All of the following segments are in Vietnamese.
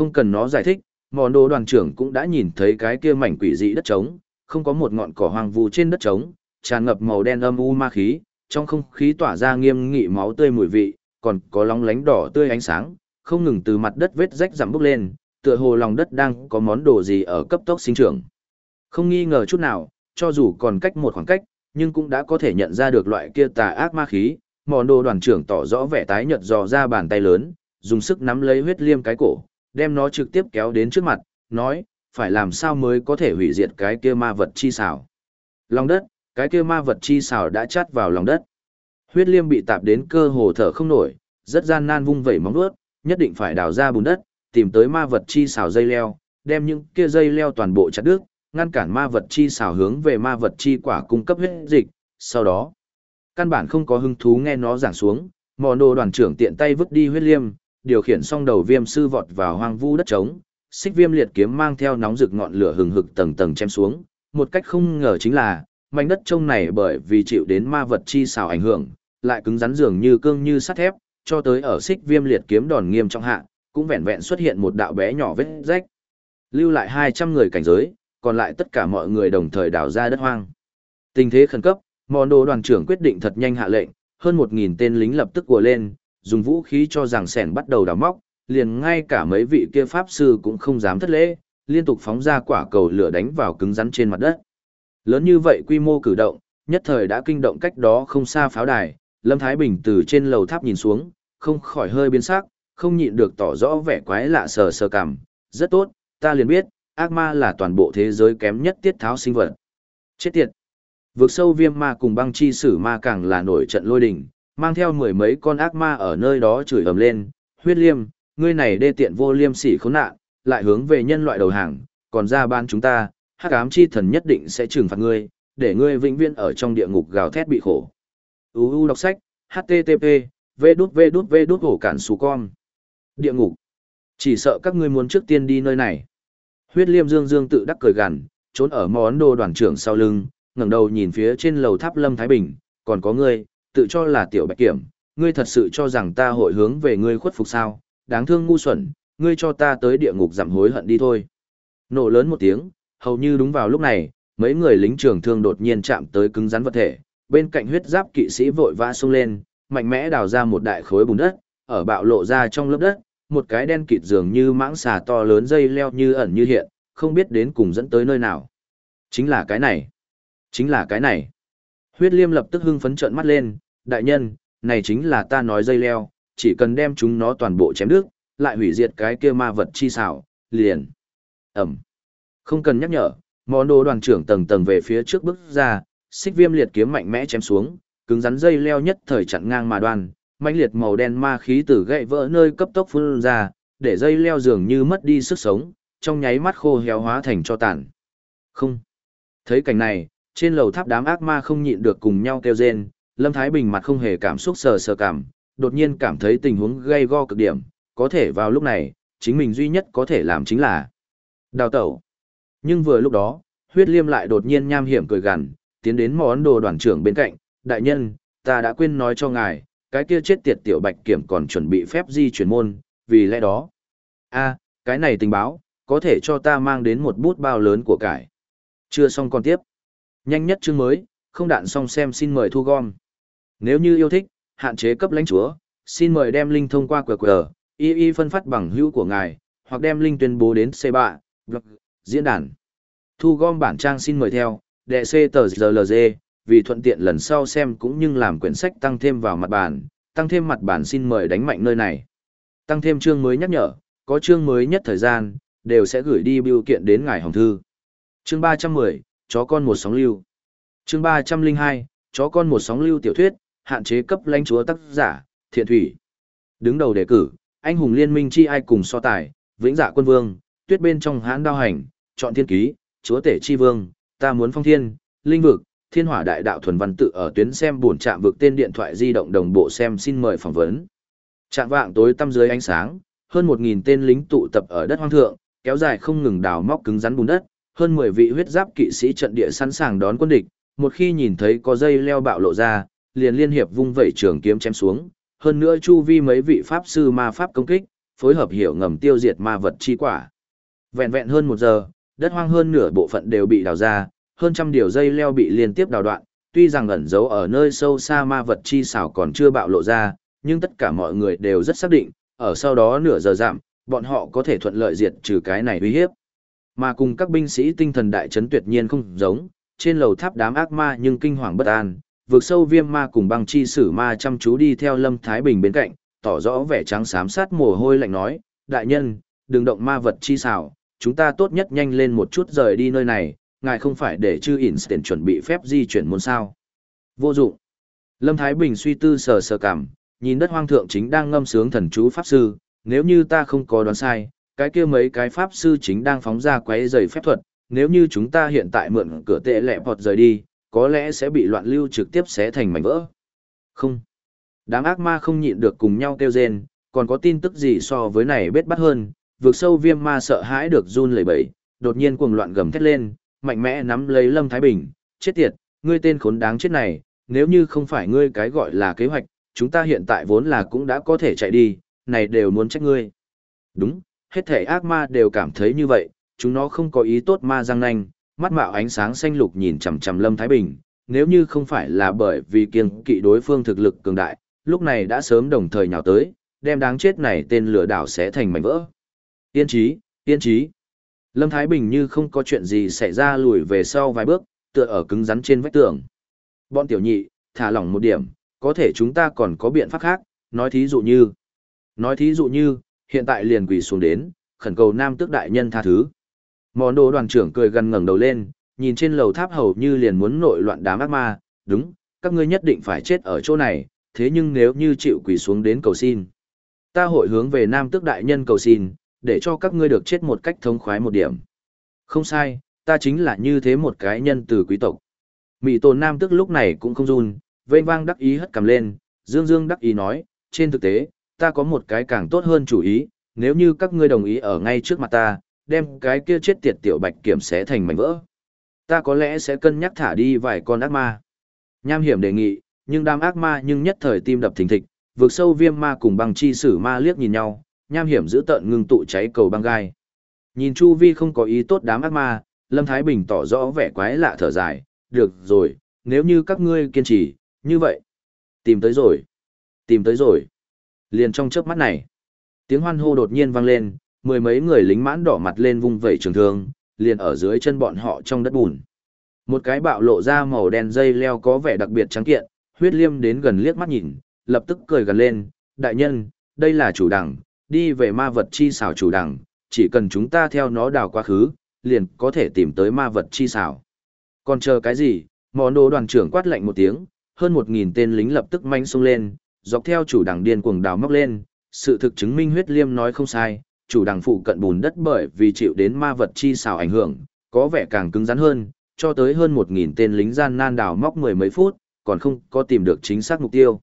không cần nó giải thích, mòn đồ đoàn trưởng cũng đã nhìn thấy cái kia mảnh quỷ dị đất trống, không có một ngọn cỏ hoang vu trên đất trống, tràn ngập màu đen âm u ma khí, trong không khí tỏa ra nghiêm nghị máu tươi mùi vị, còn có lóng lánh đỏ tươi ánh sáng, không ngừng từ mặt đất vết rách rằm bốc lên, tựa hồ lòng đất đang có món đồ gì ở cấp tốc sinh trưởng. Không nghi ngờ chút nào, cho dù còn cách một khoảng cách, nhưng cũng đã có thể nhận ra được loại kia tà ác ma khí, mòn đồ đoàn trưởng tỏ rõ vẻ tái nhợt dò ra bàn tay lớn, dùng sức nắm lấy huyết liêm cái cổ, đem nó trực tiếp kéo đến trước mặt, nói, phải làm sao mới có thể hủy diệt cái kia ma vật chi xảo. Lòng đất, cái kia ma vật chi xảo đã chát vào lòng đất. Huyết liêm bị tạp đến cơ hồ thở không nổi, rất gian nan vung vẩy móng vuốt, nhất định phải đào ra bùn đất, tìm tới ma vật chi xảo dây leo, đem những kia dây leo toàn bộ chặt đứt, ngăn cản ma vật chi xảo hướng về ma vật chi quả cung cấp huyết dịch, sau đó, căn bản không có hứng thú nghe nó giảng xuống, mò đồ đoàn trưởng tiện tay vứt đi huyết liêm, điều khiển xong đầu viêm sư vọt vào hoang vu đất trống, xích viêm liệt kiếm mang theo nóng rực ngọn lửa hừng hực tầng tầng chém xuống, một cách không ngờ chính là, mảnh đất trông này bởi vì chịu đến ma vật chi xào ảnh hưởng, lại cứng rắn dường như cương như sắt thép, cho tới ở xích viêm liệt kiếm đòn nghiêm trong hạ, cũng vẹn vẹn xuất hiện một đạo bé nhỏ vết rách. Lưu lại 200 người cảnh giới, còn lại tất cả mọi người đồng thời đào ra đất hoang. Tình thế khẩn cấp, Mòn đồ đoàn trưởng quyết định thật nhanh hạ lệnh, hơn 1.000 tên lính lập tức của lên, dùng vũ khí cho rằng sẻn bắt đầu đào móc, liền ngay cả mấy vị kia pháp sư cũng không dám thất lễ, liên tục phóng ra quả cầu lửa đánh vào cứng rắn trên mặt đất. Lớn như vậy quy mô cử động, nhất thời đã kinh động cách đó không xa pháo đài, Lâm Thái Bình từ trên lầu tháp nhìn xuống, không khỏi hơi biến sắc, không nhịn được tỏ rõ vẻ quái lạ sờ sờ cảm, rất tốt, ta liền biết, ác ma là toàn bộ thế giới kém nhất tiết tháo sinh vật. Chết tiệt! Vượt sâu viêm ma cùng băng chi sử ma càng là nổi trận lôi đình, mang theo mười mấy con ác ma ở nơi đó chửi ầm lên, huyết liêm, ngươi này đê tiện vô liêm sỉ khốn nạn, lại hướng về nhân loại đầu hàng, còn ra ban chúng ta, hắc ám chi thần nhất định sẽ trừng phạt ngươi, để ngươi vĩnh viễn ở trong địa ngục gào thét bị khổ. UU đọc sách, http, v đút v đút v đút hổ cản xù con. Địa ngục. Chỉ sợ các ngươi muốn trước tiên đi nơi này. Huyết liêm dương dương tự đắc cười gằn, trốn ở món đồ đoàn trưởng sau lưng, ngẩng đầu nhìn phía trên lầu tháp Lâm Thái Bình, còn có ngươi, tự cho là tiểu bạch kiểm, ngươi thật sự cho rằng ta hội hướng về ngươi khuất phục sao, đáng thương ngu xuẩn, ngươi cho ta tới địa ngục giảm hối hận đi thôi. Nổ lớn một tiếng, hầu như đúng vào lúc này, mấy người lính trường thương đột nhiên chạm tới cứng rắn vật thể, bên cạnh huyết giáp kỵ sĩ vội vã xông lên, mạnh mẽ đào ra một đại khối bùn đất, ở bạo lộ ra trong lớp đất, một cái đen kịt dường như mãng xà to lớn dây leo như ẩn như hiện, không biết đến cùng dẫn tới nơi nào. Chính là cái này. Chính là cái này. Huyết liêm lập tức hưng phấn trợn mắt lên, đại nhân, này chính là ta nói dây leo, chỉ cần đem chúng nó toàn bộ chém đứt, lại hủy diệt cái kia ma vật chi xảo, liền. Ẩm. Không cần nhắc nhở, món đồ đoàn trưởng tầng tầng về phía trước bước ra, xích viêm liệt kiếm mạnh mẽ chém xuống, cứng rắn dây leo nhất thời chặn ngang mà đoàn, mãnh liệt màu đen ma khí từ gậy vỡ nơi cấp tốc phun ra, để dây leo dường như mất đi sức sống, trong nháy mắt khô héo hóa thành cho tàn. Không. Thấy cảnh này, trên lầu tháp đám ác ma không nhịn được cùng nhau kêu rên, Lâm Thái Bình mặt không hề cảm xúc sờ sờ cảm, đột nhiên cảm thấy tình huống gây go cực điểm, có thể vào lúc này, chính mình duy nhất có thể làm chính là đào tẩu. Nhưng vừa lúc đó, huyết liêm lại đột nhiên nham hiểm cười gằn, tiến đến món đồ đoàn trưởng bên cạnh, đại nhân, ta đã quên nói cho ngài, cái kia chết tiệt tiểu bạch kiểm còn chuẩn bị phép di chuyển môn, vì lẽ đó. a cái này tình báo, có thể cho ta mang đến một bút bao lớn của cải. Chưa xong còn tiếp. Nhanh nhất chương mới, không đạn xong xem xin mời thu gom. Nếu như yêu thích, hạn chế cấp lãnh chúa, xin mời đem link thông qua QR, y y phân phát bằng hữu của ngài, hoặc đem link tuyên bố đến C3, blog, diễn đàn. Thu gom bản trang xin mời theo, đệ C tờ rlg, vì thuận tiện lần sau xem cũng như làm quyển sách tăng thêm vào mặt bản, tăng thêm mặt bản xin mời đánh mạnh nơi này. Tăng thêm chương mới nhắc nhở, có chương mới nhất thời gian, đều sẽ gửi đi biểu kiện đến ngài hồng thư. Chương 310, chó con một sóng lưu. Chương 302, chó con một sóng lưu tiểu thuyết, hạn chế cấp lãnh chúa tác giả, thiện thủy. Đứng đầu đề cử, anh hùng liên minh chi ai cùng so tài, vĩnh dạ quân vương, tuyết bên trong hãn đao hành, chọn thiên ký, chúa tể chi vương, ta muốn phong thiên, linh vực, thiên hỏa đại đạo thuần văn tự ở tuyến xem buồn chạm vực tên điện thoại di động đồng bộ xem xin mời phỏng vấn. trạm vạng tối tăm dưới ánh sáng, hơn 1.000 tên lính tụ tập ở đất hoang thượng, kéo dài không ngừng đào móc cứng rắn bùn đất, hơn 10 vị huyết giáp kỵ sĩ trận địa sẵn sàng đón quân địch, một khi nhìn thấy có dây leo bạo lộ ra, liền liên hiệp vung vẩy trường kiếm chém xuống, hơn nữa chu vi mấy vị pháp sư ma pháp công kích, phối hợp hiểu ngầm tiêu diệt ma vật chi quả. Vẹn vẹn hơn một giờ, đất hoang hơn nửa bộ phận đều bị đào ra, hơn trăm điều dây leo bị liên tiếp đào đoạn, tuy rằng ẩn giấu ở nơi sâu xa ma vật chi xảo còn chưa bạo lộ ra, nhưng tất cả mọi người đều rất xác định, ở sau đó nửa giờ giảm, bọn họ có thể thuận lợi diệt trừ cái này uy hiếp. Mà cùng các binh sĩ tinh thần đại chấn tuyệt nhiên không giống, trên lầu tháp đám ác ma nhưng kinh hoàng bất an, vượt sâu viêm ma cùng băng chi sử ma chăm chú đi theo Lâm Thái Bình bên cạnh, tỏ rõ vẻ trắng xám sát mồ hôi lạnh nói, đại nhân, đừng động ma vật chi xảo, chúng ta tốt nhất nhanh lên một chút rời đi nơi này, ngài không phải để chư tiền chuẩn bị phép di chuyển môn sao. Vô dụng. Lâm Thái Bình suy tư sờ sờ cảm, nhìn đất hoang thượng chính đang ngâm sướng thần chú pháp sư, nếu như ta không có đoán sai, cái kia mấy cái pháp sư chính đang phóng ra quấy giày phép thuật, nếu như chúng ta hiện tại mượn cửa tệ lẹ bọt rời đi, có lẽ sẽ bị loạn lưu trực tiếp xé thành mảnh vỡ. Không. Đám ác ma không nhịn được cùng nhau kêu rên, còn có tin tức gì so với này bết bắt hơn, vượt sâu viêm ma sợ hãi được run lẩy bẩy, đột nhiên cuồng loạn gầm thét lên, mạnh mẽ nắm lấy Lâm Thái Bình, chết tiệt, ngươi tên khốn đáng chết này, nếu như không phải ngươi cái gọi là kế hoạch, chúng ta hiện tại vốn là cũng đã có thể chạy đi, này đều muốn trách ngươi. Đúng, hết thể ác ma đều cảm thấy như vậy, chúng nó không có ý tốt ma răng nanh, mắt mạo ánh sáng xanh lục nhìn chằm chằm Lâm Thái Bình, nếu như không phải là bởi vì kiêng kỵ đối phương thực lực cường đại, lúc này đã sớm đồng thời nhào tới, đem đáng chết này tên lửa đảo sẽ thành mảnh vỡ. Tiên trí, tiên trí. Lâm Thái Bình như không có chuyện gì xảy ra lùi về sau vài bước, tựa ở cứng rắn trên vách tường. Bọn tiểu nhị, thả lỏng một điểm, có thể chúng ta còn có biện pháp khác, nói thí dụ như. Nói thí dụ như, hiện tại liền quỳ xuống đến, khẩn cầu nam tước đại nhân tha thứ. Món đồ đoàn trưởng cười gần ngẩng đầu lên, nhìn trên lầu tháp hầu như liền muốn nội loạn đám ác ma, đúng, các ngươi nhất định phải chết ở chỗ này, thế nhưng nếu như chịu quỳ xuống đến cầu xin. Ta hội hướng về nam tước đại nhân cầu xin, để cho các ngươi được chết một cách thống khoái một điểm. Không sai, ta chính là như thế một cái nhân từ quý tộc. Mỹ tồn nam tước lúc này cũng không run, vênh vang đắc ý hất cầm lên, dương dương đắc ý nói, trên thực tế, ta có một cái càng tốt hơn chủ ý, nếu như các ngươi đồng ý ở ngay trước mặt ta, đem cái kia chết tiệt tiểu bạch kiểm sẽ thành mảnh vỡ. Ta có lẽ sẽ cân nhắc thả đi vài con ác ma. Nham hiểm đề nghị, nhưng đám ác ma nhưng nhất thời tim đập thình thịch, vượt sâu viêm ma cùng băng chi sử ma liếc nhìn nhau, nham hiểm giữ tợn ngưng tụ cháy cầu băng gai. Nhìn Chu Vi không có ý tốt đám ác ma, Lâm Thái Bình tỏ rõ vẻ quái lạ thở dài, được rồi, nếu như các ngươi kiên trì, như vậy. Tìm tới rồi. Tìm tới rồi. Liền trong chớp mắt này, tiếng hoan hô đột nhiên vang lên, mười mấy người lính mãn đỏ mặt lên vung vẩy trường thương, liền ở dưới chân bọn họ trong đất bùn. Một cái bạo lộ ra màu đen dây leo có vẻ đặc biệt trắng kiện, huyết liêm đến gần liếc mắt nhìn, lập tức cười gần lên, đại nhân, đây là chủ đẳng, đi về ma vật chi xảo chủ đẳng, chỉ cần chúng ta theo nó đào quá khứ, liền có thể tìm tới ma vật chi xảo. Còn chờ cái gì? Món đồ đoàn trưởng quát lạnh một tiếng, hơn một nghìn tên lính lập tức manh xông lên, dọc theo chủ đẳng điên cuồng đào móc lên, sự thực chứng minh huyết liêm nói không sai, chủ đẳng phụ cận bùn đất bởi vì chịu đến ma vật chi xào ảnh hưởng, có vẻ càng cứng rắn hơn, cho tới hơn một nghìn tên lính gian nan đào móc mười mấy phút, còn không có tìm được chính xác mục tiêu.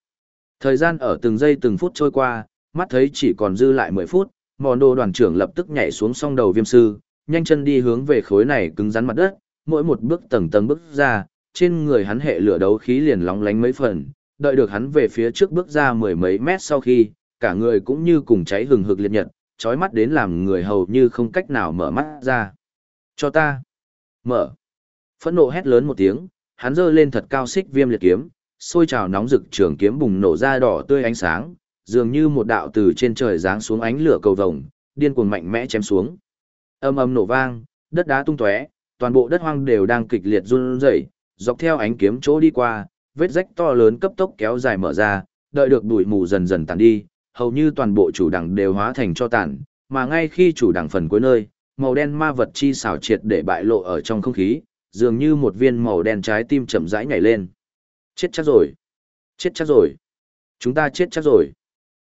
Thời gian ở từng giây từng phút trôi qua, mắt thấy chỉ còn dư lại 10 phút, mòn đồ đoàn trưởng lập tức nhảy xuống song đầu viêm sư, nhanh chân đi hướng về khối này cứng rắn mặt đất, mỗi một bước tầng tầng bước ra, trên người hắn hệ lửa đấu khí liền lóng lánh mấy phần, đợi được hắn về phía trước bước ra mười mấy mét sau khi, cả người cũng như cùng cháy hừng hực liệt nhật, chói mắt đến làm người hầu như không cách nào mở mắt ra. Cho ta. Mở. Phẫn nộ hét lớn một tiếng, hắn giơ lên thật cao xích viêm liệt kiếm, sôi trào nóng rực trường kiếm bùng nổ ra đỏ tươi ánh sáng, dường như một đạo từ trên trời giáng xuống ánh lửa cầu vồng, điên cuồng mạnh mẽ chém xuống. Âm ầm nổ vang, đất đá tung tóe, toàn bộ đất hoang đều đang kịch liệt run rẩy, dọc theo ánh kiếm chỗ đi qua, vết rách to lớn cấp tốc kéo dài mở ra, đợi được bụi mù dần dần tàn đi, hầu như toàn bộ chủ đẳng đều hóa thành cho tàn, mà ngay khi chủ đẳng phần cuối nơi, màu đen ma vật chi xảo triệt để bại lộ ở trong không khí, dường như một viên màu đen trái tim chậm rãi nhảy lên. Chết chắc rồi. Chết chắc rồi. Chúng ta chết chắc rồi.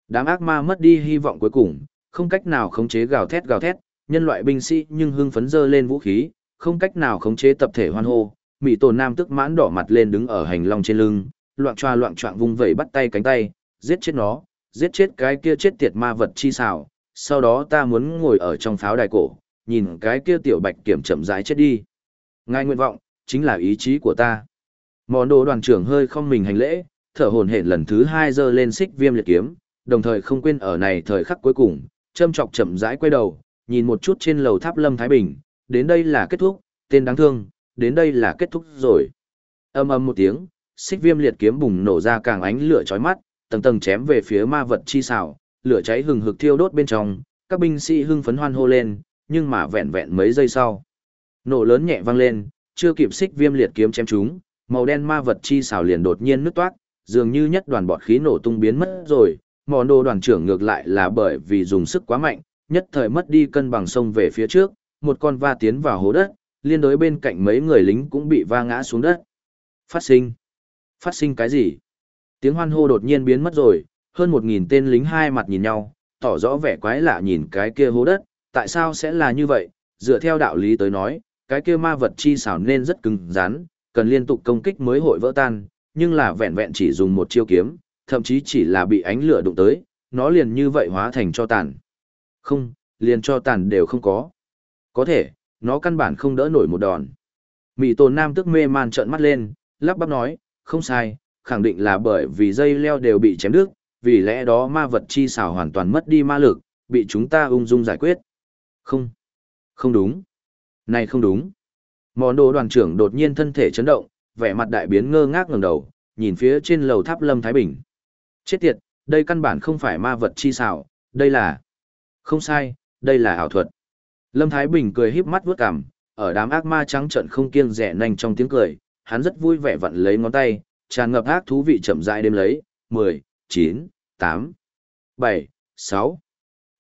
Đám ác ma mất đi hy vọng cuối cùng, không cách nào khống chế gào thét gào thét, nhân loại binh sĩ nhưng hưng phấn dơ lên vũ khí, không cách nào khống chế tập thể hoan hô. Mỹ tổ nam tức mãn đỏ mặt lên đứng ở hành long trên lưng, loạn choa loạn choạng vung vẩy bắt tay cánh tay, giết chết nó, giết chết cái kia chết tiệt ma vật chi xảo. Sau đó ta muốn ngồi ở trong pháo đài cổ, nhìn cái kia tiểu bạch kiểm chậm rãi chết đi. Ngài nguyện vọng, chính là ý chí của ta. Món đồ đoàn trưởng hơi không mình hành lễ, thở hồn hển lần thứ hai giơ lên xích viêm liệt kiếm, đồng thời không quên ở này thời khắc cuối cùng, châm chọc chậm rãi quay đầu, nhìn một chút trên lầu tháp Lâm Thái Bình, đến đây là kết thúc, tên đáng thương, đến đây là kết thúc rồi. Âm âm một tiếng, xích viêm liệt kiếm bùng nổ ra càng ánh lửa chói mắt, tầng tầng chém về phía ma vật chi xảo, lửa cháy hừng hực thiêu đốt bên trong, các binh sĩ hưng phấn hoan hô lên, nhưng mà vẹn vẹn mấy giây sau. Nổ lớn nhẹ vang lên, chưa kịp xích viêm liệt kiếm chém chúng, màu đen ma vật chi xảo liền đột nhiên nứt toát, dường như nhất đoàn bọt khí nổ tung biến mất rồi, mòn đồ đoàn trưởng ngược lại là bởi vì dùng sức quá mạnh, nhất thời mất đi cân bằng sông về phía trước, một con va tiến vào hố đất, liên đối bên cạnh mấy người lính cũng bị va ngã xuống đất. Phát sinh. Phát sinh cái gì? Tiếng hoan hô đột nhiên biến mất rồi, hơn một nghìn tên lính hai mặt nhìn nhau, tỏ rõ vẻ quái lạ nhìn cái kia hố đất, tại sao sẽ là như vậy? Dựa theo đạo lý tới nói, cái kia ma vật chi xảo nên rất cứng rắn, cần liên tục công kích mới hội vỡ tan, nhưng là vẹn vẹn chỉ dùng một chiêu kiếm, thậm chí chỉ là bị ánh lửa đụng tới, nó liền như vậy hóa thành cho tàn. Không, liền cho tàn đều không có. Có thể, nó căn bản không đỡ nổi một đòn. Mị tồn nam tức mê man trợn mắt lên, lắp bắp nói, không sai, khẳng định là bởi vì dây leo đều bị chém đứt, vì lẽ đó ma vật chi xảo hoàn toàn mất đi ma lực, bị chúng ta ung dung giải quyết. Không, không đúng. Này không đúng. Món đồ đoàn trưởng đột nhiên thân thể chấn động, vẻ mặt đại biến ngơ ngác ngẩng đầu, nhìn phía trên lầu tháp Lâm Thái Bình. Chết tiệt, đây căn bản không phải ma vật chi xảo, đây là... Không sai, đây là ảo thuật. Lâm Thái Bình cười híp mắt vuốt cằm, ở đám ác ma trắng trợn không kiêng rẻ nanh trong tiếng cười, hắn rất vui vẻ vặn lấy ngón tay, tràn ngập ác thú vị chậm rãi đêm lấy, 10, 9, 8, 7, 6,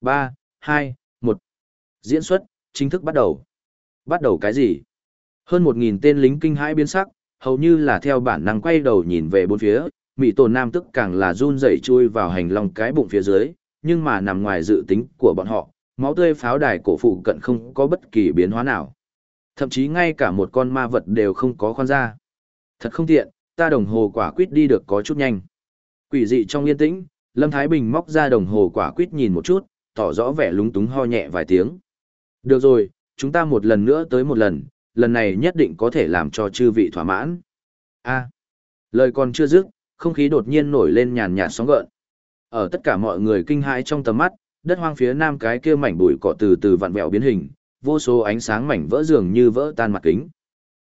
3, 2, 1. Diễn xuất, chính thức bắt đầu. Bắt đầu cái gì? Hơn 1.000 tên lính kinh hãi biến sắc, hầu như là theo bản năng quay đầu nhìn về bốn phía, mị tồn nam tức càng là run rẩy chui vào hành long cái bụng phía dưới, nhưng mà nằm ngoài dự tính của bọn họ, máu tươi pháo đài cổ phụ cận không có bất kỳ biến hóa nào. Thậm chí ngay cả một con ma vật đều không có khoan ra. Thật không tiện, ta đồng hồ quả quýt đi được có chút nhanh. Quỷ dị trong yên tĩnh, Lâm Thái Bình móc ra đồng hồ quả quýt nhìn một chút, tỏ rõ vẻ lúng túng ho nhẹ vài tiếng. Được rồi, chúng ta một lần nữa tới một lần, lần này nhất định có thể làm cho chư vị thỏa mãn. A. lời còn chưa dứt, không khí đột nhiên nổi lên nhàn nhạt sóng gợn. Ở tất cả mọi người kinh hãi trong tầm mắt, đất hoang phía nam cái kia mảnh bụi cỏ từ từ vặn vẹo biến hình, vô số ánh sáng mảnh vỡ dường như vỡ tan mặt kính.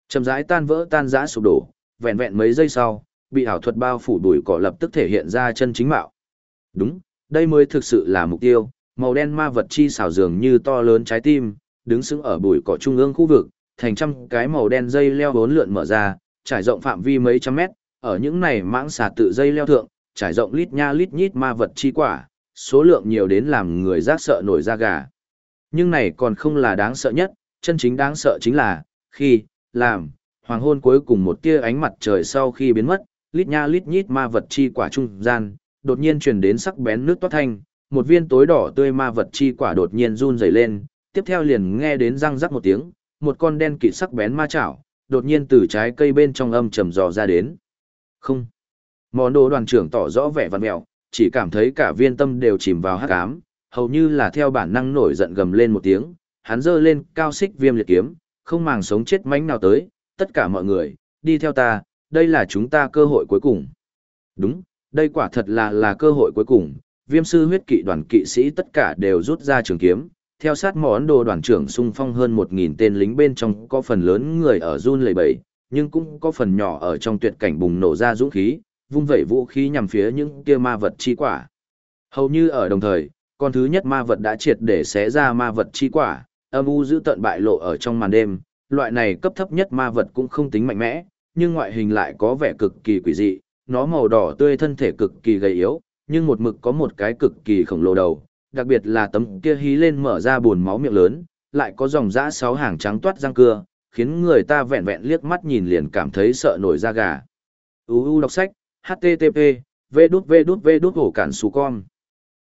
Chậm rãi tan vỡ tan rã sụp đổ, vẹn vẹn mấy giây sau, bị ảo thuật bao phủ bụi cỏ lập tức thể hiện ra chân chính mạo. Đúng, đây mới thực sự là mục tiêu, màu đen ma vật chi xảo dường như to lớn trái tim, đứng sững ở bụi cỏ trung ương khu vực, thành trăm cái màu đen dây leo bốn lượn mở ra, trải rộng phạm vi mấy trăm mét, ở những này mãng xà tự dây leo thượng, trải rộng lít nha lít nhít ma vật chi quả, số lượng nhiều đến làm người giác sợ nổi da gà. Nhưng này còn không là đáng sợ nhất, chân chính đáng sợ chính là, khi, làm, hoàng hôn cuối cùng một tia ánh mặt trời sau khi biến mất, lít nha lít nhít ma vật chi quả trung gian, đột nhiên truyền đến sắc bén nước toát thanh, một viên tối đỏ tươi ma vật chi quả đột nhiên run rẩy lên, tiếp theo liền nghe đến răng rắc một tiếng, một con đen kịt sắc bén ma chảo, đột nhiên từ trái cây bên trong âm trầm dò ra đến. Không. Món đồ đoàn trưởng tỏ rõ vẻ văn mẹo, chỉ cảm thấy cả viên tâm đều chìm vào hắc ám, hầu như là theo bản năng nổi giận gầm lên một tiếng, hắn giơ lên cao xích viêm liệt kiếm, không màng sống chết mánh nào tới, tất cả mọi người, đi theo ta, đây là chúng ta cơ hội cuối cùng. Đúng, đây quả thật là là cơ hội cuối cùng, viêm sư huyết kỵ đoàn kỵ sĩ tất cả đều rút ra trường kiếm, theo sát món đồ đoàn trưởng xung phong hơn 1.000 tên lính bên trong có phần lớn người ở run lầy bầy, nhưng cũng có phần nhỏ ở trong tuyệt cảnh bùng nổ ra dũng khí, vung vẩy vũ khí nhằm phía những kia ma vật chi quả. Hầu như ở đồng thời, con thứ nhất ma vật đã triệt để xé ra ma vật chi quả, âm u giữ tận bại lộ ở trong màn đêm, loại này cấp thấp nhất ma vật cũng không tính mạnh mẽ, nhưng ngoại hình lại có vẻ cực kỳ quỷ dị, nó màu đỏ tươi thân thể cực kỳ gầy yếu, nhưng một mực có một cái cực kỳ khổng lồ đầu, đặc biệt là tấm kia hí lên mở ra buồn máu miệng lớn, lại có dòng dã sáu hàng trắng toát răng cưa, khiến người ta vẹn vẹn liếc mắt nhìn liền cảm thấy sợ nổi da gà. UU đọc sách, http v đút v đút v đút hổ cản xù con.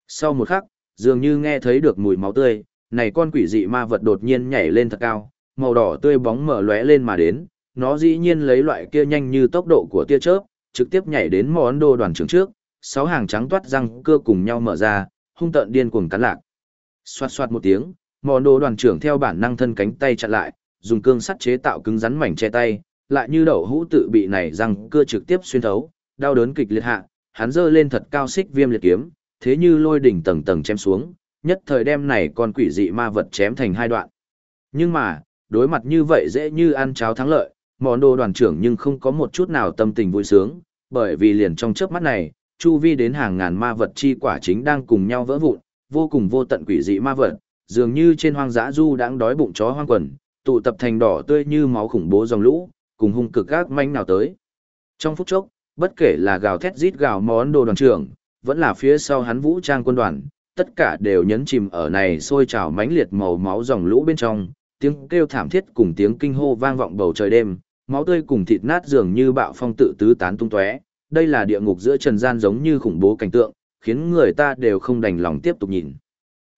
Sau một khắc, dường như nghe thấy được mùi máu tươi, này con quỷ dị ma vật đột nhiên nhảy lên thật cao, màu đỏ tươi bóng mở lóe lên mà đến, nó dĩ nhiên lấy loại kia nhanh như tốc độ của tia chớp, trực tiếp nhảy đến món đồ đoàn trưởng trước, sáu hàng trắng toát răng cưa cùng nhau mở ra, hung tợn điên cuồng cắn lạc. Xoát xoát một tiếng món đồ đoàn trưởng theo bản năng thân cánh tay chặn lại, dùng cương sắt chế tạo cứng rắn mảnh che tay, lại như đậu hũ tự bị này răng cưa trực tiếp xuyên thấu đau đớn kịch liệt hạ, hắn giơ lên thật cao xích viêm liệt kiếm, thế như lôi đỉnh tầng tầng chém xuống, nhất thời đem này con quỷ dị ma vật chém thành hai đoạn. Nhưng mà, đối mặt như vậy dễ như ăn cháo thắng lợi, món đồ đoàn trưởng nhưng không có một chút nào tâm tình vui sướng, bởi vì liền trong chớp mắt này, chu vi đến hàng ngàn ma vật chi quả chính đang cùng nhau vỡ vụn, vô cùng vô tận quỷ dị ma vật, dường như trên hoang dã du đang đói bụng chó hoang quần, tụ tập thành đỏ tươi như máu khủng bố dòng lũ, cùng hung cực gác manh nào tới. Trong phút chốc, bất kể là gào thét rít gào món đồ đoàn trưởng, vẫn là phía sau hắn vũ trang quân đoàn, tất cả đều nhấn chìm ở này sôi trào mãnh liệt màu máu dòng lũ bên trong, tiếng kêu thảm thiết cùng tiếng kinh hô vang vọng bầu trời đêm, máu tươi cùng thịt nát dường như bạo phong tự tứ tán tung tóe. Đây là địa ngục giữa trần gian giống như khủng bố cảnh tượng, khiến người ta đều không đành lòng tiếp tục nhìn.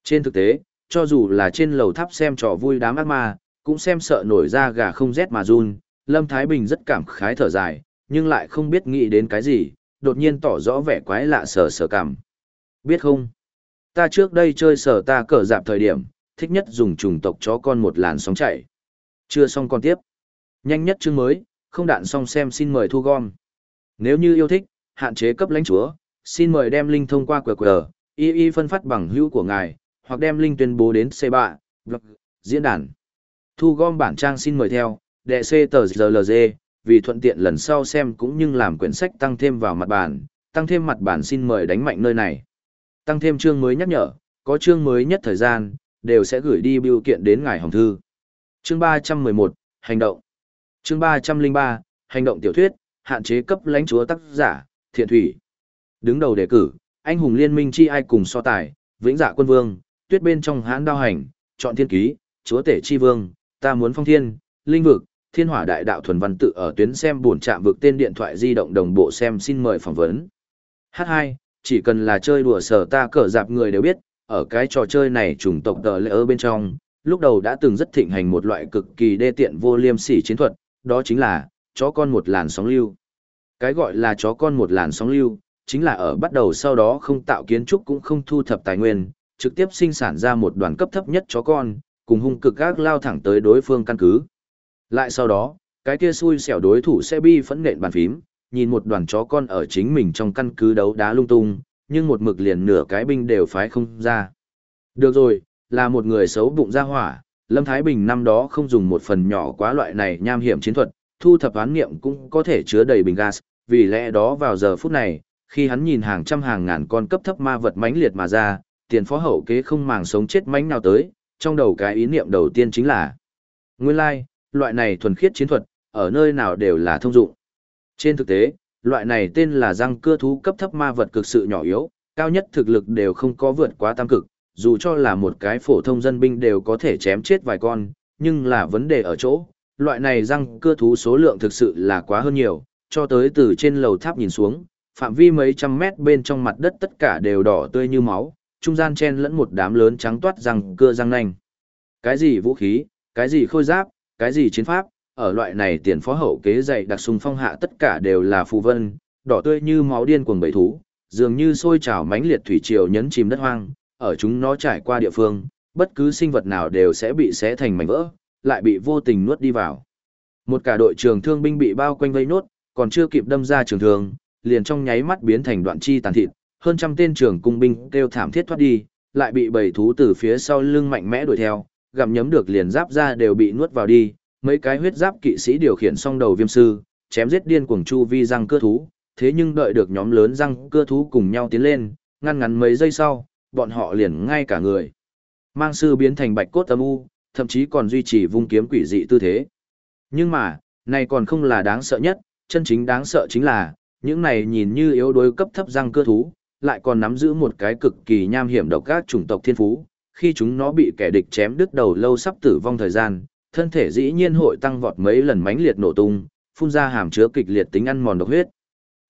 Trên thực tế, cho dù là trên lầu tháp xem trò vui đám ác ma, cũng xem sợ nổi ra gà không rét mà run, Lâm Thái Bình rất cảm khái thở dài, nhưng lại không biết nghĩ đến cái gì, đột nhiên tỏ rõ vẻ quái lạ sờ sờ cảm. Biết không? Ta trước đây chơi sở ta cờ dạp thời điểm, thích nhất dùng trùng tộc chó con một làn sóng chạy. Chưa xong con tiếp. Nhanh nhất chương mới, không đạn xong xem xin mời thu gom. Nếu như yêu thích, hạn chế cấp lãnh chúa, xin mời đem link thông qua QR, y y phân phát bằng hữu của ngài, hoặc đem link tuyên bố đến C3, blog, diễn đàn. Thu gom bản trang xin mời theo, đệ C tờ GLG, vì thuận tiện lần sau xem cũng như làm quyển sách tăng thêm vào mặt bản, tăng thêm mặt bản xin mời đánh mạnh nơi này. Tăng thêm chương mới nhắc nhở, có chương mới nhất thời gian, đều sẽ gửi đi biểu kiện đến ngài hồng thư. Chương 311, Hành động. Chương 303, Hành động tiểu thuyết, hạn chế cấp lãnh chúa tác giả, thiện thủy. Đứng đầu đề cử, anh hùng liên minh chi ai cùng so tài, vĩnh dạ quân vương, tuyết bên trong hãn đao hành, chọn thiên ký, chúa tể chi vương, ta muốn phong thiên, linh vực, thiên hỏa đại đạo thuần văn tự ở tuyến xem buồn chạm vực tên điện thoại di động đồng bộ xem xin mời phỏng vấn. H2, chỉ cần là chơi đùa sở ta cờ dạp người đều biết, ở cái trò chơi này chủng tộc tờ lệ ở bên trong, lúc đầu đã từng rất thịnh hành một loại cực kỳ đê tiện vô liêm sỉ chiến thuật, đó chính là, chó con một làn sóng lưu. Cái gọi là chó con một làn sóng lưu, chính là ở bắt đầu sau đó không tạo kiến trúc cũng không thu thập tài nguyên, trực tiếp sinh sản ra một đoàn cấp thấp nhất chó con, cùng hung cực gác lao thẳng tới đối phương căn cứ. Lại sau đó, cái kia xui xẻo đối thủ sẽ bi phẫn nện bàn phím, nhìn một đoàn chó con ở chính mình trong căn cứ đấu đá lung tung, nhưng một mực liền nửa cái binh đều phái không ra. Được rồi, là một người xấu bụng ra hỏa, Lâm Thái Bình năm đó không dùng một phần nhỏ quá loại này nham hiểm chiến thuật, thu thập án nghiệm cũng có thể chứa đầy bình gas, vì lẽ đó vào giờ phút này, khi hắn nhìn hàng trăm hàng ngàn con cấp thấp ma vật mãnh liệt mà ra, tiền phó hậu kế không màng sống chết mãnh nào tới, trong đầu cái ý niệm đầu tiên chính là Nguyên lai, like, loại này thuần khiết chiến thuật, ở nơi nào đều là thông dụng. Trên thực tế, loại này tên là răng cưa thú cấp thấp ma vật cực sự nhỏ yếu, cao nhất thực lực đều không có vượt quá tam cực, dù cho là một cái phổ thông dân binh đều có thể chém chết vài con, nhưng là vấn đề ở chỗ, loại này răng cưa thú số lượng thực sự là quá hơn nhiều, cho tới từ trên lầu tháp nhìn xuống, phạm vi mấy trăm mét bên trong mặt đất tất cả đều đỏ tươi như máu, trung gian chen lẫn một đám lớn trắng toát răng cưa răng nanh. Cái gì vũ khí, cái gì khôi giáp, cái gì chiến pháp, ở loại này tiền phó hậu kế dạy đặc sùng phong hạ tất cả đều là phù vân, đỏ tươi như máu điên cuồng bầy thú, dường như sôi trào mãnh liệt thủy triều nhấn chìm đất hoang, ở chúng nó trải qua địa phương, bất cứ sinh vật nào đều sẽ bị xé thành mảnh vỡ, lại bị vô tình nuốt đi vào. Một cả đội trường thương binh bị bao quanh vây nốt, còn chưa kịp đâm ra trường thương, liền trong nháy mắt biến thành đoạn chi tàn thịt, hơn trăm tên trường cung binh kêu thảm thiết thoát đi, lại bị bầy thú từ phía sau lưng mạnh mẽ đuổi theo, gặm nhấm được liền giáp ra đều bị nuốt vào đi, mấy cái huyết giáp kỵ sĩ điều khiển xong đầu viêm sư, chém giết điên cuồng chu vi răng cưa thú, thế nhưng đợi được nhóm lớn răng cưa thú cùng nhau tiến lên, ngăn ngắn mấy giây sau, bọn họ liền ngay cả người. Mang sư biến thành bạch cốt âm u, thậm chí còn duy trì vung kiếm quỷ dị tư thế. Nhưng mà, này còn không là đáng sợ nhất, chân chính đáng sợ chính là, những này nhìn như yếu đuối cấp thấp răng cưa thú, lại còn nắm giữ một cái cực kỳ nham hiểm độc các chủng tộc thiên phú, khi chúng nó bị kẻ địch chém đứt đầu lâu sắp tử vong thời gian, thân thể dĩ nhiên hội tăng vọt mấy lần mãnh liệt nổ tung, phun ra hàm chứa kịch liệt tính ăn mòn độc huyết.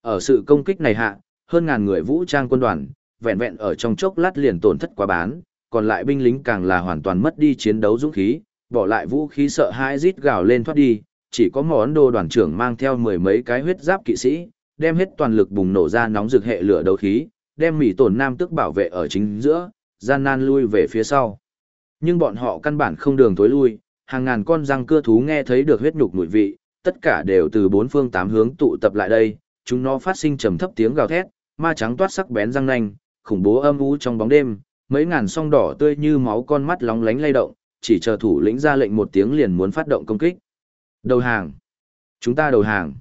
Ở sự công kích này hạ, hơn ngàn người vũ trang quân đoàn, vẹn vẹn ở trong chốc lát liền tổn thất quá bán, còn lại binh lính càng là hoàn toàn mất đi chiến đấu dũng khí, bỏ lại vũ khí sợ hãi rít gào lên thoát đi, chỉ có món đồ đoàn trưởng mang theo mười mấy cái huyết giáp kỵ sĩ, đem hết toàn lực bùng nổ ra nóng rực hệ lửa đấu khí, đem mỉ tổn nam tức bảo vệ ở chính giữa, gian nan lui về phía sau. Nhưng bọn họ căn bản không đường tối lui, hàng ngàn con răng cưa thú nghe thấy được huyết nhục mùi vị, tất cả đều từ bốn phương tám hướng tụ tập lại đây, chúng nó phát sinh trầm thấp tiếng gào thét, ma trắng toát sắc bén răng nanh, khủng bố âm u trong bóng đêm, Mấy ngàn song đỏ tươi như máu con mắt lóng lánh lay động, chỉ chờ thủ lĩnh ra lệnh một tiếng liền muốn phát động công kích. Đầu hàng. Chúng ta đầu hàng.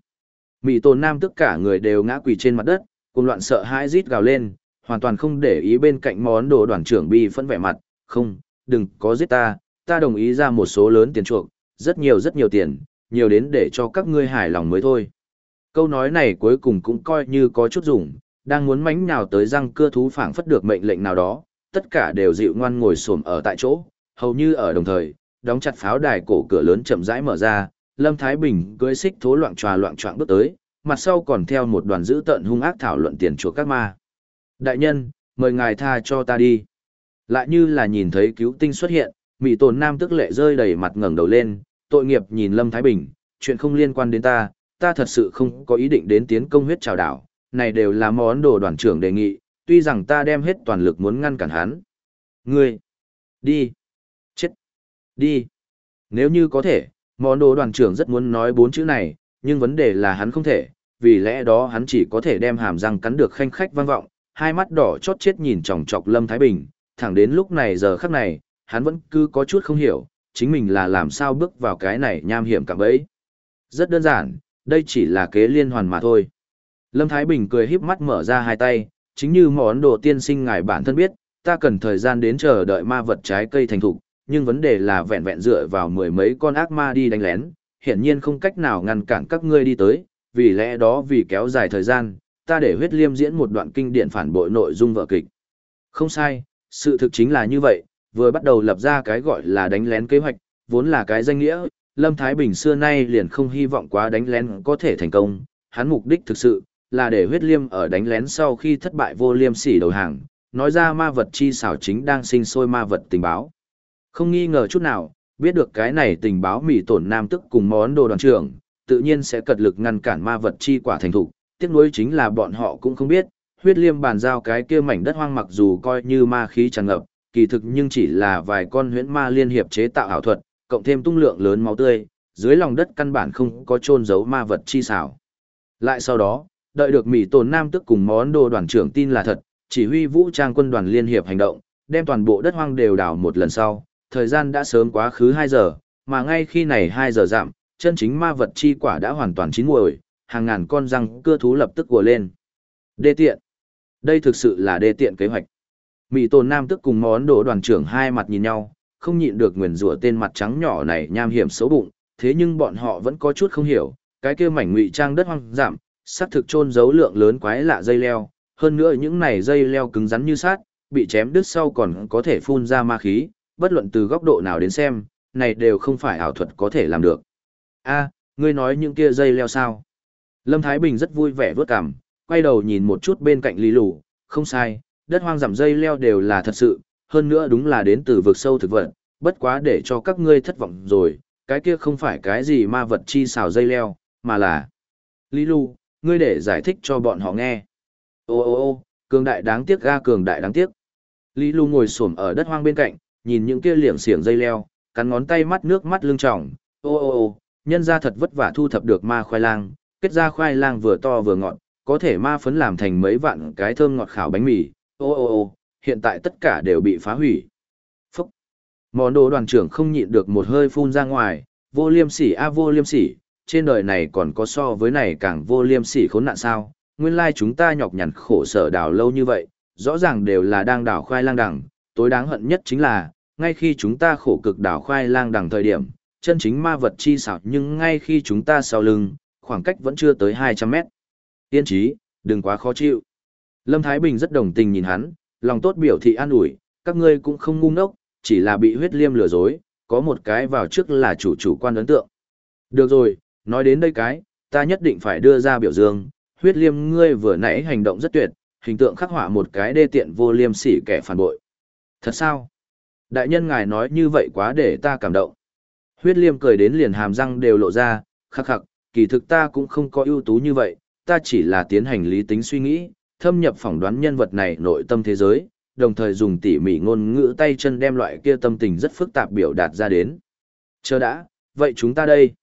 Mị tồn nam tất cả người đều ngã quỳ trên mặt đất, cùng loạn sợ hãi rít gào lên, hoàn toàn không để ý bên cạnh món đồ đoàn trưởng bi phẫn vẻ mặt, không, đừng có giết ta, ta đồng ý ra một số lớn tiền chuộc, rất nhiều rất nhiều tiền, nhiều đến để cho các ngươi hài lòng mới thôi. Câu nói này cuối cùng cũng coi như có chút dùng, đang muốn mánh nào tới răng cưa thú phảng phất được mệnh lệnh nào đó, tất cả đều dịu ngoan ngồi xổm ở tại chỗ, hầu như ở đồng thời, đóng chặt pháo đài cổ cửa lớn chậm rãi mở ra, Lâm Thái Bình cưỡi xích thố loạn tròa loạn choạng bước tới, mặt sau còn theo một đoàn dữ tợn hung ác thảo luận tiền chuộc các ma. Đại nhân, mời ngài tha cho ta đi. Lại như là nhìn thấy cứu tinh xuất hiện, Mỹ tồn nam tức lệ rơi đầy mặt ngẩng đầu lên, tội nghiệp nhìn Lâm Thái Bình, chuyện không liên quan đến ta, ta thật sự không có ý định đến tiến công huyết trào đảo, này đều là món đồ đoàn trưởng đề nghị, tuy rằng ta đem hết toàn lực muốn ngăn cản hắn. Ngươi, đi, chết, đi. Nếu như có thể, món đồ đoàn trưởng rất muốn nói bốn chữ này, nhưng vấn đề là hắn không thể, vì lẽ đó hắn chỉ có thể đem hàm răng cắn được khanh khách vang vọng, hai mắt đỏ chót chết nhìn chòng chọc Lâm Thái Bình, thẳng đến lúc này giờ khắc này, hắn vẫn cứ có chút không hiểu, chính mình là làm sao bước vào cái này nham hiểm cả bẫy? Rất đơn giản, đây chỉ là kế liên hoàn mà thôi. Lâm Thái Bình cười híp mắt mở ra hai tay, chính như món đồ tiên sinh ngài bản thân biết, ta cần thời gian đến chờ đợi ma vật trái cây thành thục, nhưng vấn đề là vẹn vẹn dựa vào mười mấy con ác ma đi đánh lén, hiển nhiên không cách nào ngăn cản các ngươi đi tới, vì lẽ đó vì kéo dài thời gian, ta để huyết liêm diễn một đoạn kinh điển phản bội nội dung vở kịch. Không sai, sự thực chính là như vậy, vừa bắt đầu lập ra cái gọi là đánh lén kế hoạch, vốn là cái danh nghĩa, Lâm Thái Bình xưa nay liền không hy vọng quá đánh lén có thể thành công, hắn mục đích thực sự là để huyết liêm ở đánh lén sau khi thất bại vô liêm sỉ đầu hàng, nói ra ma vật chi xảo chính đang sinh sôi ma vật tình báo. Không nghi ngờ chút nào, biết được cái này tình báo mỉ tổn nam tức cùng món đồ đoàn trưởng, tự nhiên sẽ cật lực ngăn cản ma vật chi quả thành thục, tiếc nuối chính là bọn họ cũng không biết, huyết liêm bàn giao cái kia mảnh đất hoang mặc dù coi như ma khí tràn ngập, kỳ thực nhưng chỉ là vài con huyễn ma liên hiệp chế tạo ảo thuật, cộng thêm tung lượng lớn máu tươi, dưới lòng đất căn bản không có chôn giấu ma vật chi xảo. Lại sau đó, đợi được Mỹ Tồn Nam tức cùng món đồ đoàn trưởng tin là thật, chỉ huy vũ trang quân đoàn liên hiệp hành động, đem toàn bộ đất hoang đều đào một lần sau, thời gian đã sớm quá khứ 2 giờ, mà ngay khi này 2 giờ giảm, chân chính ma vật chi quả đã hoàn toàn chín muồi, hàng ngàn con răng cưa thú lập tức của lên. Đê tiện. Đây thực sự là đê tiện kế hoạch. Mỹ Tồn Nam tức cùng món đồ đoàn trưởng hai mặt nhìn nhau, không nhịn được nguyền rủa tên mặt trắng nhỏ này nham hiểm xấu bụng, thế nhưng bọn họ vẫn có chút không hiểu, cái kia mảnh ngụy trang đất hoang giảm, sát thực chôn giấu lượng lớn quái lạ dây leo, hơn nữa những này dây leo cứng rắn như sát, bị chém đứt sau còn có thể phun ra ma khí, bất luận từ góc độ nào đến xem, này đều không phải ảo thuật có thể làm được. A, ngươi nói những kia dây leo sao? Lâm Thái Bình rất vui vẻ vớt cằm, quay đầu nhìn một chút bên cạnh Lý Lũ, không sai, đất hoang giảm dây leo đều là thật sự, hơn nữa đúng là đến từ vực sâu thực vật, bất quá để cho các ngươi thất vọng rồi, cái kia không phải cái gì ma vật chi xào dây leo, mà là... Lý Lũ, ngươi để giải thích cho bọn họ nghe. Ô ô ô, cường đại đáng tiếc ga cường đại đáng tiếc. Lý Lũ ngồi xổm ở đất hoang bên cạnh, nhìn những kia liệng xiềng dây leo, cắn ngón tay mắt nước mắt lưng tròng. Ô ô ô, nhân ra thật vất vả thu thập được ma khoai lang, kết ra khoai lang vừa to vừa ngọt, có thể ma phấn làm thành mấy vạn cái thơm ngọt khảo bánh mì. Ô ô ô, hiện tại tất cả đều bị phá hủy. Phúc! Món đồ đoàn trưởng không nhịn được một hơi phun ra ngoài, vô liêm sỉ a vô liêm sỉ, trên đời này còn có so với này càng vô liêm sỉ khốn nạn sao, nguyên lai chúng ta nhọc nhằn khổ sở đào lâu như vậy, rõ ràng đều là đang đào khoai lang đằng, tối đáng hận nhất chính là, ngay khi chúng ta khổ cực đào khoai lang đằng thời điểm, chân chính ma vật chi xảo nhưng ngay khi chúng ta sau lưng, khoảng cách vẫn chưa tới 200 mét. Tiên trí, đừng quá khó chịu. Lâm Thái Bình rất đồng tình nhìn hắn, lòng tốt biểu thị an ủi, các ngươi cũng không ngu ngốc, chỉ là bị huyết liêm lừa dối, có một cái vào trước là chủ chủ quan ấn tượng. Được rồi, nói đến đây cái, ta nhất định phải đưa ra biểu dương, huyết liêm ngươi vừa nãy hành động rất tuyệt, hình tượng khắc họa một cái đê tiện vô liêm sỉ kẻ phản bội. Thật sao? Đại nhân ngài nói như vậy quá để ta cảm động. Huyết liêm cười đến liền hàm răng đều lộ ra, khắc khắc, kỳ thực ta cũng không có ưu tú như vậy, ta chỉ là tiến hành lý tính suy nghĩ, thâm nhập phỏng đoán nhân vật này nội tâm thế giới, đồng thời dùng tỉ mỉ ngôn ngữ tay chân đem loại kia tâm tình rất phức tạp biểu đạt ra đến. Chờ đã, vậy chúng ta đây.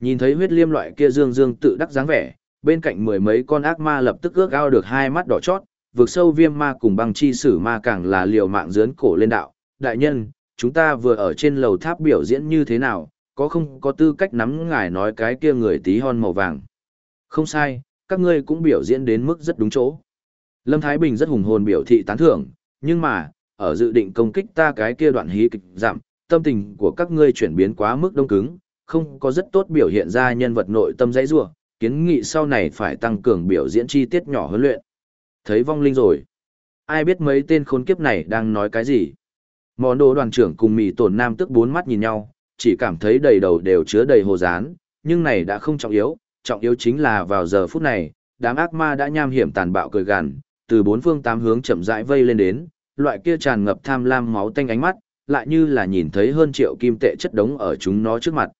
Nhìn thấy huyết liêm loại kia dương dương tự đắc dáng vẻ, bên cạnh mười mấy con ác ma lập tức ước ao được hai mắt đỏ chót, vượt sâu viêm ma cùng băng chi sử ma càng là liều mạng dướn cổ lên đạo. Đại nhân, chúng ta vừa ở trên lầu tháp biểu diễn như thế nào, có không có tư cách nắm ngài nói cái kia người tí hon màu vàng. Không sai, các ngươi cũng biểu diễn đến mức rất đúng chỗ. Lâm Thái Bình rất hùng hồn biểu thị tán thưởng, nhưng mà, ở dự định công kích ta cái kia đoạn hí kịch giảm, tâm tình của các ngươi chuyển biến quá mức đông cứng, không có rất tốt biểu hiện ra nhân vật nội tâm dãy rủa, kiến nghị sau này phải tăng cường biểu diễn chi tiết nhỏ huấn luyện. Thấy vong linh rồi. Ai biết mấy tên khốn kiếp này đang nói cái gì? Món đồ đoàn trưởng cùng mì tổn nam tức bốn mắt nhìn nhau, chỉ cảm thấy đầy đầu đều chứa đầy hồ dán, nhưng này đã không trọng yếu, trọng yếu chính là vào giờ phút này, đám ác ma đã nham hiểm tàn bạo cười gằn, từ bốn phương tám hướng chậm rãi vây lên đến, loại kia tràn ngập tham lam máu tanh ánh mắt, lại như là nhìn thấy hơn triệu kim tệ chất đống ở chúng nó trước mặt.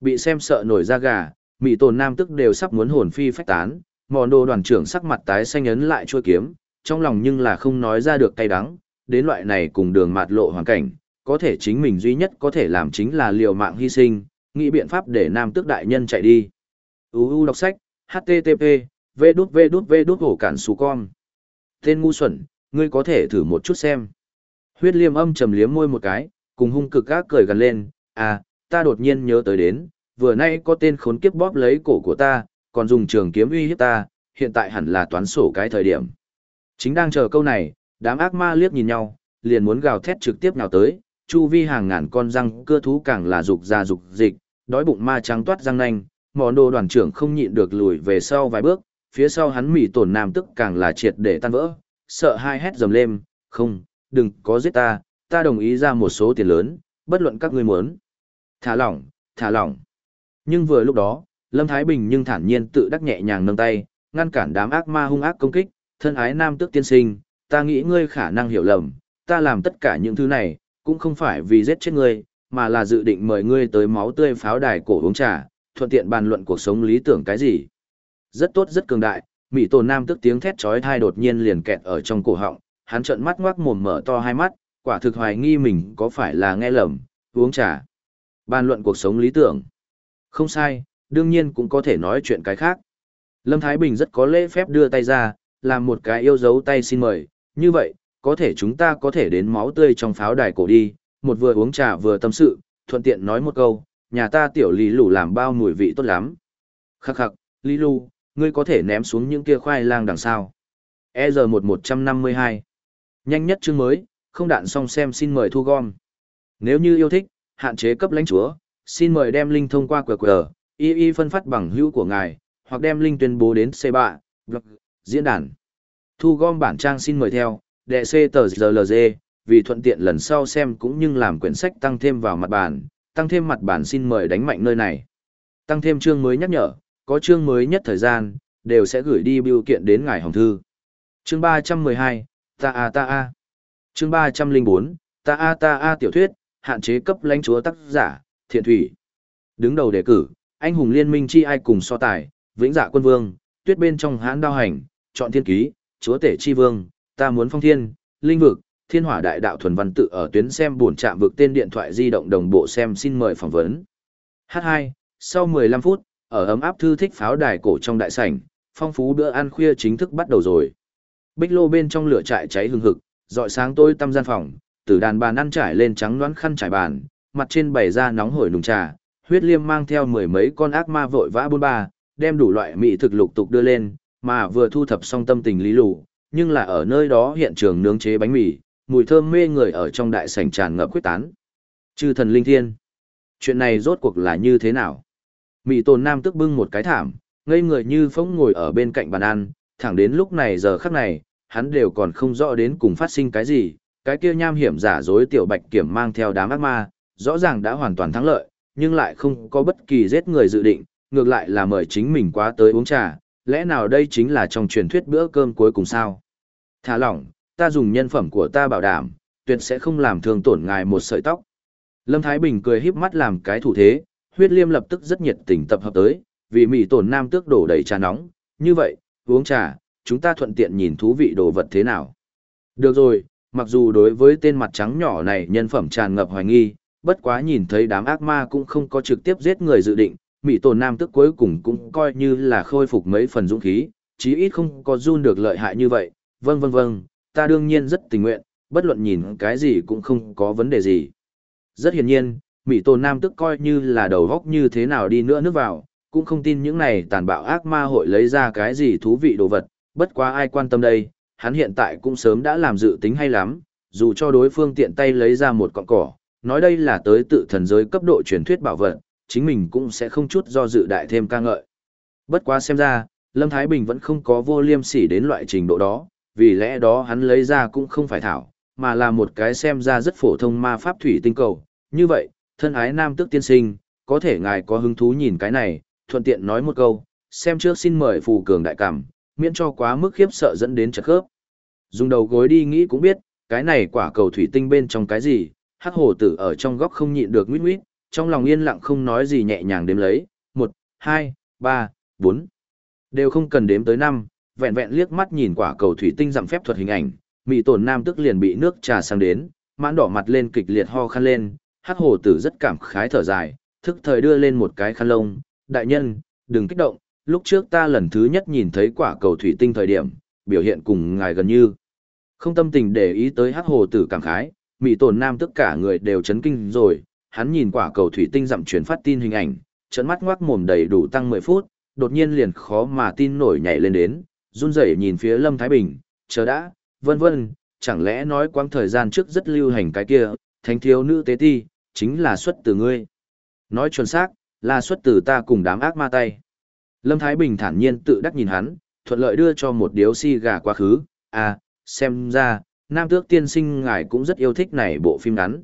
Bị xem sợ nổi da gà, mị tồn nam tức đều sắp muốn hồn phi phách tán, mòn đồ đoàn trưởng sắc mặt tái xanh ấn lại chua kiếm, trong lòng nhưng là không nói ra được cay đắng, đến loại này cùng đường mạt lộ hoàn cảnh, có thể chính mình duy nhất có thể làm chính là liều mạng hy sinh, nghĩ biện pháp để nam tước đại nhân chạy đi. UU đọc sách, HTTP, V đút V đút V đút hổ cản xù con. Tên ngu xuẩn, ngươi có thể thử một chút xem. Huyết liêm âm trầm liếm môi một cái, cùng hung cực gác cười gần lên, à, ta đột nhiên nhớ tới đến, vừa nay có tên khốn kiếp bóp lấy cổ của ta, còn dùng trường kiếm uy hiếp ta, hiện tại hẳn là toán sổ cái thời điểm. Chính đang chờ câu này, đám ác ma liếc nhìn nhau, liền muốn gào thét trực tiếp nào tới, chu vi hàng ngàn con răng cưa thú càng là dục ra dục dịch, đói bụng ma trắng toát răng nanh, món đồ đoàn trưởng không nhịn được lùi về sau vài bước, phía sau hắn mỉ tổn nam tức càng là triệt để tan vỡ, sợ hai hét dầm lên, không, đừng có giết ta, ta đồng ý ra một số tiền lớn, bất luận các ngươi muốn. Thả lỏng, thả lỏng. Nhưng vừa lúc đó, Lâm Thái Bình nhưng thản nhiên tự đắc nhẹ nhàng nâng tay, ngăn cản đám ác ma hung ác công kích, thân ái nam tước tiên sinh, ta nghĩ ngươi khả năng hiểu lầm, ta làm tất cả những thứ này, cũng không phải vì giết chết ngươi, mà là dự định mời ngươi tới máu tươi pháo đài cổ uống trà, thuận tiện bàn luận cuộc sống lý tưởng cái gì. Rất tốt rất cường đại, Mỹ Tổ Nam tức tiếng thét chói tai đột nhiên liền kẹt ở trong cổ họng, hắn trợn mắt ngoác mồm mở to hai mắt, quả thực hoài nghi mình có phải là nghe lầm, uống trà. Bàn luận cuộc sống lý tưởng. Không sai, đương nhiên cũng có thể nói chuyện cái khác. Lâm Thái Bình rất có lễ phép đưa tay ra, làm một cái yêu dấu tay xin mời, như vậy, có thể chúng ta có thể đến máu tươi trong pháo đài cổ đi, một vừa uống trà vừa tâm sự, thuận tiện nói một câu, nhà ta tiểu lý lù làm bao mùi vị tốt lắm. Khắc khắc, lý lù, ngươi có thể ném xuống những kia khoai lang đằng sau. E giờ một một trăm năm mươi hai Nhanh nhất chương mới, không đạn xong xem xin mời thu gom. Nếu như yêu thích, hạn chế cấp lãnh chúa, xin mời đem link thông qua QR, y y phân phát bằng hữu của ngài, hoặc đem link tuyên bố đến C3, blog, diễn đàn. Thu gom bản trang xin mời theo, đệ C tờ GLG, vì thuận tiện lần sau xem cũng như làm quyển sách tăng thêm vào mặt bản, tăng thêm mặt bản xin mời đánh mạnh nơi này. Tăng thêm chương mới nhắc nhở, có chương mới nhất thời gian, đều sẽ gửi đi biểu kiện đến ngài hồng thư. Chương 312, ta a ta a. Chương 304, ta a ta a tiểu thuyết, hạn chế cấp lãnh chúa tác giả, thiện thủy. Đứng đầu đề cử, anh hùng liên minh chi ai cùng so tài, vĩnh dạ quân vương, tuyết bên trong hãn đao hành, chọn thiên ký, chúa tể chi vương, ta muốn phong thiên, linh vực, thiên hỏa đại đạo thuần văn tự ở tuyến xem buồn chạm vực tên điện thoại di động đồng bộ xem xin mời phỏng vấn. H2, sau 15 phút, ở ấm áp thư thích pháo đài cổ trong đại sảnh, phong phú bữa ăn khuya chính thức bắt đầu rồi. Bích lô bên trong lửa trại cháy hừng hực, dọi sáng tôi tăm gian phòng, từ đàn bàn ăn trải lên trắng đoán khăn trải bàn, mặt trên bày ra nóng hổi nùng trà, huyết liêm mang theo mười mấy con ác ma vội vã buôn ba, đem đủ loại mỹ thực lục tục đưa lên, mà vừa thu thập xong tâm tình lý lù, nhưng là ở nơi đó hiện trường nướng chế bánh mì, mùi thơm mê người ở trong đại sảnh tràn ngập quyết tán. Chư thần linh thiên. Chuyện này rốt cuộc là như thế nào? Mị tồn nam tức bưng một cái thảm, ngây người như phóng ngồi ở bên cạnh bàn ăn, thẳng đến lúc này giờ khắc này, hắn đều còn không rõ đến cùng phát sinh cái gì, cái kia nham hiểm giả dối tiểu bạch kiểm mang theo đám ác ma, rõ ràng đã hoàn toàn thắng lợi, nhưng lại không có bất kỳ giết người dự định, ngược lại là mời chính mình quá tới uống trà, lẽ nào đây chính là trong truyền thuyết bữa cơm cuối cùng sao? Thả lỏng, ta dùng nhân phẩm của ta bảo đảm, tuyệt sẽ không làm thương tổn ngài một sợi tóc. Lâm Thái Bình cười híp mắt làm cái thủ thế, huyết liêm lập tức rất nhiệt tình tập hợp tới, vì mỹ tổn nam tước đổ đầy trà nóng, như vậy, uống trà, chúng ta thuận tiện nhìn thú vị đồ vật thế nào. Được rồi, mặc dù đối với tên mặt trắng nhỏ này nhân phẩm tràn ngập hoài nghi, bất quá nhìn thấy đám ác ma cũng không có trực tiếp giết người dự định, mỹ tổ nam tức cuối cùng cũng coi như là khôi phục mấy phần dũng khí, chí ít không có run được lợi hại như vậy, vâng vâng vâng, ta đương nhiên rất tình nguyện, bất luận nhìn cái gì cũng không có vấn đề gì. Rất hiển nhiên, Mỹ tổ Nam tức coi như là đầu góc như thế nào đi nữa nước vào, cũng không tin những này tàn bạo ác ma hội lấy ra cái gì thú vị đồ vật, bất quá ai quan tâm đây, hắn hiện tại cũng sớm đã làm dự tính hay lắm, dù cho đối phương tiện tay lấy ra một cọng cỏ, nói đây là tới tự thần giới cấp độ truyền thuyết bảo vật, chính mình cũng sẽ không chút do dự đại thêm ca ngợi. Bất quá xem ra, Lâm Thái Bình vẫn không có vô liêm sỉ đến loại trình độ đó, vì lẽ đó hắn lấy ra cũng không phải thảo, mà là một cái xem ra rất phổ thông ma pháp thủy tinh cầu. Như vậy, thân ái nam tước tiên sinh, có thể ngài có hứng thú nhìn cái này, thuận tiện nói một câu, xem trước xin mời phù cường đại cảm, miễn cho quá mức khiếp sợ dẫn đến trật khớp. Dùng đầu gối đi nghĩ cũng biết, cái này quả cầu thủy tinh bên trong cái gì, hắc hồ tử ở trong góc không nhịn được nguyết nguyết, trong lòng yên lặng không nói gì nhẹ nhàng đếm lấy, một, hai, ba, bốn, đều không cần đếm tới năm, vẹn vẹn liếc mắt nhìn quả cầu thủy tinh dặm phép thuật hình ảnh, mị tổn nam tức liền bị nước trà sang đến, mãn đỏ mặt lên kịch liệt ho khăn lên, hắc hồ tử rất cảm khái thở dài, thức thời đưa lên một cái khăn lông, đại nhân, đừng kích động, lúc trước ta lần thứ nhất nhìn thấy quả cầu thủy tinh thời điểm, biểu hiện cùng ngài gần như. Không tâm tình để ý tới hắc hồ tử cảm khái, mị tổn nam tất cả người đều chấn kinh rồi, hắn nhìn quả cầu thủy tinh dặm truyền phát tin hình ảnh, trận mắt ngoác mồm đầy đủ tăng 10 phút, đột nhiên liền khó mà tin nổi nhảy lên đến, run rẩy nhìn phía Lâm Thái Bình, chờ đã, vân vân, chẳng lẽ nói quãng thời gian trước rất lưu hành cái kia, thánh thiếu nữ tế ti, chính là xuất từ ngươi. Nói chuẩn xác, là xuất từ ta cùng đám ác ma tay. Lâm Thái Bình thản nhiên tự đắc nhìn hắn, thuận lợi đưa cho một điếu si gà quá khứ, à, xem ra, nam tước tiên sinh ngài cũng rất yêu thích này bộ phim ngắn.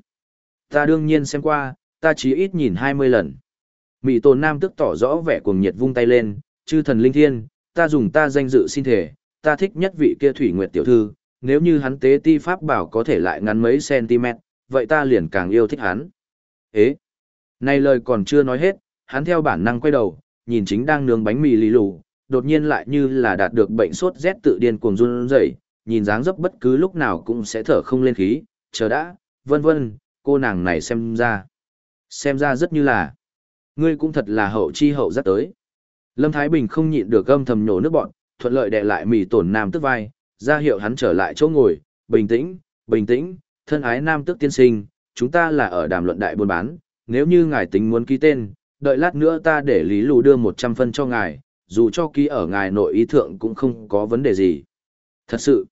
Ta đương nhiên xem qua, ta chỉ ít nhìn 20 lần. Mị tồn nam tức tỏ rõ vẻ cuồng nhiệt vung tay lên, chư thần linh thiên, ta dùng ta danh dự xin thể, ta thích nhất vị kia thủy nguyệt tiểu thư, nếu như hắn tế ti pháp bảo có thể lại ngắn mấy cm, vậy ta liền càng yêu thích hắn. Ế! Này lời còn chưa nói hết, hắn theo bản năng quay đầu, nhìn chính đang nướng bánh mì lì lù, đột nhiên lại như là đạt được bệnh sốt rét tự điên cuồng run rẩy, nhìn dáng dấp bất cứ lúc nào cũng sẽ thở không lên khí, chờ đã, vân vân, cô nàng này xem ra. Xem ra rất như là, ngươi cũng thật là hậu chi hậu rất tới. Lâm Thái Bình không nhịn được gâm thầm nhổ nước bọn, thuận lợi đè lại mì tổn nam tức vai, ra hiệu hắn trở lại chỗ ngồi, bình tĩnh, bình tĩnh, thân ái nam tức tiên sinh, chúng ta là ở đàm luận đại buôn bán, nếu như ngài tính muốn ký tên, đợi lát nữa ta để Lý Lù đưa 100 phân cho ngài, dù cho ký ở ngài nội ý thượng cũng không có vấn đề gì. Thật sự,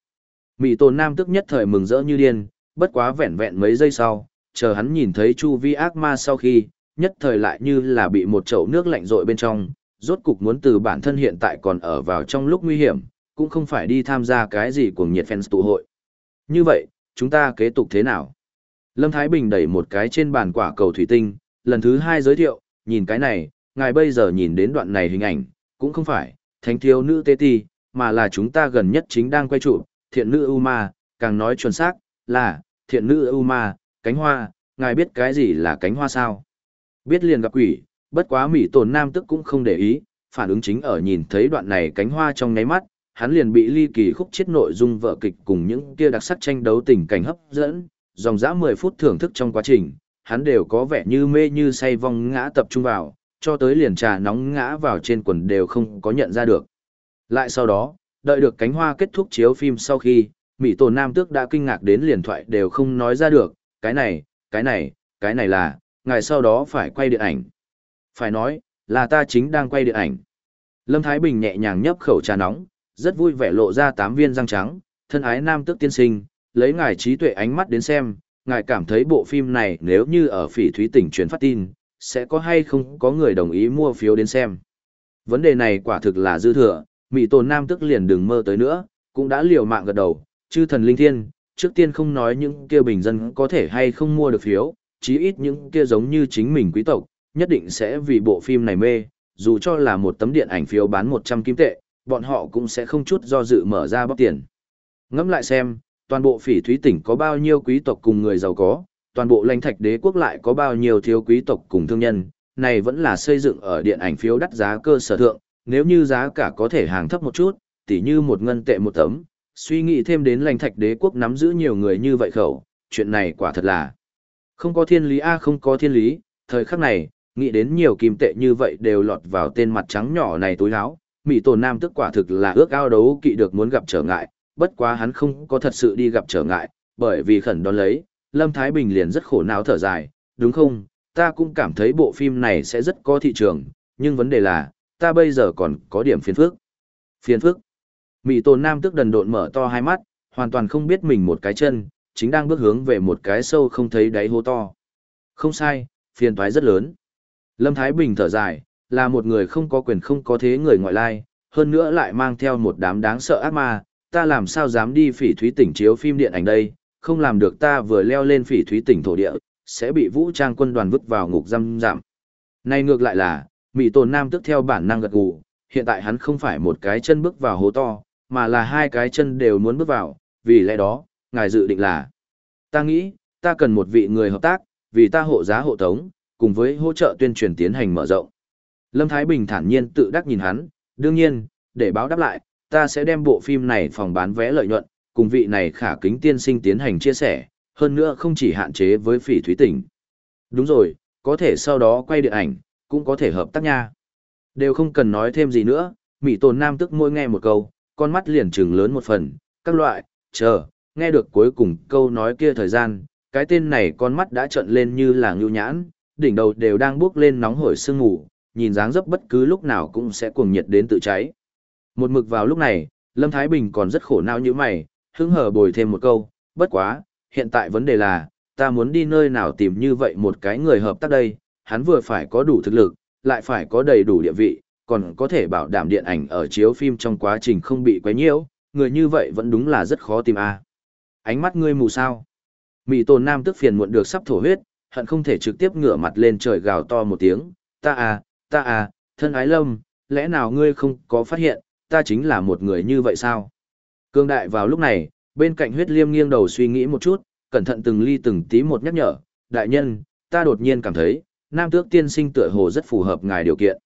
Mỹ tồn nam tức nhất thời mừng rỡ như điên, bất quá vẹn vẹn mấy giây sau, chờ hắn nhìn thấy chu vi ác ma sau khi, nhất thời lại như là bị một chậu nước lạnh rội bên trong, rốt cục muốn từ bản thân hiện tại còn ở vào trong lúc nguy hiểm, cũng không phải đi tham gia cái gì của nhiệt fans tụ hội. Như vậy, chúng ta kế tục thế nào? Lâm Thái Bình đẩy một cái trên bàn quả cầu thủy tinh, lần thứ hai giới thiệu, nhìn cái này, ngài bây giờ nhìn đến đoạn này hình ảnh, cũng không phải, thánh thiếu nữ tê ti, mà là chúng ta gần nhất chính đang quay trụ, thiện nữ uma càng nói chuẩn xác, là, thiện nữ uma cánh hoa, ngài biết cái gì là cánh hoa sao? Biết liền gặp quỷ, bất quá mỹ tồn nam tức cũng không để ý, phản ứng chính ở nhìn thấy đoạn này cánh hoa trong nháy mắt, hắn liền bị ly kỳ khúc chết nội dung vợ kịch cùng những kia đặc sắc tranh đấu tình cảnh hấp dẫn, dòng dã 10 phút thưởng thức trong quá trình, hắn đều có vẻ như mê như say vong ngã tập trung vào, cho tới liền trà nóng ngã vào trên quần đều không có nhận ra được. Lại sau đó, đợi được cánh hoa kết thúc chiếu phim sau khi, Mỹ Tổ Nam Tước đã kinh ngạc đến liền thoại đều không nói ra được, cái này, cái này, cái này là, ngài sau đó phải quay điện ảnh. Phải nói, là ta chính đang quay điện ảnh. Lâm Thái Bình nhẹ nhàng nhấp khẩu trà nóng, rất vui vẻ lộ ra tám viên răng trắng, thân ái Nam Tước tiên sinh, lấy ngài trí tuệ ánh mắt đến xem, ngài cảm thấy bộ phim này nếu như ở phỉ thúy tỉnh truyền phát tin, sẽ có hay không có người đồng ý mua phiếu đến xem. Vấn đề này quả thực là dư thừa, Mị Tồn Nam tức liền đừng mơ tới nữa, cũng đã liều mạng gật đầu, chư thần linh thiên, trước tiên không nói những kia bình dân có thể hay không mua được phiếu, chí ít những kia giống như chính mình quý tộc, nhất định sẽ vì bộ phim này mê, dù cho là một tấm điện ảnh phiếu bán 100 kim tệ, bọn họ cũng sẽ không chút do dự mở ra bóc tiền. Ngẫm lại xem, toàn bộ phỉ thúy tỉnh có bao nhiêu quý tộc cùng người giàu có, toàn bộ lãnh thạch đế quốc lại có bao nhiêu thiếu quý tộc cùng thương nhân, này vẫn là xây dựng ở điện ảnh phiếu đắt giá cơ sở thượng, nếu như giá cả có thể hàng thấp một chút, tỉ như một ngân tệ một tấm, suy nghĩ thêm đến lãnh thạch đế quốc nắm giữ nhiều người như vậy khẩu, chuyện này quả thật là không có thiên lý a không có thiên lý, thời khắc này, nghĩ đến nhiều kim tệ như vậy đều lọt vào tên mặt trắng nhỏ này túi áo, mỹ tổ nam tức quả thực là ước ao đấu kỵ được muốn gặp trở ngại, bất quá hắn không có thật sự đi gặp trở ngại, bởi vì khẩn đón lấy, Lâm Thái Bình liền rất khổ não thở dài, đúng không, ta cũng cảm thấy bộ phim này sẽ rất có thị trường, nhưng vấn đề là, ta bây giờ còn có điểm phiền phức. Phiền phức. Mị Tôn Nam tức đần độn mở to hai mắt, hoàn toàn không biết mình một cái chân, chính đang bước hướng về một cái sâu không thấy đáy hố to. Không sai, phiền toái rất lớn. Lâm Thái Bình thở dài, là một người không có quyền không có thế người ngoại lai, hơn nữa lại mang theo một đám đáng sợ ác ma, ta làm sao dám đi phỉ thúy tỉnh chiếu phim điện ảnh đây, không làm được ta vừa leo lên phỉ thúy tỉnh thổ địa, sẽ bị vũ trang quân đoàn vứt vào ngục giam giảm. Này ngược lại là, Mỹ Tồn Nam tức theo bản năng gật gù, hiện tại hắn không phải một cái chân bước vào hố to, mà là hai cái chân đều muốn bước vào, vì lẽ đó, ngài dự định là, ta nghĩ, ta cần một vị người hợp tác, vì ta hộ giá hộ tống, cùng với hỗ trợ tuyên truyền tiến hành mở rộng. Lâm Thái Bình thản nhiên tự đắc nhìn hắn, đương nhiên, để báo đáp lại, ta sẽ đem bộ phim này phòng bán vé lợi nhuận, cùng vị này khả kính tiên sinh tiến hành chia sẻ, hơn nữa không chỉ hạn chế với phỉ thúy tỉnh. Đúng rồi, có thể sau đó quay điện ảnh, cũng có thể hợp tác nha. Đều không cần nói thêm gì nữa, Mỹ Tồn Nam tức môi nghe một câu, con mắt liền trừng lớn một phần, các loại, chờ, nghe được cuối cùng câu nói kia thời gian, cái tên này con mắt đã trợn lên như là ngưu nhãn, đỉnh đầu đều đang bước lên nóng hổi sương ngủ, nhìn dáng dấp bất cứ lúc nào cũng sẽ cuồng nhiệt đến tự cháy. Một mực vào lúc này, Lâm Thái Bình còn rất khổ não như mày, hứng hở bồi thêm một câu, bất quá, hiện tại vấn đề là, ta muốn đi nơi nào tìm như vậy một cái người hợp tác đây, hắn vừa phải có đủ thực lực, lại phải có đầy đủ địa vị, còn có thể bảo đảm điện ảnh ở chiếu phim trong quá trình không bị quấy nhiễu, người như vậy vẫn đúng là rất khó tìm a. Ánh mắt ngươi mù sao? Mị tôn Nam tức phiền muộn được sắp thổ huyết, hận không thể trực tiếp ngửa mặt lên trời gào to một tiếng, "Ta à, ta à, thân ái Lâm, lẽ nào ngươi không có phát hiện, ta chính là một người như vậy sao?" Cương đại vào lúc này, bên cạnh huyết liêm nghiêng đầu suy nghĩ một chút, cẩn thận từng ly từng tí một nhắc nhở, đại nhân, ta đột nhiên cảm thấy, nam tước tiên sinh tựa hồ rất phù hợp ngài điều kiện.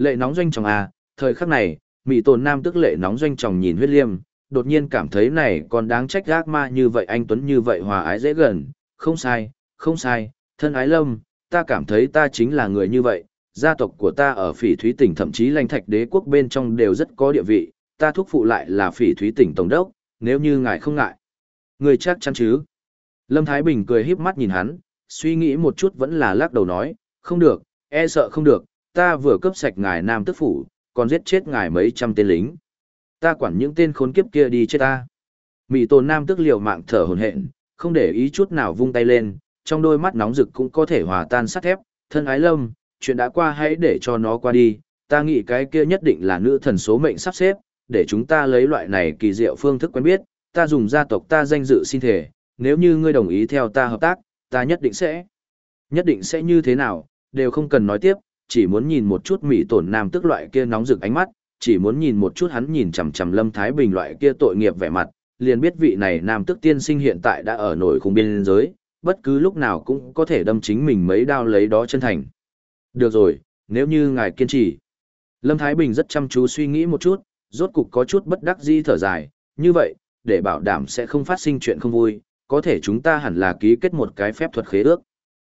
Lệ nóng doanh chồng à, thời khắc này, Mị tồn nam tức lệ nóng doanh chồng nhìn huyết liêm, đột nhiên cảm thấy này còn đáng trách gác ma như vậy anh Tuấn như vậy hòa ái dễ gần, không sai, không sai, thân ái lâm, ta cảm thấy ta chính là người như vậy, gia tộc của ta ở phỉ thúy tỉnh thậm chí lành thạch đế quốc bên trong đều rất có địa vị, ta thúc phụ lại là phỉ thúy tỉnh tổng đốc, nếu như ngài không ngại. Người chắc chắn chứ? Lâm Thái Bình cười híp mắt nhìn hắn, suy nghĩ một chút vẫn là lắc đầu nói, không được, e sợ không được, ta vừa cướp sạch ngài nam tức phủ, còn giết chết ngài mấy trăm tên lính. Ta quản những tên khốn kiếp kia đi chết ta. Mị tồn nam tức liều mạng thở hồn hện, không để ý chút nào vung tay lên, trong đôi mắt nóng rực cũng có thể hòa tan sắt thép, thân ái lâm, chuyện đã qua hãy để cho nó qua đi, ta nghĩ cái kia nhất định là nữ thần số mệnh sắp xếp, để chúng ta lấy loại này kỳ diệu phương thức quen biết, ta dùng gia tộc ta danh dự xin thể, nếu như ngươi đồng ý theo ta hợp tác, ta nhất định sẽ. Nhất định sẽ như thế nào, đều không cần nói tiếp, chỉ muốn nhìn một chút mỹ tổn nam tức loại kia nóng rực ánh mắt, chỉ muốn nhìn một chút hắn nhìn chằm chằm Lâm Thái Bình loại kia tội nghiệp vẻ mặt, liền biết vị này nam tức tiên sinh hiện tại đã ở nổi khung biên giới, bất cứ lúc nào cũng có thể đâm chính mình mấy đao lấy đó chân thành. Được rồi, nếu như ngài kiên trì. Lâm Thái Bình rất chăm chú suy nghĩ một chút, rốt cục có chút bất đắc dĩ thở dài, như vậy, để bảo đảm sẽ không phát sinh chuyện không vui, có thể chúng ta hẳn là ký kết một cái phép thuật khế ước.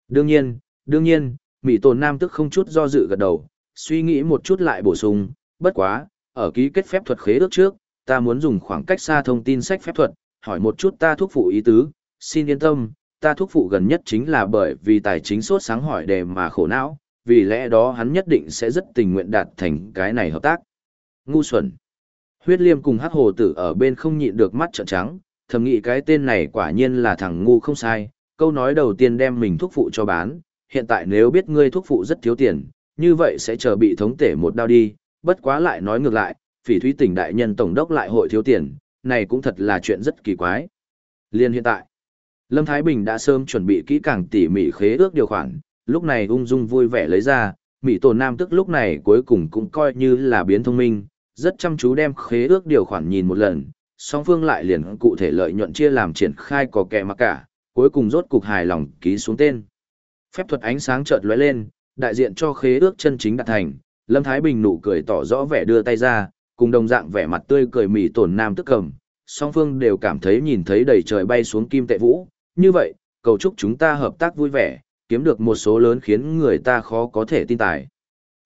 Đương nhiên, đương nhiên, Mỹ Tồn Nam tức không chút do dự gật đầu, suy nghĩ một chút lại bổ sung, bất quá, ở ký kết phép thuật khế ước trước, ta muốn dùng khoảng cách xa thông tin sách phép thuật, hỏi một chút ta thuốc phụ ý tứ, xin yên tâm, ta thuốc phụ gần nhất chính là bởi vì tài chính sốt sáng hỏi đề mà khổ não, vì lẽ đó hắn nhất định sẽ rất tình nguyện đạt thành cái này hợp tác. Ngu xuẩn. Huyết liêm cùng hắc hồ tử ở bên không nhịn được mắt trợn trắng, thầm nghĩ cái tên này quả nhiên là thằng ngu không sai, câu nói đầu tiên đem mình thuốc phụ cho bán, hiện tại nếu biết ngươi thuốc phụ rất thiếu tiền, như vậy sẽ chờ bị thống tể một đao đi, bất quá lại nói ngược lại, phỉ thúy tỉnh đại nhân tổng đốc lại hội thiếu tiền, này cũng thật là chuyện rất kỳ quái. Liên hiện tại, Lâm Thái Bình đã sớm chuẩn bị kỹ càng tỉ mỉ khế ước điều khoản, lúc này ung dung vui vẻ lấy ra, Mỹ Tổ Nam tức lúc này cuối cùng cũng coi như là biến thông minh, rất chăm chú đem khế ước điều khoản nhìn một lần, song phương lại liền cụ thể lợi nhuận chia làm triển khai có kẻ mà cả, cuối cùng rốt cục hài lòng ký xuống tên. Phép thuật ánh sáng chợt lóe lên, đại diện cho khế ước chân chính đạt thành, Lâm Thái Bình nụ cười tỏ rõ vẻ đưa tay ra, cùng đồng dạng vẻ mặt tươi cười mỉ tổn nam tức cầm, song phương đều cảm thấy nhìn thấy đầy trời bay xuống kim tệ vũ, như vậy, cầu chúc chúng ta hợp tác vui vẻ, kiếm được một số lớn khiến người ta khó có thể tin tài.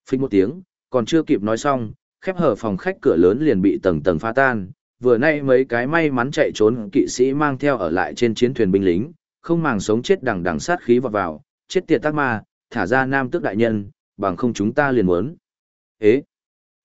Phích một tiếng, còn chưa kịp nói xong, khép hở phòng khách cửa lớn liền bị tầng tầng phá tan, vừa nay mấy cái may mắn chạy trốn kỵ sĩ mang theo ở lại trên chiến thuyền binh lính, không màng sống chết đằng đằng sát khí vọt vào, chết tiệt tác ma, thả ra nam tước đại nhân, bằng không chúng ta liền muốn. Ế!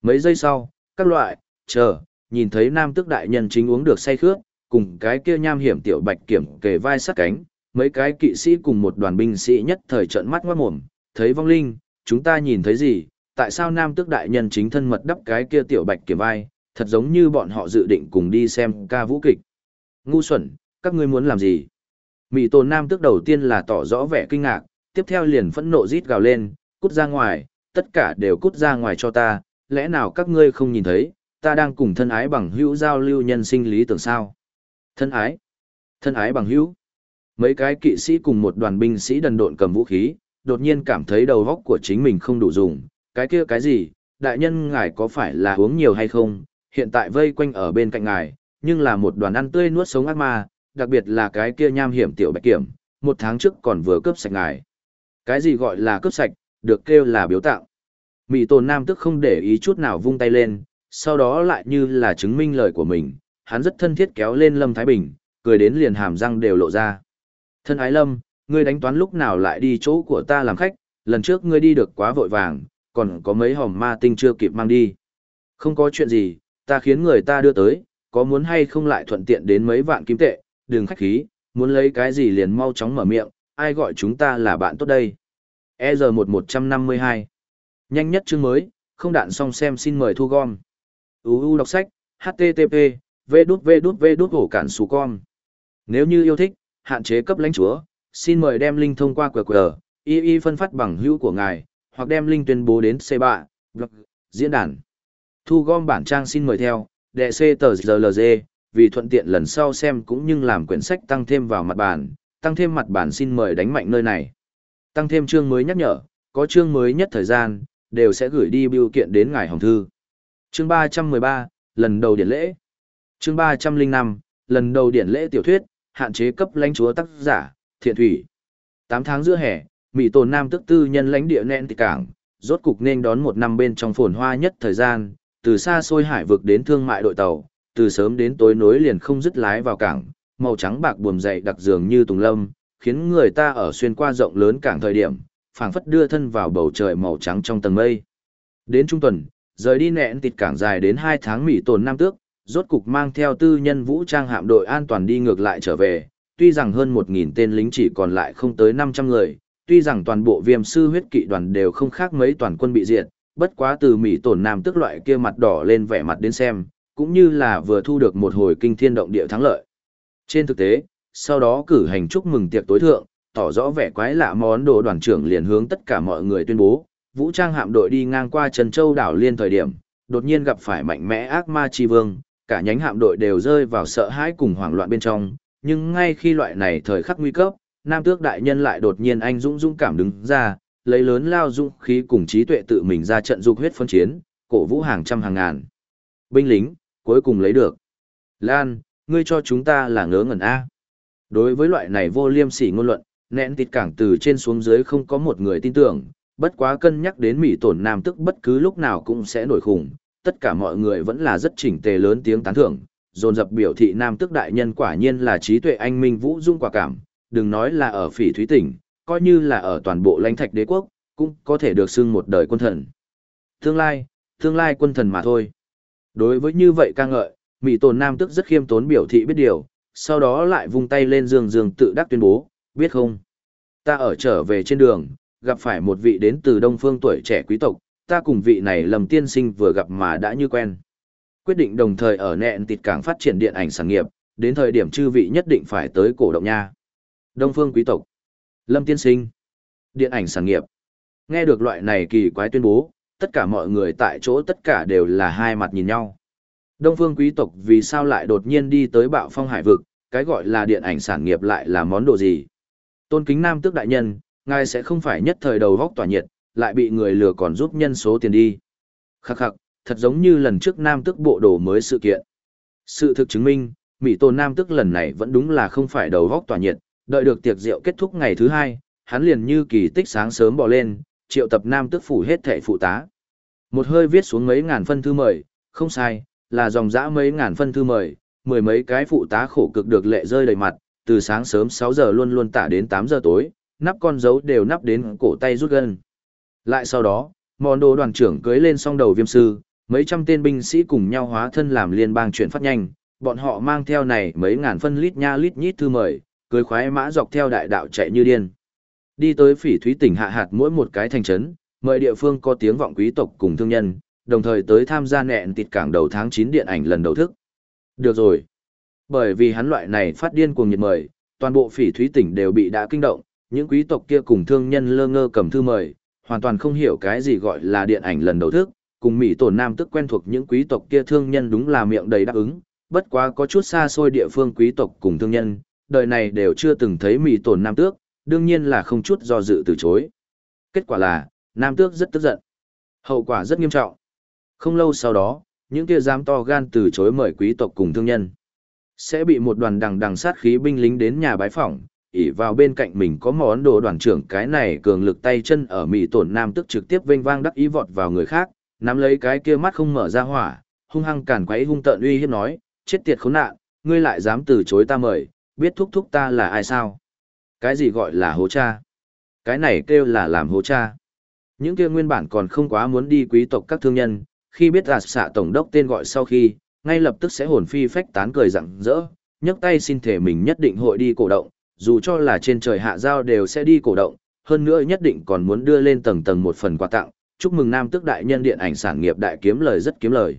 Mấy giây sau, các loại, chờ, nhìn thấy nam tước đại nhân chính uống được say khước, cùng cái kia nham hiểm tiểu bạch kiểm kề vai sát cánh, mấy cái kỵ sĩ cùng một đoàn binh sĩ nhất thời trợn mắt ngoát mồm, thấy vong linh, chúng ta nhìn thấy gì, tại sao nam tước đại nhân chính thân mật đắp cái kia tiểu bạch kiểm vai, thật giống như bọn họ dự định cùng đi xem ca vũ kịch. Ngu xuẩn, các ngươi muốn làm gì? Mỹ tồn nam tước đầu tiên là tỏ rõ vẻ kinh ngạc, tiếp theo liền phẫn nộ rít gào lên, cút ra ngoài, tất cả đều cút ra ngoài cho ta, lẽ nào các ngươi không nhìn thấy, ta đang cùng thân ái bằng hữu giao lưu nhân sinh lý tưởng sao? Thân ái? Thân ái bằng hữu? Mấy cái kỵ sĩ cùng một đoàn binh sĩ đần độn cầm vũ khí, đột nhiên cảm thấy đầu góc của chính mình không đủ dùng, cái kia cái gì, đại nhân ngài có phải là uống nhiều hay không, hiện tại vây quanh ở bên cạnh ngài, nhưng là một đoàn ăn tươi nuốt sống ác ma, đặc biệt là cái kia nham hiểm tiểu bạch kiểm, một tháng trước còn vừa cướp sạch ngài. Cái gì gọi là cướp sạch, được kêu là biếu tạo. Mỹ tồn nam tức không để ý chút nào vung tay lên, sau đó lại như là chứng minh lời của mình, hắn rất thân thiết kéo lên Lâm Thái Bình, cười đến liền hàm răng đều lộ ra. Thân ái Lâm, ngươi đánh toán lúc nào lại đi chỗ của ta làm khách, lần trước ngươi đi được quá vội vàng, còn có mấy hòm ma tinh chưa kịp mang đi. Không có chuyện gì, ta khiến người ta đưa tới, có muốn hay không lại thuận tiện đến mấy vạn kim tệ, đừng khách khí, muốn lấy cái gì liền mau chóng mở miệng, ai gọi chúng ta là bạn tốt đây. EZ1152 Nhanh nhất chương mới, không đạn xong xem xin mời thu gom. UU đọc sách, HTTP, V đút V đút V đút hổ cản xù con. Nếu như yêu thích, hạn chế cấp lãnh chúa, xin mời đem link thông qua QR, y y phân phát bằng hữu của ngài, hoặc đem link tuyên bố đến C3, blog, diễn đàn. Thu gom bản trang xin mời theo, đệ C tờ GLG, vì thuận tiện lần sau xem cũng như làm quyển sách tăng thêm vào mặt bản, tăng thêm mặt bản xin mời đánh mạnh nơi này. Tăng thêm chương mới nhắc nhở, có chương mới nhất thời gian, đều sẽ gửi đi biểu kiện đến ngài hồng thư. Chương 313, lần đầu điển lễ. Chương 305, lần đầu điển lễ tiểu thuyết, hạn chế cấp lãnh chúa tác giả, thiện thủy. 8 tháng giữa hè, Mỹ tồn nam tức tư nhân lãnh địa nẹn tịch cảng, rốt cục nên đón một năm bên trong phồn hoa nhất thời gian, từ xa xôi hải vực đến thương mại đội tàu, từ sớm đến tối nối liền không dứt lái vào cảng, màu trắng bạc buồm dày đặc dường như tùng lâm, khiến người ta ở xuyên qua rộng lớn cảng thời điểm, phảng phất đưa thân vào bầu trời màu trắng trong tầng mây. Đến trung tuần, rời đi nẹn tịt cảng dài đến 2 tháng Mỹ tồn nam tước, rốt cục mang theo tư nhân vũ trang hạm đội an toàn đi ngược lại trở về, tuy rằng hơn 1.000 tên lính chỉ còn lại không tới 500 người, tuy rằng toàn bộ viêm sư huyết kỵ đoàn đều không khác mấy toàn quân bị diệt, bất quá từ Mỹ tổn nam tước loại kia mặt đỏ lên vẻ mặt đến xem, cũng như là vừa thu được một hồi kinh thiên động địa thắng lợi. Trên thực tế, sau đó cử hành chúc mừng tiệc tối thượng, tỏ rõ vẻ quái lạ món đồ đoàn trưởng liền hướng tất cả mọi người tuyên bố, vũ trang hạm đội đi ngang qua Trần Châu đảo liên thời điểm, đột nhiên gặp phải mạnh mẽ ác ma chi vương, cả nhánh hạm đội đều rơi vào sợ hãi cùng hoảng loạn bên trong, nhưng ngay khi loại này thời khắc nguy cấp, nam tước đại nhân lại đột nhiên anh dũng dũng cảm đứng ra, lấy lớn lao dũng khí cùng trí tuệ tự mình ra trận dục huyết phân chiến, cổ vũ hàng trăm hàng ngàn. Binh lính, cuối cùng lấy được. Lan, ngươi cho chúng ta là ngớ ngẩn A. Đối với loại này vô liêm sỉ ngôn luận, nẹn tịt cảng từ trên xuống dưới không có một người tin tưởng, bất quá cân nhắc đến mỹ tổn nam tức bất cứ lúc nào cũng sẽ nổi khủng, tất cả mọi người vẫn là rất chỉnh tề lớn tiếng tán thưởng, dồn dập biểu thị nam tức đại nhân quả nhiên là trí tuệ anh minh vũ dung quả cảm, đừng nói là ở phỉ thúy tỉnh, coi như là ở toàn bộ lãnh thạch đế quốc, cũng có thể được xưng một đời quân thần. Tương lai, tương lai quân thần mà thôi. Đối với như vậy ca ngợi, Mỹ tồn nam tức rất khiêm tốn biểu thị biết điều, sau đó lại vung tay lên dương dương tự đắc tuyên bố, biết không? Ta ở trở về trên đường, gặp phải một vị đến từ đông phương tuổi trẻ quý tộc, ta cùng vị này lầm tiên sinh vừa gặp mà đã như quen. Quyết định đồng thời ở nẹn tịt cảng phát triển điện ảnh sản nghiệp, đến thời điểm chư vị nhất định phải tới cổ động nha. Đông phương quý tộc. Lâm tiên sinh. Điện ảnh sản nghiệp. Nghe được loại này kỳ quái tuyên bố, tất cả mọi người tại chỗ tất cả đều là hai mặt nhìn nhau. Đông phương quý tộc vì sao lại đột nhiên đi tới bạo phong hải vực, cái gọi là điện ảnh sản nghiệp lại là món đồ gì? Tôn kính nam tước đại nhân, ngài sẽ không phải nhất thời đầu vóc tỏa nhiệt, lại bị người lừa còn giúp nhân số tiền đi. Khắc khắc, thật giống như lần trước nam tước bộ đồ mới sự kiện. Sự thực chứng minh, Mỹ tôn nam tước lần này vẫn đúng là không phải đầu vóc tỏa nhiệt, đợi được tiệc rượu kết thúc ngày thứ hai, hắn liền như kỳ tích sáng sớm bỏ lên, triệu tập nam tước phủ hết thệ phụ tá. Một hơi viết xuống mấy ngàn phân thư mời, không sai, là dòng dã mấy ngàn phân thư mời, mười mấy cái phụ tá khổ cực được lệ rơi đầy mặt, từ sáng sớm 6 giờ luôn luôn tả đến 8 giờ tối, nắp con dấu đều nắp đến cổ tay rút gần. Lại sau đó, mòn đồ đoàn trưởng cưới lên song đầu viêm sư, mấy trăm tên binh sĩ cùng nhau hóa thân làm liên bang chuyển phát nhanh, bọn họ mang theo này mấy ngàn phân lít nha lít nhít thư mời, cưới khoái mã dọc theo đại đạo chạy như điên. Đi tới phỉ thúy tỉnh hạ hạt mỗi một cái thành trấn, mời địa phương có tiếng vọng quý tộc cùng thương nhân, đồng thời tới tham gia nẹn tịt cảng đầu tháng 9 điện ảnh lần đầu thức. Được rồi. Bởi vì hắn loại này phát điên cuồng nhiệt mời, toàn bộ phỉ thúy tỉnh đều bị đã kinh động, những quý tộc kia cùng thương nhân lơ ngơ cầm thư mời, hoàn toàn không hiểu cái gì gọi là điện ảnh lần đầu thức, cùng Mỹ tổn nam tức quen thuộc những quý tộc kia thương nhân đúng là miệng đầy đáp ứng, bất quá có chút xa xôi địa phương quý tộc cùng thương nhân, đời này đều chưa từng thấy Mỹ tổn nam tước, đương nhiên là không chút do dự từ chối. Kết quả là, nam tước rất tức giận. Hậu quả rất nghiêm trọng. Không lâu sau đó, những kia dám to gan từ chối mời quý tộc cùng thương nhân. Sẽ bị một đoàn đằng đằng sát khí binh lính đến nhà bái phỏng, ỉ vào bên cạnh mình có món đồ đoàn trưởng cái này cường lực tay chân ở mỹ tổn nam tức trực tiếp vênh vang đắc ý vọt vào người khác, nắm lấy cái kia mắt không mở ra hỏa, hung hăng cản quấy hung tợn uy hiếp nói, chết tiệt khốn nạn, ngươi lại dám từ chối ta mời, biết thúc thúc ta là ai sao? Cái gì gọi là hố cha? Cái này kêu là làm hố cha. Những kia nguyên bản còn không quá muốn đi quý tộc các thương nhân, khi biết ạt xạ tổng đốc tên gọi sau khi, ngay lập tức sẽ hồn phi phách tán cười rặng rỡ, nhấc tay xin thể mình nhất định hội đi cổ động, dù cho là trên trời hạ giao đều sẽ đi cổ động, hơn nữa nhất định còn muốn đưa lên tầng tầng một phần quà tặng, chúc mừng nam tước đại nhân điện ảnh sản nghiệp đại kiếm lời rất kiếm lời.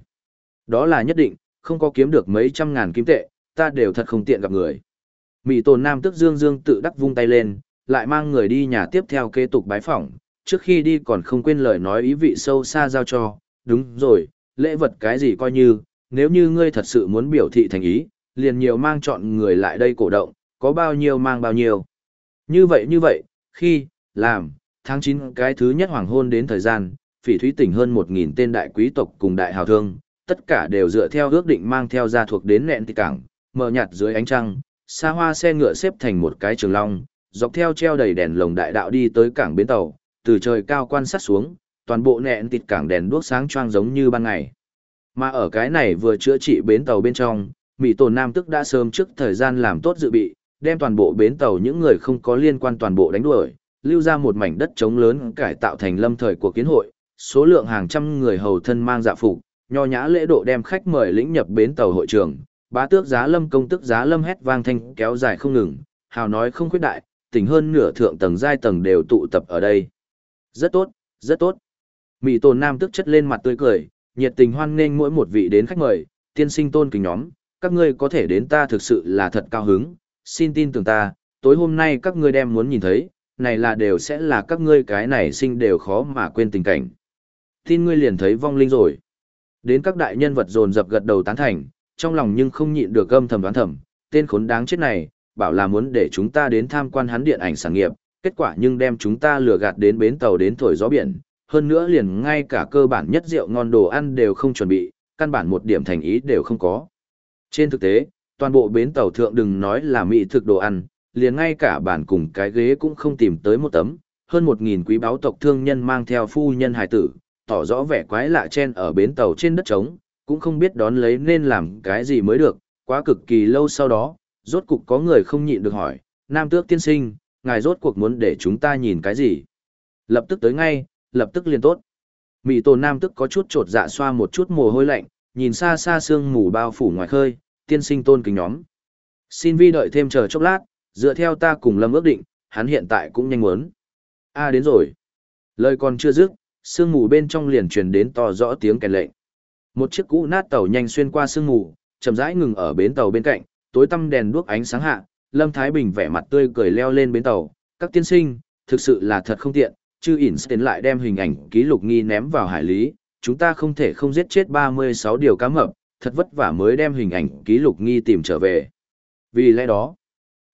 Đó là nhất định, không có kiếm được mấy trăm ngàn kim tệ, ta đều thật không tiện gặp người. Mỹ tồn nam tước dương dương tự đắc vung tay lên, lại mang người đi nhà tiếp theo kế tục bái phỏng, trước khi đi còn không quên lời nói ý vị sâu xa giao cho, đúng rồi, lễ vật cái gì coi như, nếu như ngươi thật sự muốn biểu thị thành ý, liền nhiều mang chọn người lại đây cổ động, có bao nhiêu mang bao nhiêu. Như vậy như vậy, khi, làm, tháng 9 cái thứ nhất hoàng hôn đến thời gian, phỉ thúy tỉnh hơn 1.000 tên đại quý tộc cùng đại hào thương, tất cả đều dựa theo ước định mang theo gia thuộc đến nẹn tị cảng, mở nhạt dưới ánh trăng, xa hoa xe ngựa xếp thành một cái trường long, dọc theo treo đầy đèn lồng đại đạo đi tới cảng bến tàu, từ trời cao quan sát xuống, toàn bộ nẹn tịt cảng đèn đuốc sáng choang giống như ban ngày. Mà ở cái này vừa chữa trị bến tàu bên trong, Mỹ tổ Nam tức đã sớm trước thời gian làm tốt dự bị, đem toàn bộ bến tàu những người không có liên quan toàn bộ đánh đuổi, lưu ra một mảnh đất trống lớn cải tạo thành lâm thời của kiến hội, số lượng hàng trăm người hầu thân mang dạ phục, nho nhã lễ độ đem khách mời lĩnh nhập bến tàu hội trường, bá tước giá lâm công tức giá lâm hét vang thanh kéo dài không ngừng, hào nói không khuyết đại, tỉnh hơn nửa thượng tầng giai tầng đều tụ tập ở đây. Rất tốt, rất tốt. Mỹ tôn nam tức chất lên mặt tươi cười, nhiệt tình hoan nghênh mỗi một vị đến khách mời, tiên sinh tôn kính nhóm, các ngươi có thể đến ta thực sự là thật cao hứng, xin tin tưởng ta, tối hôm nay các ngươi đem muốn nhìn thấy, này là đều sẽ là các ngươi cái này sinh đều khó mà quên tình cảnh. Tin ngươi liền thấy vong linh rồi. Đến các đại nhân vật dồn dập gật đầu tán thành, trong lòng nhưng không nhịn được âm thầm đoán thầm, tên khốn đáng chết này, bảo là muốn để chúng ta đến tham quan hắn điện ảnh sản nghiệp, kết quả nhưng đem chúng ta lừa gạt đến bến tàu đến thổi gió biển, hơn nữa liền ngay cả cơ bản nhất rượu ngon đồ ăn đều không chuẩn bị, căn bản một điểm thành ý đều không có. Trên thực tế, toàn bộ bến tàu thượng đừng nói là mỹ thực đồ ăn, liền ngay cả bản cùng cái ghế cũng không tìm tới một tấm, hơn một nghìn quý báo tộc thương nhân mang theo phu nhân hài tử, tỏ rõ vẻ quái lạ chen ở bến tàu trên đất trống, cũng không biết đón lấy nên làm cái gì mới được, quá cực kỳ lâu sau đó, rốt cục có người không nhịn được hỏi, Nam Tước tiên sinh, ngài rốt cuộc muốn để chúng ta nhìn cái gì? Lập tức tới ngay, lập tức liền tốt. Mỹ tổ Nam tức có chút trột dạ xoa một chút mồ hôi lạnh, nhìn xa xa sương mù bao phủ ngoài khơi, tiên sinh tôn kính nhóm. Xin vi đợi thêm chờ chốc lát, dựa theo ta cùng lâm ước định, hắn hiện tại cũng nhanh muốn. A à, đến rồi. Lời còn chưa dứt, sương mù bên trong liền truyền đến to rõ tiếng kèn lệnh. Một chiếc cũ nát tàu nhanh xuyên qua sương mù, chậm rãi ngừng ở bến tàu bên cạnh, tối tăm đèn đuốc ánh sáng hạ, Lâm Thái Bình vẻ mặt tươi cười leo lên bến tàu, các tiên sinh, thực sự là thật không tiện, chứ Einstein lại đem hình ảnh ký lục nghi ném vào hải lý, chúng ta không thể không giết chết 36 điều cá mập, thật vất vả mới đem hình ảnh ký lục nghi tìm trở về. Vì lẽ đó,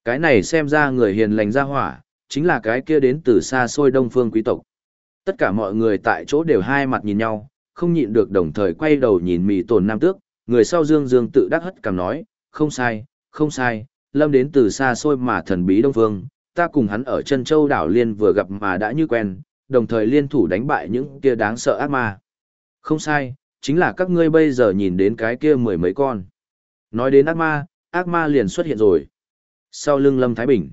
cái này xem ra người hiền lành ra hỏa, chính là cái kia đến từ xa xôi đông phương quý tộc. Tất cả mọi người tại chỗ đều hai mặt nhìn nhau, không nhịn được đồng thời quay đầu nhìn mì tồn nam tước, người sau dương dương tự đắc hất cảm nói, không sai, không sai, lâm đến từ xa xôi mà thần bí đông phương, ta cùng hắn ở chân châu đảo liên vừa gặp mà đã như quen, đồng thời liên thủ đánh bại những kia đáng sợ ác ma. Không sai, chính là các ngươi bây giờ nhìn đến cái kia mười mấy con. Nói đến ác ma, ác ma liền xuất hiện rồi. Sau lưng Lâm Thái Bình,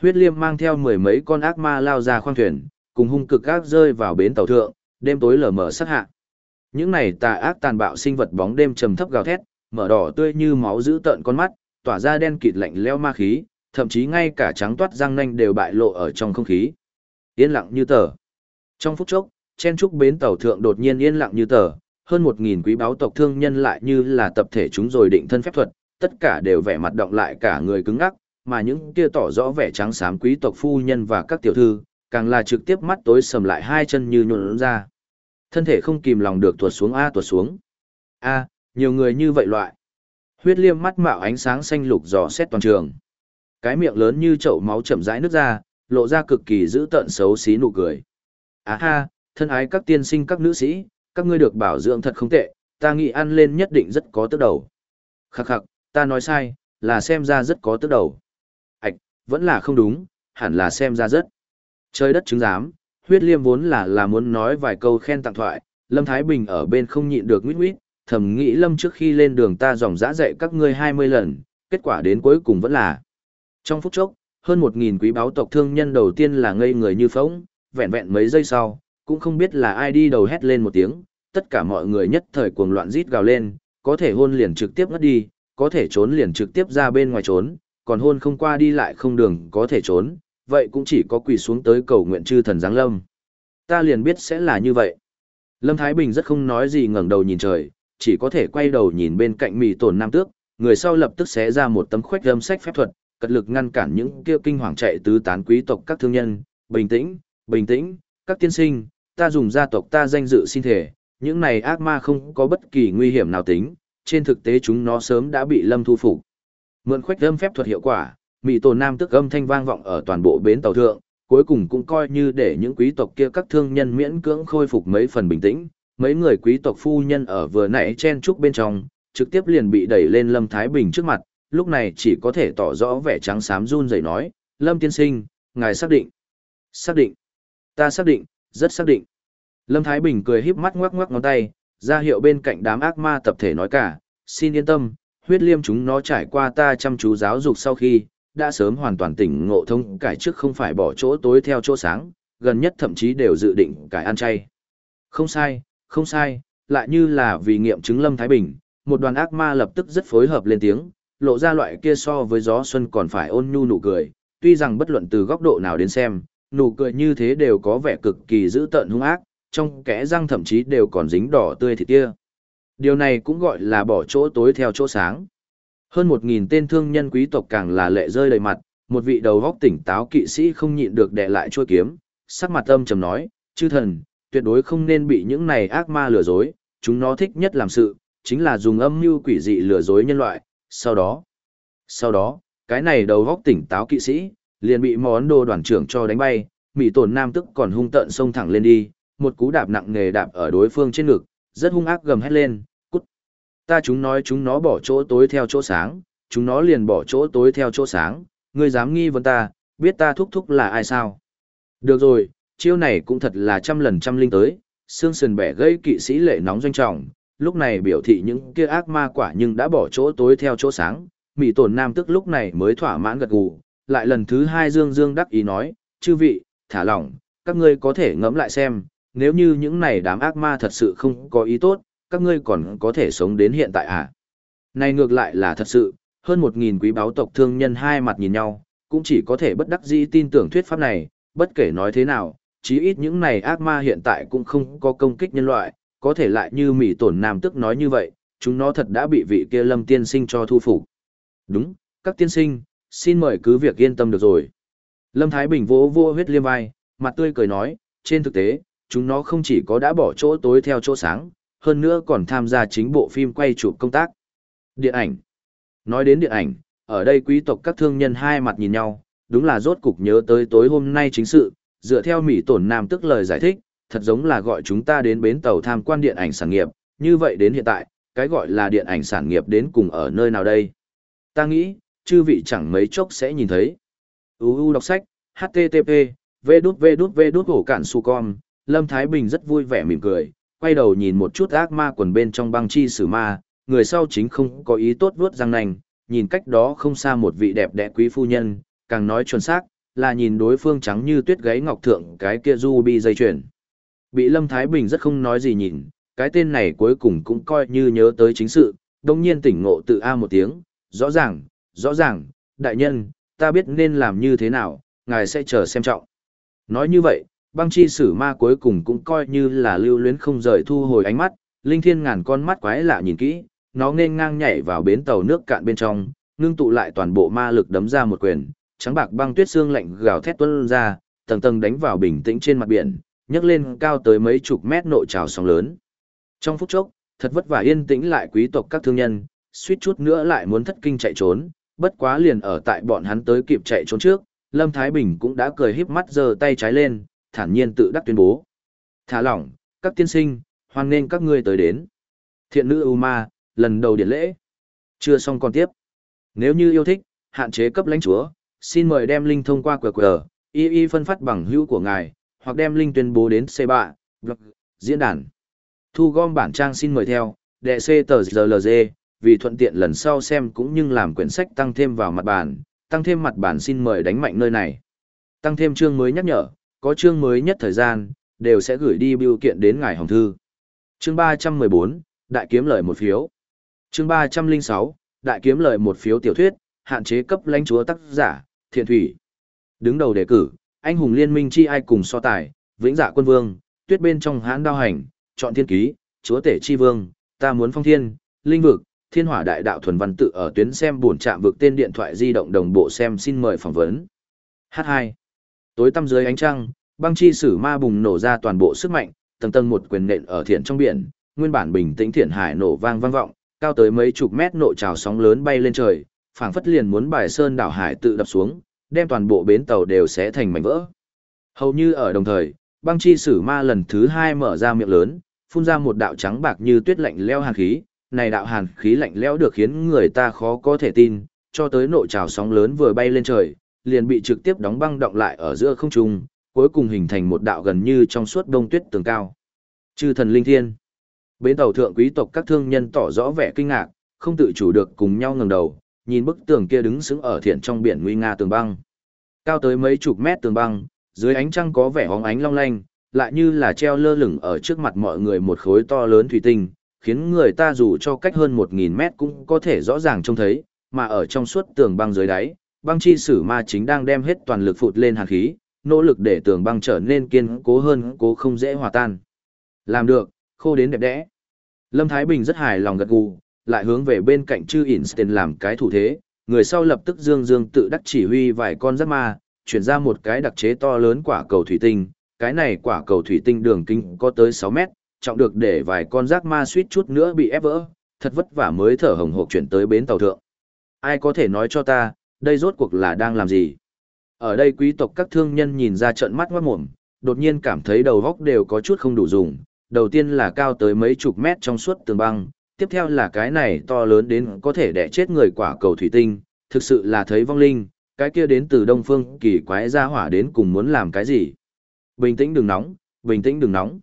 huyết liêm mang theo mười mấy con ác ma lao ra khoang thuyền, cùng hung cực ác rơi vào bến tàu thượng, đêm tối lờ mờ sát hạ. Những này tà ác tàn bạo sinh vật bóng đêm trầm thấp gào thét, mở đỏ tươi như máu giữ tợn con mắt, tỏa ra đen kịt lạnh lẽo ma khí, thậm chí ngay cả trắng toát răng nanh đều bại lộ ở trong không khí. Yên lặng như tờ. Trong phút chốc, chen trúc bến tàu thượng đột nhiên yên lặng như tờ, hơn một nghìn quý báo tộc thương nhân lại như là tập thể chúng rồi định thân phép thuật, tất cả đều vẻ mặt động lại cả người cứng ngắc, mà những kia tỏ rõ vẻ trắng xám quý tộc phu nhân và các tiểu thư, càng là trực tiếp mắt tối sầm lại hai chân như nhuộn ra. Thân thể không kìm lòng được tuột xuống a tuột xuống. A, nhiều người như vậy loại. Huyết liêm mắt mạo ánh sáng xanh lục dò xét toàn trường. Cái miệng lớn như chậu máu chậm rãi nước ra, lộ ra cực kỳ dữ tợn xấu xí nụ cười. Á ha, thân ái các tiên sinh các nữ sĩ, các ngươi được bảo dưỡng thật không tệ, ta nghĩ ăn lên nhất định rất có tức đầu. Khắc khắc, ta nói sai, là xem ra rất có tức đầu. Ảch, vẫn là không đúng, hẳn là xem ra rất. Trời đất chứng giám, huyết liêm vốn là là muốn nói vài câu khen tặng thoại, Lâm Thái Bình ở bên không nhịn được nguyết nguyết, thầm nghĩ Lâm trước khi lên đường ta dòng dã dạy các ngươi 20 lần, kết quả đến cuối cùng vẫn là. Trong phút chốc, hơn 1.000 quý báo tộc thương nhân đầu tiên là ngây người như phỗng, vẹn vẹn mấy giây sau, cũng không biết là ai đi đầu hét lên một tiếng, tất cả mọi người nhất thời cuồng loạn rít gào lên, có thể hôn liền trực tiếp ngất đi, có thể trốn liền trực tiếp ra bên ngoài trốn, còn hôn không qua đi lại không đường có thể trốn, vậy cũng chỉ có quỳ xuống tới cầu nguyện chư thần giáng lâm. Ta liền biết sẽ là như vậy. Lâm Thái Bình rất không nói gì ngẩng đầu nhìn trời, chỉ có thể quay đầu nhìn bên cạnh mì tổn nam tước, người sau lập tức xé ra một tấm khoách âm sách phép thuật, cật lực ngăn cản những kia kinh hoàng chạy tứ tán quý tộc các thương nhân, bình tĩnh, bình tĩnh, các tiên sinh, ta dùng gia tộc ta danh dự xin thể, những này ác ma không có bất kỳ nguy hiểm nào tính, trên thực tế chúng nó sớm đã bị lâm thu phục. Mượn khoách âm phép thuật hiệu quả, mị tổ nam tức âm thanh vang vọng ở toàn bộ bến tàu thượng, cuối cùng cũng coi như để những quý tộc kia các thương nhân miễn cưỡng khôi phục mấy phần bình tĩnh, mấy người quý tộc phu nhân ở vừa nãy chen trúc bên trong, trực tiếp liền bị đẩy lên Lâm Thái Bình trước mặt, lúc này chỉ có thể tỏ rõ vẻ trắng xám run rẩy nói, Lâm tiên sinh, ngài xác định. Xác định. Ta xác định, rất xác định. Lâm Thái Bình cười híp mắt ngoắc ngoắc ngón tay, ra hiệu bên cạnh đám ác ma tập thể nói cả, xin yên tâm, huyết liêm chúng nó trải qua ta chăm chú giáo dục sau khi, đã sớm hoàn toàn tỉnh ngộ thông cải trước không phải bỏ chỗ tối theo chỗ sáng, gần nhất thậm chí đều dự định cải ăn chay. Không sai, không sai, lại như là vì nghiệm chứng Lâm Thái Bình, một đoàn ác ma lập tức rất phối hợp lên tiếng, lộ ra loại kia so với gió xuân còn phải ôn nhu nụ cười, tuy rằng bất luận từ góc độ nào đến xem, nụ cười như thế đều có vẻ cực kỳ dữ tợn hung ác, trong kẽ răng thậm chí đều còn dính đỏ tươi thịt kia. Điều này cũng gọi là bỏ chỗ tối theo chỗ sáng. Hơn một nghìn tên thương nhân quý tộc càng là lệ rơi đầy mặt, một vị đầu góc tỉnh táo kỵ sĩ không nhịn được đè lại chuôi kiếm, sắc mặt âm trầm nói, chư thần, tuyệt đối không nên bị những này ác ma lừa dối, chúng nó thích nhất làm sự, chính là dùng âm mưu quỷ dị lừa dối nhân loại, sau đó, sau đó, cái này đầu góc tỉnh táo kỵ sĩ, liền bị món đồ đoàn trưởng cho đánh bay, mỹ tổn nam tức còn hung tợn xông thẳng lên đi, một cú đạp nặng nề đạp ở đối phương trên ngực, rất hung ác gầm hét lên, cút. Ta chúng nói chúng nó bỏ chỗ tối theo chỗ sáng, chúng nó liền bỏ chỗ tối theo chỗ sáng, ngươi dám nghi vấn ta, biết ta thúc thúc là ai sao? Được rồi, chiêu này cũng thật là trăm lần trăm linh tới, xương sườn bẻ gây kỵ sĩ lệ nóng doanh trọng, lúc này biểu thị những kia ác ma quả nhưng đã bỏ chỗ tối theo chỗ sáng, mỉ tổn nam tức lúc này mới thỏa mãn gật gù, lại lần thứ hai dương dương đắc ý nói, chư vị, thả lỏng, các ngươi có thể ngẫm lại xem, nếu như những này đám ác ma thật sự không có ý tốt, các ngươi còn có thể sống đến hiện tại à? Này ngược lại là thật sự, hơn một nghìn quý báo tộc thương nhân hai mặt nhìn nhau, cũng chỉ có thể bất đắc dĩ tin tưởng thuyết pháp này, bất kể nói thế nào, chí ít những này ác ma hiện tại cũng không có công kích nhân loại, có thể lại như mỉ tổn nam tức nói như vậy, chúng nó thật đã bị vị kia lâm tiên sinh cho thu phục. Đúng, các tiên sinh, xin mời cứ việc yên tâm được rồi. Lâm Thái Bình vỗ vô huyết liêm vai, mặt tươi cười nói, trên thực tế, chúng nó không chỉ có đã bỏ chỗ tối theo chỗ sáng, hơn nữa còn tham gia chính bộ phim quay chụp công tác. Điện ảnh. Nói đến điện ảnh, ở đây quý tộc các thương nhân hai mặt nhìn nhau, đúng là rốt cục nhớ tới tối hôm nay chính sự, dựa theo Mỹ tổn nam tức lời giải thích, thật giống là gọi chúng ta đến bến tàu tham quan điện ảnh sản nghiệp, như vậy đến hiện tại, cái gọi là điện ảnh sản nghiệp đến cùng ở nơi nào đây? Ta nghĩ, chư vị chẳng mấy chốc sẽ nhìn thấy. UU đọc sách, HTTP, v đút v đút v đút hổ cản su con, Lâm Thái Bình rất vui vẻ mỉm cười, quay đầu nhìn một chút ác ma quần bên trong băng chi sử ma, người sau chính không có ý tốt vuốt răng nành, nhìn cách đó không xa một vị đẹp đẽ quý phu nhân, càng nói chuẩn xác, là nhìn đối phương trắng như tuyết gáy ngọc thượng cái kia ruby dây chuyền. Bị Lâm Thái Bình rất không nói gì nhìn, cái tên này cuối cùng cũng coi như nhớ tới chính sự, đồng nhiên tỉnh ngộ tự A một tiếng, rõ ràng, rõ ràng, đại nhân, ta biết nên làm như thế nào, ngài sẽ chờ xem trọng. Nói như vậy, băng chi sử ma cuối cùng cũng coi như là lưu luyến không rời thu hồi ánh mắt, linh thiên ngàn con mắt quái lạ nhìn kỹ, nó nên ngang nhảy vào bến tàu nước cạn bên trong, ngưng tụ lại toàn bộ ma lực đấm ra một quyền, trắng bạc băng tuyết xương lạnh gào thét tuôn ra, tầng tầng đánh vào bình tĩnh trên mặt biển, nhấc lên cao tới mấy chục mét nội trào sóng lớn. Trong phút chốc, thật vất vả yên tĩnh lại quý tộc các thương nhân, suýt chút nữa lại muốn thất kinh chạy trốn, bất quá liền ở tại bọn hắn tới kịp chạy trốn trước, Lâm Thái Bình cũng đã cười híp mắt giơ tay trái lên, thản nhiên tự đắc tuyên bố. Thả lỏng, các tiên sinh, hoan nghênh các ngươi tới đến. Thiện nữ Uma, lần đầu điển lễ. Chưa xong còn tiếp. Nếu như yêu thích, hạn chế cấp lãnh chúa, xin mời đem link thông qua QR, y y phân phát bằng hữu của ngài, hoặc đem link tuyên bố đến C3, blog, diễn đàn. Thu gom bản trang xin mời theo, đệ C tờ GLG, vì thuận tiện lần sau xem cũng như làm quyển sách tăng thêm vào mặt bản, tăng thêm mặt bản xin mời đánh mạnh nơi này. Tăng thêm chương mới nhắc nhở, có chương mới nhất thời gian, đều sẽ gửi đi biểu kiện đến ngài hồng thư. Chương 314, Đại kiếm lợi một phiếu. Chương 306, Đại kiếm lợi một phiếu tiểu thuyết, hạn chế cấp lãnh chúa tác giả, thiện thủy. Đứng đầu đề cử, anh hùng liên minh chi ai cùng so tài, vĩnh dạ quân vương, tuyết bên trong hãn đao hành, chọn thiên ký, chúa tể chi vương, ta muốn phong thiên, linh vực, thiên hỏa đại đạo thuần văn tự ở tuyến xem buồn chạm vực tên điện thoại di động đồng bộ xem xin mời phỏng vấn. H2. Tối tăm dưới ánh trăng, băng chi sử ma bùng nổ ra toàn bộ sức mạnh, tầng tầng một quyền nện ở thiện trong biển, nguyên bản bình tĩnh thiện hải nổ vang vang vọng, cao tới mấy chục mét nộ trào sóng lớn bay lên trời, phảng phất liền muốn bài sơn đảo hải tự đập xuống, đem toàn bộ bến tàu đều sẽ thành mảnh vỡ. Hầu như ở đồng thời, băng chi sử ma lần thứ hai mở ra miệng lớn, phun ra một đạo trắng bạc như tuyết lạnh leo hàn khí, này đạo hàn khí lạnh lẽo được khiến người ta khó có thể tin, cho tới nội trào sóng lớn vừa bay lên trời, liền bị trực tiếp đóng băng động lại ở giữa không trung, cuối cùng hình thành một đạo gần như trong suốt đông tuyết tường cao. Chư thần linh thiên. Bến tàu thượng quý tộc các thương nhân tỏ rõ vẻ kinh ngạc, không tự chủ được cùng nhau ngẩng đầu, nhìn bức tường kia đứng sững ở thiện trong biển nguy nga tường băng. Cao tới mấy chục mét tường băng, dưới ánh trăng có vẻ hóng ánh long lanh, lại như là treo lơ lửng ở trước mặt mọi người một khối to lớn thủy tinh, khiến người ta dù cho cách hơn 1.000 mét cũng có thể rõ ràng trông thấy, mà ở trong suốt tường băng dưới đáy, băng chi sử ma chính đang đem hết toàn lực phụt lên hàn khí, nỗ lực để tường băng trở nên kiên cố hơn cố không dễ hòa tan. Làm được, khô đến đẹp đẽ. Lâm Thái Bình rất hài lòng gật gù, lại hướng về bên cạnh chư Einstein làm cái thủ thế, người sau lập tức dương dương tự đắc chỉ huy vài con giáp ma, chuyển ra một cái đặc chế to lớn quả cầu thủy tinh, cái này quả cầu thủy tinh đường kính có tới 6 mét, trọng được để vài con rác ma suýt chút nữa bị ép vỡ, thật vất vả mới thở hồng hộc chuyển tới bến tàu thượng. Ai có thể nói cho ta, đây rốt cuộc là đang làm gì? Ở đây quý tộc các thương nhân nhìn ra trận mắt ngoát mồm, đột nhiên cảm thấy đầu góc đều có chút không đủ dùng. Đầu tiên là cao tới mấy chục mét trong suốt tường băng, tiếp theo là cái này to lớn đến có thể đẻ chết người quả cầu thủy tinh, thực sự là thấy vong linh, cái kia đến từ đông phương kỳ quái ra hỏa đến cùng muốn làm cái gì. Bình tĩnh đừng nóng, bình tĩnh đừng nóng.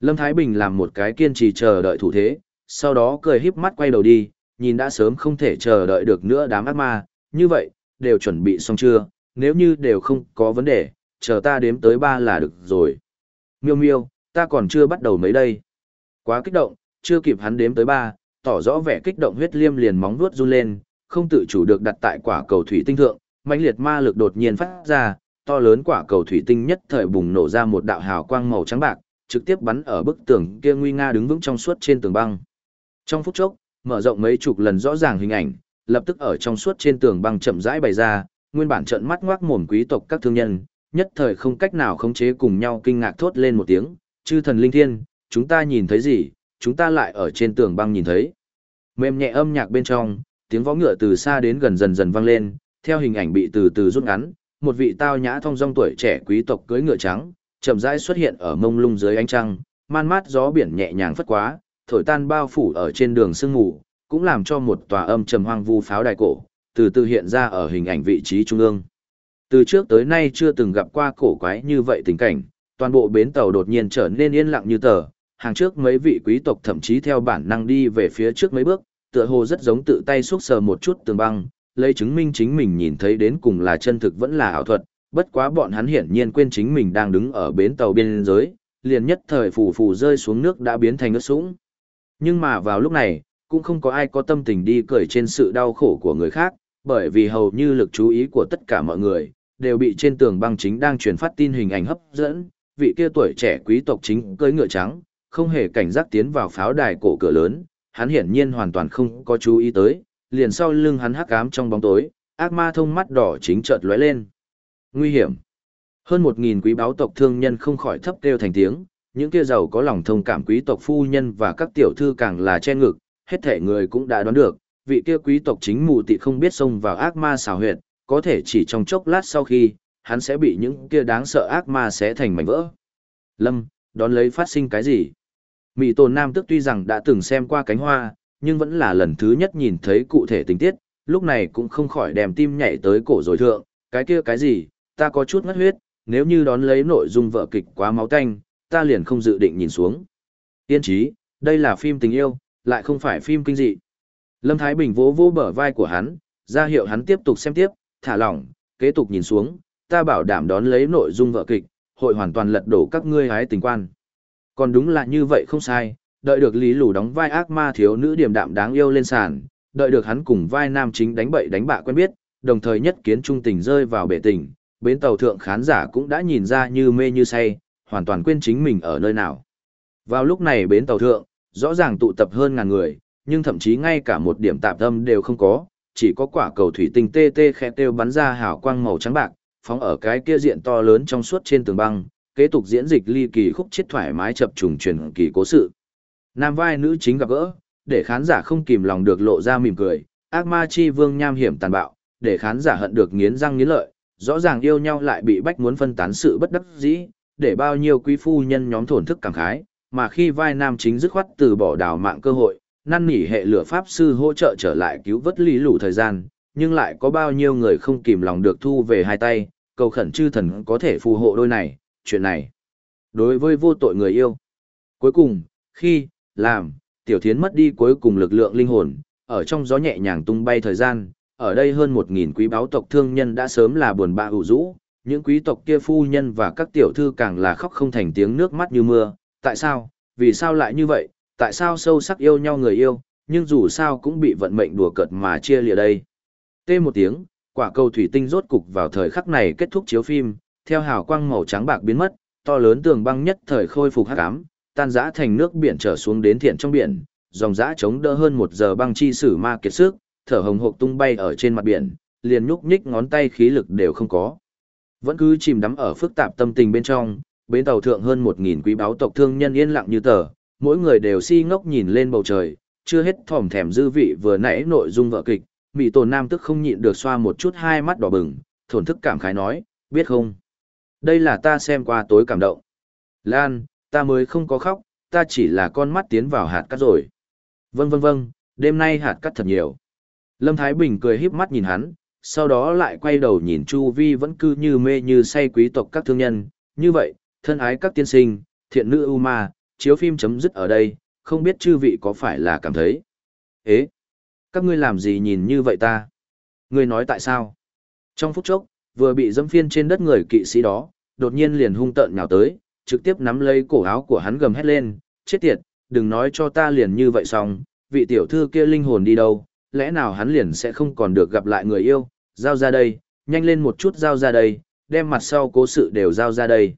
Lâm Thái Bình làm một cái kiên trì chờ đợi thủ thế, sau đó cười híp mắt quay đầu đi, nhìn đã sớm không thể chờ đợi được nữa đám ác ma, như vậy, đều chuẩn bị xong chưa, nếu như đều không có vấn đề, chờ ta đếm tới ba là được rồi. Miêu miêu, ta còn chưa bắt đầu mấy đây. Quá kích động, chưa kịp hắn đếm tới ba, tỏ rõ vẻ kích động huyết liêm liền móng vuốt run lên, không tự chủ được đặt tại quả cầu thủy tinh thượng, mãnh liệt ma lực đột nhiên phát ra, to lớn quả cầu thủy tinh nhất thời bùng nổ ra một đạo hào quang màu trắng bạc, trực tiếp bắn ở bức tường kia nguy nga đứng vững trong suốt trên tường băng. Trong phút chốc, mở rộng mấy chục lần rõ ràng hình ảnh, lập tức ở trong suốt trên tường băng chậm rãi bày ra, nguyên bản trợn mắt ngoác mồm quý tộc các thương nhân, nhất thời không cách nào khống chế cùng nhau kinh ngạc thốt lên một tiếng, chư thần linh thiên, chúng ta nhìn thấy gì, chúng ta lại ở trên tường băng nhìn thấy. Mềm nhẹ âm nhạc bên trong, tiếng võ ngựa từ xa đến gần dần dần vang lên, theo hình ảnh bị từ từ rút ngắn, một vị tao nhã thông dong tuổi trẻ quý tộc cưỡi ngựa trắng, chậm rãi xuất hiện ở mông lung dưới ánh trăng, man mát gió biển nhẹ nhàng phất quá, thổi tan bao phủ ở trên đường sương mù, cũng làm cho một tòa âm trầm hoang vu pháo đài cổ, từ từ hiện ra ở hình ảnh vị trí trung ương. Từ trước tới nay chưa từng gặp qua cổ quái như vậy tình cảnh, toàn bộ bến tàu đột nhiên trở nên yên lặng như tờ, hàng trước mấy vị quý tộc thậm chí theo bản năng đi về phía trước mấy bước, tựa hồ rất giống tự tay xúc sờ một chút tường băng, lấy chứng minh chính mình nhìn thấy đến cùng là chân thực vẫn là ảo thuật, bất quá bọn hắn hiển nhiên quên chính mình đang đứng ở bến tàu biên giới, liền nhất thời phù phù rơi xuống nước đã biến thành ướt sũng. Nhưng mà vào lúc này, cũng không có ai có tâm tình đi cười trên sự đau khổ của người khác, bởi vì hầu như lực chú ý của tất cả mọi người, đều bị trên tường băng chính đang truyền phát tin hình ảnh hấp dẫn, vị kia tuổi trẻ quý tộc chính cưỡi ngựa trắng, không hề cảnh giác tiến vào pháo đài cổ cửa lớn, hắn hiển nhiên hoàn toàn không có chú ý tới, liền sau lưng hắn hắc ám trong bóng tối, ác ma thông mắt đỏ chính chợt lóe lên. Nguy hiểm. Hơn một nghìn quý báo tộc thương nhân không khỏi thấp kêu thành tiếng, những kia giàu có lòng thông cảm quý tộc phu nhân và các tiểu thư càng là che ngực, hết thể người cũng đã đoán được, vị kia quý tộc chính mù tị không biết xông vào ác ma xào huyệt, có thể chỉ trong chốc lát sau khi, hắn sẽ bị những kia đáng sợ ác ma xé thành mảnh vỡ. Lâm, đón lấy phát sinh cái gì? Mỹ tồn nam tức tuy rằng đã từng xem qua cánh hoa, nhưng vẫn là lần thứ nhất nhìn thấy cụ thể tình tiết, lúc này cũng không khỏi đem tim nhảy tới cổ rồi thượng, cái kia cái gì, ta có chút ngất huyết, nếu như đón lấy nội dung vợ kịch quá máu tanh, ta liền không dự định nhìn xuống. Tiên trí, đây là phim tình yêu, lại không phải phim kinh dị. Lâm Thái Bình vỗ vỗ bờ vai của hắn, ra hiệu hắn tiếp tục xem tiếp, thả lỏng, kế tục nhìn xuống, ta bảo đảm đón lấy nội dung vợ kịch, hội hoàn toàn lật đổ các ngươi hái tình quan. Còn đúng là như vậy không sai, đợi được Lý Lù đóng vai ác ma thiếu nữ điềm đạm đáng yêu lên sàn, đợi được hắn cùng vai nam chính đánh bậy đánh bạ quen biết, đồng thời nhất kiến trung tình rơi vào bể tình, bến tàu thượng khán giả cũng đã nhìn ra như mê như say, hoàn toàn quên chính mình ở nơi nào. Vào lúc này bến tàu thượng, rõ ràng tụ tập hơn ngàn người, nhưng thậm chí ngay cả một điểm tạm tâm đều không có, chỉ có quả cầu thủy tinh tê tê khẽ tiêu bắn ra hào quang màu trắng bạc, phóng ở cái kia diện to lớn trong suốt trên tường băng, kế tục diễn dịch ly kỳ khúc chết thoải mái chập trùng truyền kỳ cố sự. Nam vai nữ chính gặp gỡ, để khán giả không kìm lòng được lộ ra mỉm cười, ác ma chi vương nham hiểm tàn bạo, để khán giả hận được nghiến răng nghiến lợi, rõ ràng yêu nhau lại bị bách muốn phân tán sự bất đắc dĩ, để bao nhiêu quý phu nhân nhóm thổn thức cảm khái, mà khi vai nam chính dứt khoát từ bỏ đào mạng cơ hội, năn nỉ hệ lửa pháp sư hỗ trợ trở lại cứu vớt lý lũ thời gian, nhưng lại có bao nhiêu người không kìm lòng được thu về hai tay, cầu khẩn chư thần có thể phù hộ đôi này, chuyện này. Đối với vô tội người yêu. Cuối cùng, khi, làm, tiểu thiến mất đi cuối cùng lực lượng linh hồn, ở trong gió nhẹ nhàng tung bay thời gian, ở đây hơn một nghìn quý báo tộc thương nhân đã sớm là buồn bã ủ rũ, những quý tộc kia phu nhân và các tiểu thư càng là khóc không thành tiếng nước mắt như mưa. Tại sao? Vì sao lại như vậy? Tại sao sâu sắc yêu nhau người yêu, nhưng dù sao cũng bị vận mệnh đùa cợt mà chia lìa đây? Tê một tiếng, quả cầu thủy tinh rốt cục vào thời khắc này kết thúc chiếu phim, theo hào quang màu trắng bạc biến mất, to lớn tường băng nhất thời khôi phục hắc ám, tan rã thành nước biển trở xuống đến thiện trong biển, dòng dã chống đỡ hơn một giờ băng chi sử ma kiệt sức, thở hồng hộc tung bay ở trên mặt biển, liền nhúc nhích ngón tay khí lực đều không có. Vẫn cứ chìm đắm ở phức tạp tâm tình bên trong, bến tàu thượng hơn một nghìn quý báo tộc thương nhân yên lặng như tờ, mỗi người đều si ngốc nhìn lên bầu trời, chưa hết thòm thèm dư vị vừa nãy nội dung vợ kịch, mỹ tổ nam tức không nhịn được xoa một chút hai mắt đỏ bừng, thổn thức cảm khái nói, biết không? Đây là ta xem qua tối cảm động. Lan, ta mới không có khóc, ta chỉ là con mắt tiến vào hạt cắt rồi. Vâng vâng vâng, đêm nay hạt cắt thật nhiều. Lâm Thái Bình cười híp mắt nhìn hắn, sau đó lại quay đầu nhìn Chu Vi vẫn cứ như mê như say quý tộc các thương nhân. Như vậy, thân ái các tiên sinh, thiện nữ U Ma, chiếu phim chấm dứt ở đây, không biết chư vị có phải là cảm thấy. Ế, các ngươi làm gì nhìn như vậy ta? Ngươi nói tại sao? Trong phút chốc, vừa bị dâm phiên trên đất người kỵ sĩ đó, đột nhiên liền hung tợn nhào tới, trực tiếp nắm lấy cổ áo của hắn gầm hét lên, chết tiệt, đừng nói cho ta liền như vậy xong, vị tiểu thư kia linh hồn đi đâu, lẽ nào hắn liền sẽ không còn được gặp lại người yêu, giao ra đây, nhanh lên một chút giao ra đây, đem mặt sau cố sự đều giao ra đây.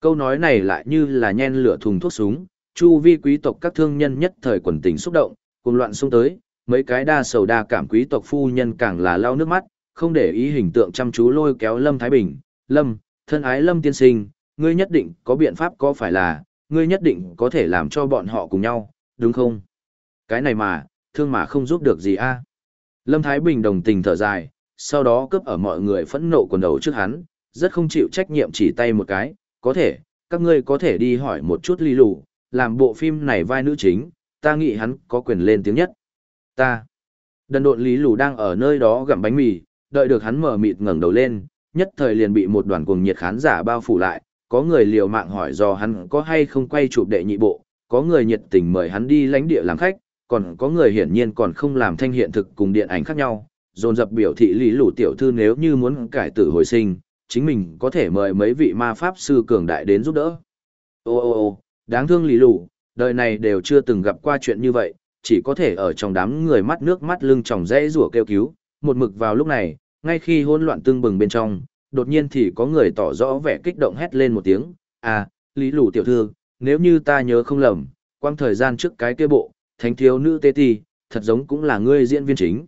Câu nói này lại như là nhen lửa thùng thuốc súng, chu vi quý tộc các thương nhân nhất thời quần tình xúc động, cùng loạn xung tới, mấy cái đa sầu đa cảm quý tộc phu nhân càng là lao nước mắt, không để ý hình tượng chăm chú lôi kéo Lâm Thái Bình. Lâm, thân ái Lâm tiên sinh, ngươi nhất định có biện pháp có phải là, ngươi nhất định có thể làm cho bọn họ cùng nhau, đúng không? Cái này mà, thương mà không giúp được gì a. Lâm Thái Bình đồng tình thở dài, sau đó cướp ở mọi người phẫn nộ quần đầu trước hắn, rất không chịu trách nhiệm chỉ tay một cái, có thể, các ngươi có thể đi hỏi một chút ly lù, làm bộ phim này vai nữ chính, ta nghĩ hắn có quyền lên tiếng nhất. Ta. Đần độn lý lù đang ở nơi đó gặm bánh mì, đợi được hắn mở mịt ngẩng đầu lên, nhất thời liền bị một đoàn cuồng nhiệt khán giả bao phủ lại, có người liều mạng hỏi do hắn có hay không quay chụp đệ nhị bộ, có người nhiệt tình mời hắn đi lãnh địa làm khách, còn có người hiển nhiên còn không làm thanh hiện thực cùng điện ảnh khác nhau, dồn dập biểu thị lý lũ tiểu thư nếu như muốn cải tử hồi sinh, chính mình có thể mời mấy vị ma pháp sư cường đại đến giúp đỡ. Ô ô ô, đáng thương lý lũ, đời này đều chưa từng gặp qua chuyện như vậy, chỉ có thể ở trong đám người mắt nước mắt lưng tròng rẽ rủa kêu cứu, một mực vào lúc này, ngay khi hỗn loạn tương bừng bên trong, đột nhiên thì có người tỏ rõ vẻ kích động hét lên một tiếng, à, lý lũ tiểu thư, nếu như ta nhớ không lầm, quang thời gian trước cái kia bộ, thánh thiếu nữ tê ti, thật giống cũng là ngươi diễn viên chính.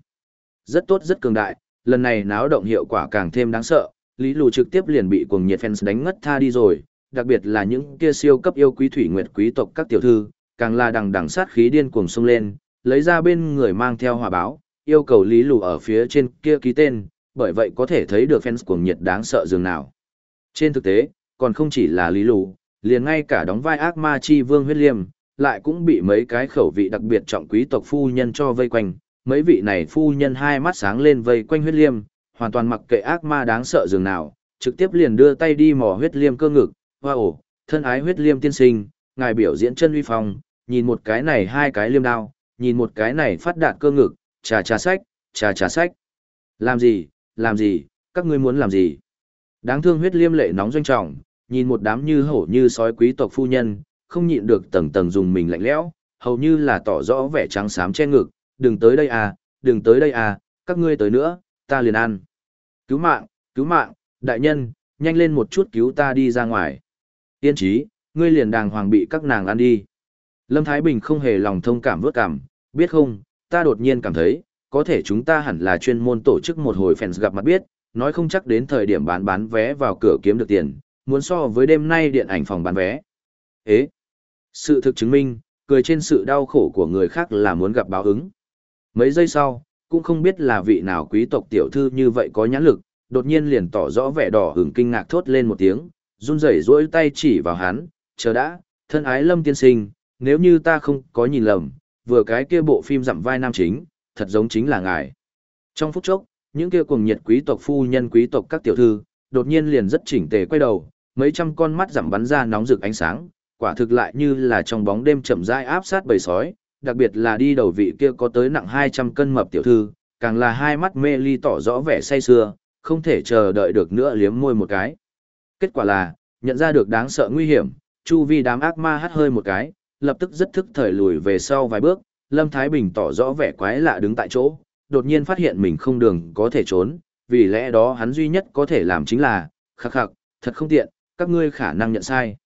Rất tốt rất cường đại, lần này náo động hiệu quả càng thêm đáng sợ, Lý Lù trực tiếp liền bị cuồng nhiệt fans đánh ngất tha đi rồi, đặc biệt là những kia siêu cấp yêu quý thủy nguyệt quý tộc các tiểu thư, càng là đằng đằng sát khí điên cuồng xông lên, lấy ra bên người mang theo hòa báo, yêu cầu Lý Lù ở phía trên kia ký tên, bởi vậy có thể thấy được fans cuồng nhiệt đáng sợ dường nào. Trên thực tế, còn không chỉ là Lý Lù, liền ngay cả đóng vai ác ma chi vương huyết liêm, lại cũng bị mấy cái khẩu vị đặc biệt trọng quý tộc phu nhân cho vây quanh, mấy vị này phu nhân hai mắt sáng lên vây quanh huyết liêm, hoàn toàn mặc kệ ác ma đáng sợ dường nào, trực tiếp liền đưa tay đi mò huyết liêm cơ ngực, hoa ổ, thân ái huyết liêm tiên sinh, ngài biểu diễn chân uy phong, nhìn một cái này hai cái liêm đao, nhìn một cái này phát đạt cơ ngực, trà trà sách, trà trà sách. Làm gì, làm gì, các ngươi muốn làm gì? Đáng thương huyết liêm lệ nóng doanh trọng, nhìn một đám như hổ như sói quý tộc phu nhân, không nhịn được tầng tầng dùng mình lạnh lẽo, hầu như là tỏ rõ vẻ trắng xám che ngực, đừng tới đây à, đừng tới đây à, các ngươi tới nữa, ta liền ăn. Cứu mạng, cứu mạng, đại nhân, nhanh lên một chút cứu ta đi ra ngoài. Tiên trí, ngươi liền đàng hoàng bị các nàng ăn đi. Lâm Thái Bình không hề lòng thông cảm vớt cảm, biết không, ta đột nhiên cảm thấy, có thể chúng ta hẳn là chuyên môn tổ chức một hồi fans gặp mặt biết, nói không chắc đến thời điểm bán bán vé vào cửa kiếm được tiền, muốn so với đêm nay điện ảnh phòng bán vé. Ế! Sự thực chứng minh, cười trên sự đau khổ của người khác là muốn gặp báo ứng. Mấy giây sau, cũng không biết là vị nào quý tộc tiểu thư như vậy có nhãn lực, đột nhiên liền tỏ rõ vẻ đỏ hửng kinh ngạc thốt lên một tiếng, run rẩy duỗi tay chỉ vào hắn, chờ đã, thân ái lâm tiên sinh, nếu như ta không có nhìn lầm, vừa cái kia bộ phim dặm vai nam chính, thật giống chính là ngài. Trong phút chốc, những kia cùng nhiệt quý tộc phu nhân quý tộc các tiểu thư, đột nhiên liền rất chỉnh tề quay đầu, mấy trăm con mắt giảm bắn ra nóng rực ánh sáng, quả thực lại như là trong bóng đêm chậm rãi áp sát bầy sói, đặc biệt là đi đầu vị kia có tới nặng 200 cân mập tiểu thư, càng là hai mắt mê ly tỏ rõ vẻ say sưa, không thể chờ đợi được nữa liếm môi một cái. Kết quả là, nhận ra được đáng sợ nguy hiểm, chu vi đám ác ma hắt hơi một cái, lập tức rất thức thời lùi về sau vài bước, Lâm Thái Bình tỏ rõ vẻ quái lạ đứng tại chỗ, đột nhiên phát hiện mình không đường có thể trốn, vì lẽ đó hắn duy nhất có thể làm chính là, khắc khắc, thật không tiện, các ngươi khả năng nhận sai.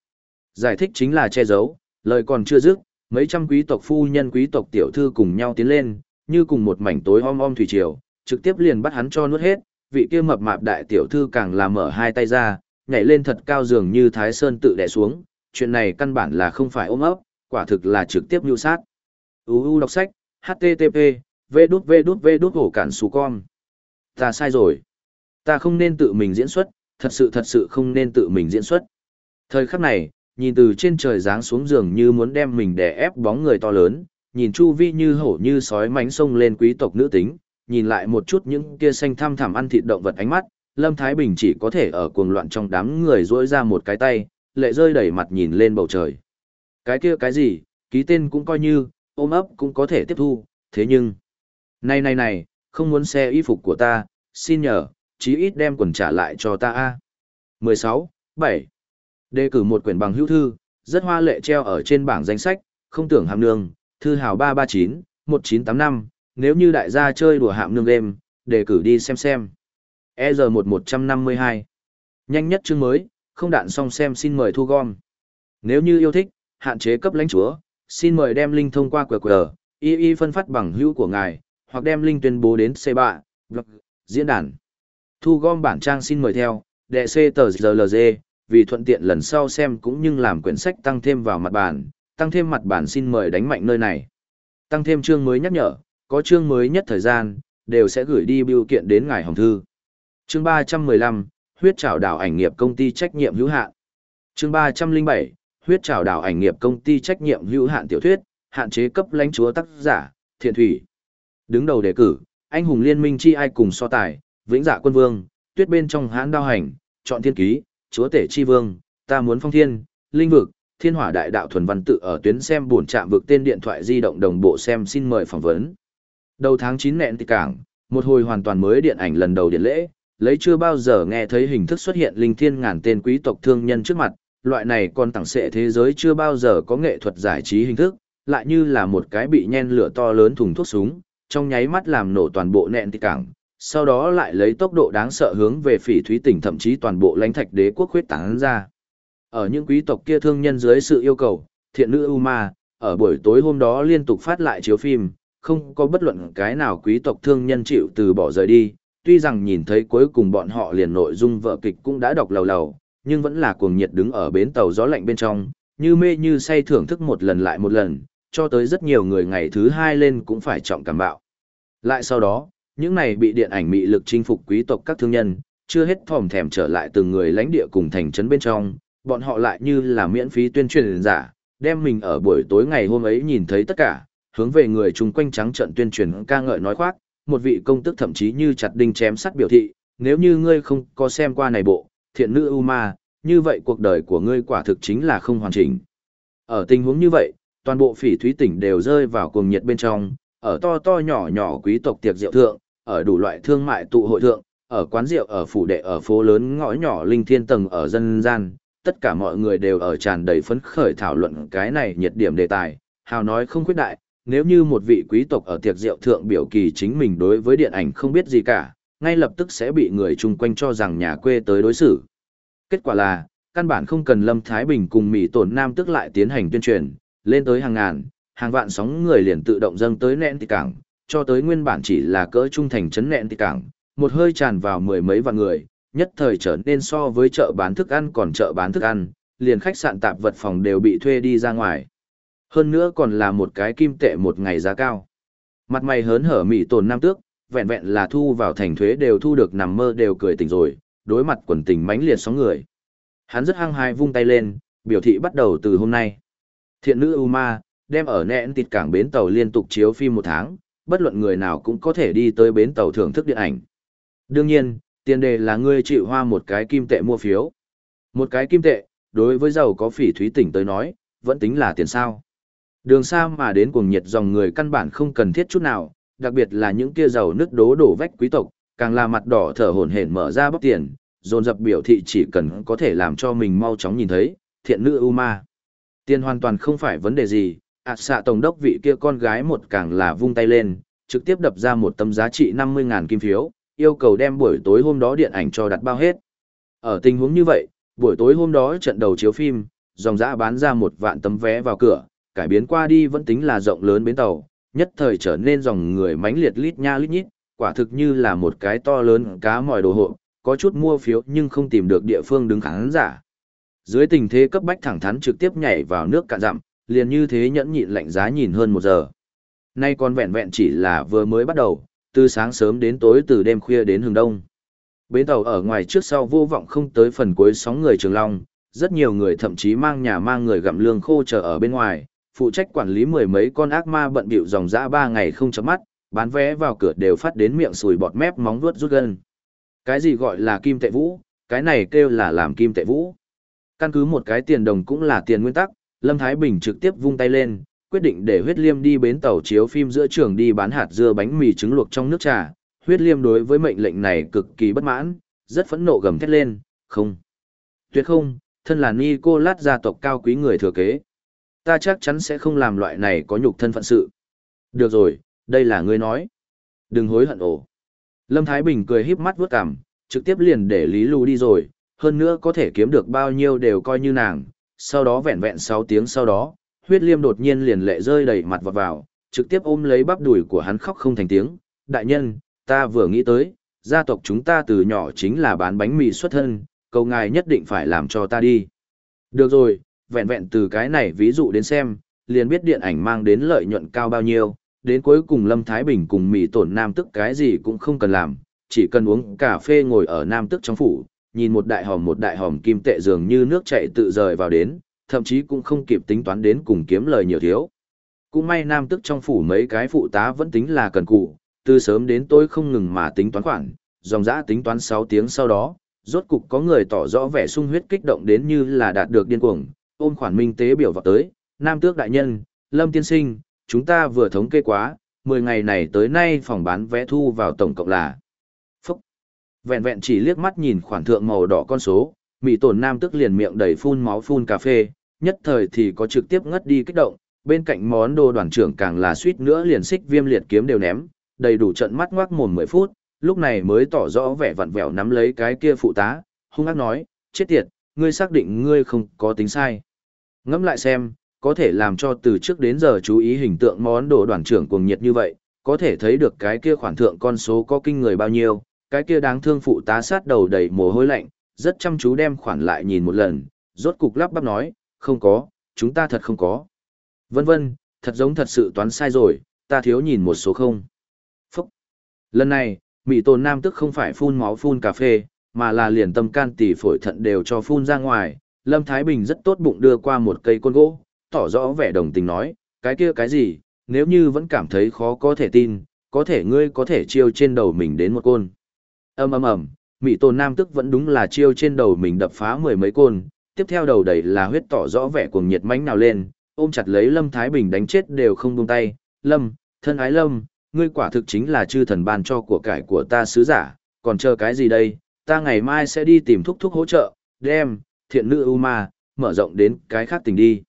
Giải thích chính là che giấu, lời còn chưa dứt, mấy trăm quý tộc phu nhân quý tộc tiểu thư cùng nhau tiến lên, như cùng một mảnh tối om om thủy triều, trực tiếp liền bắt hắn cho nuốt hết, vị kia mập mạp đại tiểu thư càng là mở hai tay ra, nhảy lên thật cao dường như Thái Sơn tự đè xuống, chuyện này căn bản là không phải ôm ấp, quả thực là trực tiếp nhu sát. UU đọc sách, HTTP, V đút V đút V đút hổ cản xù con. Ta sai rồi. Ta không nên tự mình diễn xuất, thật sự thật sự không nên tự mình diễn xuất. Thời khắc này, nhìn từ trên trời giáng xuống giường như muốn đem mình đè ép bóng người to lớn, nhìn chu vi như hổ như sói mánh sông lên quý tộc nữ tính, nhìn lại một chút những kia xanh thăm thẳm ăn thịt động vật ánh mắt, Lâm Thái Bình chỉ có thể ở cuồng loạn trong đám người rỗi ra một cái tay, lệ rơi đẩy mặt nhìn lên bầu trời. Cái kia cái gì, ký tên cũng coi như, ôm ấp cũng có thể tiếp thu, thế nhưng... Này này này, không muốn xe y phục của ta, xin nhờ, chí ít đem quần trả lại cho ta a. 16, 7. Đề cử một quyển bằng hữu thư, rất hoa lệ treo ở trên bảng danh sách, không tưởng hàm nương, thư hào 339, 1985, nếu như đại gia chơi đùa hạm nương game, đề cử đi xem xem. ER1152. Nhanh nhất chương mới, không đạn xong xem xin mời thu gom. Nếu như yêu thích, hạn chế cấp lãnh chúa, xin mời đem link thông qua QR, y y phân phát bằng hữu của ngài, hoặc đem link tuyên bố đến C3, blog, diễn đàn. Thu gom bản trang xin mời theo, đệ C tờ GLG, vì thuận tiện lần sau xem cũng như làm quyển sách tăng thêm vào mặt bản, tăng thêm mặt bản xin mời đánh mạnh nơi này. Tăng thêm chương mới nhắc nhở, có chương mới nhất thời gian, đều sẽ gửi đi biểu kiện đến ngài hồng thư. Chương 315, huyết trảo đảo ảnh nghiệp công ty trách nhiệm hữu hạn. Chương 307, huyết trào đảo ảnh nghiệp công ty trách nhiệm hữu hạn tiểu thuyết, hạn chế cấp lãnh chúa tác giả, thiện thủy. Đứng đầu đề cử, anh hùng liên minh chi ai cùng so tài, vĩnh dạ quân vương, tuyết bên trong hãn đao hành, chọn thiên ký, chúa tể chi vương, ta muốn phong thiên, linh vực, thiên hỏa đại đạo thuần văn tự ở tuyến xem buồn chạm vực tên điện thoại di động đồng bộ xem xin mời phỏng vấn. Đầu tháng 9 nẹn tịch cảng, một hồi hoàn toàn mới điện ảnh lần đầu điện lễ, lấy chưa bao giờ nghe thấy hình thức xuất hiện linh thiên ngàn tên quý tộc thương nhân trước mặt, loại này còn tặng sệ thế giới chưa bao giờ có nghệ thuật giải trí hình thức, lại như là một cái bị nhen lửa to lớn thùng thuốc súng, trong nháy mắt làm nổ toàn bộ nẹn tịch cảng, sau đó lại lấy tốc độ đáng sợ hướng về phỉ thúy tỉnh thậm chí toàn bộ lãnh thạch đế quốc huyết tán ra. Ở những quý tộc kia thương nhân dưới sự yêu cầu, thiện nữ Uma, ở buổi tối hôm đó liên tục phát lại chiếu phim, không có bất luận cái nào quý tộc thương nhân chịu từ bỏ rời đi, tuy rằng nhìn thấy cuối cùng bọn họ liền nội dung vợ kịch cũng đã đọc lầu lầu, nhưng vẫn là cuồng nhiệt đứng ở bến tàu gió lạnh bên trong, như mê như say thưởng thức một lần lại một lần, cho tới rất nhiều người ngày thứ hai lên cũng phải trọng cảm bạo. Lại sau đó, những này bị điện ảnh mị lực chinh phục quý tộc các thương nhân, chưa hết thòm thèm trở lại từng người lãnh địa cùng thành trấn bên trong, bọn họ lại như là miễn phí tuyên truyền giả, đem mình ở buổi tối ngày hôm ấy nhìn thấy tất cả, hướng về người chung quanh trắng trận tuyên truyền ca ngợi nói khoác, một vị công tức thậm chí như chặt đinh chém sắt biểu thị, nếu như ngươi không có xem qua này bộ, thiện nữ Uma, như vậy cuộc đời của ngươi quả thực chính là không hoàn chỉnh. Ở tình huống như vậy, toàn bộ phỉ thúy tỉnh đều rơi vào cuồng nhiệt bên trong, ở to to nhỏ nhỏ quý tộc tiệc rượu thượng, ở đủ loại thương mại tụ hội thượng, ở quán rượu ở phủ đệ ở phố lớn ngõ nhỏ linh thiên tầng ở dân gian, tất cả mọi người đều ở tràn đầy phấn khởi thảo luận cái này nhiệt điểm đề tài, hào nói không khuyết đại, nếu như một vị quý tộc ở tiệc rượu thượng biểu kỳ chính mình đối với điện ảnh không biết gì cả, ngay lập tức sẽ bị người chung quanh cho rằng nhà quê tới đối xử. Kết quả là, căn bản không cần Lâm Thái Bình cùng Mỹ Tổn Nam tức lại tiến hành tuyên truyền, lên tới hàng ngàn, hàng vạn sóng người liền tự động dâng tới nẹn tị cảng, cho tới nguyên bản chỉ là cỡ trung thành trấn nẹn tị cảng, một hơi tràn vào mười mấy vạn người, nhất thời trở nên so với chợ bán thức ăn còn chợ bán thức ăn, liền khách sạn tạp vật phòng đều bị thuê đi ra ngoài. Hơn nữa còn là một cái kim tệ một ngày giá cao. Mặt mày hớn hở mỹ tồn nam tước, vẹn vẹn là thu vào thành thuế đều thu được nằm mơ đều cười tỉnh rồi, đối mặt quần tình mãnh liệt sóng người. Hắn rất hăng hái vung tay lên, biểu thị bắt đầu từ hôm nay. Thiện nữ Uma, đem ở nẹn tịt cảng bến tàu liên tục chiếu phim một tháng, bất luận người nào cũng có thể đi tới bến tàu thưởng thức điện ảnh. Đương nhiên, tiền đề là ngươi chịu hoa một cái kim tệ mua phiếu. Một cái kim tệ, đối với giàu có phỉ thúy tỉnh tới nói, vẫn tính là tiền sao. Đường xa mà đến cuồng nhiệt dòng người căn bản không cần thiết chút nào, đặc biệt là những kia giàu nước đố đổ vách quý tộc, càng là mặt đỏ thở hổn hển mở ra bóc tiền, dồn dập biểu thị chỉ cần có thể làm cho mình mau chóng nhìn thấy, thiện nữ Uma. Tiền hoàn toàn không phải vấn đề gì, ạt à, xạ tổng đốc vị kia con gái một càng là vung tay lên, trực tiếp đập ra một tấm giá trị 50.000 kim phiếu, yêu cầu đem buổi tối hôm đó điện ảnh cho đặt bao hết. Ở tình huống như vậy, buổi tối hôm đó trận đầu chiếu phim, dòng dã bán ra một vạn tấm vé vào cửa, cải biến qua đi vẫn tính là rộng lớn bến tàu, nhất thời trở nên dòng người mãnh liệt lít nha lít nhít, quả thực như là một cái to lớn cá mòi đồ hộ, có chút mua phiếu nhưng không tìm được địa phương đứng khán giả. Dưới tình thế cấp bách thẳng thắn trực tiếp nhảy vào nước cạn dặm, liền như thế nhẫn nhịn lạnh giá nhìn hơn một giờ. Nay còn vẹn vẹn chỉ là vừa mới bắt đầu, từ sáng sớm đến tối từ đêm khuya đến hừng đông. Bến tàu ở ngoài trước sau vô vọng không tới phần cuối sóng người trường long, rất nhiều người thậm chí mang nhà mang người gặm lương khô chờ ở bên ngoài, phụ trách quản lý mười mấy con ác ma bận bịu dòng dã ba ngày không chấm mắt, bán vé vào cửa đều phát đến miệng sùi bọt mép móng vuốt rút gân. Cái gì gọi là kim tệ vũ, cái này kêu là làm kim tệ vũ. Căn cứ một cái tiền đồng cũng là tiền nguyên tắc, Lâm Thái Bình trực tiếp vung tay lên, quyết định để huyết liêm đi bến tàu chiếu phim giữa trường đi bán hạt dưa bánh mì trứng luộc trong nước trà. Huyết liêm đối với mệnh lệnh này cực kỳ bất mãn, rất phẫn nộ gầm thét lên, không. Tuyệt không, thân là Nicolas gia tộc cao quý người thừa kế. Ta chắc chắn sẽ không làm loại này có nhục thân phận sự. Được rồi, đây là ngươi nói. Đừng hối hận ổ. Lâm Thái Bình cười híp mắt vuốt cằm, trực tiếp liền để Lý Lưu đi rồi, hơn nữa có thể kiếm được bao nhiêu đều coi như nàng. Sau đó vẹn vẹn 6 tiếng sau đó, huyết liêm đột nhiên liền lệ rơi đầy mặt vọt vào, trực tiếp ôm lấy bắp đùi của hắn khóc không thành tiếng. Đại nhân, ta vừa nghĩ tới, gia tộc chúng ta từ nhỏ chính là bán bánh mì xuất thân, cầu ngài nhất định phải làm cho ta đi. Được rồi, vẹn vẹn từ cái này ví dụ đến xem, liền biết điện ảnh mang đến lợi nhuận cao bao nhiêu, đến cuối cùng Lâm Thái Bình cùng Mỹ tổn Nam Tức cái gì cũng không cần làm, chỉ cần uống cà phê ngồi ở Nam Tức trong phủ, nhìn một đại hòm một đại hòm kim tệ dường như nước chảy tự rời vào đến, thậm chí cũng không kịp tính toán đến cùng kiếm lời nhiều thiếu. Cũng may Nam Tức trong phủ mấy cái phụ tá vẫn tính là cần cụ, từ sớm đến tối không ngừng mà tính toán khoản, dòng dã tính toán 6 tiếng sau đó, rốt cục có người tỏ rõ vẻ sung huyết kích động đến như là đạt được điên cuồng, ôm khoản minh tế biểu vào tới, Nam Tước Đại Nhân, Lâm Tiên Sinh, chúng ta vừa thống kê quá, 10 ngày này tới nay phòng bán vé thu vào tổng cộng là. Phúc! Vẹn vẹn chỉ liếc mắt nhìn khoản thượng màu đỏ con số, mỹ tổn Nam Tước liền miệng đầy phun máu phun cà phê, nhất thời thì có trực tiếp ngất đi kích động, bên cạnh món đồ đoàn trưởng càng là suýt nữa liền xích viêm liệt kiếm đều ném, đầy đủ trận mắt ngoác mồm 10 phút, lúc này mới tỏ rõ vẻ vặn vẹo nắm lấy cái kia phụ tá, hung ác nói, chết tiệt, ngươi xác định ngươi không có tính sai. Ngẫm lại xem, có thể làm cho từ trước đến giờ chú ý hình tượng món đồ đoàn trưởng cuồng nhiệt như vậy, có thể thấy được cái kia khoản thượng con số có kinh người bao nhiêu, cái kia đáng thương phụ tá sát đầu đầy mồ hôi lạnh, rất chăm chú đem khoản lại nhìn một lần, rốt cục lắp bắp nói, không có, chúng ta thật không có. Vân vân, thật giống thật sự toán sai rồi, ta thiếu nhìn một số không. Phúc. Lần này, Mỹ Tôn Nam tức không phải phun máu phun cà phê, mà là liền tâm can tỷ phổi thận đều cho phun ra ngoài. Lâm Thái Bình rất tốt bụng đưa qua một cây côn gỗ, tỏ rõ vẻ đồng tình nói, cái kia cái gì, nếu như vẫn cảm thấy khó có thể tin, có thể ngươi có thể chiêu trên đầu mình đến một côn. ầm ầm ầm, Mỹ Tôn Nam tức vẫn đúng là chiêu trên đầu mình đập phá mười mấy côn, tiếp theo đầu đầy là huyết tỏ rõ vẻ cuồng nhiệt mãnh nào lên, ôm chặt lấy Lâm Thái Bình đánh chết đều không buông tay, Lâm, thân ái Lâm, ngươi quả thực chính là chư thần ban cho của cải của ta sứ giả, còn chờ cái gì đây, ta ngày mai sẽ đi tìm thúc thúc hỗ trợ, đem, thiện nữ U Ma, mở rộng đến cái khác tình đi.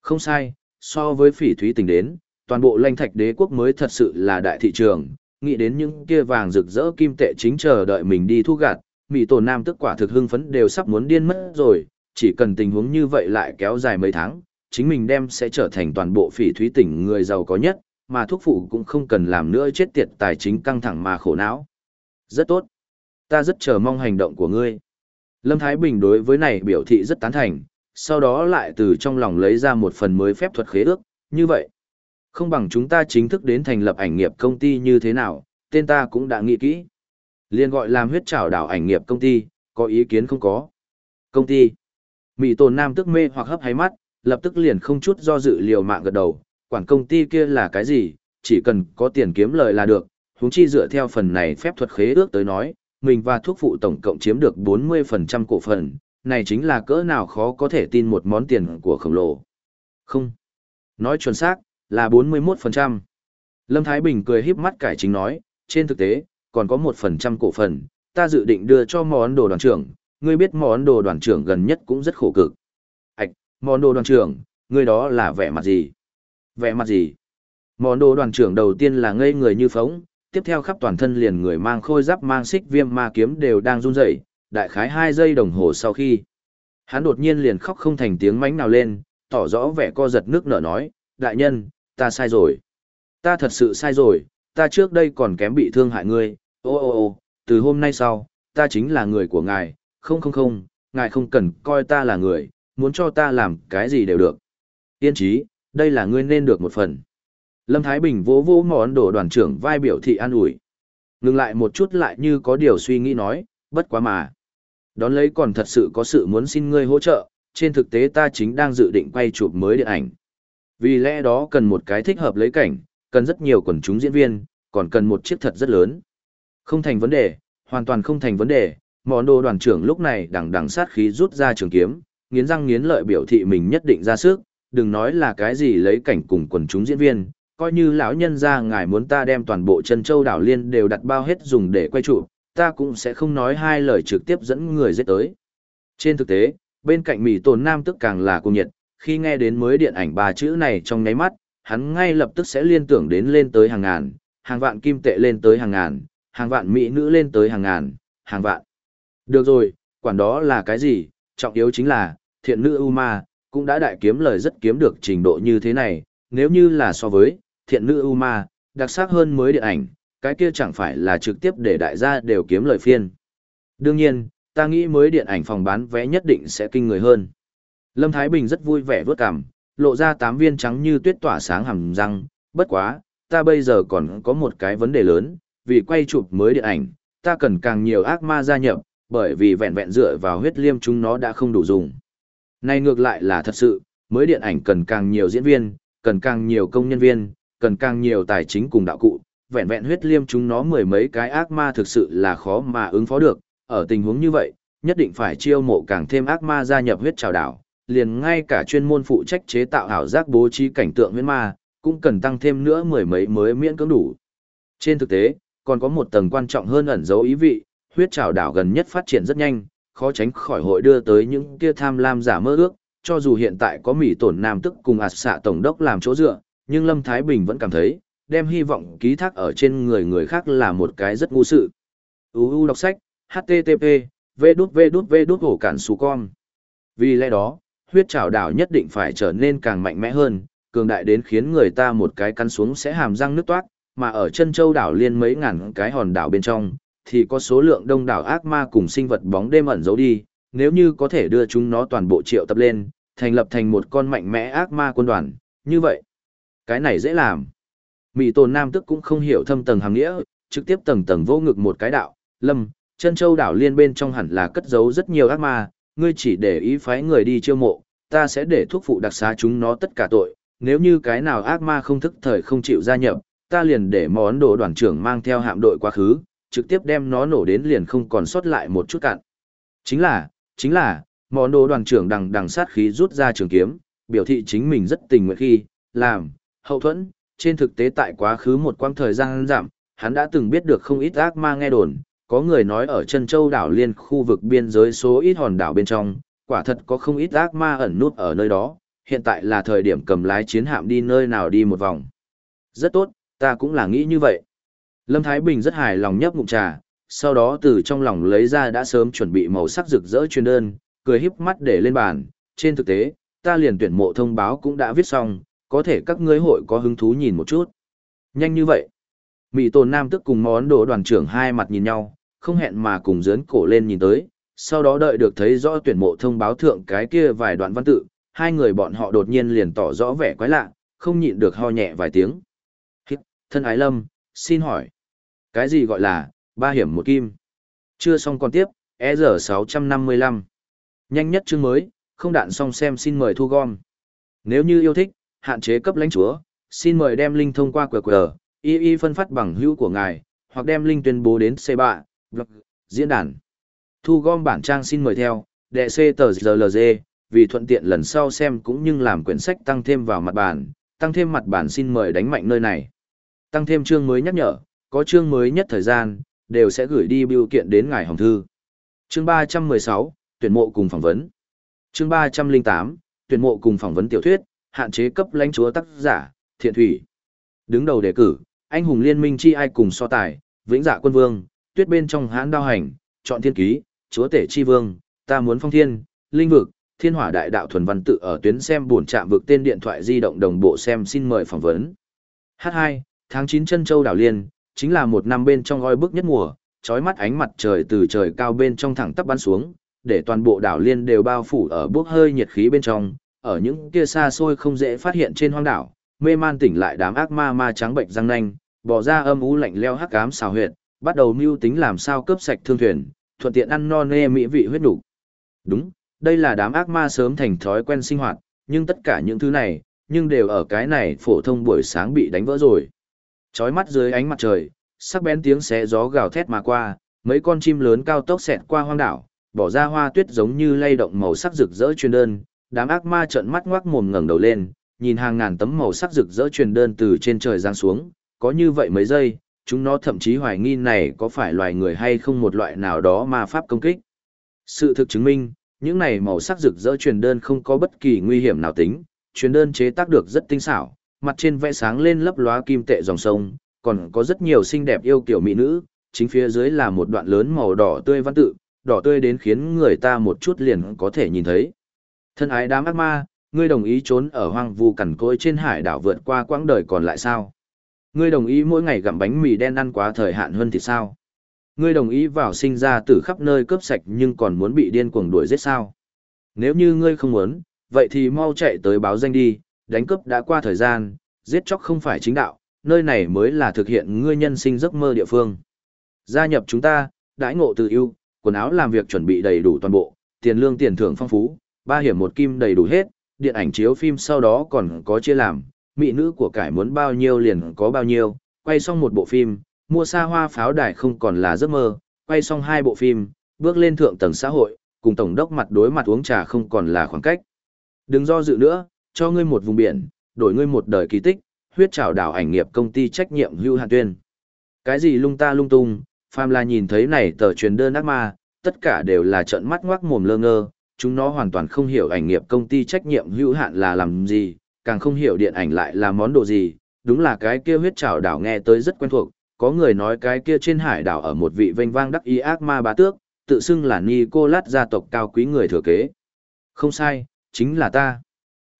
Không sai, so với phỉ thúy tình đến, toàn bộ lanh thạch đế quốc mới thật sự là đại thị trường, nghĩ đến những kia vàng rực rỡ kim tệ chính chờ đợi mình đi thu gạt, mỹ tổ nam tức quả thực hưng phấn đều sắp muốn điên mất rồi, chỉ cần tình huống như vậy lại kéo dài mấy tháng, chính mình đem sẽ trở thành toàn bộ phỉ thúy tỉnh người giàu có nhất, mà thuốc phụ cũng không cần làm nữa chết tiệt tài chính căng thẳng mà khổ não. Rất tốt. Ta rất chờ mong hành động của ngươi. Lâm Thái Bình đối với này biểu thị rất tán thành, sau đó lại từ trong lòng lấy ra một phần mới phép thuật khế ước, như vậy. Không bằng chúng ta chính thức đến thành lập ảnh nghiệp công ty như thế nào, tên ta cũng đã nghĩ kỹ. Liên gọi làm huyết trảo đảo ảnh nghiệp công ty, có ý kiến không có. Công ty. Mỹ tồn nam tức mê hoặc hấp hay mắt, lập tức liền không chút do dự liều mạng gật đầu, quản công ty kia là cái gì, chỉ cần có tiền kiếm lời là được, huống chi dựa theo phần này phép thuật khế ước tới nói, mình và thuốc phụ tổng cộng chiếm được 40% cổ phần, này chính là cỡ nào khó có thể tin một món tiền của khổng lồ. Không. Nói chuẩn xác, là 41%. Lâm Thái Bình cười híp mắt cải chính nói, trên thực tế, còn có 1% cổ phần, ta dự định đưa cho món đồ đoàn trưởng, ngươi biết món đồ đoàn trưởng gần nhất cũng rất khổ cực. Ảch, món đồ đoàn trưởng, ngươi đó là vẻ mặt gì? Vẻ mặt gì? Món đồ đoàn trưởng đầu tiên là ngây người như phóng, tiếp theo khắp toàn thân liền người mang khôi giáp mang xích viêm ma kiếm đều đang run rẩy, đại khái hai giây đồng hồ sau khi. Hắn đột nhiên liền khóc không thành tiếng mánh nào lên, tỏ rõ vẻ co giật nước nở nói, đại nhân, ta sai rồi. Ta thật sự sai rồi, ta trước đây còn kém bị thương hại ngươi, ô ô ô, từ hôm nay sau, ta chính là người của ngài, không không không, ngài không cần coi ta là người, muốn cho ta làm cái gì đều được. Yên trí, đây là ngươi nên được một phần. Lâm Thái Bình vỗ vỗ món đồ đoàn trưởng vai biểu thị an ủi. Ngừng lại một chút lại như có điều suy nghĩ nói, bất quá mà. Đón lấy còn thật sự có sự muốn xin ngươi hỗ trợ, trên thực tế ta chính đang dự định quay chụp mới điện ảnh. Vì lẽ đó cần một cái thích hợp lấy cảnh, cần rất nhiều quần chúng diễn viên, còn cần một chiếc thật rất lớn. Không thành vấn đề, hoàn toàn không thành vấn đề, món đồ đoàn trưởng lúc này đằng đằng sát khí rút ra trường kiếm, nghiến răng nghiến lợi biểu thị mình nhất định ra sức, đừng nói là cái gì lấy cảnh cùng quần chúng diễn viên, coi như lão nhân ra ngài muốn ta đem toàn bộ chân châu đảo liên đều đặt bao hết dùng để quay trụ, ta cũng sẽ không nói hai lời trực tiếp dẫn người giết tới. Trên thực tế, bên cạnh Mỹ Tồn Nam tức càng là cung nhiệt, khi nghe đến mới điện ảnh ba chữ này trong nháy mắt, hắn ngay lập tức sẽ liên tưởng đến lên tới hàng ngàn, hàng vạn kim tệ lên tới hàng ngàn, hàng vạn mỹ nữ lên tới hàng ngàn, hàng vạn. Được rồi, quản đó là cái gì, trọng yếu chính là, thiện nữ Uma, cũng đã đại kiếm lời rất kiếm được trình độ như thế này, nếu như là so với, thiện nữ Uma, đặc sắc hơn mới điện ảnh, cái kia chẳng phải là trực tiếp để đại gia đều kiếm lời phiên. Đương nhiên, ta nghĩ mới điện ảnh phòng bán vé nhất định sẽ kinh người hơn. Lâm Thái Bình rất vui vẻ vớt cảm, lộ ra tám viên trắng như tuyết tỏa sáng hằng răng, bất quá, ta bây giờ còn có một cái vấn đề lớn, vì quay chụp mới điện ảnh, ta cần càng nhiều ác ma gia nhập, bởi vì vẹn vẹn dựa vào huyết liêm chúng nó đã không đủ dùng. Này ngược lại là thật sự, mới điện ảnh cần càng nhiều diễn viên, cần càng nhiều công nhân viên, cần càng nhiều tài chính cùng đạo cụ, vẹn vẹn huyết liêm chúng nó mười mấy cái ác ma thực sự là khó mà ứng phó được, ở tình huống như vậy, nhất định phải chiêu mộ càng thêm ác ma gia nhập huyết trào đảo, liền ngay cả chuyên môn phụ trách chế tạo ảo giác bố trí cảnh tượng huyết ma, cũng cần tăng thêm nữa mười mấy mới miễn cưỡng đủ. Trên thực tế, còn có một tầng quan trọng hơn ẩn dấu ý vị, huyết trảo đảo gần nhất phát triển rất nhanh, khó tránh khỏi hội đưa tới những kia tham lam giả mơ ước, cho dù hiện tại có mỹ tổn nam tức cùng ạt xạ tổng đốc làm chỗ dựa, nhưng Lâm Thái Bình vẫn cảm thấy, đem hy vọng ký thác ở trên người người khác là một cái rất ngu sự. UU đọc sách, HTTP, V đút V đút V đút hổ cản xù con. Vì lẽ đó, huyết trảo đảo nhất định phải trở nên càng mạnh mẽ hơn, cường đại đến khiến người ta một cái cắn xuống sẽ hàm răng nước toát, mà ở chân châu đảo liên mấy ngàn cái hòn đảo bên trong, thì có số lượng đông đảo ác ma cùng sinh vật bóng đêm ẩn giấu đi, nếu như có thể đưa chúng nó toàn bộ triệu tập lên, thành lập thành một con mạnh mẽ ác ma quân đoàn, như vậy, cái này dễ làm. Mỹ tồn nam tức cũng không hiểu thâm tầng hàng nghĩa, trực tiếp tầng tầng vô ngực một cái đạo, lâm, chân châu đảo liên bên trong hẳn là cất giấu rất nhiều ác ma, ngươi chỉ để ý phái người đi chiêu mộ, ta sẽ để thuốc phụ đặc xá chúng nó tất cả tội, nếu như cái nào ác ma không thức thời không chịu gia nhập, ta liền để món đồ đoàn trưởng mang theo hạm đội quá khứ, trực tiếp đem nó nổ đến liền không còn sót lại một chút cạn. Chính là, chính là, món đồ đoàn trưởng đằng đằng sát khí rút ra trường kiếm, biểu thị chính mình rất tình nguyện khi, làm, hậu thuẫn, trên thực tế tại quá khứ một quãng thời gian giảm, hắn đã từng biết được không ít ác ma nghe đồn, có người nói ở chân châu đảo liên khu vực biên giới số ít hòn đảo bên trong, quả thật có không ít ác ma ẩn nút ở nơi đó, hiện tại là thời điểm cầm lái chiến hạm đi nơi nào đi một vòng. Rất tốt, ta cũng là nghĩ như vậy. Lâm Thái Bình rất hài lòng nhấp ngụm trà, sau đó từ trong lòng lấy ra đã sớm chuẩn bị màu sắc rực rỡ truyền đơn, cười híp mắt để lên bàn, trên thực tế, ta liền tuyển mộ thông báo cũng đã viết xong, có thể các ngươi hội có hứng thú nhìn một chút. Nhanh như vậy. Mỹ tồn nam tức cùng món đồ đoàn trưởng hai mặt nhìn nhau, không hẹn mà cùng dướn cổ lên nhìn tới, sau đó đợi được thấy rõ tuyển mộ thông báo thượng cái kia vài đoạn văn tự, hai người bọn họ đột nhiên liền tỏ rõ vẻ quái lạ, không nhịn được ho nhẹ vài tiếng. Hít, thân ái lâm, xin hỏi. Cái gì gọi là, ba hiểm một kim? Chưa xong còn tiếp, e giờ 655. Nhanh nhất chương mới, không đạn xong xem xin mời thu gom. Nếu như yêu thích, hạn chế cấp lãnh chúa, xin mời đem link thông qua QR, y y phân phát bằng hữu của ngài, hoặc đem link tuyên bố đến C3, blog, diễn đàn. Thu gom bản trang xin mời theo, đệ C tờ GLG, vì thuận tiện lần sau xem cũng như làm quyển sách tăng thêm vào mặt bản, tăng thêm mặt bản xin mời đánh mạnh nơi này. Tăng thêm chương mới nhắc nhở, có chương mới nhất thời gian, đều sẽ gửi đi biểu kiện đến ngài hồng thư. Chương 316, tuyển mộ cùng phỏng vấn. Chương 308, tuyển mộ cùng phỏng vấn tiểu thuyết, hạn chế cấp lãnh chúa tác giả, thiện thủy. Đứng đầu đề cử, anh hùng liên minh chi ai cùng so tài, vĩnh dạ quân vương, tuyết bên trong hãn đao hành, chọn thiên ký, chúa tể chi vương, ta muốn phong thiên, linh vực, thiên hỏa đại đạo thuần văn tự ở tuyến xem buồn chạm vực tên điện thoại di động đồng bộ xem xin mời phỏng vấn. H2, tháng 9 chân châu đảo liên, chính là một năm bên trong oi bức nhất mùa, trói mắt ánh mặt trời từ trời cao bên trong thẳng tắp bắn xuống, để toàn bộ đảo liên đều bao phủ ở bốc hơi nhiệt khí bên trong, ở những kia xa xôi không dễ phát hiện trên hoang đảo, mê man tỉnh lại đám ác ma ma trắng bệnh răng nanh, bỏ ra âm u lạnh leo hắc ám xào huyệt, bắt đầu mưu tính làm sao cướp sạch thương thuyền, thuận tiện ăn no nê mỹ vị huyết đủ. Đúng, đây là đám ác ma sớm thành thói quen sinh hoạt, nhưng tất cả những thứ này, nhưng đều ở cái này phổ thông buổi sáng bị đánh vỡ rồi. Chói mắt dưới ánh mặt trời, sắc bén tiếng xé gió gào thét mà qua, mấy con chim lớn cao tốc xẹt qua hoang đảo, bỏ ra hoa tuyết giống như lay động màu sắc rực rỡ truyền đơn, đám ác ma trợn mắt ngoác mồm ngẩng đầu lên, nhìn hàng ngàn tấm màu sắc rực rỡ truyền đơn từ trên trời giáng xuống, có như vậy mấy giây, chúng nó thậm chí hoài nghi này có phải loài người hay không một loại nào đó mà pháp công kích. Sự thực chứng minh, những này màu sắc rực rỡ truyền đơn không có bất kỳ nguy hiểm nào tính, truyền đơn chế tác được rất tinh xảo, mặt trên vẽ sáng lên lấp lóa kim tệ dòng sông, còn có rất nhiều xinh đẹp yêu kiểu mỹ nữ, chính phía dưới là một đoạn lớn màu đỏ tươi văn tự, đỏ tươi đến khiến người ta một chút liền có thể nhìn thấy. Thân ái đám ác ma, ngươi đồng ý trốn ở hoang vu cằn cỗi trên hải đảo vượt qua quãng đời còn lại sao? Ngươi đồng ý mỗi ngày gặm bánh mì đen ăn quá thời hạn hơn thì sao? Ngươi đồng ý vào sinh ra từ khắp nơi cướp sạch nhưng còn muốn bị điên cuồng đuổi giết sao? Nếu như ngươi không muốn, vậy thì mau chạy tới báo danh đi, đánh cướp đã qua thời gian, giết chóc không phải chính đạo, nơi này mới là thực hiện ngươi nhân sinh giấc mơ địa phương. Gia nhập chúng ta, đãi ngộ từ ưu, quần áo làm việc chuẩn bị đầy đủ toàn bộ, tiền lương tiền thưởng phong phú, ba hiểm một kim đầy đủ hết, điện ảnh chiếu phim sau đó còn có chia làm, mỹ nữ của cải muốn bao nhiêu liền có bao nhiêu, quay xong một bộ phim, mua xa hoa pháo đài không còn là giấc mơ, quay xong hai bộ phim, bước lên thượng tầng xã hội, cùng tổng đốc mặt đối mặt uống trà không còn là khoảng cách. Đừng do dự nữa, cho ngươi một vùng biển, đổi ngươi một đời kỳ tích, huyết trào đảo ảnh nghiệp công ty trách nhiệm hữu hạn tuyên. Cái gì lung ta lung tung, phàm là nhìn thấy này tờ truyền đơn ác ma, tất cả đều là trợn mắt ngoác mồm lơ ngơ, chúng nó hoàn toàn không hiểu ảnh nghiệp công ty trách nhiệm hữu hạn là làm gì, càng không hiểu điện ảnh lại là món đồ gì, đúng là cái kia huyết trảo đảo nghe tới rất quen thuộc, có người nói cái kia trên hải đảo ở một vị vênh vang đắc ý ác ma bá tước, tự xưng là Nicolas gia tộc cao quý người thừa kế. Không sai, chính là ta.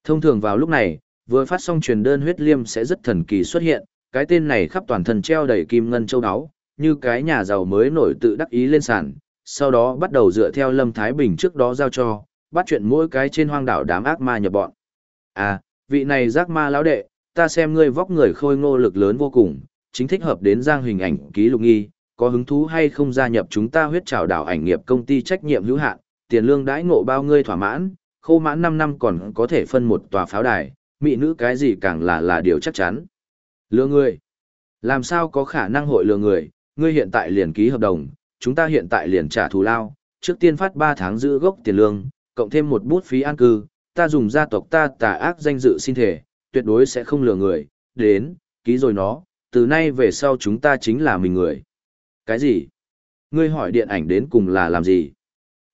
Thông thường vào lúc này, vừa phát xong truyền đơn huyết liêm sẽ rất thần kỳ xuất hiện, cái tên này khắp toàn thân treo đầy kim ngân châu đáo, như cái nhà giàu mới nổi tự đắc ý lên sàn, sau đó bắt đầu dựa theo Lâm Thái Bình trước đó giao cho, bắt chuyện mỗi cái trên hoang đảo đám ác ma nhập bọn. À, vị này giác ma lão đệ, ta xem ngươi vóc người khôi ngô lực lớn vô cùng, chính thích hợp đến giang hình ảnh ký lục nghi, có hứng thú hay không gia nhập chúng ta huyết trào đảo ảnh nghiệp công ty trách nhiệm hữu hạn, tiền lương đãi ngộ bao ngươi thỏa mãn, khô mãn 5 năm còn có thể phân một tòa pháo đài, mỹ nữ cái gì càng là là điều chắc chắn. Lừa người. Làm sao có khả năng hội lừa người, ngươi hiện tại liền ký hợp đồng, chúng ta hiện tại liền trả thù lao, trước tiên phát 3 tháng giữ gốc tiền lương, cộng thêm một bút phí an cư, ta dùng gia tộc ta tà ác danh dự xin thể, tuyệt đối sẽ không lừa người, đến, ký rồi nó, từ nay về sau chúng ta chính là mình người. Cái gì? Ngươi hỏi điện ảnh đến cùng là làm gì?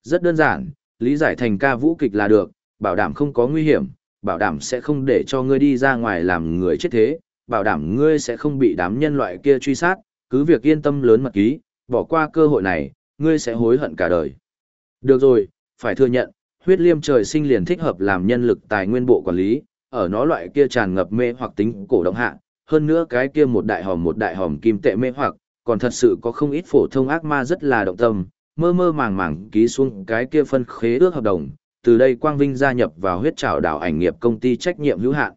Rất đơn giản, lý giải thành ca vũ kịch là được, bảo đảm không có nguy hiểm, bảo đảm sẽ không để cho ngươi đi ra ngoài làm người chết thế, bảo đảm ngươi sẽ không bị đám nhân loại kia truy sát, cứ việc yên tâm lớn mật ký, bỏ qua cơ hội này, ngươi sẽ hối hận cả đời. Được rồi, phải thừa nhận, huyết liêm trời sinh liền thích hợp làm nhân lực tài nguyên bộ quản lý, ở nó loại kia tràn ngập mê hoặc tính cổ động hạ, hơn nữa cái kia một đại hòm một đại hòm kim tệ mê hoặc, còn thật sự có không ít phổ thông ác ma rất là động tâm, mơ mơ màng màng ký xuống cái kia phân khế ước hợp đồng, từ đây Quang Vinh gia nhập vào huyết trảo đảo ảnh nghiệp công ty trách nhiệm hữu hạn.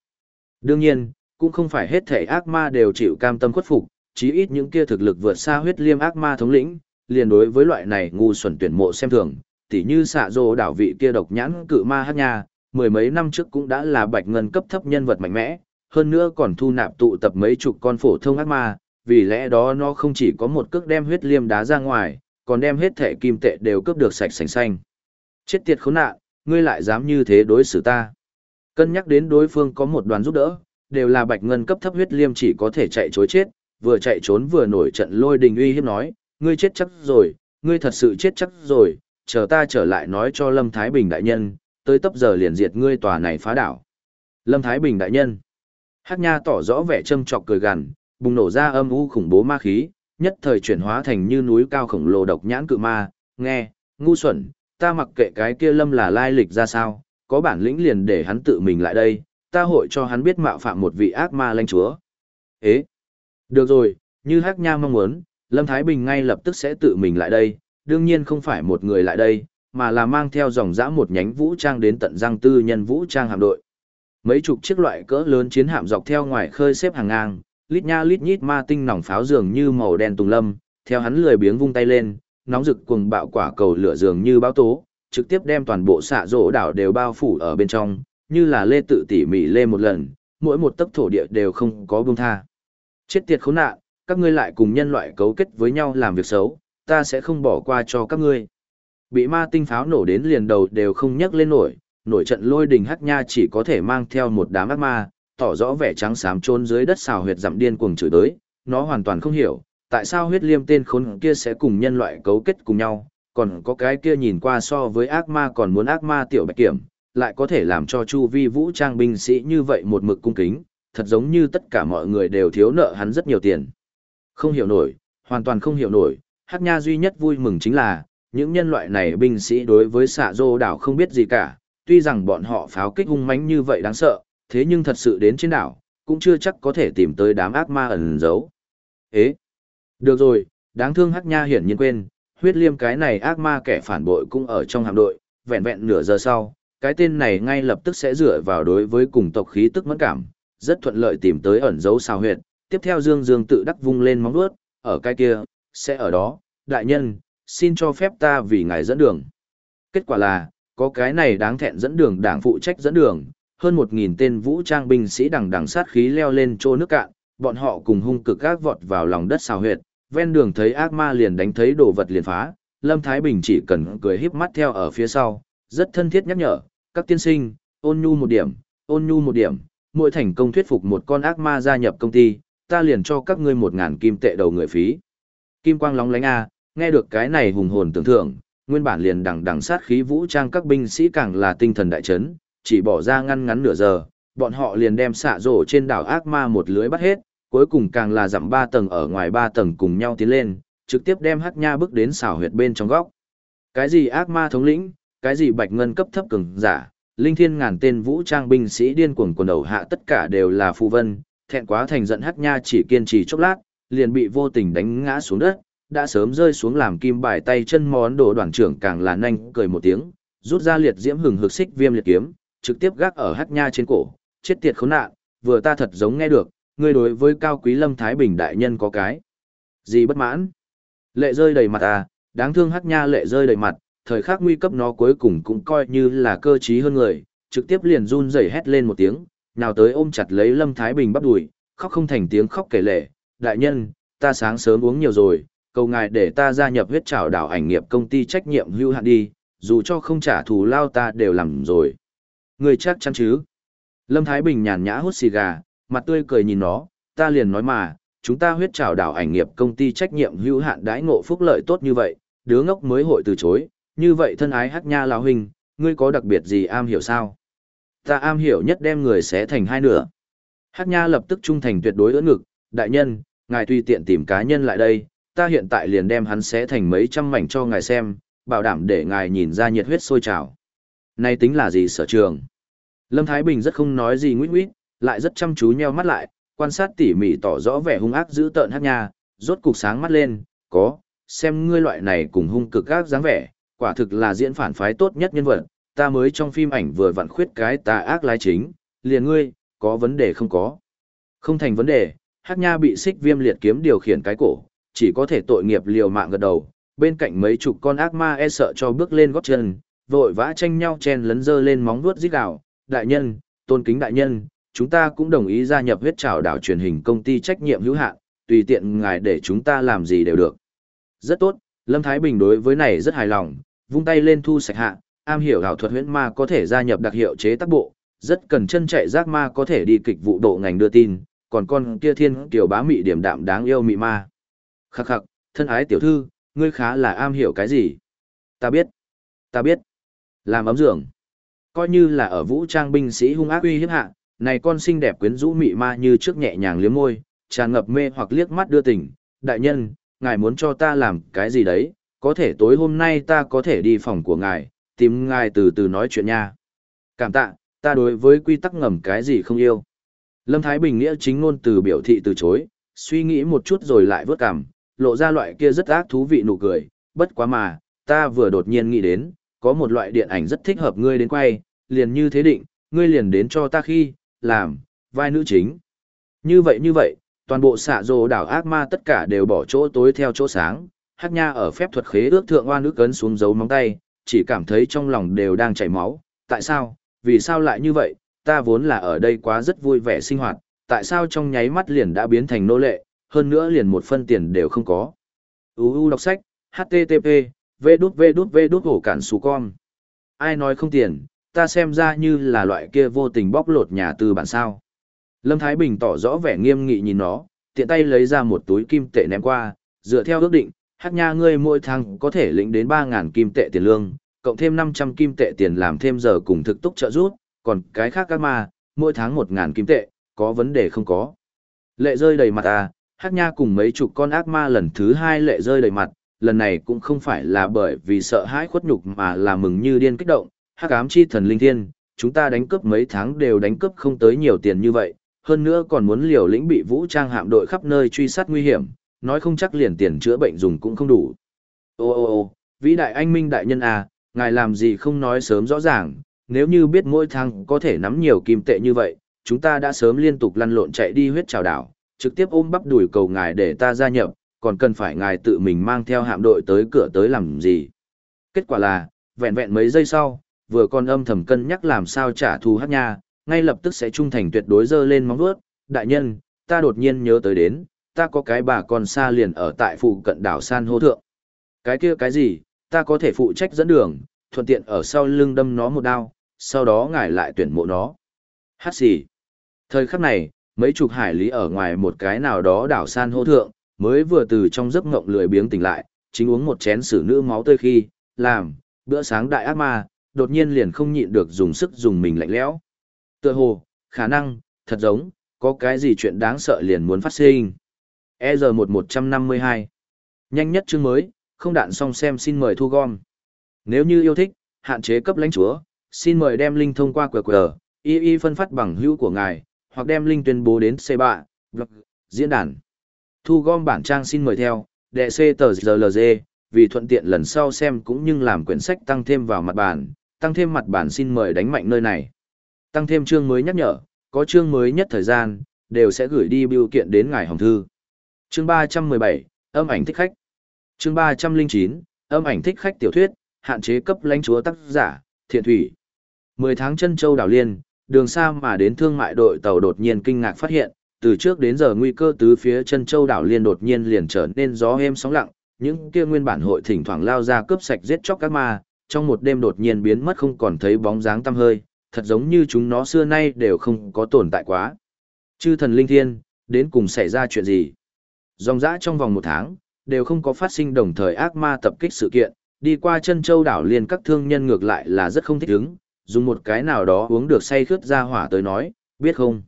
Đương nhiên, cũng không phải hết thể ác ma đều chịu cam tâm khuất phục, chí ít những kia thực lực vượt xa huyết liêm ác ma thống lĩnh, liền đối với loại này ngu xuẩn tuyển mộ xem thường, tỉ như xạ rồ đảo vị kia độc nhãn cự ma hát nha, mười mấy năm trước cũng đã là bạch ngân cấp thấp nhân vật mạnh mẽ, hơn nữa còn thu nạp tụ tập mấy chục con phổ thông ác ma, vì lẽ đó nó không chỉ có một cước đem huyết liêm đá ra ngoài, còn đem hết thể kim tệ đều cướp được sạch sành xanh. Chết tiệt khốn nạn, ngươi lại dám như thế đối xử ta. Cân nhắc đến đối phương có một đoàn giúp đỡ, đều là bạch ngân cấp thấp huyết liêm chỉ có thể chạy chối chết, vừa chạy trốn vừa nổi trận lôi đình uy hiếp nói, ngươi chết chắc rồi, ngươi thật sự chết chắc rồi, chờ ta trở lại nói cho Lâm Thái Bình đại nhân, tới tấp giờ liền diệt ngươi tòa này phá đảo. Lâm Thái Bình đại nhân. Hắc Nha tỏ rõ vẻ châm chọc cười gằn, bùng nổ ra âm u khủng bố ma khí, nhất thời chuyển hóa thành như núi cao khổng lồ độc nhãn cự ma, nghe, ngu xuẩn, ta mặc kệ cái kia Lâm là lai lịch ra sao, có bản lĩnh liền để hắn tự mình lại đây, ta hội cho hắn biết mạo phạm một vị ác ma lãnh chúa. Ế! Được rồi, như Hắc Nha mong muốn, Lâm Thái Bình ngay lập tức sẽ tự mình lại đây, đương nhiên không phải một người lại đây, mà là mang theo dòng dã một nhánh vũ trang đến tận răng tư nhân vũ trang hạm đội. Mấy chục chiếc loại cỡ lớn chiến hạm dọc theo ngoài khơi xếp hàng ngang, lít nha lít nhít ma tinh nòng pháo dường như màu đen tùng lâm, theo hắn lười biếng vung tay lên, nóng rực cuồng bạo quả cầu lửa dường như báo tố, trực tiếp đem toàn bộ xạ rỗ đảo đều bao phủ ở bên trong, như là lê tự tỉ mỉ lê một lần, mỗi một tấc thổ địa đều không có buông tha. Chết tiệt khốn nạn, các ngươi lại cùng nhân loại cấu kết với nhau làm việc xấu, ta sẽ không bỏ qua cho các ngươi. Bị ma tinh pháo nổ đến liền đầu đều không nhấc lên nổi, nổi trận lôi đình hắc nha chỉ có thể mang theo một đám ác ma, tỏ rõ vẻ trắng xám trôn dưới đất xào huyệt giảm điên cuồng chửi tới, nó hoàn toàn không hiểu, tại sao huyết liêm tên khốn kia sẽ cùng nhân loại cấu kết cùng nhau, còn có cái kia nhìn qua so với ác ma còn muốn ác ma tiểu bạch kiểm, lại có thể làm cho chu vi vũ trang binh sĩ như vậy một mực cung kính, thật giống như tất cả mọi người đều thiếu nợ hắn rất nhiều tiền. Không hiểu nổi, hoàn toàn không hiểu nổi, hắc nha duy nhất vui mừng chính là, những nhân loại này binh sĩ đối với xạ dô đảo không biết gì cả, tuy rằng bọn họ pháo kích hung mãnh như vậy đáng sợ, thế nhưng thật sự đến trên đảo, cũng chưa chắc có thể tìm tới đám ác ma ẩn giấu. Ế! Được rồi, đáng thương hắc nha hiển nhiên quên, huyết liêm cái này ác ma kẻ phản bội cũng ở trong hạm đội, vẹn vẹn nửa giờ sau, cái tên này ngay lập tức sẽ dựa vào đối với cùng tộc khí tức mẫn cảm, rất thuận lợi tìm tới ẩn dấu sao huyệt, tiếp theo Dương Dương tự đắc vung lên móng vuốt, ở cái kia, sẽ ở đó, đại nhân, xin cho phép ta vì ngài dẫn đường. Kết quả là, có cái này đáng thẹn dẫn đường đảng phụ trách dẫn đường, hơn một nghìn tên vũ trang binh sĩ đằng đằng sát khí leo lên chỗ nước cạn, bọn họ cùng hung cực gác vọt vào lòng đất xào huyệt, ven đường thấy ác ma liền đánh thấy đồ vật liền phá, Lâm Thái Bình chỉ cần cười híp mắt theo ở phía sau, rất thân thiết nhắc nhở, các tiên sinh, ôn nhu một điểm, ôn nhu một điểm, mỗi thành công thuyết phục một con ác ma gia nhập công ty, ta liền cho các ngươi một ngàn kim tệ đầu người phí. Kim quang lóng lánh a, nghe được cái này hùng hồn tưởng thưởng, nguyên bản liền đằng đằng sát khí vũ trang các binh sĩ càng là tinh thần đại chấn, chỉ bỏ ra ngăn ngắn nửa giờ, bọn họ liền đem xạ rổ trên đảo ác ma một lưới bắt hết, cuối cùng càng là dặm ba tầng ở ngoài ba tầng cùng nhau tiến lên, trực tiếp đem hắc nha bước đến xảo huyệt bên trong góc. Cái gì ác ma thống lĩnh, cái gì bạch ngân cấp thấp cường giả, linh thiên ngàn tên vũ trang binh sĩ điên cuồng quần đầu hạ tất cả đều là phù vân, thẹn quá thành giận hắc nha chỉ kiên trì chốc lát, liền bị vô tình đánh ngã xuống đất, đã sớm rơi xuống làm kim bài tay chân món đồ đoàn trưởng càng là nhanh cười một tiếng, rút ra liệt diễm hừng hực xích viêm liệt kiếm, trực tiếp gác ở hắc nha trên cổ, chết tiệt khốn nạn, vừa ta thật giống nghe được, ngươi đối với cao quý lâm thái bình đại nhân có cái gì bất mãn. Lệ rơi đầy mặt à, đáng thương hắc nha lệ rơi đầy mặt, thời khắc nguy cấp nó cuối cùng cũng coi như là cơ trí hơn người, trực tiếp liền run rẩy hét lên một tiếng, nào tới ôm chặt lấy lâm thái bình bắt đùi, khóc không thành tiếng khóc kể lệ, đại nhân, ta sáng sớm uống nhiều rồi, cầu ngài để ta gia nhập huyết trảo đảo ảnh nghiệp công ty trách nhiệm hưu hạn đi, dù cho không trả thù lao ta đều làm rồi. Người chắc chắn chứ? Lâm Thái Bình nhàn nhã hút xì gà, mặt tươi cười nhìn nó, ta liền nói mà, chúng ta huyết trảo đảo ảnh nghiệp công ty trách nhiệm hữu hạn đãi ngộ phúc lợi tốt như vậy, đứa ngốc mới hội từ chối, như vậy thân ái Hát nha lão huynh, ngươi có đặc biệt gì am hiểu sao? Ta am hiểu nhất đem người xé thành hai nửa. Hát nha lập tức trung thành tuyệt đối ưỡn ngực, đại nhân, ngài tùy tiện tìm cá nhân lại đây, ta hiện tại liền đem hắn xé thành mấy trăm mảnh cho ngài xem, bảo đảm để ngài nhìn ra nhiệt huyết sôi trào. Này tính là gì sở trường? Lâm Thái Bình rất không nói gì nguyết nguyết, lại rất chăm chú nheo mắt lại, quan sát tỉ mỉ tỏ rõ vẻ hung ác dữ tợn hát nha, rốt cục sáng mắt lên, có, xem ngươi loại này cùng hung cực ác dáng vẻ, quả thực là diễn phản phái tốt nhất nhân vật, ta mới trong phim ảnh vừa vặn khuyết cái tà ác lái chính, liền ngươi, có vấn đề không có. Không thành vấn đề, Hắc nha bị xích viêm liệt kiếm điều khiển cái cổ, chỉ có thể tội nghiệp liều mạng gật đầu, bên cạnh mấy chục con ác ma e sợ cho bước lên gót chân, vội vã tranh nhau chen lấn dơ lên móng vuốt rít gào, đại nhân, tôn kính đại nhân, chúng ta cũng đồng ý gia nhập huyết trào đảo truyền hình công ty trách nhiệm hữu hạn, tùy tiện ngài để chúng ta làm gì đều được. Rất tốt, Lâm Thái Bình đối với này rất hài lòng, vung tay lên thu sạch hạ, am hiểu ảo thuật huyễn ma có thể gia nhập đặc hiệu chế tác bộ, rất cần chân chạy giác ma có thể đi kịch vụ độ ngành đưa tin, còn con kia thiên tiểu bá mị điểm đạm đáng yêu mị ma. Khắc khắc, thân ái tiểu thư, ngươi khá là am hiểu cái gì? Ta biết, ta biết. Làm ấm giường. Coi như là ở vũ trang binh sĩ hung ác uy hiếp hạ, này con xinh đẹp quyến rũ mị ma như trước nhẹ nhàng liếm môi, tràn ngập mê hoặc liếc mắt đưa tình. Đại nhân, ngài muốn cho ta làm cái gì đấy, có thể tối hôm nay ta có thể đi phòng của ngài, tìm ngài từ từ nói chuyện nha. Cảm tạ, ta đối với quy tắc ngầm cái gì không yêu. Lâm Thái Bình nghĩa chính ngôn từ biểu thị từ chối, suy nghĩ một chút rồi lại vớt cằm, lộ ra loại kia rất ác thú vị nụ cười, bất quá mà, ta vừa đột nhiên nghĩ đến, có một loại điện ảnh rất thích hợp ngươi đến quay, liền như thế định, ngươi liền đến cho ta khi, làm, vai nữ chính. Như vậy như vậy, toàn bộ xạ rồ đảo ác ma tất cả đều bỏ chỗ tối theo chỗ sáng, hắc nha ở phép thuật khế ước thượng oan ước cấn xuống dấu móng tay, chỉ cảm thấy trong lòng đều đang chảy máu, tại sao, vì sao lại như vậy, ta vốn là ở đây quá rất vui vẻ sinh hoạt, tại sao trong nháy mắt liền đã biến thành nô lệ, hơn nữa liền một phân tiền đều không có. UU đọc sách, HTTP, V đút V đút V đút hổ cản xù con. Ai nói không tiền, ta xem ra như là loại kia vô tình bóc lột nhà tư bản sao. Lâm Thái Bình tỏ rõ vẻ nghiêm nghị nhìn nó, tiện tay lấy ra một túi kim tệ ném qua, dựa theo ước định, hắc nha ngươi mỗi tháng có thể lĩnh đến 3.000 kim tệ tiền lương, cộng thêm 500 kim tệ tiền làm thêm giờ cùng thực túc trợ giúp, còn cái khác các ma, mỗi tháng 1.000 kim tệ, có vấn đề không có. Lệ rơi đầy mặt à, hắc nha cùng mấy chục con ác ma lần thứ hai lệ rơi đầy mặt, lần này cũng không phải là bởi vì sợ hãi khuất nhục mà là mừng như điên kích động, hắc ám chi thần linh thiên, chúng ta đánh cướp mấy tháng đều đánh cướp không tới nhiều tiền như vậy, hơn nữa còn muốn liều lĩnh bị vũ trang hạm đội khắp nơi truy sát nguy hiểm, nói không chắc liền tiền chữa bệnh dùng cũng không đủ. Ô ô ô, vĩ đại anh minh đại nhân à, ngài làm gì không nói sớm rõ ràng, nếu như biết mỗi tháng có thể nắm nhiều kim tệ như vậy, chúng ta đã sớm liên tục lăn lộn chạy đi huyết trào đảo, trực tiếp ôm bắp đuổi cầu ngài để ta gia nhập, còn cần phải ngài tự mình mang theo hạm đội tới cửa tới làm gì. Kết quả là, vẹn vẹn mấy giây sau, vừa còn âm thầm cân nhắc làm sao trả thù hát nha, ngay lập tức sẽ trung thành tuyệt đối dơ lên móng vuốt. Đại nhân, ta đột nhiên nhớ tới đến, ta có cái bà con xa liền ở tại phụ cận đảo San hô thượng. Cái kia cái gì, ta có thể phụ trách dẫn đường, thuận tiện ở sau lưng đâm nó một đao, sau đó ngài lại tuyển mộ nó. Hát xì. Thời khắc này, mấy chục hải lý ở ngoài một cái nào đó đảo san hô thượng, mới vừa từ trong giấc ngộng lười biếng tỉnh lại, chính uống một chén sử nữ máu tươi khi, làm, bữa sáng đại ác ma, đột nhiên liền không nhịn được dùng sức dùng mình lạnh lẽo. Tựa hồ, khả năng, thật giống, có cái gì chuyện đáng sợ liền muốn phát sinh. EZ1152 Nhanh nhất chương mới, không đạn xong xem xin mời thu gom. Nếu như yêu thích, hạn chế cấp lãnh chúa, xin mời đem link thông qua QR, y y phân phát bằng hữu của ngài, hoặc đem link tuyên bố đến C3, blog, diễn đàn. Thu gom bản trang xin mời theo, đệ C tờ GLG, vì thuận tiện lần sau xem cũng như làm quyển sách tăng thêm vào mặt bản, tăng thêm mặt bản xin mời đánh mạnh nơi này. Tăng thêm chương mới nhắc nhở, có chương mới nhất thời gian, đều sẽ gửi đi biểu kiện đến ngài hồng thư. Chương 317, âm ảnh thích khách. Chương 309, âm ảnh thích khách tiểu thuyết, hạn chế cấp lãnh chúa tác giả, thiện thủy. 10 tháng chân châu đảo liên, đường xa mà đến thương mại đội tàu đột nhiên kinh ngạc phát hiện, từ trước đến giờ nguy cơ tứ phía chân châu đảo liên đột nhiên liền trở nên gió êm sóng lặng, những kia nguyên bản hội thỉnh thoảng lao ra cướp sạch giết chóc các ma, trong một đêm đột nhiên biến mất không còn thấy bóng dáng tăm hơi, thật giống như chúng nó xưa nay đều không có tồn tại quá. Chư thần linh thiên, đến cùng xảy ra chuyện gì? Dòng dã trong vòng một tháng, đều không có phát sinh đồng thời ác ma tập kích sự kiện, đi qua chân châu đảo liên các thương nhân ngược lại là rất không thích ứng, dùng một cái nào đó uống được say khướt ra hỏa tới nói, biết không?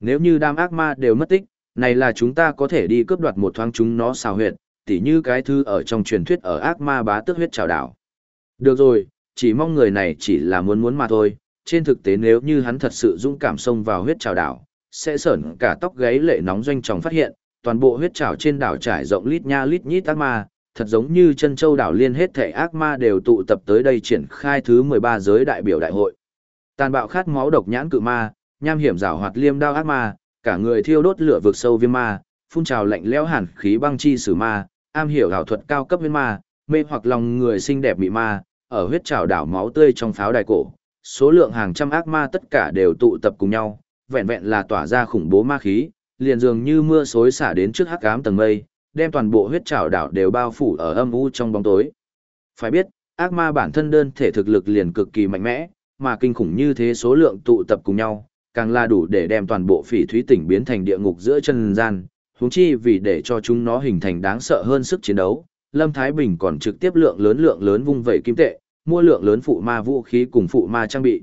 Nếu như đám ác ma đều mất tích, này là chúng ta có thể đi cướp đoạt một thoáng chúng nó xào huyệt, tỉ như cái thư ở trong truyền thuyết ở ác ma bá tước huyết trào đảo. Được rồi, chỉ mong người này chỉ là muốn muốn mà thôi, trên thực tế nếu như hắn thật sự dũng cảm xông vào huyết trào đảo, sẽ sởn cả tóc gáy lệ nóng doanh tròng phát hiện, toàn bộ huyết trào trên đảo trải rộng lít nha lít nhít ác ma, thật giống như chân châu đảo liên hết thể ác ma đều tụ tập tới đây triển khai thứ 13 giới đại biểu đại hội. Tàn bạo khát máu độc nhãn cự ma, nham hiểm rào hoạt liêm đao ác ma, cả người thiêu đốt lửa vực sâu viêm ma, phun trào lạnh lẽo hàn khí băng chi sử ma, am hiểu ảo thuật cao cấp viên ma, mê hoặc lòng người xinh đẹp bị ma, ở huyết trào đảo máu tươi trong pháo đài cổ, số lượng hàng trăm ác ma tất cả đều tụ tập cùng nhau, vẹn vẹn là tỏa ra khủng bố ma khí, liền dường như mưa xối xả đến trước hắc ám tầng mây, đem toàn bộ huyết trảo đảo đều bao phủ ở âm u trong bóng tối. Phải biết, ác ma bản thân đơn thể thực lực liền cực kỳ mạnh mẽ, mà kinh khủng như thế số lượng tụ tập cùng nhau, càng là đủ để đem toàn bộ phỉ thúy tỉnh biến thành địa ngục giữa chân gian, huống chi vì để cho chúng nó hình thành đáng sợ hơn sức chiến đấu, Lâm Thái Bình còn trực tiếp lượng lớn lượng lớn vung vẩy kim tệ, mua lượng lớn phụ ma vũ khí cùng phụ ma trang bị.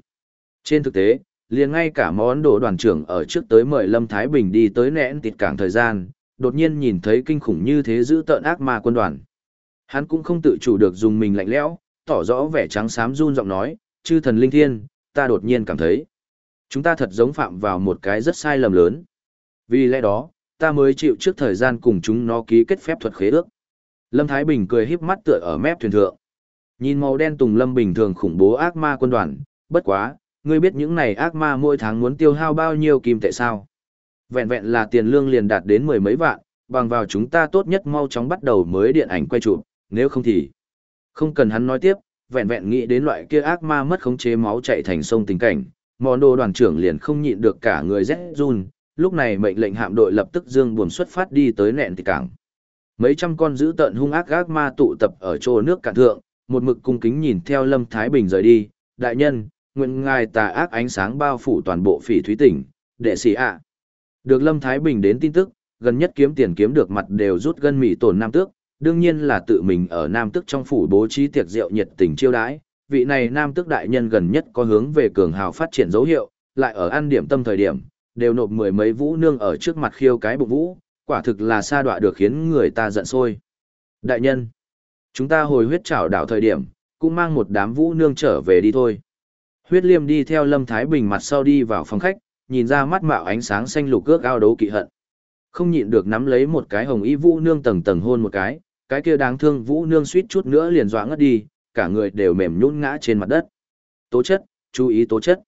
Trên thực tế, liền ngay cả món đồ đoàn trưởng ở trước tới mời Lâm Thái Bình đi tới nẽn tịt cảng thời gian, đột nhiên nhìn thấy kinh khủng như thế giữ tợn ác ma quân đoàn. Hắn cũng không tự chủ được dùng mình lạnh lẽo, tỏ rõ vẻ trắng xám run giọng nói, chư thần linh thiên, ta đột nhiên cảm thấy, chúng ta thật giống phạm vào một cái rất sai lầm lớn. Vì lẽ đó, ta mới chịu trước thời gian cùng chúng nó ký kết phép thuật khế ước. Lâm Thái Bình cười híp mắt tựa ở mép thuyền thượng. Nhìn màu đen tùng lâm bình thường khủng bố ác ma quân đoàn, bất quá, ngươi biết những này ác ma mỗi tháng muốn tiêu hao bao nhiêu kim tệ sao? Vẹn vẹn là tiền lương liền đạt đến mười mấy vạn, bằng vào chúng ta tốt nhất mau chóng bắt đầu mới điện ảnh quay chụp, nếu không thì... Không cần hắn nói tiếp, vẹn vẹn nghĩ đến loại kia ác ma mất khống chế máu chạy thành sông tình cảnh, mòn đồ đoàn trưởng liền không nhịn được cả người rét run, lúc này mệnh lệnh hạm đội lập tức dương buồn xuất phát đi tới nẹn thì cảng. Mấy trăm con giữ tận hung ác ác ma tụ tập ở chỗ nước cạn thượng, một mực cung kính nhìn theo Lâm Thái Bình rời đi, đại nhân, nguyện ngài tà ác ánh sáng bao phủ toàn bộ phỉ thúy tỉnh, đệ sĩ ạ. Được Lâm Thái Bình đến tin tức, gần nhất kiếm tiền kiếm được mặt đều rút gân mỉ tổn nam tước, đương nhiên là tự mình ở nam tước trong phủ bố trí tiệc rượu nhiệt tình chiêu đãi. Vị này nam tước đại nhân gần nhất có hướng về cường hào phát triển dấu hiệu, lại ở ăn điểm tâm thời điểm, đều nộp mười mấy vũ nương ở trước mặt khiêu cái bụng vũ, quả thực là sa đọa được khiến người ta giận sôi. Đại nhân, chúng ta hồi huyết trảo đảo thời điểm, cũng mang một đám vũ nương trở về đi thôi. Huyết liêm đi theo Lâm Thái Bình mặt sau đi vào phòng khách, nhìn ra mắt mạo ánh sáng xanh lục cước ao đấu kỵ hận. Không nhịn được nắm lấy một cái hồng y vũ nương tầng tầng hôn một cái, cái kia đáng thương vũ nương suýt chút nữa liền dọa ngất đi, cả người đều mềm nhũn ngã trên mặt đất. Tố chất, chú ý tố chất.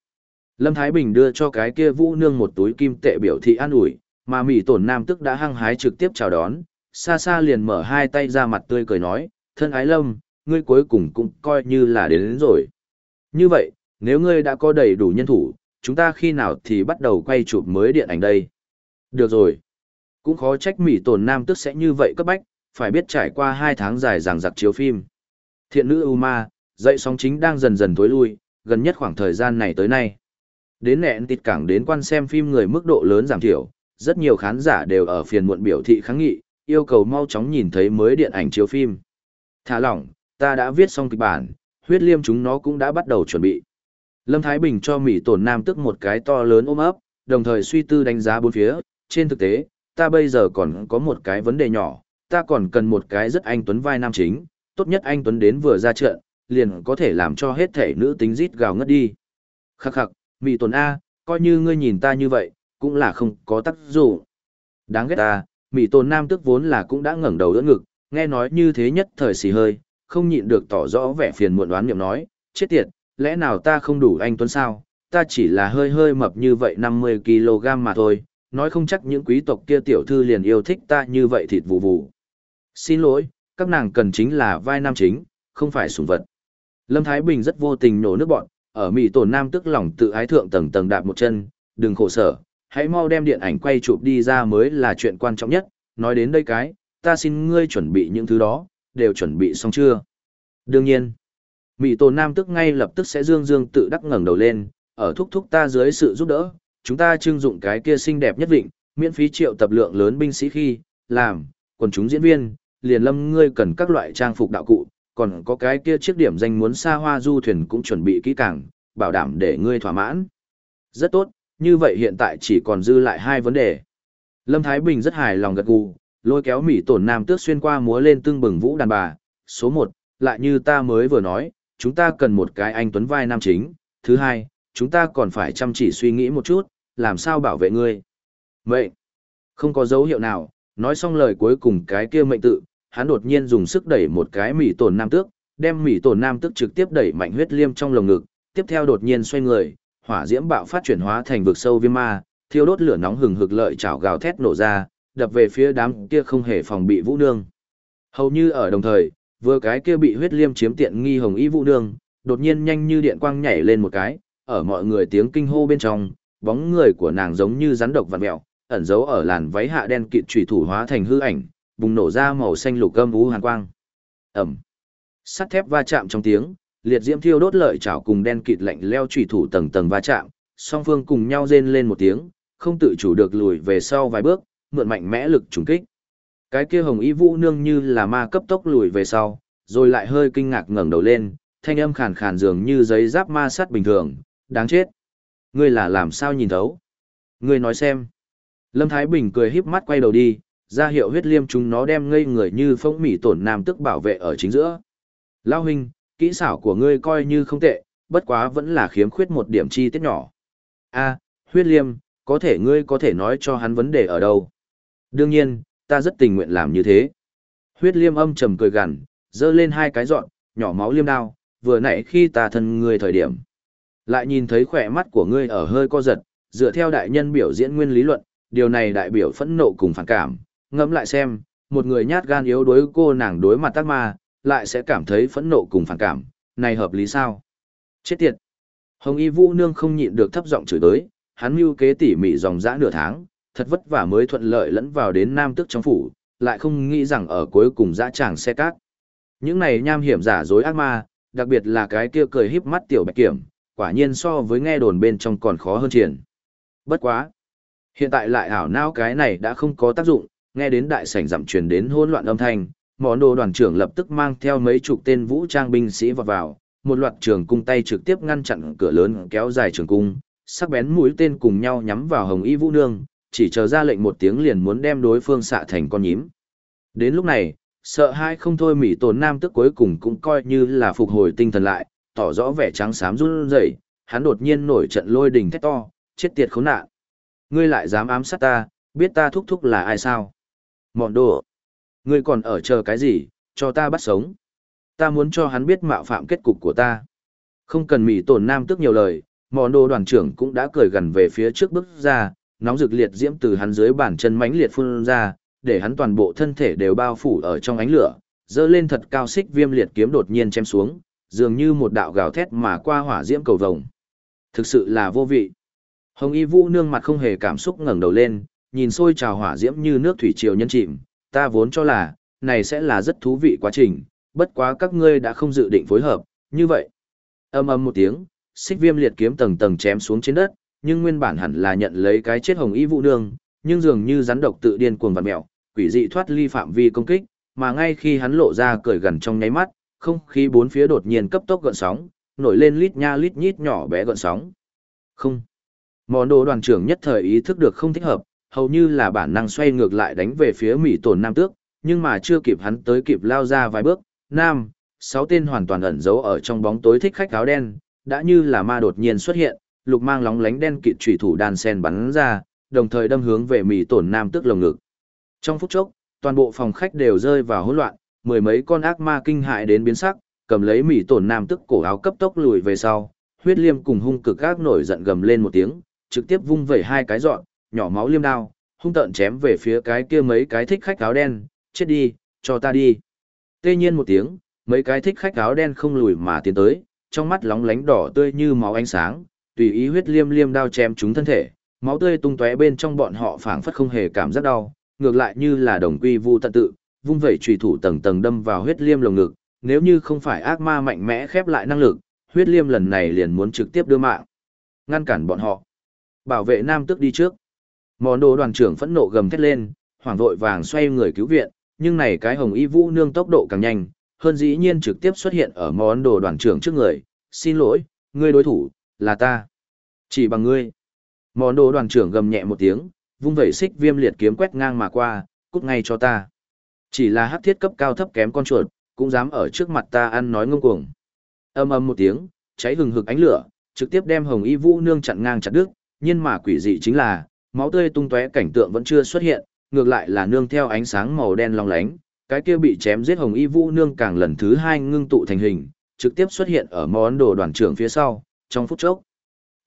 Lâm Thái Bình đưa cho cái kia vũ nương một túi kim tệ biểu thị an ủi, mà mỹ tổn nam tức đã hăng hái trực tiếp chào đón, xa xa liền mở hai tay ra mặt tươi cười nói, thân ái lâm, ngươi cuối cùng cũng coi như là đến, đến rồi. Như vậy, nếu ngươi đã có đầy đủ nhân thủ, chúng ta khi nào thì bắt đầu quay chụp mới điện ảnh đây? Được rồi. Cũng khó trách mỹ tổn nam tức sẽ như vậy cấp bách, phải biết trải qua hai tháng dài ràng giặc chiếu phim. Thiện nữ Uma, dậy sóng chính đang dần dần tối lui, gần nhất khoảng thời gian này tới nay. Đến nẹn tịt cảng đến quan xem phim người mức độ lớn giảm thiểu, rất nhiều khán giả đều ở phiền muộn biểu thị kháng nghị, yêu cầu mau chóng nhìn thấy mới điện ảnh chiếu phim. Thả lỏng, ta đã viết xong kịch bản, huyết liêm chúng nó cũng đã bắt đầu chuẩn bị. Lâm Thái Bình cho Mỹ tổn nam tức một cái to lớn ôm ấp, đồng thời suy tư đánh giá bốn phía, trên thực tế, ta bây giờ còn có một cái vấn đề nhỏ, ta còn cần một cái rất anh tuấn vai nam chính, tốt nhất anh tuấn đến vừa ra trận, liền có thể làm cho hết thể nữ tính rít gào ngất đi. Khắc khắc, Mỹ tổn A, coi như ngươi nhìn ta như vậy, cũng là không có tác dụng. Đáng ghét ta, Mỹ tổn nam tức vốn là cũng đã ngẩng đầu đỡ ngực, nghe nói như thế nhất thời xì hơi, không nhịn được tỏ rõ vẻ phiền muộn đoán niệm nói, chết tiệt, lẽ nào ta không đủ anh tuấn sao, ta chỉ là hơi hơi mập như vậy 50kg mà thôi, nói không chắc những quý tộc kia tiểu thư liền yêu thích ta như vậy thịt vụ vụ. Xin lỗi, các nàng cần chính là vai nam chính, không phải sủng vật. Lâm Thái Bình rất vô tình nổ nước bọn, ở Mỹ tổn nam tức lòng tự ái thượng tầng tầng đạp một chân, đừng khổ sở, hãy mau đem điện ảnh quay chụp đi ra mới là chuyện quan trọng nhất, nói đến đây cái, ta xin ngươi chuẩn bị những thứ đó, đều chuẩn bị xong chưa? Đương nhiên, Mỹ Tô nam tức ngay lập tức sẽ dương dương tự đắc ngẩng đầu lên, ở thúc thúc ta dưới sự giúp đỡ, chúng ta trưng dụng cái kia xinh đẹp nhất vịnh, miễn phí triệu tập lượng lớn binh sĩ khi, làm, quần chúng diễn viên, liền lâm ngươi cần các loại trang phục đạo cụ, còn có cái kia chiếc điểm danh muốn xa hoa du thuyền cũng chuẩn bị kỹ càng, bảo đảm để ngươi thỏa mãn. Rất tốt, như vậy hiện tại chỉ còn dư lại hai vấn đề. Lâm Thái Bình rất hài lòng gật gù, lôi kéo Mỹ tổn nam tước xuyên qua múa lên tương bừng vũ đàn bà. Số một, lại như ta mới vừa nói, chúng ta cần một cái anh tuấn vai nam chính. Thứ hai, chúng ta còn phải chăm chỉ suy nghĩ một chút, làm sao bảo vệ ngươi. Mệnh. Không có dấu hiệu nào, nói xong lời cuối cùng cái kia mệnh tự, hắn đột nhiên dùng sức đẩy một cái mỉ tổn nam tước, đem mỉ tổn nam tước trực tiếp đẩy mạnh huyết liêm trong lồng ngực, tiếp theo đột nhiên xoay người, hỏa diễm bạo phát chuyển hóa thành vực sâu viêm ma, thiêu đốt lửa nóng hừng hực lợi chảo gào thét nổ ra, đập về phía đám kia không hề phòng bị vũ nương. Hầu như ở đồng thời, vừa cái kia bị huyết liêm chiếm tiện nghi hồng y vũ nương, đột nhiên nhanh như điện quang nhảy lên một cái, ở mọi người tiếng kinh hô bên trong, bóng người của nàng giống như rắn độc vặn mèo, ẩn giấu ở làn váy hạ đen kịt chủy thủ hóa thành hư ảnh, bùng nổ ra màu xanh lục gâm ú hàn quang. ầm, Sắt thép va chạm trong tiếng, liệt diễm thiêu đốt lợi chảo cùng đen kịt lạnh leo chủy thủ tầng tầng va chạm, song phương cùng nhau rên lên một tiếng, không tự chủ được lùi về sau vài bước, mượn mạnh mẽ lực trùng kích. Cái kia hồng y vũ nương như là ma cấp tốc lùi về sau, rồi lại hơi kinh ngạc ngẩng đầu lên, thanh âm khàn khàn dường như giấy giáp ma sắt bình thường, đáng chết. Ngươi là làm sao nhìn thấu? Ngươi nói xem. Lâm Thái Bình cười híp mắt quay đầu đi, ra hiệu huyết liêm chúng nó đem ngây người như phong mỉ tổn nam tức bảo vệ ở chính giữa. Lao huynh, kỹ xảo của ngươi coi như không tệ, bất quá vẫn là khiếm khuyết một điểm chi tiết nhỏ. A, huyết liêm, có thể ngươi có thể nói cho hắn vấn đề ở đâu. Đương nhiên, ta rất tình nguyện làm như thế. Huyết liêm âm trầm cười gằn, giơ lên hai cái dọn, nhỏ máu liêm đao, vừa nãy khi ta thân ngươi thời điểm. Lại nhìn thấy khỏe mắt của ngươi ở hơi co giật, dựa theo đại nhân biểu diễn nguyên lý luận, điều này đại biểu phẫn nộ cùng phản cảm, ngẫm lại xem, một người nhát gan yếu đối cô nàng đối mặt tác ma, lại sẽ cảm thấy phẫn nộ cùng phản cảm, này hợp lý sao? Chết tiệt! Hồng Y Vũ Nương không nhịn được thấp giọng chửi tới, hắn mưu kế tỉ mỉ dòng dã nửa tháng, thật vất vả mới thuận lợi lẫn vào đến nam tước trong phủ, lại không nghĩ rằng ở cuối cùng dã tràng xe cát. Những này nham hiểm giả dối ác ma, đặc biệt là cái kia cười híp mắt tiểu bạch kiểm, quả nhiên so với nghe đồn bên trong còn khó hơn triển. Bất quá. Hiện tại lại ảo não cái này đã không có tác dụng, nghe đến đại sảnh dặm truyền đến hỗn loạn âm thanh, món đồ đoàn trưởng lập tức mang theo mấy chục tên vũ trang binh sĩ vào vào, một loạt trường cung tay trực tiếp ngăn chặn cửa lớn kéo dài trường cung, sắc bén mũi tên cùng nhau nhắm vào hồng y vũ nương, chỉ chờ ra lệnh một tiếng liền muốn đem đối phương xạ thành con nhím. Đến lúc này, sợ hai không thôi mỹ tồn nam tức cuối cùng cũng coi như là phục hồi tinh thần lại, tỏ rõ vẻ trắng xám run rẩy, hắn đột nhiên nổi trận lôi đình thét to, chết tiệt khốn nạn. Ngươi lại dám ám sát ta, biết ta thúc thúc là ai sao? Mọn đồ. Ngươi còn ở chờ cái gì, cho ta bắt sống. Ta muốn cho hắn biết mạo phạm kết cục của ta. Không cần mỹ tổn nam tức nhiều lời, mọn đồ đoàn trưởng cũng đã cười gần về phía trước bước ra, nóng rực liệt diễm từ hắn dưới bàn chân mãnh liệt phun ra, để hắn toàn bộ thân thể đều bao phủ ở trong ánh lửa, dơ lên thật cao xích viêm liệt kiếm đột nhiên chém xuống, dường như một đạo gào thét mà qua hỏa diễm cầu vồng. Thực sự là vô vị. Hồng Y Vũ nương mặt không hề cảm xúc ngẩng đầu lên, nhìn sôi trào hỏa diễm như nước thủy triều nhân chìm, ta vốn cho là, này sẽ là rất thú vị quá trình, bất quá các ngươi đã không dự định phối hợp, như vậy. Âm ầm một tiếng, xích viêm liệt kiếm tầng tầng chém xuống trên đất, nhưng nguyên bản hẳn là nhận lấy cái chết hồng y vũ nương, nhưng dường như rắn độc tự điên cuồng vặn mèo, quỷ dị thoát ly phạm vi công kích, mà ngay khi hắn lộ ra cười gần trong nháy mắt, không khí bốn phía đột nhiên cấp tốc gợn sóng, nổi lên lít nha lít nhít nhỏ bé gợn sóng. Không. Món đồ đoàn trưởng nhất thời ý thức được không thích hợp, hầu như là bản năng xoay ngược lại đánh về phía Mỹ tổn Nam Tước, nhưng mà chưa kịp hắn tới kịp lao ra vài bước, Nam, sáu tên hoàn toàn ẩn giấu ở trong bóng tối thích khách áo đen, đã như là ma đột nhiên xuất hiện, lục mang lóng lánh đen kịt chủy thủ đan sen bắn ra, đồng thời đâm hướng về Mỹ tổn Nam Tước lồng ngực. Trong phút chốc, toàn bộ phòng khách đều rơi vào hỗn loạn, mười mấy con ác ma kinh hại đến biến sắc, cầm lấy Mỹ tổn Nam Tước cổ áo cấp tốc lùi về sau, huyết liêm cùng hung cực ác nổi giận gầm lên một tiếng, trực tiếp vung vẩy hai cái dọn, nhỏ máu liêm đao, hung tợn chém về phía cái kia mấy cái thích khách áo đen, chết đi, cho ta đi. Tê nhiên một tiếng, mấy cái thích khách áo đen không lùi mà tiến tới, trong mắt lóng lánh đỏ tươi như máu ánh sáng, tùy ý huyết liêm liêm đao chém chúng thân thể, máu tươi tung tóe bên trong bọn họ phảng phất không hề cảm giác đau, ngược lại như là đồng quy vu tận tự, vung vẩy chùy thủ tầng tầng đâm vào huyết liêm lồng ngực, nếu như không phải ác ma mạnh mẽ khép lại năng lực, huyết liêm lần này liền muốn trực tiếp đưa mạng. Ngăn cản bọn họ. Bảo vệ nam tức đi trước. Món đồ đoàn trưởng phẫn nộ gầm thét lên, hoảng vội vàng xoay người cứu viện, nhưng này cái hồng y vũ nương tốc độ càng nhanh, hơn dĩ nhiên trực tiếp xuất hiện ở món đồ đoàn trưởng trước người. Xin lỗi, ngươi đối thủ, là ta. Chỉ bằng ngươi. Món đồ đoàn trưởng gầm nhẹ một tiếng, vung vẩy xích viêm liệt kiếm quét ngang mà qua, cút ngay cho ta. Chỉ là hắc thiết cấp cao thấp kém con chuột, cũng dám ở trước mặt ta ăn nói ngông cuồng. Âm âm một tiếng, cháy hừng hực ánh lửa, trực tiếp đem hồng y vũ nương chặn ngang chặt đứt, nhưng mà quỷ dị chính là, máu tươi tung tóe cảnh tượng vẫn chưa xuất hiện, ngược lại là nương theo ánh sáng màu đen long lánh, cái kia bị chém giết hồng y vũ nương càng lần thứ hai ngưng tụ thành hình, trực tiếp xuất hiện ở món đồ đoàn trưởng phía sau, trong phút chốc.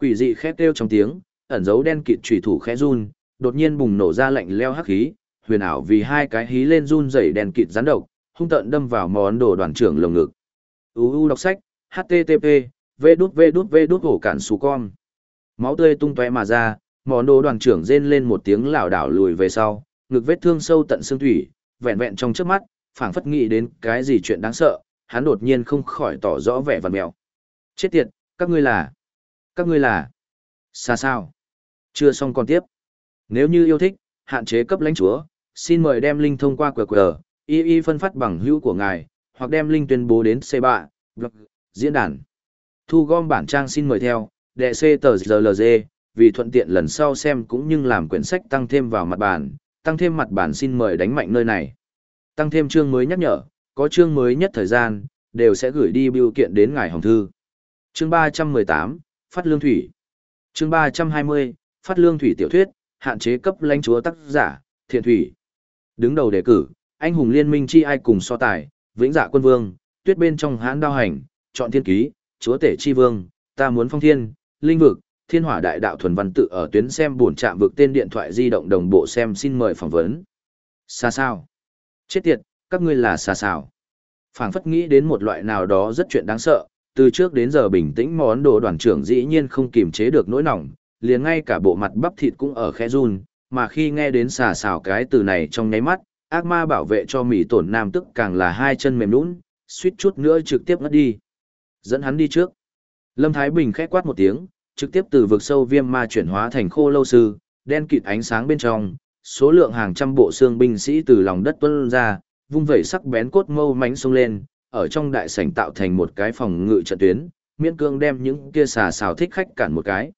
Quỷ dị khét kêu trong tiếng, ẩn dấu đen kịt chủy thủ khẽ run, đột nhiên bùng nổ ra lạnh leo hắc khí, huyền ảo vì hai cái hí lên run rẩy đen kịt rắn độc, hung tận đâm vào món đồ đoàn trưởng lồng ngực. UU đọc sách, http, v đút v đút v đút hổ cản xù con. Máu tươi tung tóe mà ra, món đồ đoàn trưởng rên lên một tiếng lảo đảo lùi về sau, ngực vết thương sâu tận xương thủy, vẹn vẹn trong trước mắt, phảng phất nghĩ đến cái gì chuyện đáng sợ, hắn đột nhiên không khỏi tỏ rõ vẻ vằn mèo. Chết tiệt, các ngươi là... Các ngươi là... Xa sao? Chưa xong còn tiếp. Nếu như yêu thích, hạn chế cấp lãnh chúa, xin mời đem linh thông qua QR, y y phân phát bằng hữu của ngài, hoặc đem linh tuyên bố đến C3, blog, diễn đàn. Thu gom bản trang xin mời theo, đệ C tờ rlg, vì thuận tiện lần sau xem cũng như làm quyển sách tăng thêm vào mặt bản, tăng thêm mặt bản xin mời đánh mạnh nơi này. Tăng thêm chương mới nhắc nhở, có chương mới nhất thời gian, đều sẽ gửi đi biểu kiện đến ngài hồng thư. Chương 318, Phát Lương Thủy. Chương 320, Phát Lương Thủy tiểu thuyết, hạn chế cấp lãnh chúa tác giả, Thiện Thủy. Đứng đầu đề cử, anh hùng liên minh chi ai cùng so tài, Vĩnh Dạ Quân Vương, Tuyết bên trong hãn đao hành, chọn thiên ký, chúa tể chi vương, ta muốn phong thiên, linh vực, thiên hỏa đại đạo thuần văn tự ở tuyến xem buồn chạm vực tên điện thoại di động đồng bộ xem xin mời phỏng vấn. Xa sao? Chết tiệt, các ngươi là xa sao? phảng phất nghĩ đến một loại nào đó rất chuyện đáng sợ, từ trước đến giờ bình tĩnh món đồ đoàn trưởng dĩ nhiên không kiềm chế được nỗi nỏng, liền ngay cả bộ mặt bắp thịt cũng ở khe run, mà khi nghe đến xà xào cái từ này trong nháy mắt, ác ma bảo vệ cho mỹ tổn nam tức càng là hai chân mềm nũng, suýt chút nữa trực tiếp ngất đi. Dẫn hắn đi trước. Lâm Thái Bình khẽ quát một tiếng, trực tiếp từ vực sâu viêm ma chuyển hóa thành khô lâu sư, đen kịt ánh sáng bên trong, số lượng hàng trăm bộ xương binh sĩ từ lòng đất tuôn ra, vung vẩy sắc bén cốt mâu mánh xông lên, ở trong đại sảnh tạo thành một cái phòng ngự trận tuyến, miễn cương đem những kia xà xào thích khách cản một cái.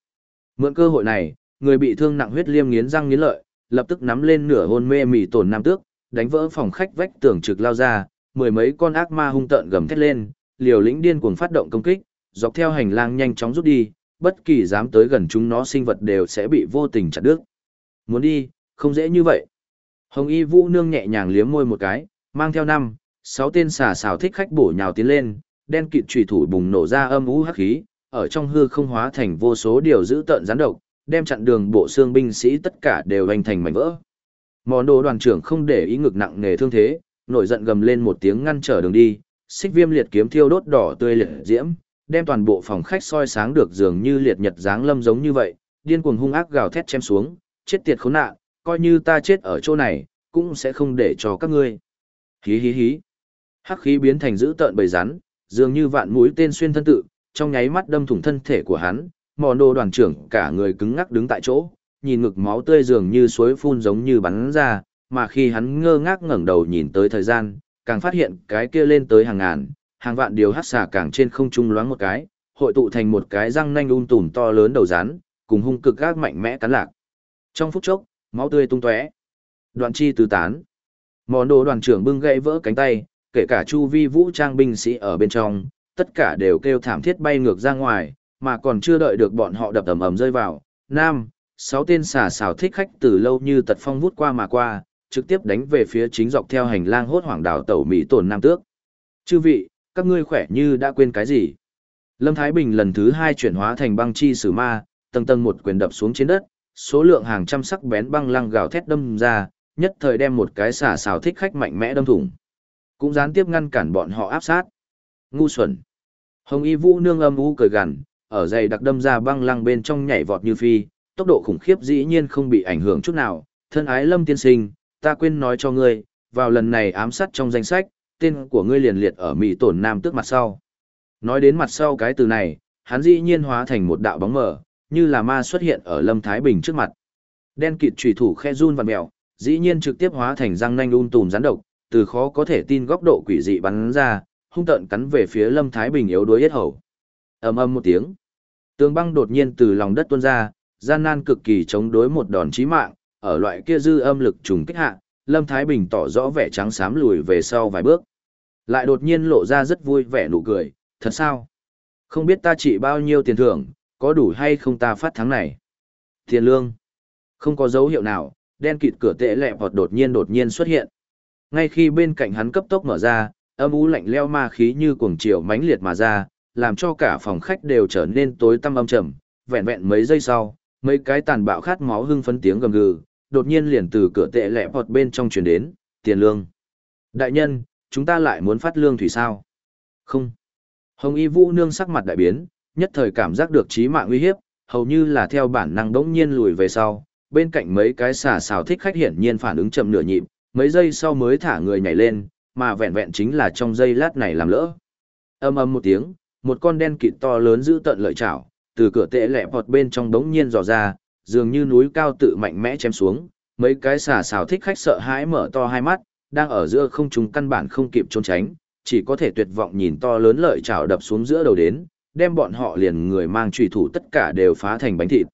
Mượn cơ hội này, người bị thương nặng huyết liêm nghiến răng nghiến lợi, lập tức nắm lên nửa hôn mê mỉ tổn nam tước, đánh vỡ phòng khách vách tường trực lao ra, mười mấy con ác ma hung tợn gầm thét lên, liều lĩnh điên cuồng phát động công kích, dọc theo hành lang nhanh chóng rút đi, bất kỳ dám tới gần chúng nó sinh vật đều sẽ bị vô tình chặt đứt. Muốn đi, không dễ như vậy. Hồng Y Vũ nương nhẹ nhàng liếm môi một cái, mang theo năm, sáu tên xà xào thích khách bổ nhào tiến lên, đen kịt chủy thủ bùng nổ ra âm u hắc khí, ở trong hư không hóa thành vô số điều giữ tợn gián độc, đem chặn đường bộ xương binh sĩ tất cả đều hành thành mảnh vỡ. Món đồ đoàn trưởng không để ý ngực nặng nề thương thế, nổi giận gầm lên một tiếng ngăn trở đường đi, xích viêm liệt kiếm thiêu đốt đỏ tươi liệt diễm, đem toàn bộ phòng khách soi sáng được dường như liệt nhật dáng lâm giống như vậy, điên cuồng hung ác gào thét chém xuống, chết tiệt khốn nạn, coi như ta chết ở chỗ này, cũng sẽ không để cho các ngươi. Hí hí hí. Hắc khí biến thành dữ tợn bầy rắn, dường như vạn mũi tên xuyên thân tự, trong nháy mắt đâm thủng thân thể của hắn, mòn đồ đoàn trưởng cả người cứng ngắc đứng tại chỗ, nhìn ngực máu tươi dường như suối phun giống như bắn ra, mà khi hắn ngơ ngác ngẩng đầu nhìn tới thời gian, càng phát hiện cái kia lên tới hàng ngàn, hàng vạn điều hắc xà càng trên không trung loáng một cái, hội tụ thành một cái răng nanh um tùm to lớn đầu rắn, cùng hung cực gác mạnh mẽ cắn lạc. Trong phút chốc, máu tươi tung tóe. Đoạn chi tứ tán. Món đồ đoàn trưởng bưng gãy vỡ cánh tay, kể cả chu vi vũ trang binh sĩ ở bên trong, tất cả đều kêu thảm thiết bay ngược ra ngoài, mà còn chưa đợi được bọn họ đập ầm ầm rơi vào. Nam, sáu tên xà xào thích khách từ lâu như tật phong vút qua mà qua, trực tiếp đánh về phía chính dọc theo hành lang hốt hoảng đảo tẩu Mỹ tổn Nam Tước. Chư vị, các ngươi khỏe như đã quên cái gì? Lâm Thái Bình lần thứ hai chuyển hóa thành băng chi sử ma, tầng tầng một quyền đập xuống trên đất, số lượng hàng trăm sắc bén băng lăng gào thét đâm ra, nhất thời đem một cái xà xào thích khách mạnh mẽ đâm thủng. Cũng gián tiếp ngăn cản bọn họ áp sát. Ngu xuẩn. Hồng Y Vũ nương âm u cười gằn, ở dày đặc đâm ra băng lăng bên trong nhảy vọt như phi, tốc độ khủng khiếp dĩ nhiên không bị ảnh hưởng chút nào. Thân ái Lâm tiên sinh, ta quên nói cho ngươi, vào lần này ám sát trong danh sách, tên của ngươi liền liệt ở Mỹ tổn nam tước mặt sau. Nói đến mặt sau cái từ này, hắn dĩ nhiên hóa thành một đạo bóng mờ, như là ma xuất hiện ở Lâm Thái Bình trước mặt. Đen kịt chủy thủ khe run vặn mèo, dĩ nhiên trực tiếp hóa thành răng nanh un tùm rắn độc, từ khó có thể tin góc độ quỷ dị bắn ra, hung tợn cắn về phía Lâm Thái Bình yếu đuối yết hầu. Ầm ầm một tiếng, tường băng đột nhiên từ lòng đất tuôn ra, gian nan cực kỳ chống đối một đòn chí mạng, ở loại kia dư âm lực trùng kích hạ, Lâm Thái Bình tỏ rõ vẻ trắng xám lùi về sau vài bước. Lại đột nhiên lộ ra rất vui vẻ nụ cười, thật sao? Không biết ta trị bao nhiêu tiền thưởng, có đủ hay không ta phát tháng này? Tiền lương. Không có dấu hiệu nào, đen kịt cửa tệ lẹ hoặc đột nhiên đột nhiên xuất hiện. Ngay khi bên cạnh hắn cấp tốc mở ra, âm u lạnh leo ma khí như cuồng chiều mãnh liệt mà ra, làm cho cả phòng khách đều trở nên tối tăm âm trầm, vẹn vẹn mấy giây sau, mấy cái tàn bạo khát máu hưng phấn tiếng gầm gừ, đột nhiên liền từ cửa tệ lẹ vọt bên trong truyền đến, tiền lương. Đại nhân, chúng ta lại muốn phát lương thủy sao? Không. Hồng Y Vũ nương sắc mặt đại biến, nhất thời cảm giác được chí mạng uy hiếp, hầu như là theo bản năng đống nhiên lùi về sau, bên cạnh mấy cái xà xào thích khách hiển nhiên phản ứng chậm nửa nhịp, mấy giây sau mới thả người nhảy lên, mà vẹn vẹn chính là trong giây lát này làm lỡ. Âm âm một tiếng, một con đen kịt to lớn giữ tận lợi chảo, từ cửa tệ lẹ vọt bên trong đống nhiên dò ra, dường như núi cao tự mạnh mẽ chém xuống, mấy cái xà xào thích khách sợ hãi mở to hai mắt, đang ở giữa không trung căn bản không kịp trốn tránh, chỉ có thể tuyệt vọng nhìn to lớn lợi chảo đập xuống giữa đầu đến, đem bọn họ liền người mang trùy thủ tất cả đều phá thành bánh thịt.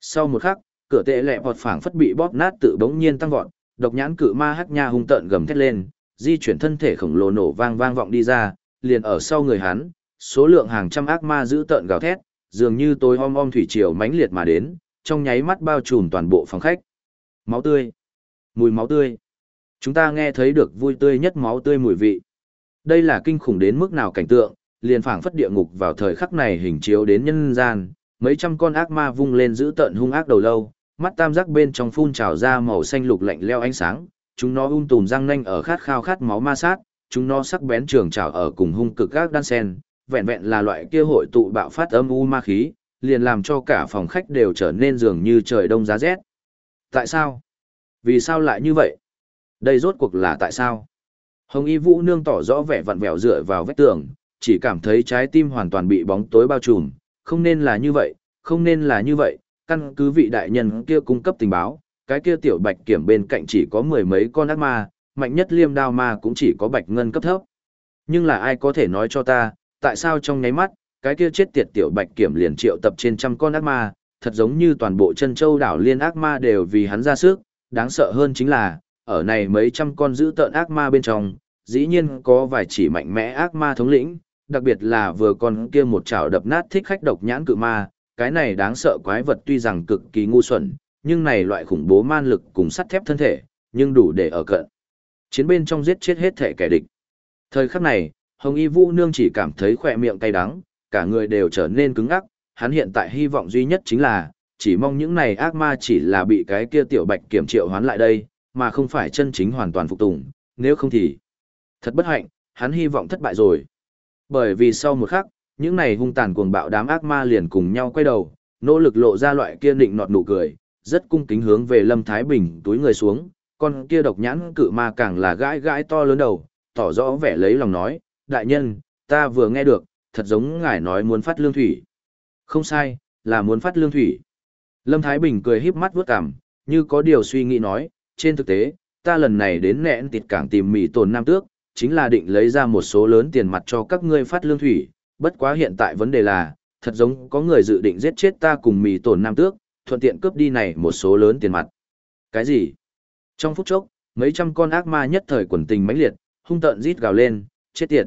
Sau một khắc, cửa tệ lẹ vọt phảng phất bị bóp nát tự bỗng nhiên tăng vọt, độc nhãn cự ma hắc nha hung tợn gầm thét lên, di chuyển thân thể khổng lồ nổ vang vang vọng đi ra, liền ở sau người hắn, số lượng hàng trăm ác ma giữ tợn gào thét, dường như tối om om thủy triều mãnh liệt mà đến, trong nháy mắt bao trùm toàn bộ phòng khách. Máu tươi, mùi máu tươi. Chúng ta nghe thấy được vui tươi nhất máu tươi mùi vị. Đây là kinh khủng đến mức nào cảnh tượng, liền phảng phất địa ngục vào thời khắc này hình chiếu đến nhân gian, mấy trăm con ác ma vung lên giữ tận hung ác đầu lâu, mắt tam giác bên trong phun trào ra màu xanh lục lạnh leo ánh sáng, chúng nó ung tùm răng nanh ở khát khao khát máu ma sát, chúng nó sắc bén trường trào ở cùng hung cực các đan sen, vẹn vẹn là loại kia hội tụ bạo phát âm u ma khí, liền làm cho cả phòng khách đều trở nên dường như trời đông giá rét. Tại sao? Vì sao lại như vậy? Đây rốt cuộc là tại sao? Hồng Y Vũ nương tỏ rõ vẻ vặn vẹo dựa vào vách tường, chỉ cảm thấy trái tim hoàn toàn bị bóng tối bao trùm, không nên là như vậy, không nên là như vậy, căn cứ vị đại nhân kia cung cấp tình báo, cái kia tiểu bạch kiểm bên cạnh chỉ có mười mấy con ác ma, mạnh nhất liêm đao ma cũng chỉ có bạch ngân cấp thấp. Nhưng là ai có thể nói cho ta, tại sao trong nháy mắt, cái kia chết tiệt tiểu bạch kiểm liền triệu tập trên trăm con ác ma, thật giống như toàn bộ chân châu đảo liên ác ma đều vì hắn ra sức, đáng sợ hơn chính là, ở này mấy trăm con giữ tợn ác ma bên trong, dĩ nhiên có vài chỉ mạnh mẽ ác ma thống lĩnh, đặc biệt là vừa con kia một chảo đập nát thích khách độc nhãn cự ma, cái này đáng sợ quái vật tuy rằng cực kỳ ngu xuẩn, nhưng này loại khủng bố man lực cùng sắt thép thân thể, nhưng đủ để ở cận. Chiến bên trong giết chết hết thể kẻ địch. Thời khắc này, Hồng Y Vũ Nương chỉ cảm thấy khỏe miệng cay đắng, cả người đều trở nên cứng ngắc, hắn hiện tại hy vọng duy nhất chính là, chỉ mong những này ác ma chỉ là bị cái kia tiểu bạch kiểm triệu hoán lại đây, mà không phải chân chính hoàn toàn phục tùng, nếu không thì... Thật bất hạnh, hắn hy vọng thất bại rồi. Bởi vì sau một khắc, những này hung tàn cuồng bạo đám ác ma liền cùng nhau quay đầu, nỗ lực lộ ra loại kia định nọt nụ cười, rất cung kính hướng về Lâm Thái Bình túi người xuống, con kia độc nhãn cự ma càng là gãi gãi to lớn đầu, tỏ rõ vẻ lấy lòng nói, đại nhân, ta vừa nghe được, thật giống ngài nói muốn phát lương thủy. Không sai, là muốn phát lương thủy. Lâm Thái Bình cười híp mắt vuốt cằm, như có điều suy nghĩ nói, trên thực tế, ta lần này đến nẹn tịt cảng tìm mì tồn nam tước, chính là định lấy ra một số lớn tiền mặt cho các ngươi phát lương thủy, bất quá hiện tại vấn đề là, thật giống có người dự định giết chết ta cùng mì tổn nam tước, thuận tiện cướp đi này một số lớn tiền mặt. Cái gì? Trong phút chốc, mấy trăm con ác ma nhất thời quần tình mãnh liệt, hung tợn rít gào lên, chết tiệt.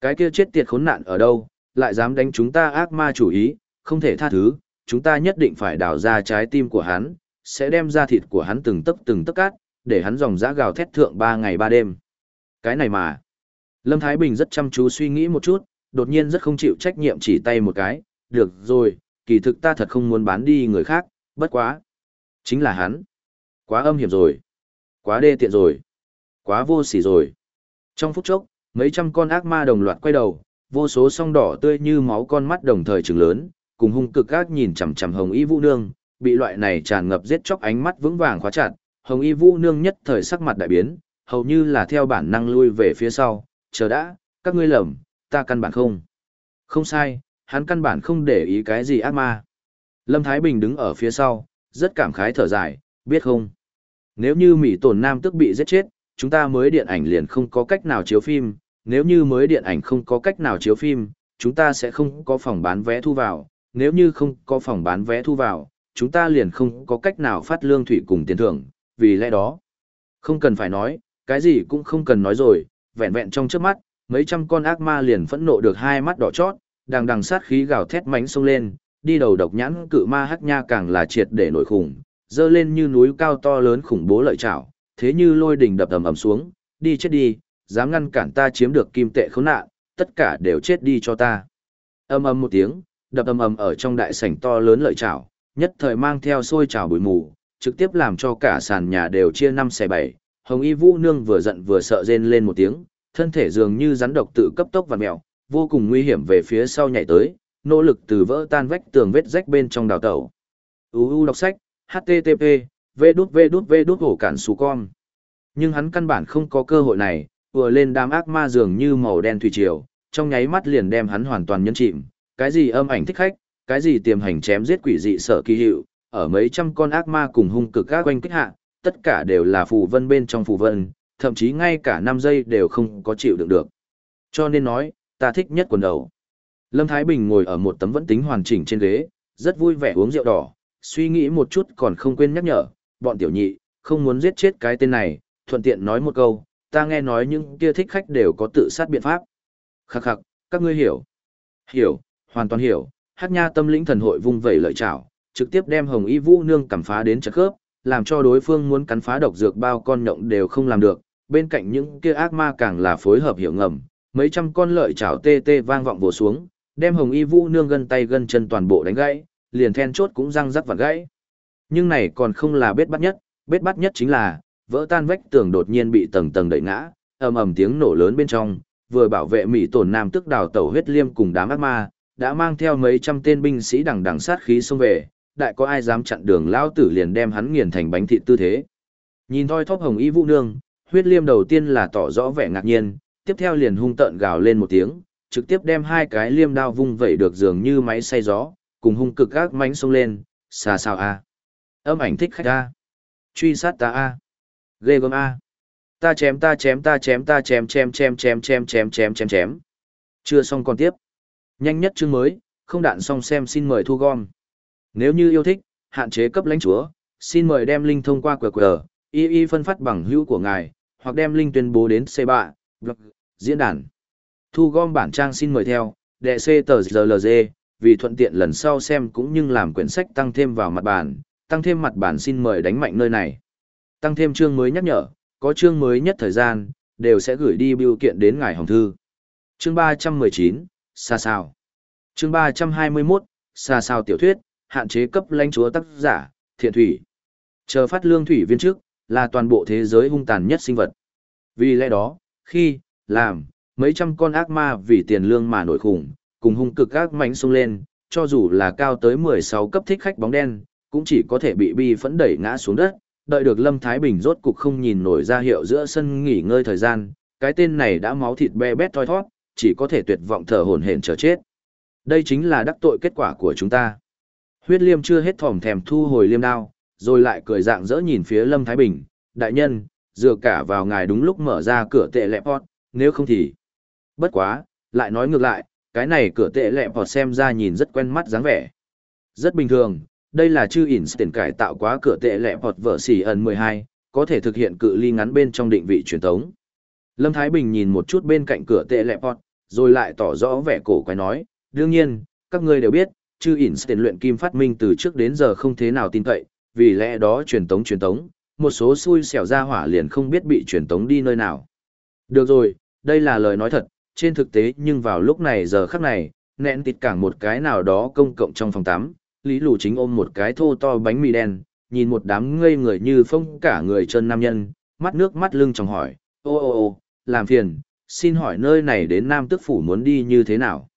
Cái kia chết tiệt khốn nạn ở đâu, lại dám đánh chúng ta ác ma chủ ý, không thể tha thứ, chúng ta nhất định phải đào ra trái tim của hắn, sẽ đem ra thịt của hắn từng tấc từng tấc cát, để hắn dòng dã gào thét thượng ba ngày ba đêm. Cái này mà. Lâm Thái Bình rất chăm chú suy nghĩ một chút, đột nhiên rất không chịu trách nhiệm chỉ tay một cái, được rồi, kỳ thực ta thật không muốn bán đi người khác, bất quá. Chính là hắn. Quá âm hiểm rồi. Quá đê tiện rồi. Quá vô sỉ rồi. Trong phút chốc, mấy trăm con ác ma đồng loạt quay đầu, vô số song đỏ tươi như máu con mắt đồng thời trừng lớn, cùng hung cực ác nhìn chằm chằm Hồng Y Vũ Nương, bị loại này tràn ngập giết chóc ánh mắt vững vàng khóa chặt, Hồng Y Vũ Nương nhất thời sắc mặt đại biến, hầu như là theo bản năng lui về phía sau, chờ đã, các ngươi lầm, ta căn bản không. Không sai, hắn căn bản không để ý cái gì ác ma. Lâm Thái Bình đứng ở phía sau, rất cảm khái thở dài, biết không? Nếu như Mỹ tổn nam tức bị giết chết, chúng ta mới điện ảnh liền không có cách nào chiếu phim, nếu như mới điện ảnh không có cách nào chiếu phim, chúng ta sẽ không có phòng bán vé thu vào, nếu như không có phòng bán vé thu vào, chúng ta liền không có cách nào phát lương thủy cùng tiền thưởng, vì lẽ đó. Không cần phải nói, cái gì cũng không cần nói rồi, vẹn vẹn trong trước mắt, mấy trăm con ác ma liền phẫn nộ được hai mắt đỏ chót, đang đằng sát khí gào thét mánh sông lên, đi đầu độc nhãn cự ma hắc nha càng là triệt để nổi khủng, dơ lên như núi cao to lớn khủng bố lợi trảo, thế như lôi đỉnh đập ầm ầm xuống, đi chết đi, dám ngăn cản ta chiếm được kim tệ khốn nạn, tất cả đều chết đi cho ta. Ầm ầm một tiếng, đập ầm ầm ở trong đại sảnh to lớn lợi trảo, nhất thời mang theo sôi trào bụi mù, trực tiếp làm cho cả sàn nhà đều chia năm xẻ bảy. Hồng Y Vũ Nương vừa giận vừa sợ rên lên một tiếng, thân thể dường như rắn độc tự cấp tốc vặn mèo, vô cùng nguy hiểm về phía sau nhảy tới, nỗ lực từ vỡ tan vách tường vết rách bên trong đào tẩu. UU đọc sách, http, v đút v đút v đút hổ cản xù con. Nhưng hắn căn bản không có cơ hội này, vừa lên đám ác ma dường như màu đen thủy triều, trong nháy mắt liền đem hắn hoàn toàn nhân chìm. Cái gì âm ảnh thích khách, cái gì tiềm hành chém giết quỷ dị sở kỳ hiệu, ở mấy trăm con ác ma cùng hung cực các quanh kích hạ, tất cả đều là phù vân bên trong phù vân, thậm chí ngay cả 5 giây đều không có chịu đựng được. Cho nên nói, ta thích nhất quần đầu. Lâm Thái Bình ngồi ở một tấm vẫn tính hoàn chỉnh trên ghế, rất vui vẻ uống rượu đỏ, suy nghĩ một chút còn không quên nhắc nhở, bọn tiểu nhị, không muốn giết chết cái tên này, thuận tiện nói một câu, ta nghe nói những kia thích khách đều có tự sát biện pháp. Khắc khắc, các ngươi hiểu. Hiểu, hoàn toàn hiểu, hát nha tâm lĩnh thần hội vung vẩy lợi chảo, trực tiếp đem hồng y vũ nương cầm phá đến chật khớp, làm cho đối phương muốn cắn phá độc dược bao con nhộng đều không làm được, bên cạnh những kia ác ma càng là phối hợp hiệu ngầm, mấy trăm con lợi chảo tê tê vang vọng vồ xuống, đem hồng y vũ nương gân tay gân chân toàn bộ đánh gãy, liền then chốt cũng răng rắc vặn gãy. Nhưng này còn không là bết bắt nhất, bết bắt nhất chính là, vỡ tan vách tường đột nhiên bị tầng tầng đẩy ngã, ầm ầm tiếng nổ lớn bên trong, vừa bảo vệ mỹ tổn nam tức đào tẩu huyết liêm cùng đám ác ma, đã mang theo mấy trăm tên binh sĩ đằng đằng sát khí xông về, đại có ai dám chặn đường lão tử liền đem hắn nghiền thành bánh thịt tư thế. Nhìn thoi thóp hồng y vũ nương, huyết liêm đầu tiên là tỏ rõ vẻ ngạc nhiên, tiếp theo liền hung tợn gào lên một tiếng, trực tiếp đem hai cái liêm đao vung vẩy được dường như máy xay gió, cùng hung cực các mánh xông lên, xa sao a. Âm ảnh thích khách a. Truy sát ta a. Ghê gom a. Ta chém ta chém ta chém ta chém chém chém chém chém chém chém chém chém. Chưa xong còn tiếp. Nhanh nhất chương mới, không đạn xong xem xin mời thu gom. Nếu như yêu thích, hạn chế cấp lãnh chúa, xin mời đem link thông qua QR, y y phân phát bằng hữu của ngài, hoặc đem link tuyên bố đến C3, blog, diễn đàn. Thu gom bản trang xin mời theo, đệ C tờ GLG, vì thuận tiện lần sau xem cũng như làm quyển sách tăng thêm vào mặt bản, tăng thêm mặt bản xin mời đánh mạnh nơi này. Tăng thêm chương mới nhắc nhở, có chương mới nhất thời gian, đều sẽ gửi đi biểu kiện đến ngài hồng thư. Chương 319, xa sao. Chương 321, xa sao tiểu thuyết, hạn chế cấp lãnh chúa tác giả, thiện thủy. Chờ phát lương thủy viên trước, là toàn bộ thế giới hung tàn nhất sinh vật. Vì lẽ đó, khi, làm, mấy trăm con ác ma vì tiền lương mà nổi khủng, cùng hung cực ác mánh xông lên, cho dù là cao tới 16 cấp thích khách bóng đen, cũng chỉ có thể bị bi phẫn đẩy ngã xuống đất, đợi được Lâm Thái Bình rốt cục không nhìn nổi ra hiệu giữa sân nghỉ ngơi thời gian, cái tên này đã máu thịt be bét thoi thoát, chỉ có thể tuyệt vọng thở hổn hển chờ chết. Đây chính là đắc tội kết quả của chúng ta. Huyết liêm chưa hết thòm thèm thu hồi liêm đao, rồi lại cười dạng dỡ nhìn phía Lâm Thái Bình, đại nhân, dựa cả vào ngài đúng lúc mở ra cửa tệ lẹp hót, nếu không thì... Bất quá, lại nói ngược lại, cái này cửa tệ lẹp hót xem ra nhìn rất quen mắt dáng vẻ. Rất bình thường, đây là chư tiền cải tạo quá cửa tệ lẹp hót vợ xỉ ẩn 12, có thể thực hiện cự ly ngắn bên trong định vị truyền thống. Lâm Thái Bình nhìn một chút bên cạnh cửa tệ lẹp hót, rồi lại tỏ rõ vẻ cổ quái nói, đương nhiên, các ngươi đều biết, chư tiền luyện kim phát minh từ trước đến giờ không thế nào tin cậy, vì lẽ đó truyền tống truyền tống, một số xui xẻo ra hỏa liền không biết bị truyền tống đi nơi nào. Được rồi, đây là lời nói thật, trên thực tế nhưng vào lúc này giờ khắc này, nẹn tịt cảng một cái nào đó công cộng trong phòng tắm, Lý Lù chính ôm một cái thô to bánh mì đen, nhìn một đám ngây người như phong cả người chân nam nhân, mắt nước mắt lưng trong hỏi, ô ô ô, làm phiền, xin hỏi nơi này đến Nam Tức Phủ muốn đi như thế nào?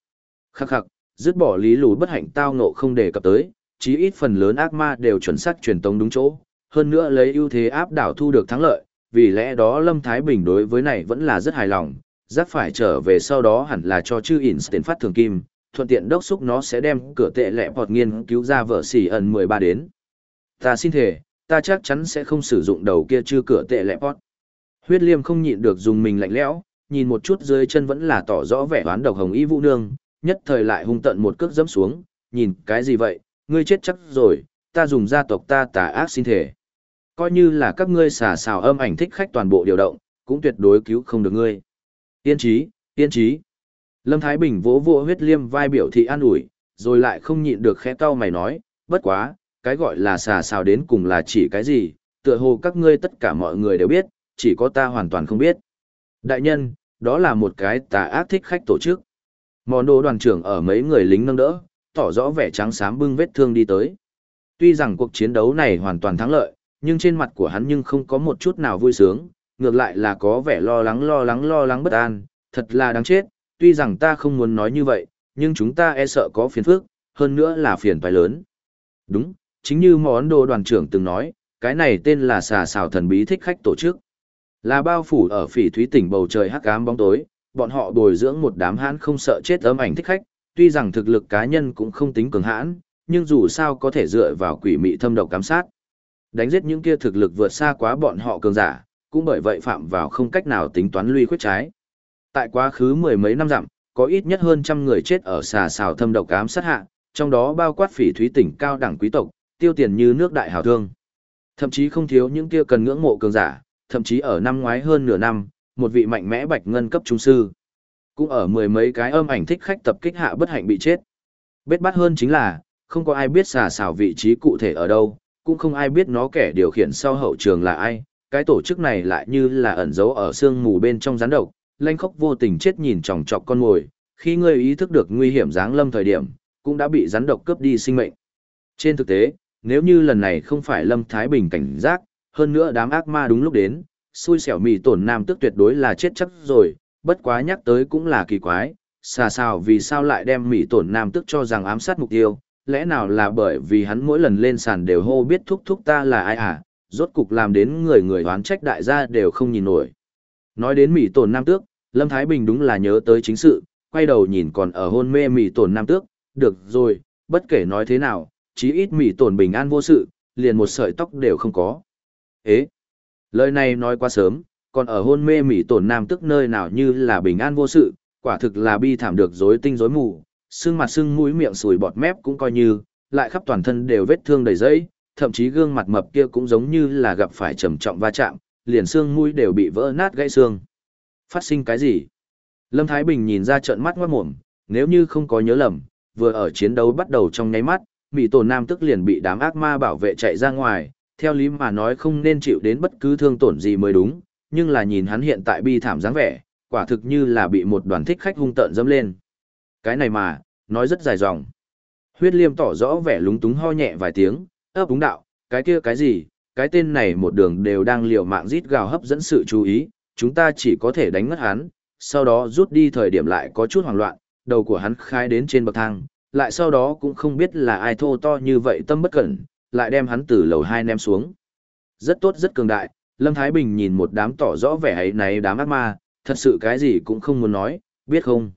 Khắc khắc, dứt bỏ Lý Lù bất hạnh tao ngộ không đề cập tới, chí ít phần lớn ác ma đều chuẩn xác truyền tống đúng chỗ, hơn nữa lấy ưu thế áp đảo thu được thắng lợi, vì lẽ đó Lâm Thái Bình đối với này vẫn là rất hài lòng, giác phải trở về sau đó hẳn là cho chư ỉn tiền phát thường kim, thuận tiện đốc xúc nó sẽ đem cửa tệ lẹ bọt nghiên cứu ra vợ xỉ ẩn 13 đến. Ta xin thề, ta chắc chắn sẽ không sử dụng đầu kia chư cửa tệ lẹ bọt. Huyết liêm không nhịn được dùng mình lạnh lẽo, nhìn một chút dưới chân vẫn là tỏ rõ vẻ oán độc hồng y vũ nương, nhất thời lại hung tận một cước dẫm xuống, nhìn cái gì vậy, ngươi chết chắc rồi, ta dùng gia tộc ta tà ác xin thể. Coi như là các ngươi xả xào âm ảnh thích khách toàn bộ điều động, cũng tuyệt đối cứu không được ngươi. Tiên trí, tiên trí. Lâm Thái Bình vỗ vỗ huyết liêm vai biểu thị an ủi, rồi lại không nhịn được khẽ cau mày nói, bất quá, cái gọi là xà xào đến cùng là chỉ cái gì, tựa hồ các ngươi tất cả mọi người đều biết, chỉ có ta hoàn toàn không biết. Đại nhân, đó là một cái tà ác thích khách tổ chức. Mòn đồ đoàn trưởng ở mấy người lính nâng đỡ, tỏ rõ vẻ trắng xám bưng vết thương đi tới. Tuy rằng cuộc chiến đấu này hoàn toàn thắng lợi, nhưng trên mặt của hắn nhưng không có một chút nào vui sướng, ngược lại là có vẻ lo lắng lo lắng lo lắng bất an, thật là đáng chết, tuy rằng ta không muốn nói như vậy, nhưng chúng ta e sợ có phiền phức, hơn nữa là phiền phải lớn. Đúng, chính như món đồ đoàn trưởng từng nói, cái này tên là xà xào thần bí thích khách tổ chức. Là bao phủ ở phỉ thúy tỉnh bầu trời hắc ám bóng tối, bọn họ bồi dưỡng một đám hãn không sợ chết ấm ảnh thích khách, tuy rằng thực lực cá nhân cũng không tính cường hãn, nhưng dù sao có thể dựa vào quỷ mị thâm độc cám sát. Đánh giết những kia thực lực vượt xa quá bọn họ cường giả, cũng bởi vậy phạm vào không cách nào tính toán lui khuyết trái. Tại quá khứ mười mấy năm dặm, có ít nhất hơn trăm người chết ở xà xào thâm độc cám sát hạ, trong đó bao quát phỉ thúy tỉnh cao đẳng quý tộc, tiêu tiền như nước đại hào thương. Thậm chí không thiếu những kia cần ngưỡng mộ cường giả, thậm chí ở năm ngoái hơn nửa năm, một vị mạnh mẽ bạch ngân cấp trung sư. Cũng ở mười mấy cái âm ảnh thích khách tập kích hạ bất hạnh bị chết. Bết bắt hơn chính là, không có ai biết xà xào vị trí cụ thể ở đâu, cũng không ai biết nó kẻ điều khiển sau hậu trường là ai. Cái tổ chức này lại như là ẩn giấu ở sương mù bên trong rắn độc, lanh khóc vô tình chết nhìn chòng chọc con mồi, khi ngươi ý thức được nguy hiểm giáng lâm thời điểm, cũng đã bị rắn độc cướp đi sinh mệnh. Trên thực tế, nếu như lần này không phải Lâm Thái Bình cảnh giác, hơn nữa đám ác ma đúng lúc đến, xui xẻo mì tổn nam tức tuyệt đối là chết chắc rồi, bất quá nhắc tới cũng là kỳ quái, xà xào vì sao lại đem mỹ tổn nam tức cho rằng ám sát mục tiêu, lẽ nào là bởi vì hắn mỗi lần lên sàn đều hô biết thúc thúc ta là ai à, rốt cục làm đến người người oán trách đại gia đều không nhìn nổi. Nói đến mỹ tổn nam tước, Lâm Thái Bình đúng là nhớ tới chính sự, quay đầu nhìn còn ở hôn mê mỹ tổn nam tước, được rồi, bất kể nói thế nào, chí ít mỹ tổn bình an vô sự, liền một sợi tóc đều không có. Ế, lời này nói quá sớm, còn ở hôn mê mỉ tổn nam tức nơi nào như là bình an vô sự, quả thực là bi thảm được rối tinh rối mù, xương mặt xương mũi miệng sùi bọt mép cũng coi như, lại khắp toàn thân đều vết thương đầy dẫy, thậm chí gương mặt mập kia cũng giống như là gặp phải trầm trọng va chạm, liền xương mũi đều bị vỡ nát gãy xương. Phát sinh cái gì? Lâm Thái Bình nhìn ra trợn mắt ngoát mồm, nếu như không có nhớ lầm, vừa ở chiến đấu bắt đầu trong nháy mắt, Mị Tổ Nam tức liền bị đám ác ma bảo vệ chạy ra ngoài, theo lý mà nói không nên chịu đến bất cứ thương tổn gì mới đúng, nhưng là nhìn hắn hiện tại bi thảm dáng vẻ, quả thực như là bị một đoàn thích khách hung tợn dâm lên. Cái này mà, nói rất dài dòng. Huyết liêm tỏ rõ vẻ lúng túng ho nhẹ vài tiếng, ấp đúng đạo, cái kia cái gì, cái tên này một đường đều đang liều mạng rít gào hấp dẫn sự chú ý, chúng ta chỉ có thể đánh ngất hắn, sau đó rút đi thời điểm lại có chút hoảng loạn, đầu của hắn khai đến trên bậc thang, lại sau đó cũng không biết là ai thô to như vậy tâm bất cẩn, lại đem hắn từ lầu hai ném xuống. Rất tốt rất cường đại, Lâm Thái Bình nhìn một đám tỏ rõ vẻ ấy này đám ác ma, thật sự cái gì cũng không muốn nói, Biết không?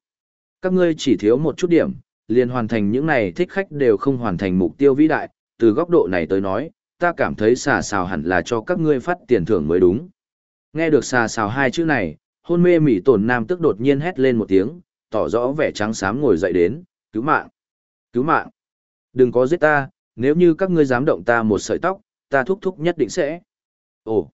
Các ngươi chỉ thiếu một chút điểm, liền hoàn thành những này thích khách đều không hoàn thành mục tiêu vĩ đại, từ góc độ này tới nói, ta cảm thấy xà xào hẳn là cho các ngươi phát tiền thưởng mới đúng. Nghe được xà xào hai chữ này, hôn mê mỉ tổn nam tức đột nhiên hét lên một tiếng, tỏ rõ vẻ trắng xám ngồi dậy đến, cứu mạng, cứu mạng. Đừng có giết ta, nếu như các ngươi dám động ta một sợi tóc, ta thúc thúc nhất định sẽ. Ồ,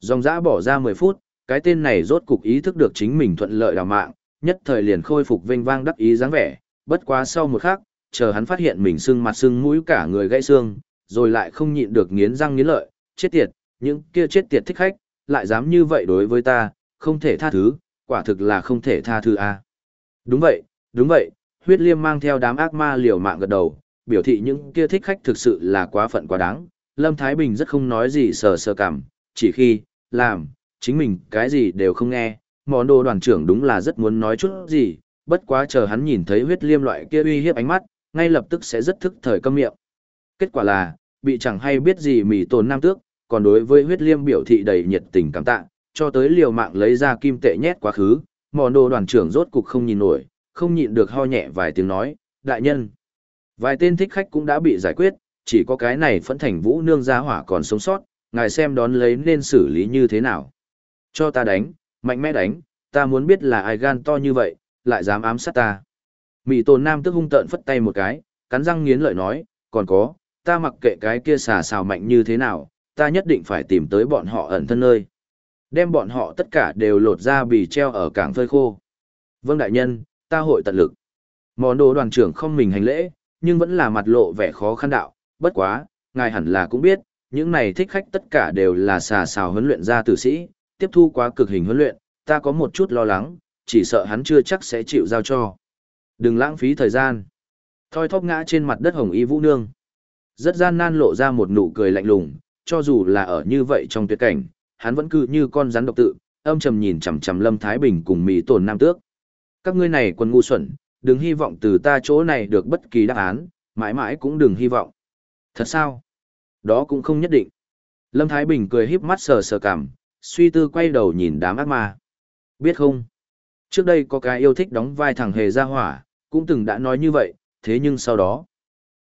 dòng dã bỏ ra 10 phút, cái tên này rốt cục ý thức được chính mình thuận lợi đào mạng, nhất thời liền khôi phục vinh vang đắc ý dáng vẻ, bất quá sau một khắc, chờ hắn phát hiện mình sưng mặt sưng mũi cả người gãy xương, rồi lại không nhịn được nghiến răng nghiến lợi, chết tiệt, những kia chết tiệt thích khách, lại dám như vậy đối với ta, không thể tha thứ, quả thực là không thể tha thứ a. Đúng vậy, đúng vậy, huyết liêm mang theo đám ác ma liều mạng gật đầu, biểu thị những kia thích khách thực sự là quá phận quá đáng. Lâm Thái Bình rất không nói gì sờ sờ cảm, chỉ khi, làm, chính mình cái gì đều không nghe, món đồ đoàn trưởng đúng là rất muốn nói chút gì, bất quá chờ hắn nhìn thấy huyết liêm loại kia uy hiếp ánh mắt, ngay lập tức sẽ rất thức thời câm miệng. Kết quả là, bị chẳng hay biết gì mỉ tồn nam tước, còn đối với huyết liêm biểu thị đầy nhiệt tình cảm tạ, cho tới liều mạng lấy ra kim tệ nhét quá khứ, món đồ đoàn trưởng rốt cục không nhìn nổi, không nhịn được ho nhẹ vài tiếng nói, đại nhân. Vài tên thích khách cũng đã bị giải quyết, chỉ có cái này phẫn thành vũ nương gia hỏa còn sống sót, ngài xem đón lấy nên xử lý như thế nào. Cho ta đánh, mạnh mẽ đánh, ta muốn biết là ai gan to như vậy, lại dám ám sát ta. Mị tồn nam tức hung tợn phất tay một cái, cắn răng nghiến lợi nói, còn có, ta mặc kệ cái kia xà xào mạnh như thế nào, ta nhất định phải tìm tới bọn họ ẩn thân nơi. Đem bọn họ tất cả đều lột ra bì treo ở cảng phơi khô. Vâng đại nhân, ta hội tận lực. Món đồ đoàn trưởng không mình hành lễ, nhưng vẫn là mặt lộ vẻ khó khăn đạo, bất quá, ngài hẳn là cũng biết, những này thích khách tất cả đều là xà xào huấn luyện ra tử sĩ, tiếp thu quá cực hình huấn luyện, ta có một chút lo lắng, chỉ sợ hắn chưa chắc sẽ chịu giao cho. Đừng lãng phí thời gian. Thoi thóp ngã trên mặt đất hồng y vũ nương. Rất gian nan lộ ra một nụ cười lạnh lùng, cho dù là ở như vậy trong tuyệt cảnh, hắn vẫn cứ như con rắn độc tự, âm trầm nhìn chằm chằm Lâm Thái Bình cùng Mỹ Tồn Nam Tước. Các ngươi này quân ngu xuẩn, đừng hy vọng từ ta chỗ này được bất kỳ đáp án, mãi mãi cũng đừng hy vọng. Thật sao? Đó cũng không nhất định. Lâm Thái Bình cười híp mắt sờ sờ cảm, suy tư quay đầu nhìn đám ác ma. Biết không? Trước đây có cái yêu thích đóng vai thằng hề gia hỏa, cũng từng đã nói như vậy, thế nhưng sau đó.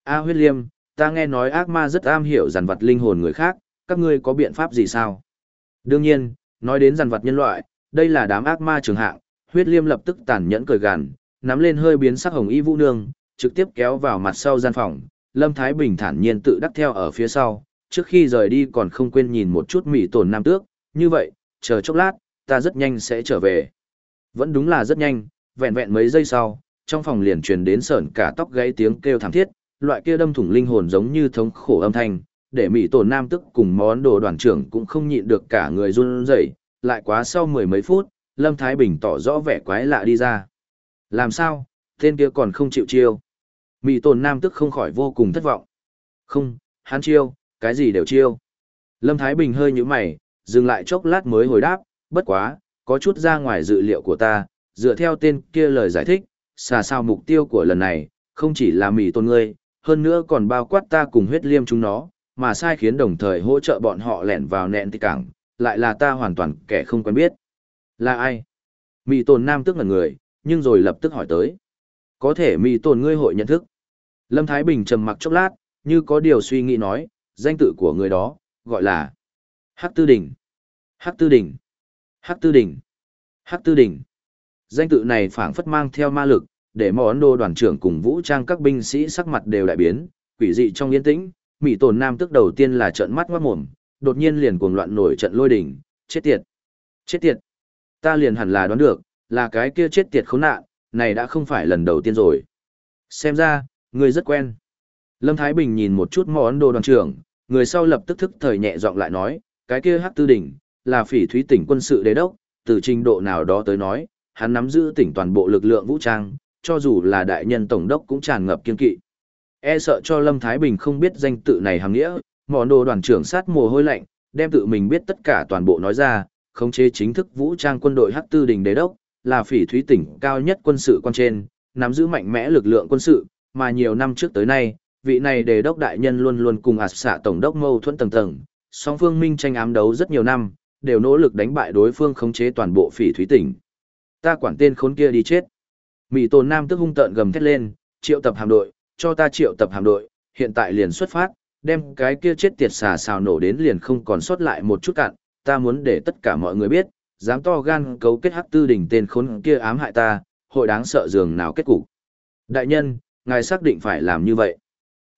A huyết liêm, ta nghe nói ác ma rất am hiểu giàn vật linh hồn người khác, các ngươi có biện pháp gì sao? Đương nhiên, nói đến giàn vật nhân loại, đây là đám ác ma trường hạng, huyết liêm lập tức tàn nhẫn cười gằn, nắm lên hơi biến sắc hồng y vũ nương, trực tiếp kéo vào mặt sau gian phòng. Lâm Thái Bình thản nhiên tự đắc theo ở phía sau, trước khi rời đi còn không quên nhìn một chút mỉ tổn nam tước, như vậy, chờ chốc lát, ta rất nhanh sẽ trở về. Vẫn đúng là rất nhanh, vẹn vẹn mấy giây sau, trong phòng liền truyền đến sởn cả tóc gáy tiếng kêu thảm thiết, loại kia đâm thủng linh hồn giống như thống khổ âm thanh, để mỉ tổn nam Tước cùng món đồ đoàn trưởng cũng không nhịn được cả người run rẩy, lại quá sau mười mấy phút, Lâm Thái Bình tỏ rõ vẻ quái lạ đi ra. Làm sao, tên kia còn không chịu chiêu. Mỹ Tôn nam tức không khỏi vô cùng thất vọng. Không, hắn chiêu, cái gì đều chiêu. Lâm Thái Bình hơi nhíu mày, dừng lại chốc lát mới hồi đáp, bất quá, có chút ra ngoài dự liệu của ta, dựa theo tên kia lời giải thích, xà sao mục tiêu của lần này, không chỉ là mỉ tôn ngươi, hơn nữa còn bao quát ta cùng huyết liêm chúng nó, mà sai khiến đồng thời hỗ trợ bọn họ lẻn vào nẹn tị cảng, lại là ta hoàn toàn kẻ không quen biết. Là ai? Mị tồn nam tức ngần người, nhưng rồi lập tức hỏi tới. Có thể mị tồn ngươi hội nhận thức. Lâm Thái Bình trầm mặc chốc lát, như có điều suy nghĩ nói, danh tự của người đó, gọi là Hắc Tư Đình. Hắc Tư Đình. Hắc Tư Đình. Hắc Tư Đình. Danh tự này phảng phất mang theo ma lực, để món đô đoàn trưởng cùng vũ trang các binh sĩ sắc mặt đều đại biến, quỷ dị trong yên tĩnh, Mỹ Tồn Nam tức đầu tiên là trợn mắt ngoát mồm, đột nhiên liền cuồng loạn nổi trận lôi đỉnh, chết tiệt. Chết tiệt. Ta liền hẳn là đoán được, là cái kia chết tiệt khốn nạn, này đã không phải lần đầu tiên rồi. Xem ra, người rất quen. Lâm Thái Bình nhìn một chút món đồ đoàn trưởng, người sau lập tức thức thời nhẹ giọng lại nói, cái kia hắc tư đỉnh, là phỉ thúy tỉnh quân sự đế đốc, từ trình độ nào đó tới nói, hắn nắm giữ tỉnh toàn bộ lực lượng vũ trang, cho dù là đại nhân tổng đốc cũng tràn ngập kiên kỵ. E sợ cho Lâm Thái Bình không biết danh tự này hàng nghĩa, món đồ đoàn trưởng sát mồ hôi lạnh, đem tự mình biết tất cả toàn bộ nói ra, khống chế chính thức vũ trang quân đội Hắc Tư Đình Đế đốc, là phỉ thúy tỉnh cao nhất quân sự quan trên, nắm giữ mạnh mẽ lực lượng quân sự, mà nhiều năm trước tới nay, vị này đề đốc đại nhân luôn luôn cùng ạt xạ tổng đốc mâu thuẫn tầng tầng, song phương minh tranh ám đấu rất nhiều năm, đều nỗ lực đánh bại đối phương khống chế toàn bộ phỉ thúy tỉnh. ta quản tên khốn kia đi chết. Mỹ tồn nam tức hung tợn gầm thét lên, triệu tập hạm đội, cho ta triệu tập hạm đội, hiện tại liền xuất phát, đem cái kia chết tiệt xà xào nổ đến liền không còn sót lại một chút cạn, ta muốn để tất cả mọi người biết, dám to gan cấu kết hắc tư đỉnh tên khốn kia ám hại ta, hội đáng sợ dường nào kết cục. Đại nhân, ngài xác định phải làm như vậy.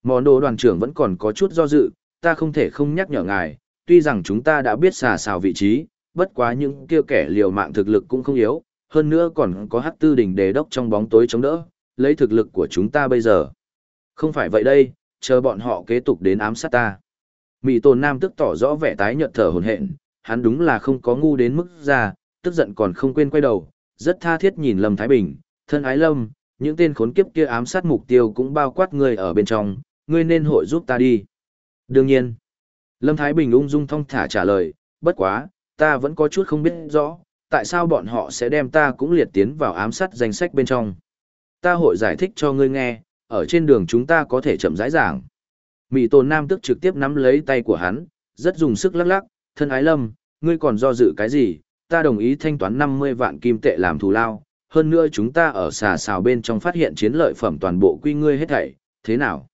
Món đồ đoàn trưởng vẫn còn có chút do dự, ta không thể không nhắc nhở ngài, tuy rằng chúng ta đã biết xà xào vị trí, bất quá những kia kẻ liều mạng thực lực cũng không yếu, hơn nữa còn có hắc tư đỉnh đề đốc trong bóng tối chống đỡ, lấy thực lực của chúng ta bây giờ. Không phải vậy đây, chờ bọn họ kế tục đến ám sát ta. Mỹ tồn nam tức tỏ rõ vẻ tái nhợt thở hồn hện, hắn đúng là không có ngu đến mức ra, tức giận còn không quên quay đầu, rất tha thiết nhìn Lâm Thái Bình, thân ái Lâm, những tên khốn kiếp kia ám sát mục tiêu cũng bao quát người ở bên trong, ngươi nên hội giúp ta đi. Đương nhiên, Lâm Thái Bình ung dung thong thả trả lời, bất quá, ta vẫn có chút không biết rõ, tại sao bọn họ sẽ đem ta cũng liệt tiến vào ám sát danh sách bên trong. Ta hội giải thích cho ngươi nghe, ở trên đường chúng ta có thể chậm rãi giảng. Mỹ tồn nam tức trực tiếp nắm lấy tay của hắn, rất dùng sức lắc lắc, thân ái lâm, ngươi còn do dự cái gì, ta đồng ý thanh toán 50 vạn kim tệ làm thù lao, hơn nữa chúng ta ở xà xào bên trong phát hiện chiến lợi phẩm toàn bộ quy ngươi hết thảy, thế nào?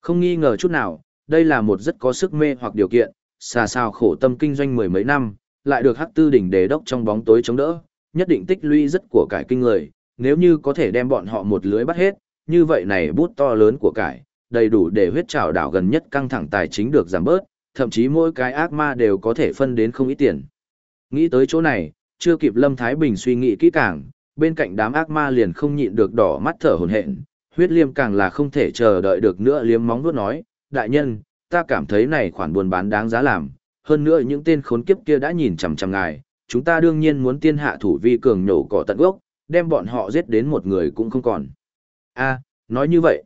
Không nghi ngờ chút nào, đây là một rất có sức mê hoặc điều kiện, xà xào khổ tâm kinh doanh mười mấy năm, lại được hắc tư đỉnh đề đốc trong bóng tối chống đỡ, nhất định tích lũy rất của cải kinh người, nếu như có thể đem bọn họ một lưới bắt hết, như vậy này bút to lớn của cải, đầy đủ để huyết trào đảo gần nhất căng thẳng tài chính được giảm bớt, thậm chí mỗi cái ác ma đều có thể phân đến không ít tiền. Nghĩ tới chỗ này, chưa kịp Lâm Thái Bình suy nghĩ kỹ càng, bên cạnh đám ác ma liền không nhịn được đỏ mắt thở hổn hển, huyết liêm càng là không thể chờ đợi được nữa liếm móng vuốt nói, đại nhân, ta cảm thấy này khoản buôn bán đáng giá làm, hơn nữa những tên khốn kiếp kia đã nhìn chằm chằm ngài, chúng ta đương nhiên muốn tiên hạ thủ vi cường nổ cỏ tận gốc, đem bọn họ giết đến một người cũng không còn. A, nói như vậy.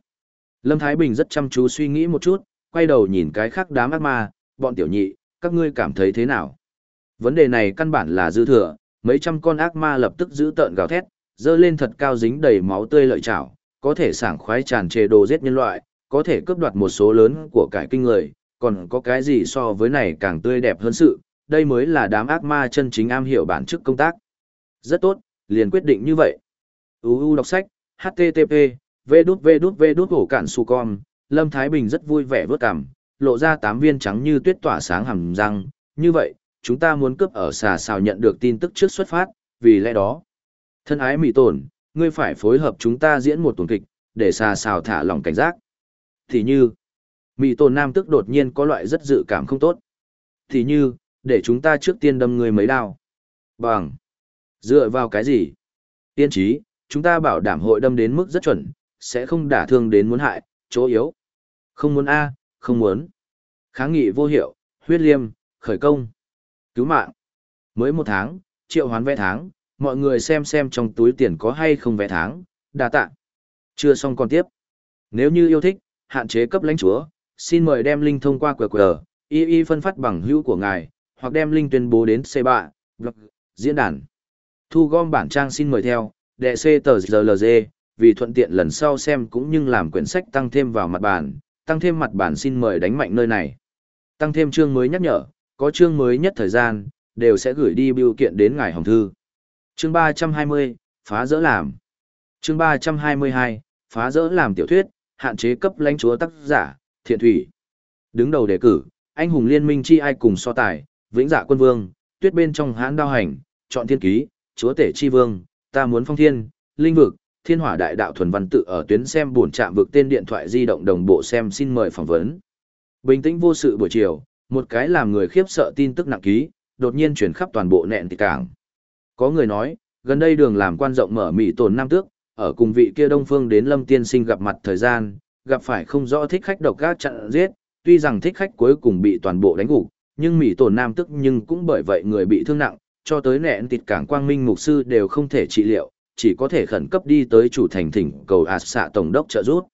Lâm Thái Bình rất chăm chú suy nghĩ một chút, quay đầu nhìn cái khác đám ác ma, bọn tiểu nhị, các ngươi cảm thấy thế nào? Vấn đề này căn bản là dư thừa, mấy trăm con ác ma lập tức giữ tợn gào thét, dơ lên thật cao dính đầy máu tươi lợi chảo, có thể sảng khoái tràn trề đồ giết nhân loại, có thể cướp đoạt một số lớn của cải kinh người, còn có cái gì so với này càng tươi đẹp hơn sự, đây mới là đám ác ma chân chính am hiểu bản chức công tác. Rất tốt, liền quyết định như vậy. UU đọc sách, HTTP, V đút V đút V đút hổ cản su con, Lâm Thái Bình rất vui vẻ vớt cằm, lộ ra tám viên trắng như tuyết tỏa sáng hẳn răng, như vậy, chúng ta muốn cướp ở xà xào nhận được tin tức trước xuất phát, vì lẽ đó. Thân ái mị tổn, ngươi phải phối hợp chúng ta diễn một tuần kịch, để xà xào thả lòng cảnh giác. Thì như, mị tổn nam tức đột nhiên có loại rất dự cảm không tốt. Thì như, để chúng ta trước tiên đâm ngươi mấy đao. Bằng. Dựa vào cái gì? Tiên trí, chúng ta bảo đảm hội đâm đến mức rất chuẩn, sẽ không đả thương đến muốn hại, chỗ yếu. Không muốn A, không muốn. Kháng nghị vô hiệu, huyết liêm, khởi công. Cứu mạng. Mới một tháng, triệu hoán vẽ tháng, mọi người xem xem trong túi tiền có hay không vẽ tháng, đa tạ. Chưa xong còn tiếp. Nếu như yêu thích, hạn chế cấp lãnh chúa, xin mời đem link thông qua QR, y y phân phát bằng hữu của ngài, hoặc đem link tuyên bố đến C3, blog, diễn đàn. Thu gom bản trang xin mời theo, đệ C tờ GLG, vì thuận tiện lần sau xem cũng như làm quyển sách tăng thêm vào mặt bản, tăng thêm mặt bản xin mời đánh mạnh nơi này. Tăng thêm chương mới nhắc nhở, có chương mới nhất thời gian, đều sẽ gửi đi biểu kiện đến ngài hồng thư. Chương 320, phá dỡ làm. Chương 322, phá dỡ làm tiểu thuyết, hạn chế cấp lãnh chúa tác giả, thiện thủy. Đứng đầu đề cử, anh hùng liên minh chi ai cùng so tài, vĩnh dạ quân vương, tuyết bên trong hãn đao hành, chọn thiên ký, chúa tể chi vương, ta muốn phong thiên, linh vực, thiên hỏa đại đạo thuần văn tự ở tuyến xem buồn chạm vực tên điện thoại di động đồng bộ xem xin mời phỏng vấn. Bình tĩnh vô sự buổi chiều, một cái làm người khiếp sợ tin tức nặng ký, đột nhiên chuyển khắp toàn bộ nẹn thịt cảng. Có người nói, gần đây đường làm quan rộng mở mỹ tồn nam tước, ở cùng vị kia đông phương đến lâm tiên sinh gặp mặt thời gian, gặp phải không rõ thích khách độc gác chặn giết, tuy rằng thích khách cuối cùng bị toàn bộ đánh gục, nhưng mỹ tồn nam tức nhưng cũng bởi vậy người bị thương nặng, cho tới nẹn tịt cảng quang minh mục sư đều không thể trị liệu, chỉ có thể khẩn cấp đi tới chủ thành thỉnh cầu ạt xạ tổng đốc trợ giúp.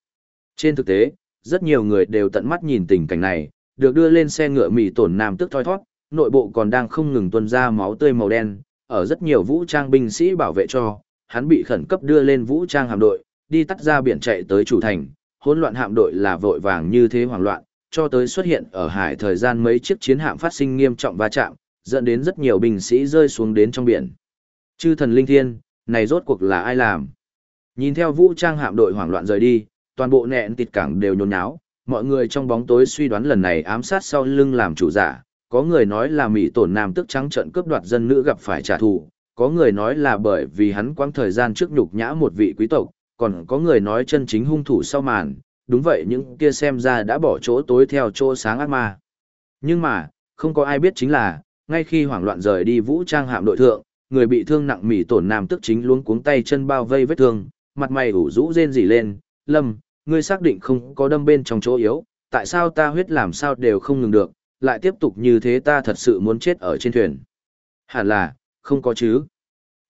Trên thực tế, rất nhiều người đều tận mắt nhìn tình cảnh này, được đưa lên xe ngựa mì tổn nam tức thoi thoát, nội bộ còn đang không ngừng tuôn ra máu tươi màu đen, ở rất nhiều vũ trang binh sĩ bảo vệ cho, hắn bị khẩn cấp đưa lên vũ trang hạm đội, đi tắt ra biển chạy tới chủ thành, hỗn loạn hạm đội là vội vàng như thế hoảng loạn, cho tới xuất hiện ở hải thời gian mấy chiếc chiến hạm phát sinh nghiêm trọng va chạm, dẫn đến rất nhiều binh sĩ rơi xuống đến trong biển. Chư thần linh thiên, này rốt cuộc là ai làm. Nhìn theo vũ trang hạm đội hoảng loạn rời đi, toàn bộ nẹn tịt cảng đều nhốn nháo, mọi người trong bóng tối suy đoán lần này ám sát sau lưng làm chủ giả, có người nói là Mỹ tổn nam tức trắng trận cướp đoạt dân nữ gặp phải trả thù, có người nói là bởi vì hắn quãng thời gian trước nhục nhã một vị quý tộc, còn có người nói chân chính hung thủ sau màn, đúng vậy những kia xem ra đã bỏ chỗ tối theo chỗ sáng ác ma. Nhưng mà, không có ai biết chính là, ngay khi hoảng loạn rời đi vũ trang hạm đội thượng, người bị thương nặng mỉ tổn nam tức chính luống cuống tay chân bao vây vết thương, mặt mày ủ rũ rên rỉ lên, lâm, ngươi xác định không có đâm bên trong chỗ yếu, tại sao ta huyết làm sao đều không ngừng được, lại tiếp tục như thế ta thật sự muốn chết ở trên thuyền. Hẳn là, không có chứ.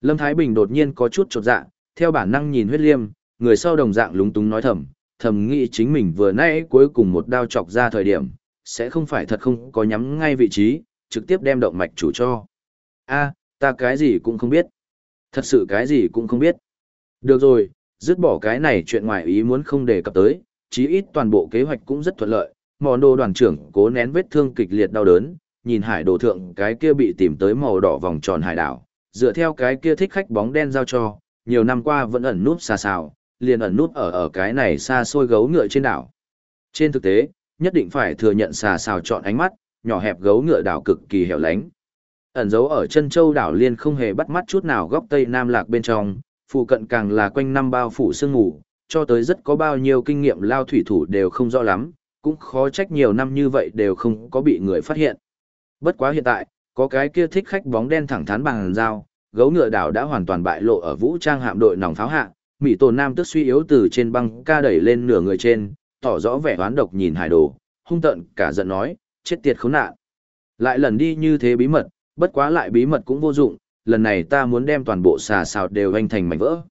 Lâm Thái Bình đột nhiên có chút chột dạ, theo bản năng nhìn huyết liêm, người sau đồng dạng lúng túng nói thầm, thầm nghĩ chính mình vừa nãy cuối cùng một đao chọc ra thời điểm, sẽ không phải thật không có nhắm ngay vị trí, trực tiếp đem động mạch chủ cho. a ta cái gì cũng không biết. Thật sự cái gì cũng không biết. Được rồi, dứt bỏ cái này chuyện ngoài ý muốn không đề cập tới, chí ít toàn bộ kế hoạch cũng rất thuận lợi. Mòn đồ đoàn trưởng cố nén vết thương kịch liệt đau đớn, nhìn hải đồ thượng cái kia bị tìm tới màu đỏ vòng tròn hải đảo, dựa theo cái kia thích khách bóng đen giao cho, nhiều năm qua vẫn ẩn núp xa xào, liền ẩn núp ở ở cái này xa xôi gấu ngựa trên đảo. Trên thực tế, nhất định phải thừa nhận xà xào chọn ánh mắt, nhỏ hẹp gấu ngựa đảo cực kỳ hẻo lánh. Ẩn dấu ở chân châu đảo liên không hề bắt mắt chút nào góc tây nam lạc bên trong, phụ cận càng là quanh năm bao phủ sương ngủ, cho tới rất có bao nhiêu kinh nghiệm lao thủy thủ đều không rõ lắm, cũng khó trách nhiều năm như vậy đều không có bị người phát hiện. Bất quá hiện tại, có cái kia thích khách bóng đen thẳng thắn bằng dao, gấu ngựa đảo đã hoàn toàn bại lộ ở vũ trang hạm đội nòng pháo hạ, mỹ tổ nam tức suy yếu từ trên băng ca đẩy lên nửa người trên, tỏ rõ vẻ oán độc nhìn hải đồ, hung tợn cả giận nói, chết tiệt khốn nạn. Lại lần đi như thế bí mật, bất quá lại bí mật cũng vô dụng, lần này ta muốn đem toàn bộ xà xào đều anh thành mảnh vỡ.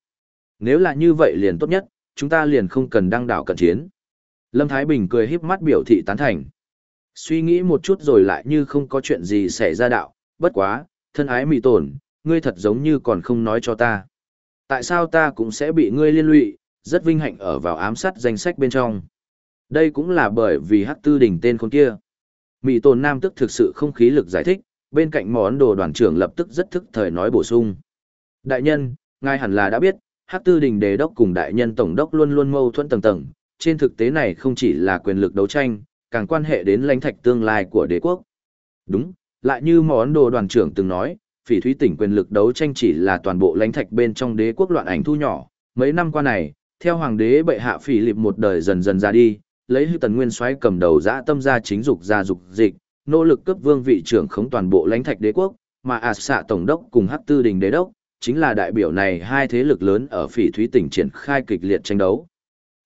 Nếu là như vậy liền tốt nhất, chúng ta liền không cần đăng đảo cận chiến. Lâm Thái Bình cười híp mắt biểu thị tán thành. Suy nghĩ một chút rồi lại như không có chuyện gì xảy ra đạo, bất quá, thân ái mị tổn, ngươi thật giống như còn không nói cho ta. Tại sao ta cũng sẽ bị ngươi liên lụy, rất vinh hạnh ở vào ám sát danh sách bên trong. Đây cũng là bởi vì hắc tư đỉnh tên con kia. Mị tổn nam tức thực sự không khí lực giải thích, bên cạnh món đồ đoàn trưởng lập tức rất thức thời nói bổ sung. Đại nhân, ngài hẳn là đã biết, hắc tư đình đề đốc cùng đại nhân tổng đốc luôn luôn mâu thuẫn tầng tầng, trên thực tế này không chỉ là quyền lực đấu tranh, càng quan hệ đến lãnh thạch tương lai của đế quốc. Đúng, lại như món đồ đoàn trưởng từng nói, phỉ thúy tỉnh quyền lực đấu tranh chỉ là toàn bộ lãnh thạch bên trong đế quốc loạn ảnh thu nhỏ. Mấy năm qua này, theo hoàng đế bệ hạ phỉ lịp một đời dần dần ra đi, lấy hư tần nguyên soái cầm đầu dã tâm ra chính dục ra dục dịch, nỗ lực cấp vương vị trưởng khống toàn bộ lãnh thạch đế quốc, mà ạt xạ tổng đốc cùng hắc tư đình đế đốc, chính là đại biểu này hai thế lực lớn ở phỉ thúy tỉnh triển khai kịch liệt tranh đấu.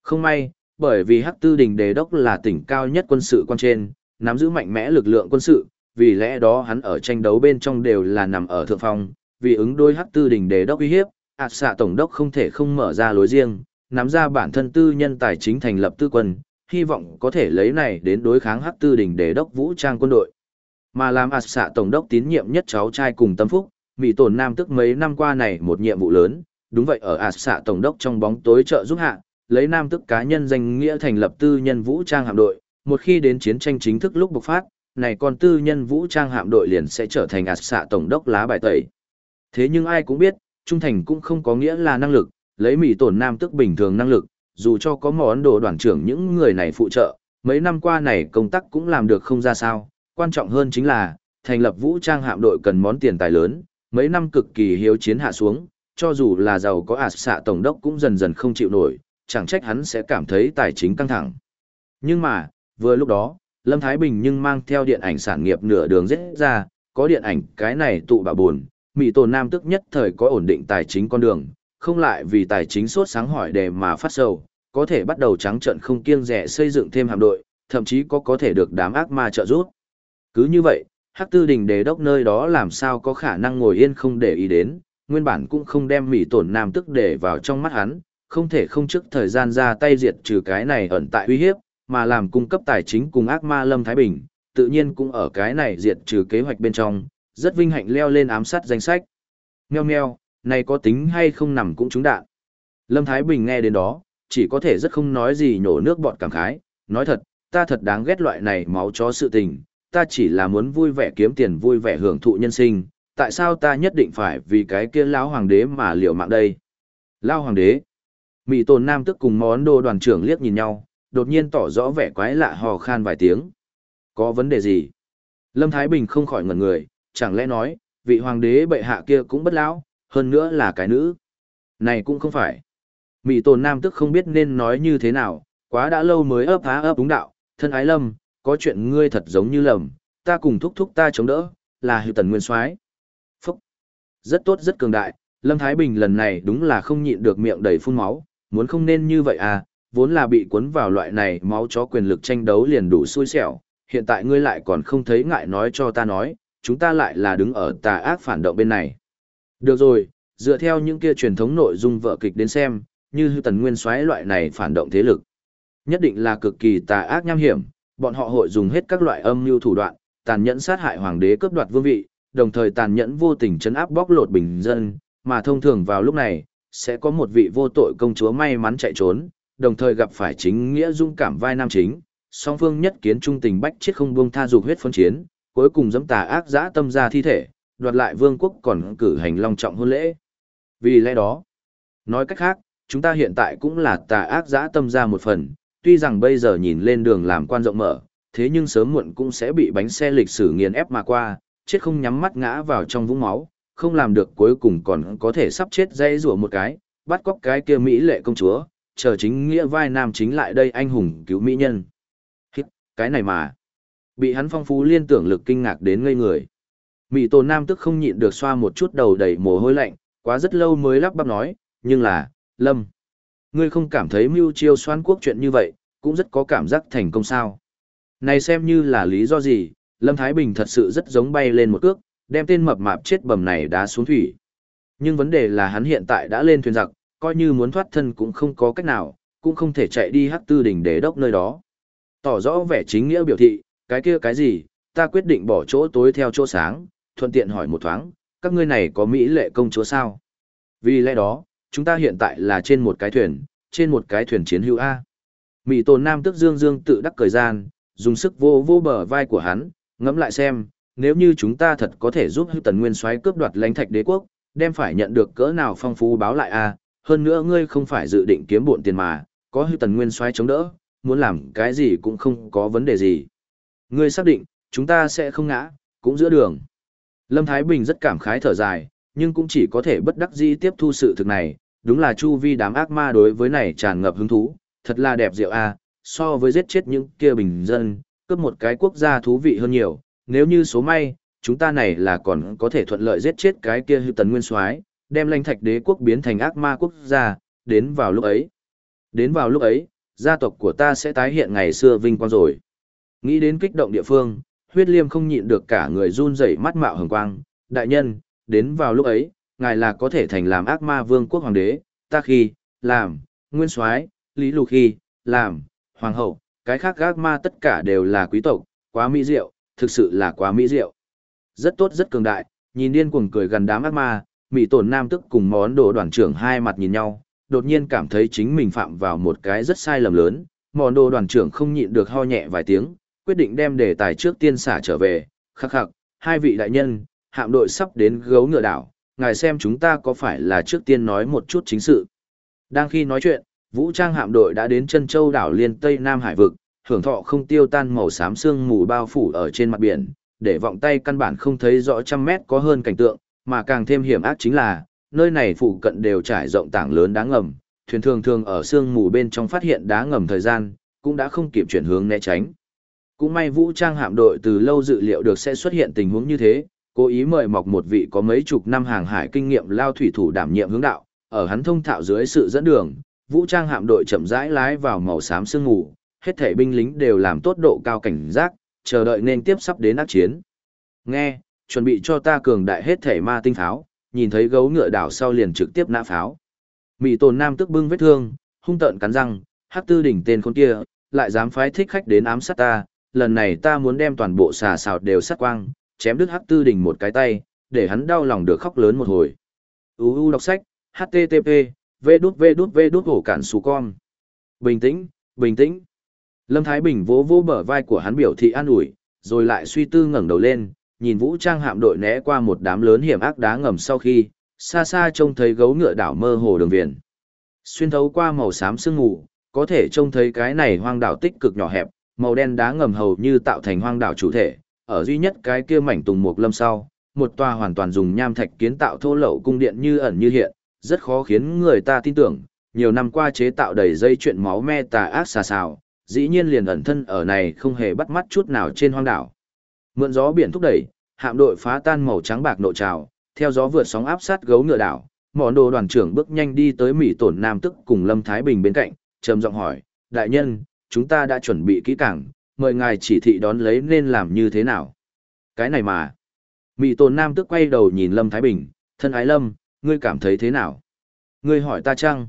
Không may, bởi vì hắc tư đình đế đốc là tỉnh cao nhất quân sự quan trên, nắm giữ mạnh mẽ lực lượng quân sự, vì lẽ đó hắn ở tranh đấu bên trong đều là nằm ở thượng phong, vì ứng đối hắc tư đình đế đốc uy hiếp, ạt xạ tổng đốc không thể không mở ra lối riêng, nắm ra bản thân tư nhân tài chính thành lập tư quân, hy vọng có thể lấy này đến đối kháng hắc tư đình để đốc vũ trang quân đội. Mà làm ạt xạ tổng đốc tín nhiệm nhất cháu trai cùng tâm phúc, mỹ tổn nam tức mấy năm qua này một nhiệm vụ lớn, đúng vậy ở ạt xạ tổng đốc trong bóng tối trợ giúp hạ, lấy nam tức cá nhân danh nghĩa thành lập tư nhân vũ trang hạm đội, một khi đến chiến tranh chính thức lúc bộc phát, này còn tư nhân vũ trang hạm đội liền sẽ trở thành ạt xạ tổng đốc lá bài tẩy. Thế nhưng ai cũng biết, trung thành cũng không có nghĩa là năng lực, lấy mỹ tổn nam tức bình thường năng lực, dù cho có món đồ đoàn trưởng những người này phụ trợ, mấy năm qua này công tác cũng làm được không ra sao, quan trọng hơn chính là, thành lập vũ trang hạm đội cần món tiền tài lớn, mấy năm cực kỳ hiếu chiến hạ xuống, cho dù là giàu có ạt xạ tổng đốc cũng dần dần không chịu nổi, chẳng trách hắn sẽ cảm thấy tài chính căng thẳng. Nhưng mà, vừa lúc đó, Lâm Thái Bình nhưng mang theo điện ảnh sản nghiệp nửa đường dễ ra, có điện ảnh cái này tụ bà buồn, Mỹ tổ Nam tức nhất thời có ổn định tài chính con đường, không lại vì tài chính sốt sáng hỏi đề mà phát sầu, có thể bắt đầu trắng trận không kiêng rẻ xây dựng thêm hạm đội, thậm chí có có thể được đám ác ma trợ giúp. Cứ như vậy, Hắc Tư Đình đế đốc nơi đó làm sao có khả năng ngồi yên không để ý đến, nguyên bản cũng không đem mỉ tổn Nam tức để vào trong mắt hắn, không thể không trước thời gian ra tay diệt trừ cái này ẩn tại uy hiếp, mà làm cung cấp tài chính cùng ác ma Lâm Thái Bình, tự nhiên cũng ở cái này diệt trừ kế hoạch bên trong, rất vinh hạnh leo lên ám sát danh sách. Meo meo, này có tính hay không nằm cũng trúng đạn. Lâm Thái Bình nghe đến đó, chỉ có thể rất không nói gì nhổ nước bọt cảm khái, nói thật, ta thật đáng ghét loại này máu chó sự tình, ta chỉ là muốn vui vẻ kiếm tiền vui vẻ hưởng thụ nhân sinh, tại sao ta nhất định phải vì cái kia lão hoàng đế mà liều mạng đây? Lão hoàng đế. Mị tồn nam tức cùng món đồ đoàn trưởng liếc nhìn nhau, đột nhiên tỏ rõ vẻ quái lạ hò khan vài tiếng. Có vấn đề gì? Lâm Thái Bình không khỏi ngẩn người, chẳng lẽ nói, vị hoàng đế bệ hạ kia cũng bất lão, hơn nữa là cái nữ. Này cũng không phải. Mỹ tồn nam tức không biết nên nói như thế nào, quá đã lâu mới ấp há ấp đúng đạo, thân ái lâm, có chuyện ngươi thật giống như lầm, ta cùng thúc thúc ta chống đỡ, là hiệu tần nguyên soái Phúc! Rất tốt rất cường đại, Lâm Thái Bình lần này đúng là không nhịn được miệng đầy phun máu, muốn không nên như vậy à, vốn là bị cuốn vào loại này máu chó quyền lực tranh đấu liền đủ xui xẻo, hiện tại ngươi lại còn không thấy ngại nói cho ta nói, chúng ta lại là đứng ở tà ác phản động bên này. Được rồi, dựa theo những kia truyền thống nội dung vợ kịch đến xem, như hư tần nguyên soái loại này phản động thế lực. Nhất định là cực kỳ tà ác nham hiểm, bọn họ hội dùng hết các loại âm mưu thủ đoạn, tàn nhẫn sát hại hoàng đế cướp đoạt vương vị, đồng thời tàn nhẫn vô tình chấn áp bóc lột bình dân, mà thông thường vào lúc này, sẽ có một vị vô tội công chúa may mắn chạy trốn, đồng thời gặp phải chính nghĩa dung cảm vai nam chính, song phương nhất kiến trung tình bách chết không buông tha dục huyết phân chiến, cuối cùng dẫm tà ác dã tâm ra thi thể, đoạt lại vương quốc còn cử hành long trọng hôn lễ. Vì lẽ đó, nói cách khác, chúng ta hiện tại cũng là tà ác dã tâm ra một phần, tuy rằng bây giờ nhìn lên đường làm quan rộng mở, thế nhưng sớm muộn cũng sẽ bị bánh xe lịch sử nghiền ép mà qua, chết không nhắm mắt ngã vào trong vũng máu, không làm được cuối cùng còn có thể sắp chết dây rủa một cái, bắt cóc cái kia Mỹ lệ công chúa, chờ chính nghĩa vai nam chính lại đây anh hùng cứu mỹ nhân. Cái này mà. Bị hắn phong phú liên tưởng lực kinh ngạc đến ngây người. Mị tổ nam tức không nhịn được xoa một chút đầu đầy mồ hôi lạnh, quá rất lâu mới lắp bắp nói, nhưng là, Lâm. Ngươi không cảm thấy mưu chiêu xoan quốc chuyện như vậy, cũng rất có cảm giác thành công sao. Này xem như là lý do gì, Lâm Thái Bình thật sự rất giống bay lên một cước, đem tên mập mạp chết bầm này đá xuống thủy. Nhưng vấn đề là hắn hiện tại đã lên thuyền giặc, coi như muốn thoát thân cũng không có cách nào, cũng không thể chạy đi hắc tư đỉnh để đốc nơi đó. Tỏ rõ vẻ chính nghĩa biểu thị, cái kia cái gì, ta quyết định bỏ chỗ tối theo chỗ sáng, thuận tiện hỏi một thoáng, các ngươi này có Mỹ lệ công chúa sao? Vì lẽ đó, chúng ta hiện tại là trên một cái thuyền, trên một cái thuyền chiến hữu A. Mỹ tồn nam tức dương dương tự đắc cười gian, dùng sức vô vô bờ vai của hắn, ngẫm lại xem, nếu như chúng ta thật có thể giúp tần nguyên soái cướp đoạt lãnh thạch đế quốc, đem phải nhận được cỡ nào phong phú báo lại a hơn nữa ngươi không phải dự định kiếm bộn tiền mà, có hư tần nguyên soái chống đỡ, muốn làm cái gì cũng không có vấn đề gì. Ngươi xác định, chúng ta sẽ không ngã, cũng giữa đường. Lâm Thái Bình rất cảm khái thở dài, nhưng cũng chỉ có thể bất đắc dĩ tiếp thu sự thực này, đúng là chu vi đám ác ma đối với này tràn ngập hứng thú, thật là đẹp diệu a, so với giết chết những kia bình dân, cướp một cái quốc gia thú vị hơn nhiều, nếu như số may, chúng ta này là còn có thể thuận lợi giết chết cái kia hư tần nguyên soái đem lãnh thạch đế quốc biến thành ác ma quốc gia, đến vào lúc ấy. Đến vào lúc ấy, gia tộc của ta sẽ tái hiện ngày xưa vinh quang rồi. Nghĩ đến kích động địa phương, huyết liêm không nhịn được cả người run rẩy mắt mạo hồng quang, đại nhân, đến vào lúc ấy, ngài là có thể thành làm ác ma vương quốc hoàng đế, ta khi, làm, nguyên soái lý lục khi, làm, hoàng hậu, cái khác ác ma tất cả đều là quý tộc, quá mỹ diệu, thực sự là quá mỹ diệu. Rất tốt rất cường đại, nhìn điên cuồng cười gần đám ác ma, mỹ tổn nam tức cùng món đồ đoàn trưởng hai mặt nhìn nhau, đột nhiên cảm thấy chính mình phạm vào một cái rất sai lầm lớn, món đồ đoàn trưởng không nhịn được ho nhẹ vài tiếng, quyết định đem đề tài trước tiên xả trở về, khắc khắc, hai vị đại nhân, hạm đội sắp đến gấu ngựa đảo, ngài xem chúng ta có phải là trước tiên nói một chút chính sự. Đang khi nói chuyện, vũ trang hạm đội đã đến chân châu đảo liên Tây Nam Hải vực, hưởng thọ không tiêu tan màu xám sương mù bao phủ ở trên mặt biển, để vọng tay căn bản không thấy rõ trăm mét có hơn cảnh tượng, mà càng thêm hiểm ác chính là, nơi này phụ cận đều trải rộng tảng lớn đá ngầm, thuyền thường thường ở sương mù bên trong phát hiện đá ngầm thời gian, cũng đã không kịp chuyển hướng né tránh. Cũng may vũ trang hạm đội từ lâu dự liệu được sẽ xuất hiện tình huống như thế, cố ý mời mọc một vị có mấy chục năm hàng hải kinh nghiệm lao thủy thủ đảm nhiệm hướng đạo, ở hắn thông thạo dưới sự dẫn đường, vũ trang hạm đội chậm rãi lái vào màu xám sương mù, hết thể binh lính đều làm tốt độ cao cảnh giác, chờ đợi nên tiếp sắp đến ác chiến. Nghe, chuẩn bị cho ta cường đại hết thể ma tinh pháo, nhìn thấy gấu ngựa đảo sau liền trực tiếp nã pháo. Mỹ tồn nam tức bưng vết thương, hung tợn cắn răng, hắc tư đỉnh tên con kia, lại dám phái thích khách đến ám sát ta, lần này ta muốn đem toàn bộ xà xào đều sát quang, chém đứt hắc tư đình một cái tay, để hắn đau lòng được khóc lớn một hồi. UU đọc sách, HTTP, V đút V đút V đút hổ cản xù con. Bình tĩnh, bình tĩnh. Lâm Thái Bình vỗ vỗ bờ vai của hắn biểu thị an ủi, rồi lại suy tư ngẩng đầu lên, nhìn vũ trang hạm đội né qua một đám lớn hiểm ác đá ngầm sau khi, xa xa trông thấy gấu ngựa đảo mơ hồ đường viền. Xuyên thấu qua màu xám sương mù, có thể trông thấy cái này hoang đảo tích cực nhỏ hẹp, màu đen đá ngầm hầu như tạo thành hoang đảo chủ thể, ở duy nhất cái kia mảnh tùng mục lâm sau, một tòa hoàn toàn dùng nham thạch kiến tạo thô lậu cung điện như ẩn như hiện, rất khó khiến người ta tin tưởng, nhiều năm qua chế tạo đầy dây chuyện máu me tà ác xà xào, dĩ nhiên liền ẩn thân ở này không hề bắt mắt chút nào trên hoang đảo. Mượn gió biển thúc đẩy, hạm đội phá tan màu trắng bạc nội trào, theo gió vượt sóng áp sát gấu ngựa đảo, mọn đồ đoàn trưởng bước nhanh đi tới Mỹ tổn Nam tức cùng Lâm Thái Bình bên cạnh, trầm giọng hỏi, đại nhân, chúng ta đã chuẩn bị kỹ càng, mời ngài chỉ thị đón lấy nên làm như thế nào. Cái này mà. Mỹ Tôn Nam tức quay đầu nhìn Lâm Thái Bình, thân ái Lâm, ngươi cảm thấy thế nào? Ngươi hỏi ta chăng?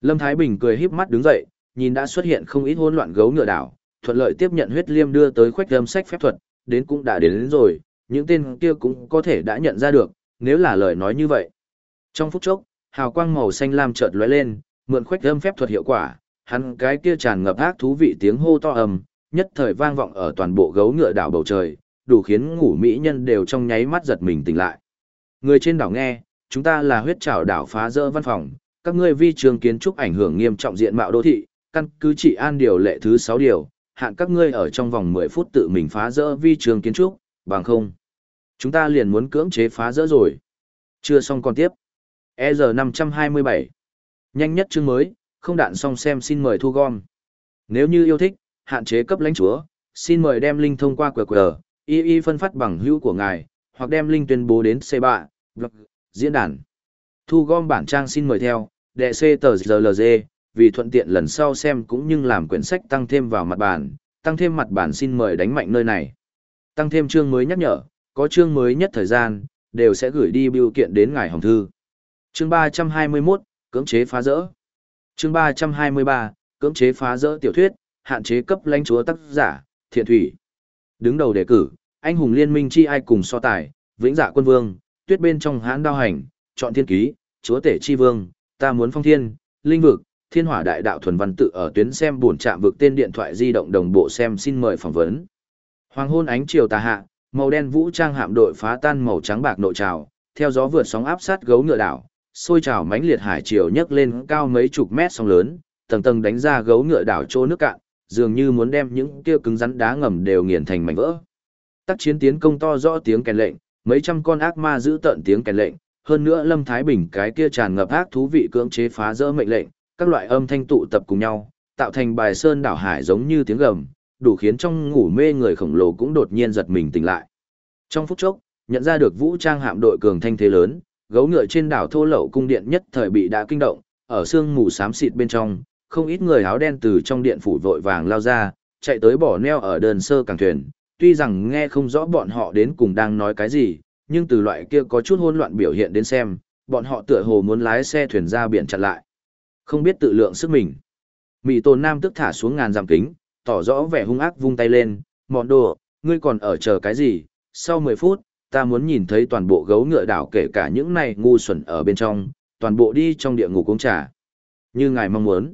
Lâm Thái Bình cười híp mắt đứng dậy, nhìn đã xuất hiện không ít hỗn loạn gấu ngựa đảo, thuận lợi tiếp nhận huyết liêm đưa tới khoách lâm sách phép thuật, đến cũng đã đến, đến rồi, những tên kia cũng có thể đã nhận ra được, nếu là lời nói như vậy. Trong phút chốc, hào quang màu xanh lam chợt lóe lên, mượn khoách lâm phép thuật hiệu quả, hắn cái kia tràn ngập ác thú vị tiếng hô to ầm, nhất thời vang vọng ở toàn bộ gấu ngựa đảo bầu trời, đủ khiến ngủ mỹ nhân đều trong nháy mắt giật mình tỉnh lại. Người trên đảo nghe, chúng ta là huyết trảo đảo phá rỡ văn phòng, các ngươi vi trường kiến trúc ảnh hưởng nghiêm trọng diện mạo đô thị, căn cứ chỉ an điều lệ thứ 6 điều, hạn các ngươi ở trong vòng 10 phút tự mình phá rỡ vi trường kiến trúc, bằng không. Chúng ta liền muốn cưỡng chế phá rỡ rồi. Chưa xong còn tiếp. EZ527. Nhanh nhất chương mới, không đạn xong xem xin mời thu gom. Nếu như yêu thích, hạn chế cấp lãnh chúa, xin mời đem link thông qua QR, y y phân phát bằng hữu của ngài, hoặc đem link tuyên bố đến C3, blog, diễn đàn. Thu gom bản trang xin mời theo, đệ C tờ GLG, vì thuận tiện lần sau xem cũng như làm quyển sách tăng thêm vào mặt bản, tăng thêm mặt bản xin mời đánh mạnh nơi này. Tăng thêm chương mới nhắc nhở, có chương mới nhất thời gian, đều sẽ gửi đi biểu kiện đến ngài hồng thư. Chương 321, cưỡng chế phá rỡ. Chương 323, cưỡng chế phá rỡ tiểu thuyết, hạn chế cấp lãnh chúa tác giả, thiện thủy. Đứng đầu đề cử, anh hùng liên minh chi ai cùng so tài, vĩnh dạ quân vương, tuyết bên trong hãn đao hành, chọn thiên ký, chúa tể chi vương, ta muốn phong thiên, linh vực, thiên hỏa đại đạo thuần văn tự ở tuyến xem buồn chạm vực tên điện thoại di động đồng bộ xem xin mời phỏng vấn. Hoàng hôn ánh chiều tà hạ, màu đen vũ trang hạm đội phá tan màu trắng bạc nội trào, theo gió vượt sóng áp sát gấu ngựa đảo, sôi trào mãnh liệt hải chiều nhấc lên cao mấy chục mét sóng lớn, tầng tầng đánh ra gấu ngựa đảo chỗ nước cạn, dường như muốn đem những kia cứng rắn đá ngầm đều nghiền thành mảnh vỡ. Tác chiến tiến công to rõ tiếng kèn lệnh, mấy trăm con ác ma giữ tận tiếng kèn lệnh, hơn nữa Lâm Thái Bình cái kia tràn ngập ác thú vị cưỡng chế phá rỡ mệnh lệnh, các loại âm thanh tụ tập cùng nhau, tạo thành bài sơn đảo hải giống như tiếng gầm, đủ khiến trong ngủ mê người khổng lồ cũng đột nhiên giật mình tỉnh lại. Trong phút chốc, nhận ra được vũ trang hạm đội cường thanh thế lớn, gấu ngựa trên đảo thô lậu cung điện nhất thời bị đã kinh động, ở sương mù xám xịt bên trong, không ít người áo đen từ trong điện phủ vội vàng lao ra, chạy tới bỏ neo ở đơn sơ càng thuyền, tuy rằng nghe không rõ bọn họ đến cùng đang nói cái gì, nhưng từ loại kia có chút hỗn loạn biểu hiện đến xem, bọn họ tựa hồ muốn lái xe thuyền ra biển chặn lại. Không biết tự lượng sức mình. Mỹ Tôn Nam tức thả xuống ngàn giảm kính, tỏ rõ vẻ hung ác vung tay lên, mọn đồ, ngươi còn ở chờ cái gì, sau 10 phút, ta muốn nhìn thấy toàn bộ gấu ngựa đảo kể cả những này ngu xuẩn ở bên trong, toàn bộ đi trong địa ngục uống trà. Như ngài mong muốn.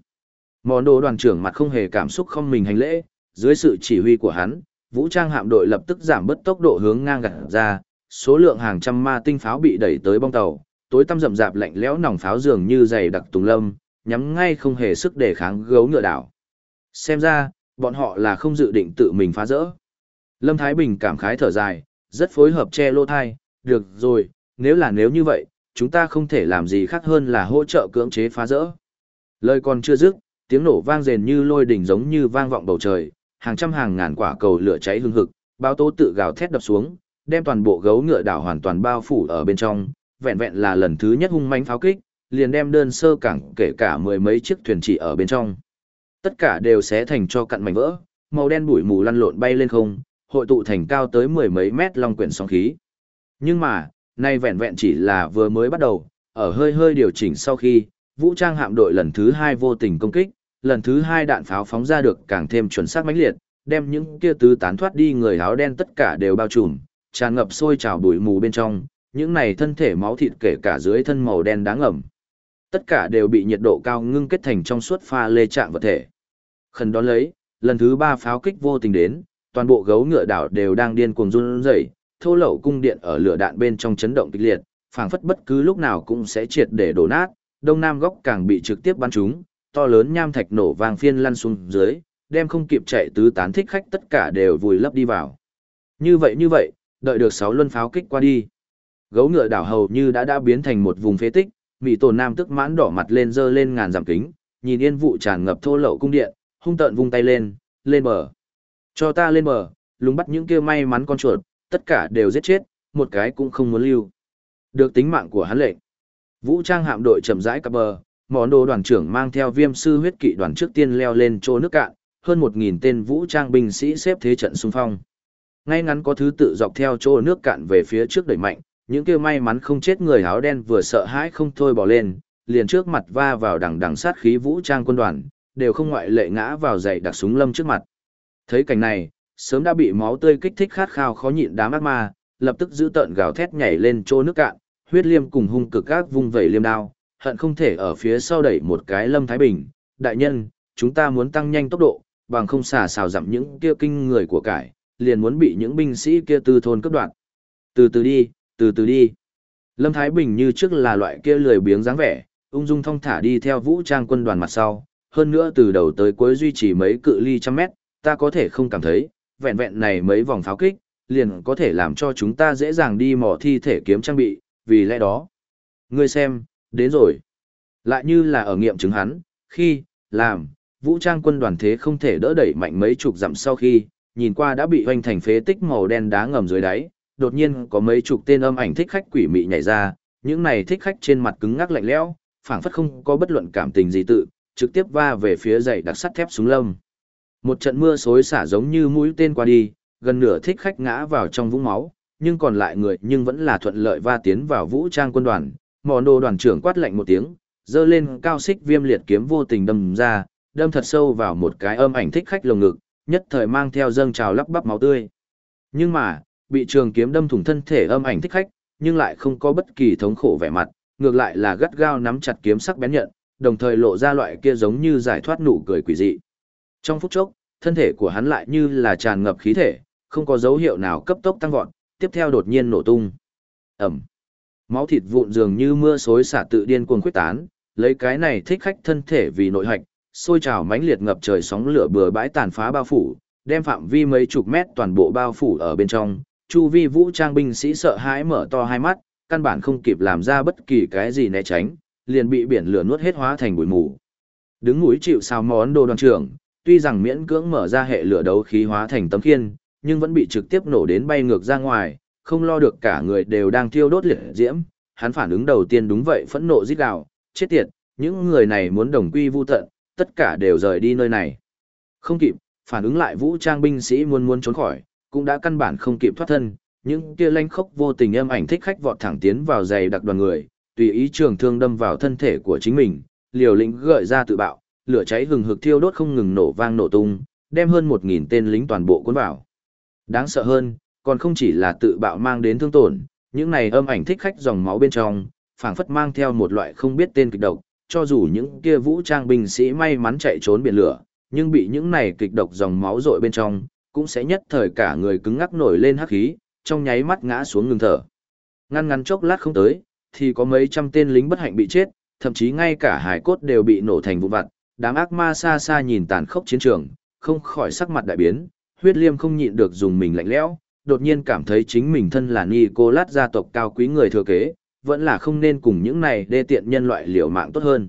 Món đồ đoàn trưởng mặt không hề cảm xúc không mình hành lễ, dưới sự chỉ huy của hắn, vũ trang hạm đội lập tức giảm bớt tốc độ hướng ngang gặt ra, số lượng hàng trăm ma tinh pháo bị đẩy tới bong tàu, tối tăm rậm rạp lạnh lẽo nòng pháo dường như dày đặc tùng lâm, nhắm ngay không hề sức để kháng gấu ngựa đảo. Xem ra, bọn họ là không dự định tự mình phá rỡ. Lâm Thái Bình cảm khái thở dài, rất phối hợp che lô thai, được rồi, nếu là nếu như vậy, chúng ta không thể làm gì khác hơn là hỗ trợ cưỡng chế phá rỡ. Lời còn chưa dứt, tiếng nổ vang rền như lôi đỉnh giống như vang vọng bầu trời, hàng trăm hàng ngàn quả cầu lửa cháy hừng hực, bao tố tự gào thét đập xuống, đem toàn bộ gấu ngựa đảo hoàn toàn bao phủ ở bên trong, vẹn vẹn là lần thứ nhất hung mãnh pháo kích, liền đem đơn sơ cảng kể cả mười mấy chiếc thuyền chỉ ở bên trong. Tất cả đều xé thành cho cặn mảnh vỡ, màu đen bụi mù lăn lộn bay lên không, hội tụ thành cao tới mười mấy mét long quyển sóng khí. Nhưng mà, nay vẹn vẹn chỉ là vừa mới bắt đầu, ở hơi hơi điều chỉnh sau khi, vũ trang hạm đội lần thứ hai vô tình công kích, lần thứ hai đạn pháo phóng ra được càng thêm chuẩn xác mãnh liệt, đem những kia tứ tán thoát đi người áo đen tất cả đều bao trùm, tràn ngập sôi trào bụi mù bên trong, những này thân thể máu thịt kể cả dưới thân màu đen đáng ẩm. Tất cả đều bị nhiệt độ cao ngưng kết thành trong suốt pha lê trạng vật thể. Khẩn đón lấy, lần thứ ba pháo kích vô tình đến, toàn bộ gấu ngựa đảo đều đang điên cuồng run rẩy, thô lậu cung điện ở lửa đạn bên trong chấn động kịch liệt, phảng phất bất cứ lúc nào cũng sẽ triệt để đổ nát, đông nam góc càng bị trực tiếp bắn trúng, to lớn nham thạch nổ vang phiên lăn xuống dưới, đem không kịp chạy tứ tán thích khách tất cả đều vùi lấp đi vào. Như vậy như vậy, đợi được sáu luân pháo kích qua đi. Gấu ngựa đảo hầu như đã đã biến thành một vùng phế tích, Mỹ Tổ Nam tức mãn đỏ mặt lên dơ lên ngàn giảm kính, nhìn yên vụ tràn ngập thô lậu cung điện, hung tợn vung tay lên, lên bờ. Cho ta lên bờ, lùng bắt những kia may mắn con chuột, tất cả đều giết chết, một cái cũng không muốn lưu. Được tính mạng của hắn lệnh. Vũ trang hạm đội chậm rãi cập bờ, món đồ đoàn trưởng mang theo viêm sư huyết kỵ đoàn trước tiên leo lên chỗ nước cạn, hơn 1.000 tên vũ trang binh sĩ xếp thế trận xung phong. Ngay ngắn có thứ tự dọc theo chỗ nước cạn về phía trước đẩy mạnh, những kia may mắn không chết người áo đen vừa sợ hãi không thôi bỏ lên, liền trước mặt va vào đằng đằng sát khí vũ trang quân đoàn, đều không ngoại lệ ngã vào dậy đặc súng lâm trước mặt. Thấy cảnh này, sớm đã bị máu tươi kích thích khát khao khó nhịn đám ác ma, lập tức giữ tợn gào thét nhảy lên chỗ nước cạn, huyết liêm cùng hung cực các vung vẩy liêm đao, hận không thể ở phía sau đẩy một cái lâm thái bình. Đại nhân, chúng ta muốn tăng nhanh tốc độ, bằng không xả xào giảm những kia kinh người của cải, liền muốn bị những binh sĩ kia từ thôn cấp đoạn. Từ từ đi, từ từ đi. Lâm Thái Bình như trước là loại kia lười biếng dáng vẻ, ung dung thong thả đi theo vũ trang quân đoàn mặt sau, hơn nữa từ đầu tới cuối duy trì mấy cự ly trăm mét, ta có thể không cảm thấy, vẹn vẹn này mấy vòng pháo kích, liền có thể làm cho chúng ta dễ dàng đi mò thi thể kiếm trang bị, vì lẽ đó. Ngươi xem, đến rồi. Lại như là ở nghiệm chứng hắn, khi, làm, vũ trang quân đoàn thế không thể đỡ đẩy mạnh mấy chục dặm sau khi, nhìn qua đã bị hoành thành phế tích màu đen đá ngầm dưới đáy, đột nhiên có mấy chục tên âm ảnh thích khách quỷ mị nhảy ra, những này thích khách trên mặt cứng ngắc lạnh lẽo, phảng phất không có bất luận cảm tình gì tự, trực tiếp va về phía dãy đặc sắt thép xuống lông. Một trận mưa xối xả giống như mũi tên qua đi, gần nửa thích khách ngã vào trong vũng máu, nhưng còn lại người nhưng vẫn là thuận lợi va tiến vào vũ trang quân đoàn. Mòn đồ đoàn trưởng quát lạnh một tiếng, dơ lên cao xích viêm liệt kiếm vô tình đâm ra, đâm thật sâu vào một cái âm ảnh thích khách lồng ngực, nhất thời mang theo dâng trào lắp bắp máu tươi. Nhưng mà, bị trường kiếm đâm thủng thân thể âm ảnh thích khách, nhưng lại không có bất kỳ thống khổ vẻ mặt, ngược lại là gắt gao nắm chặt kiếm sắc bén nhận, đồng thời lộ ra loại kia giống như giải thoát nụ cười quỷ dị. Trong phút chốc, thân thể của hắn lại như là tràn ngập khí thể, không có dấu hiệu nào cấp tốc tăng vọt, tiếp theo đột nhiên nổ tung. Ẩm. Máu thịt vụn dường như mưa xối xả tự điên cuồng quyết tán, lấy cái này thích khách thân thể vì nội hạch, sôi trào mãnh liệt ngập trời sóng lửa bừa bãi tàn phá bao phủ, đem phạm vi mấy chục mét toàn bộ bao phủ ở bên trong, chu vi vũ trang binh sĩ sợ hãi mở to hai mắt, căn bản không kịp làm ra bất kỳ cái gì né tránh, liền bị biển lửa nuốt hết hóa thành bụi mù. Đứng núi chịu sao món đồ đoàn trưởng, tuy rằng miễn cưỡng mở ra hệ lửa đấu khí hóa thành tấm khiên, nhưng vẫn bị trực tiếp nổ đến bay ngược ra ngoài, không lo được cả người đều đang thiêu đốt liệt diễm. Hắn phản ứng đầu tiên đúng vậy phẫn nộ giết gào, chết tiệt, những người này muốn đồng quy vu tận, tất cả đều rời đi nơi này. Không kịp, phản ứng lại vũ trang binh sĩ muốn muốn trốn khỏi, cũng đã căn bản không kịp thoát thân, những kia lanh khốc vô tình âm ảnh thích khách vọt thẳng tiến vào giày đặc đoàn người, tùy ý trường thương đâm vào thân thể của chính mình, liều lĩnh gợi ra tự bạo, lửa cháy hừng hực thiêu đốt không ngừng nổ vang nổ tung, đem hơn 1000 tên lính toàn bộ cuốn vào. Đáng sợ hơn, còn không chỉ là tự bạo mang đến thương tổn, những này âm ảnh thích khách dòng máu bên trong, phảng phất mang theo một loại không biết tên kịch độc, cho dù những kia vũ trang binh sĩ may mắn chạy trốn biển lửa, nhưng bị những này kịch độc dòng máu rội bên trong, cũng sẽ nhất thời cả người cứng ngắc nổi lên hắc khí, trong nháy mắt ngã xuống ngừng thở. Ngăn ngắn chốc lát không tới, thì có mấy trăm tên lính bất hạnh bị chết, thậm chí ngay cả hải cốt đều bị nổ thành vụn vặt. Đám ác ma xa xa nhìn tàn khốc chiến trường, không khỏi sắc mặt đại biến, huyết liêm không nhịn được dùng mình lạnh lẽo, đột nhiên cảm thấy chính mình thân là Nicolas gia tộc cao quý người thừa kế, vẫn là không nên cùng những này đê tiện nhân loại liều mạng tốt hơn.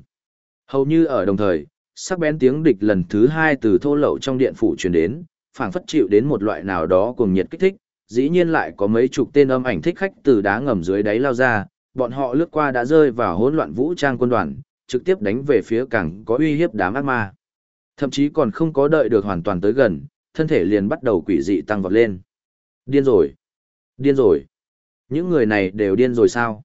Hầu như ở đồng thời, sắc bén tiếng địch lần thứ hai từ thô lậu trong điện phủ truyền đến, phảng phất chịu đến một loại nào đó cùng nhiệt kích thích, dĩ nhiên lại có mấy chục tên âm ảnh thích khách từ đá ngầm dưới đáy lao ra, bọn họ lướt qua đã rơi vào hỗn loạn vũ trang quân đoàn, trực tiếp đánh về phía càng có uy hiếp đám ác ma. Thậm chí còn không có đợi được hoàn toàn tới gần, thân thể liền bắt đầu quỷ dị tăng vọt lên. Điên rồi! Điên rồi! Những người này đều điên rồi sao?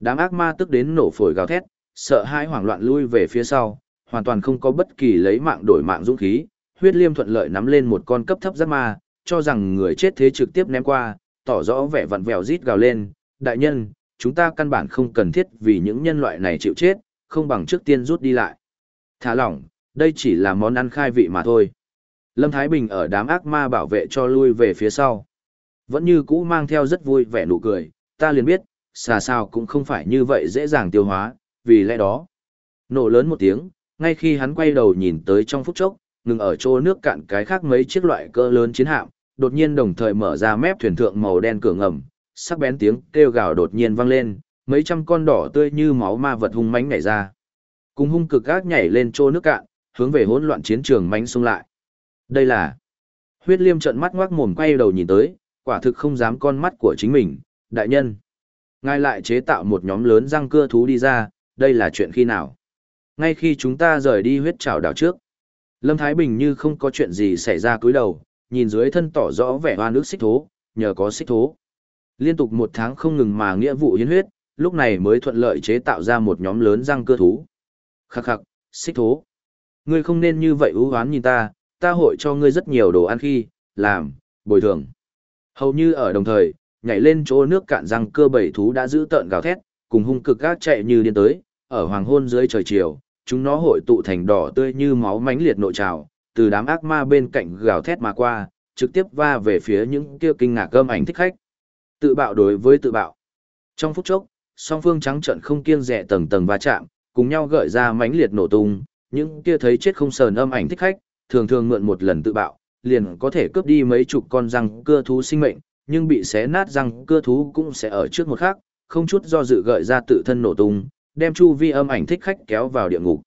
Đám ác ma tức đến nổ phổi gào thét, sợ hãi hoảng loạn lui về phía sau, hoàn toàn không có bất kỳ lấy mạng đổi mạng dũng khí. Huyết liêm thuận lợi nắm lên một con cấp thấp giáp ma, cho rằng người chết thế trực tiếp ném qua, tỏ rõ vẻ vặn vẹo rít gào lên. Đại nhân, chúng ta căn bản không cần thiết vì những nhân loại này chịu chết, không bằng trước tiên rút đi lại. Thả lỏng, đây chỉ là món ăn khai vị mà thôi. Lâm Thái Bình ở đám ác ma bảo vệ cho lui về phía sau. Vẫn như cũ mang theo rất vui vẻ nụ cười, ta liền biết, xà sao cũng không phải như vậy dễ dàng tiêu hóa, vì lẽ đó. Nổ lớn một tiếng, ngay khi hắn quay đầu nhìn tới trong phút chốc, ngừng ở chỗ nước cạn cái khác mấy chiếc loại cỡ lớn chiến hạm, đột nhiên đồng thời mở ra mép thuyền thượng màu đen cửa ngầm, sắc bén tiếng kêu gào đột nhiên vang lên, mấy trăm con đỏ tươi như máu ma vật hung mãnh nhảy ra. Cùng hung cực gác nhảy lên chỗ nước cạn, hướng về hỗn loạn chiến trường mánh xung lại. Đây là Huyết Liêm trợn mắt ngoác mồm quay đầu nhìn tới, quả thực không dám con mắt của chính mình, đại nhân. Ngài lại chế tạo một nhóm lớn răng cưa thú đi ra, đây là chuyện khi nào? Ngay khi chúng ta rời đi huyết trảo đảo trước. Lâm Thái Bình như không có chuyện gì xảy ra cúi đầu, nhìn dưới thân tỏ rõ vẻ hoa nước xích thố, nhờ có xích thố. Liên tục một tháng không ngừng mà nghĩa vụ hiến huyết, lúc này mới thuận lợi chế tạo ra một nhóm lớn răng cưa thú. Khắc khắc, xích thố. Ngươi không nên như vậy ưu hoán nhìn ta, ta hội cho ngươi rất nhiều đồ ăn khi, làm, bồi thường. Hầu như ở đồng thời, nhảy lên chỗ nước cạn răng cơ bảy thú đã giữ tợn gào thét, cùng hung cực gác chạy như điên tới, ở hoàng hôn dưới trời chiều, chúng nó hội tụ thành đỏ tươi như máu mánh liệt nội trào, từ đám ác ma bên cạnh gào thét mà qua, trực tiếp va về phía những kia kinh ngạc gâm ảnh thích khách. Tự bạo đối với tự bạo. Trong phút chốc, song phương trắng trận không kiêng rẻ tầng tầng va chạm, cùng nhau gợi ra mãnh liệt nổ tung, những kia thấy chết không sờn âm ảnh thích khách, thường thường mượn một lần tự bạo, liền có thể cướp đi mấy chục con răng cưa thú sinh mệnh, nhưng bị xé nát răng cưa thú cũng sẽ ở trước một khắc, không chút do dự gợi ra tự thân nổ tung, đem chu vi âm ảnh thích khách kéo vào địa ngục.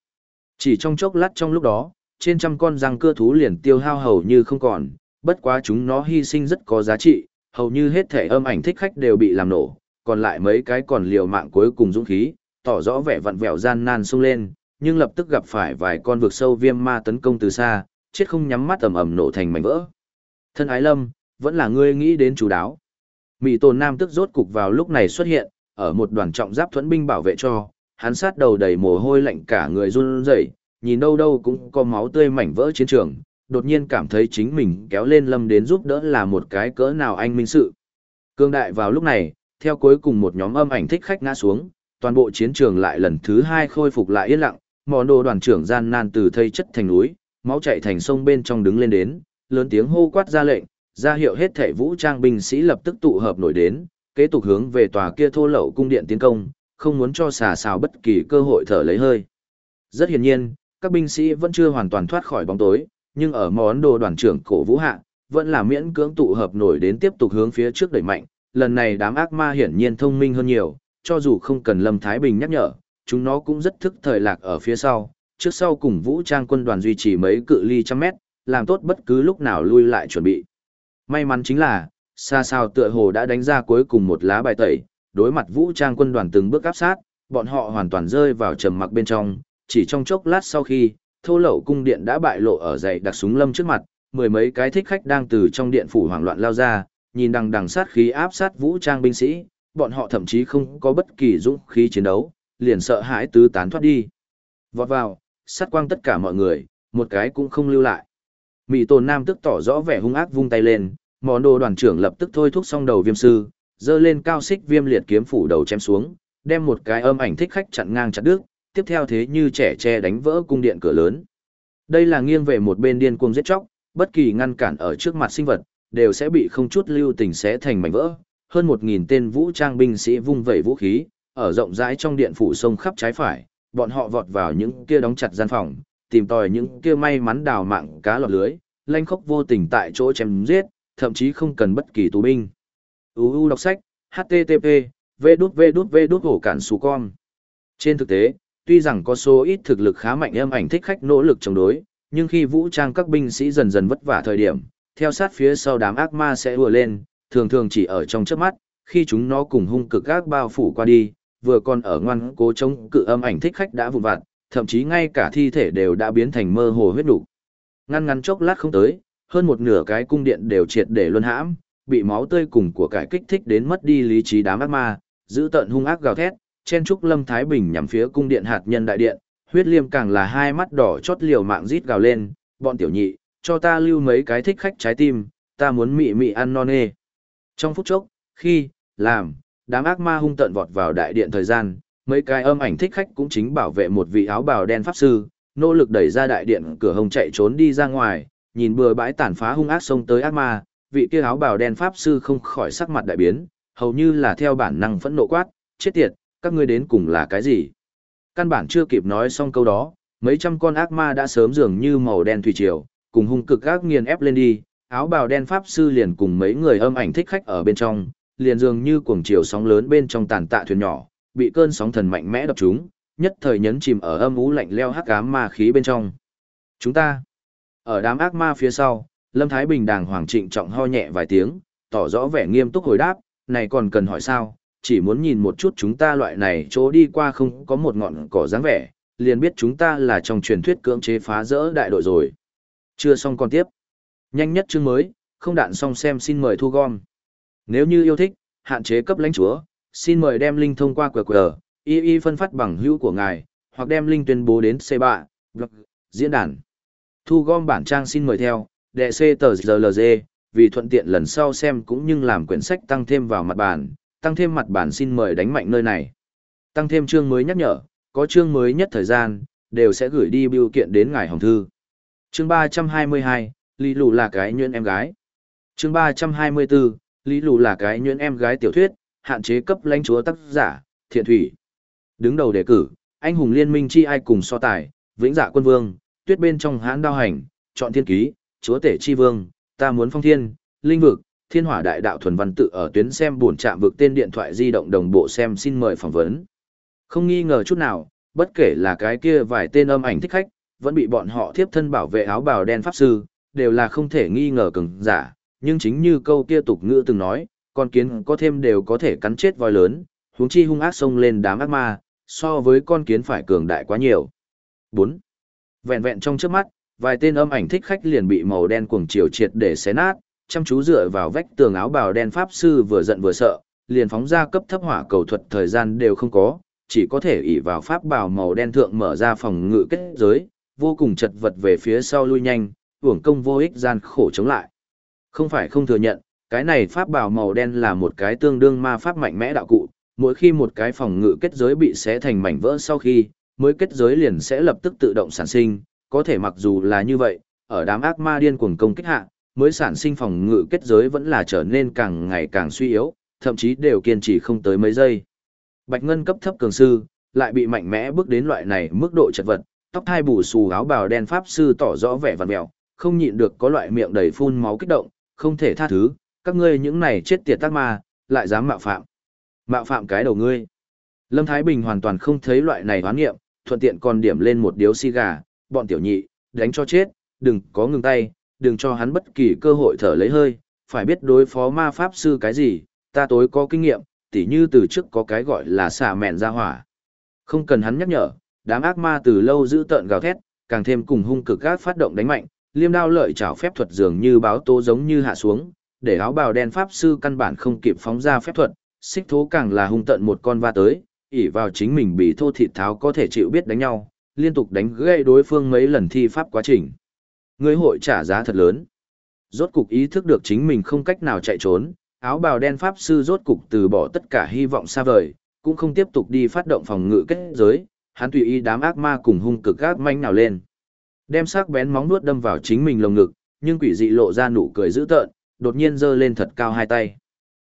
Chỉ trong chốc lát trong lúc đó, trên trăm con răng cưa thú liền tiêu hao hầu như không còn, bất quá chúng nó hy sinh rất có giá trị, hầu như hết thể âm ảnh thích khách đều bị làm nổ, còn lại mấy cái còn liều mạng cuối cùng dũng khí, tỏ rõ vẻ vặn vẹo gian nan sung lên, nhưng lập tức gặp phải vài con vực sâu viêm ma tấn công từ xa, chết không nhắm mắt ầm ầm nổ thành mảnh vỡ. Thân ái lâm, vẫn là ngươi nghĩ đến chú đáo. Mị tồn nam tức rốt cục vào lúc này xuất hiện, ở một đoàn trọng giáp thuẫn binh bảo vệ cho, hắn sát đầu đầy mồ hôi lạnh cả người run rẩy, nhìn đâu đâu cũng có máu tươi mảnh vỡ chiến trường, đột nhiên cảm thấy chính mình kéo lên lâm đến giúp đỡ là một cái cỡ nào anh minh sự. Cương đại vào lúc này, theo cuối cùng một nhóm âm ảnh thích khách ngã xuống, toàn bộ chiến trường lại lần thứ hai khôi phục lại yên lặng, mòn đồ đoàn trưởng gian nan từ thây chất thành núi, máu chảy thành sông bên trong đứng lên đến, lớn tiếng hô quát ra lệnh, ra hiệu hết thể vũ trang binh sĩ lập tức tụ hợp nổi đến, kế tục hướng về tòa kia thô lậu cung điện tiến công, không muốn cho xà xào bất kỳ cơ hội thở lấy hơi. Rất hiển nhiên, các binh sĩ vẫn chưa hoàn toàn thoát khỏi bóng tối, nhưng ở món đồ đoàn trưởng cổ vũ hạ, vẫn là miễn cưỡng tụ hợp nổi đến tiếp tục hướng phía trước đẩy mạnh. Lần này đám ác ma hiển nhiên thông minh hơn nhiều, cho dù không cần Lâm Thái Bình nhắc nhở, chúng nó cũng rất thức thời lạc ở phía sau, trước sau cùng vũ trang quân đoàn duy trì mấy cự ly trăm mét, làm tốt bất cứ lúc nào lui lại chuẩn bị. May mắn chính là, xa sao tựa hồ đã đánh ra cuối cùng một lá bài tẩy, đối mặt vũ trang quân đoàn từng bước áp sát, bọn họ hoàn toàn rơi vào trầm mặc bên trong, chỉ trong chốc lát sau khi, thô lậu cung điện đã bại lộ ở dãy đặc súng lâm trước mặt, mười mấy cái thích khách đang từ trong điện phủ hoảng loạn lao ra, nhìn đằng đằng sát khí áp sát vũ trang binh sĩ, bọn họ thậm chí không có bất kỳ dũng khí chiến đấu, liền sợ hãi tứ tán thoát đi. Vọt vào, sát quang tất cả mọi người, một cái cũng không lưu lại. Mỹ tồn nam tức tỏ rõ vẻ hung ác vung tay lên, món đồ đoàn trưởng lập tức thôi thúc xong đầu viêm sư, dơ lên cao xích viêm liệt kiếm phủ đầu chém xuống, đem một cái âm ảnh thích khách chặn ngang chặt đứt, tiếp theo thế như trẻ tre đánh vỡ cung điện cửa lớn. Đây là nghiêng về một bên điên cuồng giết chóc, bất kỳ ngăn cản ở trước mặt sinh vật, đều sẽ bị không chút lưu tình xé thành mảnh vỡ. Hơn một nghìn tên vũ trang binh sĩ vung vẩy vũ khí, ở rộng rãi trong điện phủ sông khắp trái phải, bọn họ vọt vào những kia đóng chặt gian phòng, tìm tòi những kia may mắn đào mạng cá lọt lưới, lanh khốc vô tình tại chỗ chém giết, thậm chí không cần bất kỳ tù binh. UU đọc sách, http, v đút v đút v đút hổ cản xù con. Trên thực tế, tuy rằng có số ít thực lực khá mạnh em ảnh thích khách nỗ lực chống đối, nhưng khi vũ trang các binh sĩ dần dần vất vả thời điểm, theo sát phía sau đám ác ma sẽ ùa lên, thường thường chỉ ở trong chớp mắt, khi chúng nó cùng hung cực ác bao phủ qua đi, vừa còn ở ngoan cố chống cự âm ảnh thích khách đã vụn vặt, thậm chí ngay cả thi thể đều đã biến thành mơ hồ huyết đủ. Ngăn ngắn chốc lát không tới, hơn một nửa cái cung điện đều triệt để luân hãm, bị máu tươi cùng của cải kích thích đến mất đi lý trí đám ác ma, giữ tận hung ác gào thét, chen trúc Lâm Thái Bình nhằm phía cung điện hạt nhân đại điện, huyết liêm càng là hai mắt đỏ chót liều mạng rít gào lên, bọn tiểu nhị, cho ta lưu mấy cái thích khách trái tim, ta muốn mị mị ăn non nê. Trong phút chốc, khi, làm, đám ác ma hung tận vọt vào đại điện thời gian, mấy cái âm ảnh thích khách cũng chính bảo vệ một vị áo bào đen pháp sư, nỗ lực đẩy ra đại điện cửa hồng chạy trốn đi ra ngoài, nhìn bừa bãi tàn phá hung ác xông tới ác ma, vị kia áo bào đen pháp sư không khỏi sắc mặt đại biến, hầu như là theo bản năng phẫn nộ quát, chết tiệt, các ngươi đến cùng là cái gì? Căn bản chưa kịp nói xong câu đó, mấy trăm con ác ma đã sớm dường như màu đen thủy triều, cùng hung cực gác nghiền ép lên đi, áo bào đen pháp sư liền cùng mấy người âm ảnh thích khách ở bên trong, liền dường như cuồng chiều sóng lớn bên trong tàn tạ thuyền nhỏ, bị cơn sóng thần mạnh mẽ đập chúng, nhất thời nhấn chìm ở âm ú lạnh leo hắc ám ma khí bên trong. Chúng ta, ở đám ác ma phía sau, Lâm Thái Bình đàng hoàng trịnh trọng ho nhẹ vài tiếng, tỏ rõ vẻ nghiêm túc hồi đáp, này còn cần hỏi sao, chỉ muốn nhìn một chút chúng ta loại này chỗ đi qua không có một ngọn cỏ dáng vẻ, liền biết chúng ta là trong truyền thuyết cưỡng chế phá rỡ đại đội rồi. Chưa xong còn tiếp. Nhanh nhất chương mới, không đạn xong xem xin mời thu gom. Nếu như yêu thích, hạn chế cấp lãnh chúa, xin mời đem link thông qua QR, y y phân phát bằng hữu của ngài, hoặc đem link tuyên bố đến C3, blog, diễn đàn. Thu gom bản trang xin mời theo, đệ C tờ GLG, vì thuận tiện lần sau xem cũng như làm quyển sách tăng thêm vào mặt bản, tăng thêm mặt bản xin mời đánh mạnh nơi này. Tăng thêm chương mới nhắc nhở, có chương mới nhất thời gian, đều sẽ gửi đi biểu kiện đến ngài hồng thư. Chương 322, Lý Lù là cái nhuyễn em gái. Chương 324, Lý Lù là cái nhuyễn em gái tiểu thuyết, hạn chế cấp lãnh chúa tác giả, thiện thủy. Đứng đầu đề cử, anh hùng liên minh chi ai cùng so tài, vĩnh dạ quân vương, tuyết bên trong hãn đao hành, chọn thiên ký, chúa tể chi vương, ta muốn phong thiên, linh vực, thiên hỏa đại đạo thuần văn tự ở tuyến xem buồn chạm vực tên điện thoại di động đồng bộ xem xin mời phỏng vấn. Không nghi ngờ chút nào, bất kể là cái kia vài tên âm ảnh thích khách, vẫn bị bọn họ thiếp thân bảo vệ áo bào đen pháp sư, đều là không thể nghi ngờ cường giả, nhưng chính như câu kia tục ngữ từng nói, con kiến có thêm đều có thể cắn chết voi lớn, huống chi hung ác xông lên đám ác ma, so với con kiến phải cường đại quá nhiều. 4. Vẹn vẹn trong trước mắt, vài tên âm ảnh thích khách liền bị màu đen cuồng chiều triệt để xé nát, chăm chú dựa vào vách tường áo bào đen pháp sư vừa giận vừa sợ, liền phóng ra cấp thấp hỏa cầu thuật thời gian đều không có, chỉ có thể ỷ vào pháp bào màu đen thượng mở ra phòng ngự kết giới, vô cùng chật vật về phía sau lui nhanh, uổng công vô ích gian khổ chống lại. Không phải không thừa nhận, cái này pháp bảo màu đen là một cái tương đương ma pháp mạnh mẽ đạo cụ, mỗi khi một cái phòng ngự kết giới bị xé thành mảnh vỡ sau khi, mới kết giới liền sẽ lập tức tự động sản sinh, có thể mặc dù là như vậy, ở đám ác ma điên cuồng công kích hạ, mới sản sinh phòng ngự kết giới vẫn là trở nên càng ngày càng suy yếu, thậm chí đều kiên trì không tới mấy giây. Bạch Ngân cấp thấp cường sư, lại bị mạnh mẽ bước đến loại này mức độ chật vật, tóc thai bù xù áo bào đen pháp sư tỏ rõ vẻ vằn mèo, không nhịn được có loại miệng đầy phun máu kích động, không thể tha thứ, các ngươi những này chết tiệt tác ma, lại dám mạo phạm. Mạo phạm cái đầu ngươi. Lâm Thái Bình hoàn toàn không thấy loại này hoán nghiệm, thuận tiện còn điểm lên một điếu xì gà, bọn tiểu nhị, đánh cho chết, đừng có ngừng tay, đừng cho hắn bất kỳ cơ hội thở lấy hơi, phải biết đối phó ma pháp sư cái gì, ta tối có kinh nghiệm, tỉ như từ trước có cái gọi là xả mẹn ra hỏa. Không cần hắn nhắc nhở, đám ác ma từ lâu giữ tợn gào thét, càng thêm cùng hung cực gác phát động đánh mạnh, liêm đao lợi chảo phép thuật dường như báo tố giống như hạ xuống, để áo bào đen pháp sư căn bản không kịp phóng ra phép thuật, xích thố càng là hung tận một con va tới, ỉ vào chính mình bị thô thịt tháo có thể chịu biết đánh nhau, liên tục đánh gây đối phương mấy lần thi pháp quá trình. Người hội trả giá thật lớn. Rốt cục ý thức được chính mình không cách nào chạy trốn, áo bào đen pháp sư rốt cục từ bỏ tất cả hy vọng xa vời, cũng không tiếp tục đi phát động phòng ngự kết giới, hắn tùy ý đám ác ma cùng hung cực gác manh nào lên. Đem sắc bén móng nuốt đâm vào chính mình lồng ngực, nhưng quỷ dị lộ ra nụ cười dữ tợn, đột nhiên giơ lên thật cao hai tay.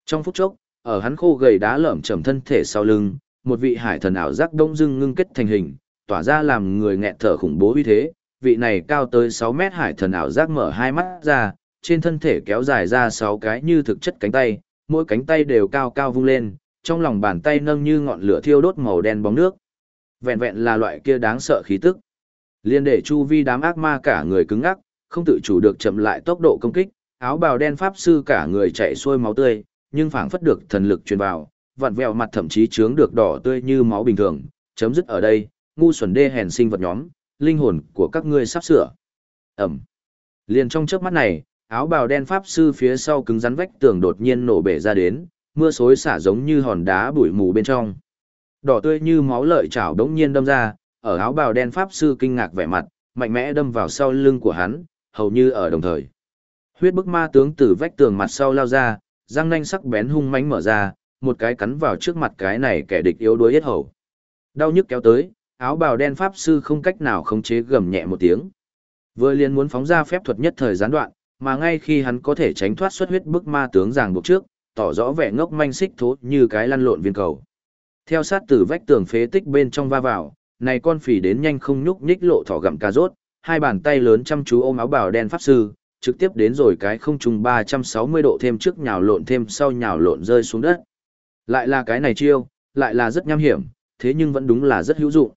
Trong phút chốc, ở hắn khô gầy đá lởm chầm thân thể sau lưng, một vị hải thần ảo giác đông dưng ngưng kết thành hình, tỏa ra làm người nghẹt thở khủng bố uy thế, vị này cao tới 6 mét hải thần ảo giác mở hai mắt ra, trên thân thể kéo dài ra 6 cái như thực chất cánh tay, mỗi cánh tay đều cao cao vung lên, trong lòng bàn tay nâng như ngọn lửa thiêu đốt màu đen bóng nước. Vẹn vẹn là loại kia đáng sợ khí tức. Liên để chu vi đám ác ma cả người cứng ngắc, không tự chủ được chậm lại tốc độ công kích, áo bào đen pháp sư cả người chạy xuôi máu tươi, nhưng phảng phất được thần lực truyền vào, vặn vẹo mặt thậm chí trướng được đỏ tươi như máu bình thường, chấm dứt ở đây, ngu xuẩn đê hèn sinh vật nhóm, linh hồn của các ngươi sắp sửa. Ẩm. Liền trong chớp mắt này, áo bào đen pháp sư phía sau cứng rắn vách tường đột nhiên nổ bể ra đến, mưa xối xả giống như hòn đá bụi mù bên trong. Đỏ tươi như máu lợi chảo đống nhiên đâm ra, ở áo bào đen pháp sư kinh ngạc vẻ mặt, mạnh mẽ đâm vào sau lưng của hắn, hầu như ở đồng thời. Huyết bức ma tướng từ vách tường mặt sau lao ra, răng nanh sắc bén hung mãnh mở ra, một cái cắn vào trước mặt cái này kẻ địch yếu đuối yết hầu. Đau nhức kéo tới, áo bào đen pháp sư không cách nào khống chế gầm nhẹ một tiếng. Vừa liền muốn phóng ra phép thuật nhất thời gián đoạn, mà ngay khi hắn có thể tránh thoát xuất huyết bức ma tướng ràng buộc trước, tỏ rõ vẻ ngốc manh xích thố như cái lăn lộn viên cầu. Theo sát từ vách tường phế tích bên trong va vào, này con phỉ đến nhanh không nhúc nhích lộ thỏ gặm cà rốt, hai bàn tay lớn chăm chú ôm áo bào đen pháp sư, trực tiếp đến rồi cái không trùng 360 độ thêm trước nhào lộn thêm sau nhào lộn rơi xuống đất. Lại là cái này chiêu, lại là rất nham hiểm, thế nhưng vẫn đúng là rất hữu dụng.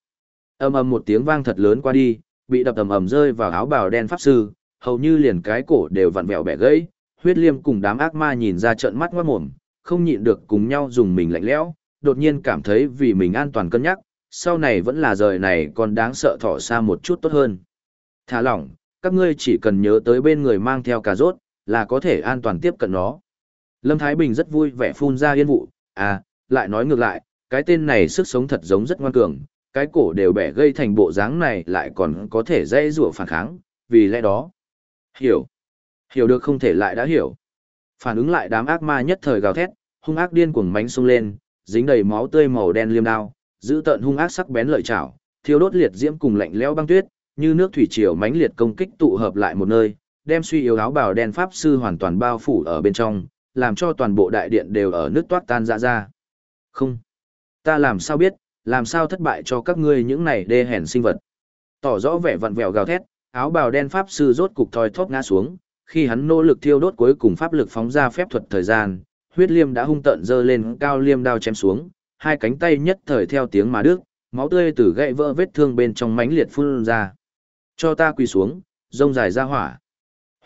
Ầm ầm một tiếng vang thật lớn qua đi, bị đập ầm ầm rơi vào áo bào đen pháp sư, hầu như liền cái cổ đều vặn vẹo bẻ gãy, huyết liêm cùng đám ác ma nhìn ra trợn mắt ngoát mồm, không nhịn được cùng nhau dùng mình lạnh lẽo, đột nhiên cảm thấy vì mình an toàn cân nhắc, sau này vẫn là rời này còn đáng sợ thỏ xa một chút tốt hơn. Thả lỏng, các ngươi chỉ cần nhớ tới bên người mang theo cà rốt, là có thể an toàn tiếp cận nó. Lâm Thái Bình rất vui vẻ phun ra yên vụ, à, lại nói ngược lại, cái tên này sức sống thật giống rất ngoan cường, cái cổ đều bẻ gây thành bộ dáng này lại còn có thể dây rủa phản kháng, vì lẽ đó. Hiểu. Hiểu được không thể lại đã hiểu. Phản ứng lại đám ác ma nhất thời gào thét, hung ác điên cuồng mánh xông lên, dính đầy máu tươi màu đen liêm đao, giữ tận hung ác sắc bén lợi chảo, thiêu đốt liệt diễm cùng lạnh lẽo băng tuyết, như nước thủy triều mãnh liệt công kích tụ hợp lại một nơi, đem suy yếu áo bào đen pháp sư hoàn toàn bao phủ ở bên trong, làm cho toàn bộ đại điện đều ở nước toát tan ra ra. Không, ta làm sao biết, làm sao thất bại cho các ngươi những này đê hèn sinh vật. Tỏ rõ vẻ vặn vẹo gào thét, áo bào đen pháp sư rốt cục thoi thóp ngã xuống, khi hắn nỗ lực thiêu đốt cuối cùng pháp lực phóng ra phép thuật thời gian, huyết liêm đã hung tợn dơ lên cao liêm đao chém xuống, hai cánh tay nhất thời theo tiếng mà đứt, máu tươi từ gãy vỡ vết thương bên trong mãnh liệt phun ra. Cho ta quỳ xuống, rông dài ra hỏa.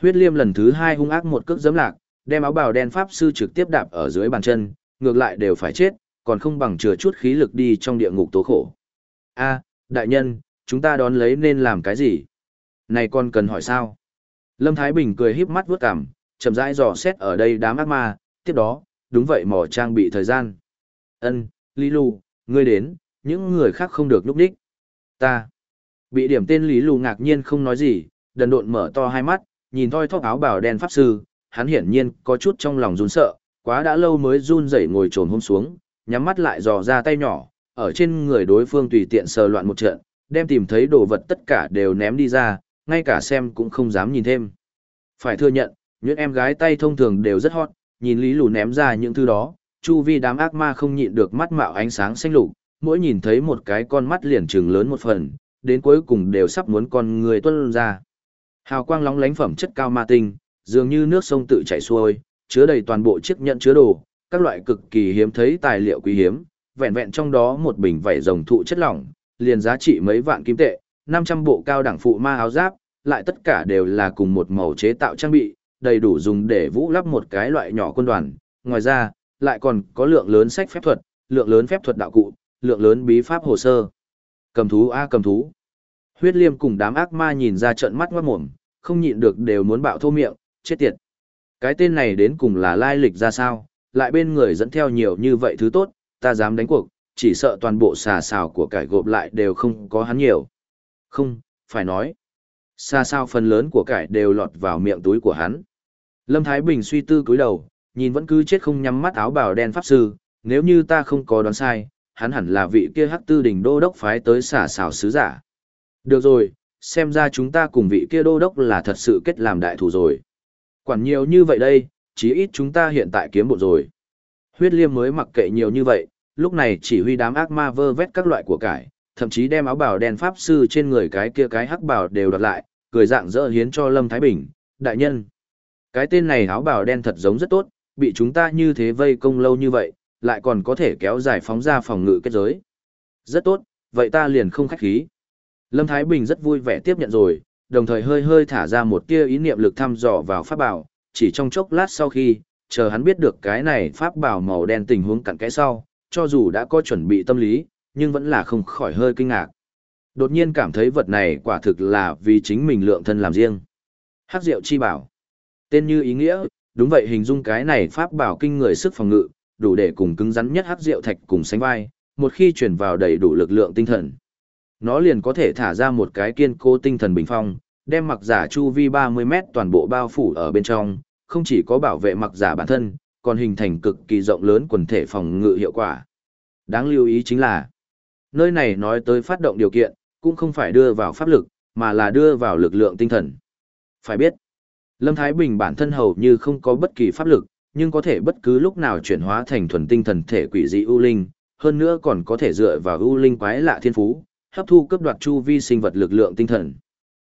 Huyết liêm lần thứ hai hung ác một cước giẫm lạc, đem áo bào đen pháp sư trực tiếp đạp ở dưới bàn chân, ngược lại đều phải chết, còn không bằng chừa chút khí lực đi trong địa ngục tố khổ. A, đại nhân, chúng ta đón lấy nên làm cái gì? Này con cần hỏi sao? Lâm Thái Bình cười híp mắt vuốt cằm, chậm rãi dò xét ở đây đám ác ma, tiếp đó, đúng vậy mỏ trang bị thời gian. Ân, Lý Lù, ngươi đến, những người khác không được núp đích. Ta. Bị điểm tên Lý Lù ngạc nhiên không nói gì, đần độn mở to hai mắt, nhìn thoi thóp áo bào đen pháp sư, hắn hiển nhiên có chút trong lòng run sợ, quá đã lâu mới run rẩy ngồi trồn hôm xuống, nhắm mắt lại dò ra tay nhỏ, ở trên người đối phương tùy tiện sờ loạn một trận, đem tìm thấy đồ vật tất cả đều ném đi ra, ngay cả xem cũng không dám nhìn thêm. Phải thừa nhận, những em gái tay thông thường đều rất hot, nhìn Lý Lù ném ra những thứ đó, chu vi đám ác ma không nhịn được mắt mạo ánh sáng xanh lục, mỗi nhìn thấy một cái con mắt liền trừng lớn một phần, đến cuối cùng đều sắp muốn con người tuân ra. Hào quang lóng lánh phẩm chất cao ma tinh, dường như nước sông tự chảy xuôi, chứa đầy toàn bộ chiếc nhận chứa đồ, các loại cực kỳ hiếm thấy tài liệu quý hiếm, vẹn vẹn trong đó một bình vảy rồng thụ chất lỏng, liền giá trị mấy vạn kim tệ, 500 bộ cao đẳng phụ ma áo giáp, lại tất cả đều là cùng một màu chế tạo trang bị, đầy đủ dùng để vũ lắp một cái loại nhỏ quân đoàn. Ngoài ra, lại còn có lượng lớn sách phép thuật, lượng lớn phép thuật đạo cụ, lượng lớn bí pháp hồ sơ. Cầm thú a cầm thú. Huyết liêm cùng đám ác ma nhìn ra trận mắt ngoát mồm, không nhịn được đều muốn bạo thô miệng, chết tiệt. Cái tên này đến cùng là lai lịch ra sao, lại bên người dẫn theo nhiều như vậy thứ tốt, ta dám đánh cuộc, chỉ sợ toàn bộ xà xào của cải gộp lại đều không có hắn nhiều. Không, phải nói. Xa sao phần lớn của cải đều lọt vào miệng túi của hắn. Lâm Thái Bình suy tư cúi đầu, nhìn vẫn cứ chết không nhắm mắt áo bào đen pháp sư, nếu như ta không có đoán sai, hắn hẳn là vị kia hắc tư đỉnh đô đốc phái tới xả xào sứ giả. Được rồi, xem ra chúng ta cùng vị kia đô đốc là thật sự kết làm đại thủ rồi. Quản nhiều như vậy đây, chí ít chúng ta hiện tại kiếm bộ rồi. Huyết liêm mới mặc kệ nhiều như vậy, lúc này chỉ huy đám ác ma vơ vét các loại của cải, thậm chí đem áo bào đen pháp sư trên người cái kia cái hắc bào đều đặt lại, cười dạng dỡ hiến cho Lâm Thái Bình, đại nhân. Cái tên này áo bào đen thật giống rất tốt, bị chúng ta như thế vây công lâu như vậy, lại còn có thể kéo dài phóng ra phòng ngự kết giới. Rất tốt, vậy ta liền không khách khí. Lâm Thái Bình rất vui vẻ tiếp nhận rồi, đồng thời hơi hơi thả ra một tia ý niệm lực thăm dò vào pháp bảo, chỉ trong chốc lát sau khi, chờ hắn biết được cái này pháp bảo màu đen tình huống cặn kẽ sau, cho dù đã có chuẩn bị tâm lý, nhưng vẫn là không khỏi hơi kinh ngạc. Đột nhiên cảm thấy vật này quả thực là vì chính mình lượng thân làm riêng. Hắc Diệu chi bảo. Tên như ý nghĩa, đúng vậy hình dung cái này pháp bảo kinh người sức phòng ngự, đủ để cùng cứng rắn nhất hắc Diệu thạch cùng sánh vai, một khi chuyển vào đầy đủ lực lượng tinh thần. Nó liền có thể thả ra một cái kiên cố tinh thần bình phong, đem mặc giả chu vi 30 mét toàn bộ bao phủ ở bên trong, không chỉ có bảo vệ mặc giả bản thân, còn hình thành cực kỳ rộng lớn quần thể phòng ngự hiệu quả. Đáng lưu ý chính là, nơi này nói tới phát động điều kiện, cũng không phải đưa vào pháp lực, mà là đưa vào lực lượng tinh thần. Phải biết, Lâm Thái Bình bản thân hầu như không có bất kỳ pháp lực, nhưng có thể bất cứ lúc nào chuyển hóa thành thuần tinh thần thể quỷ dị ưu linh, hơn nữa còn có thể dựa vào ưu linh quái lạ thiên phú, hấp thu cấp đoạt chu vi sinh vật lực lượng tinh thần.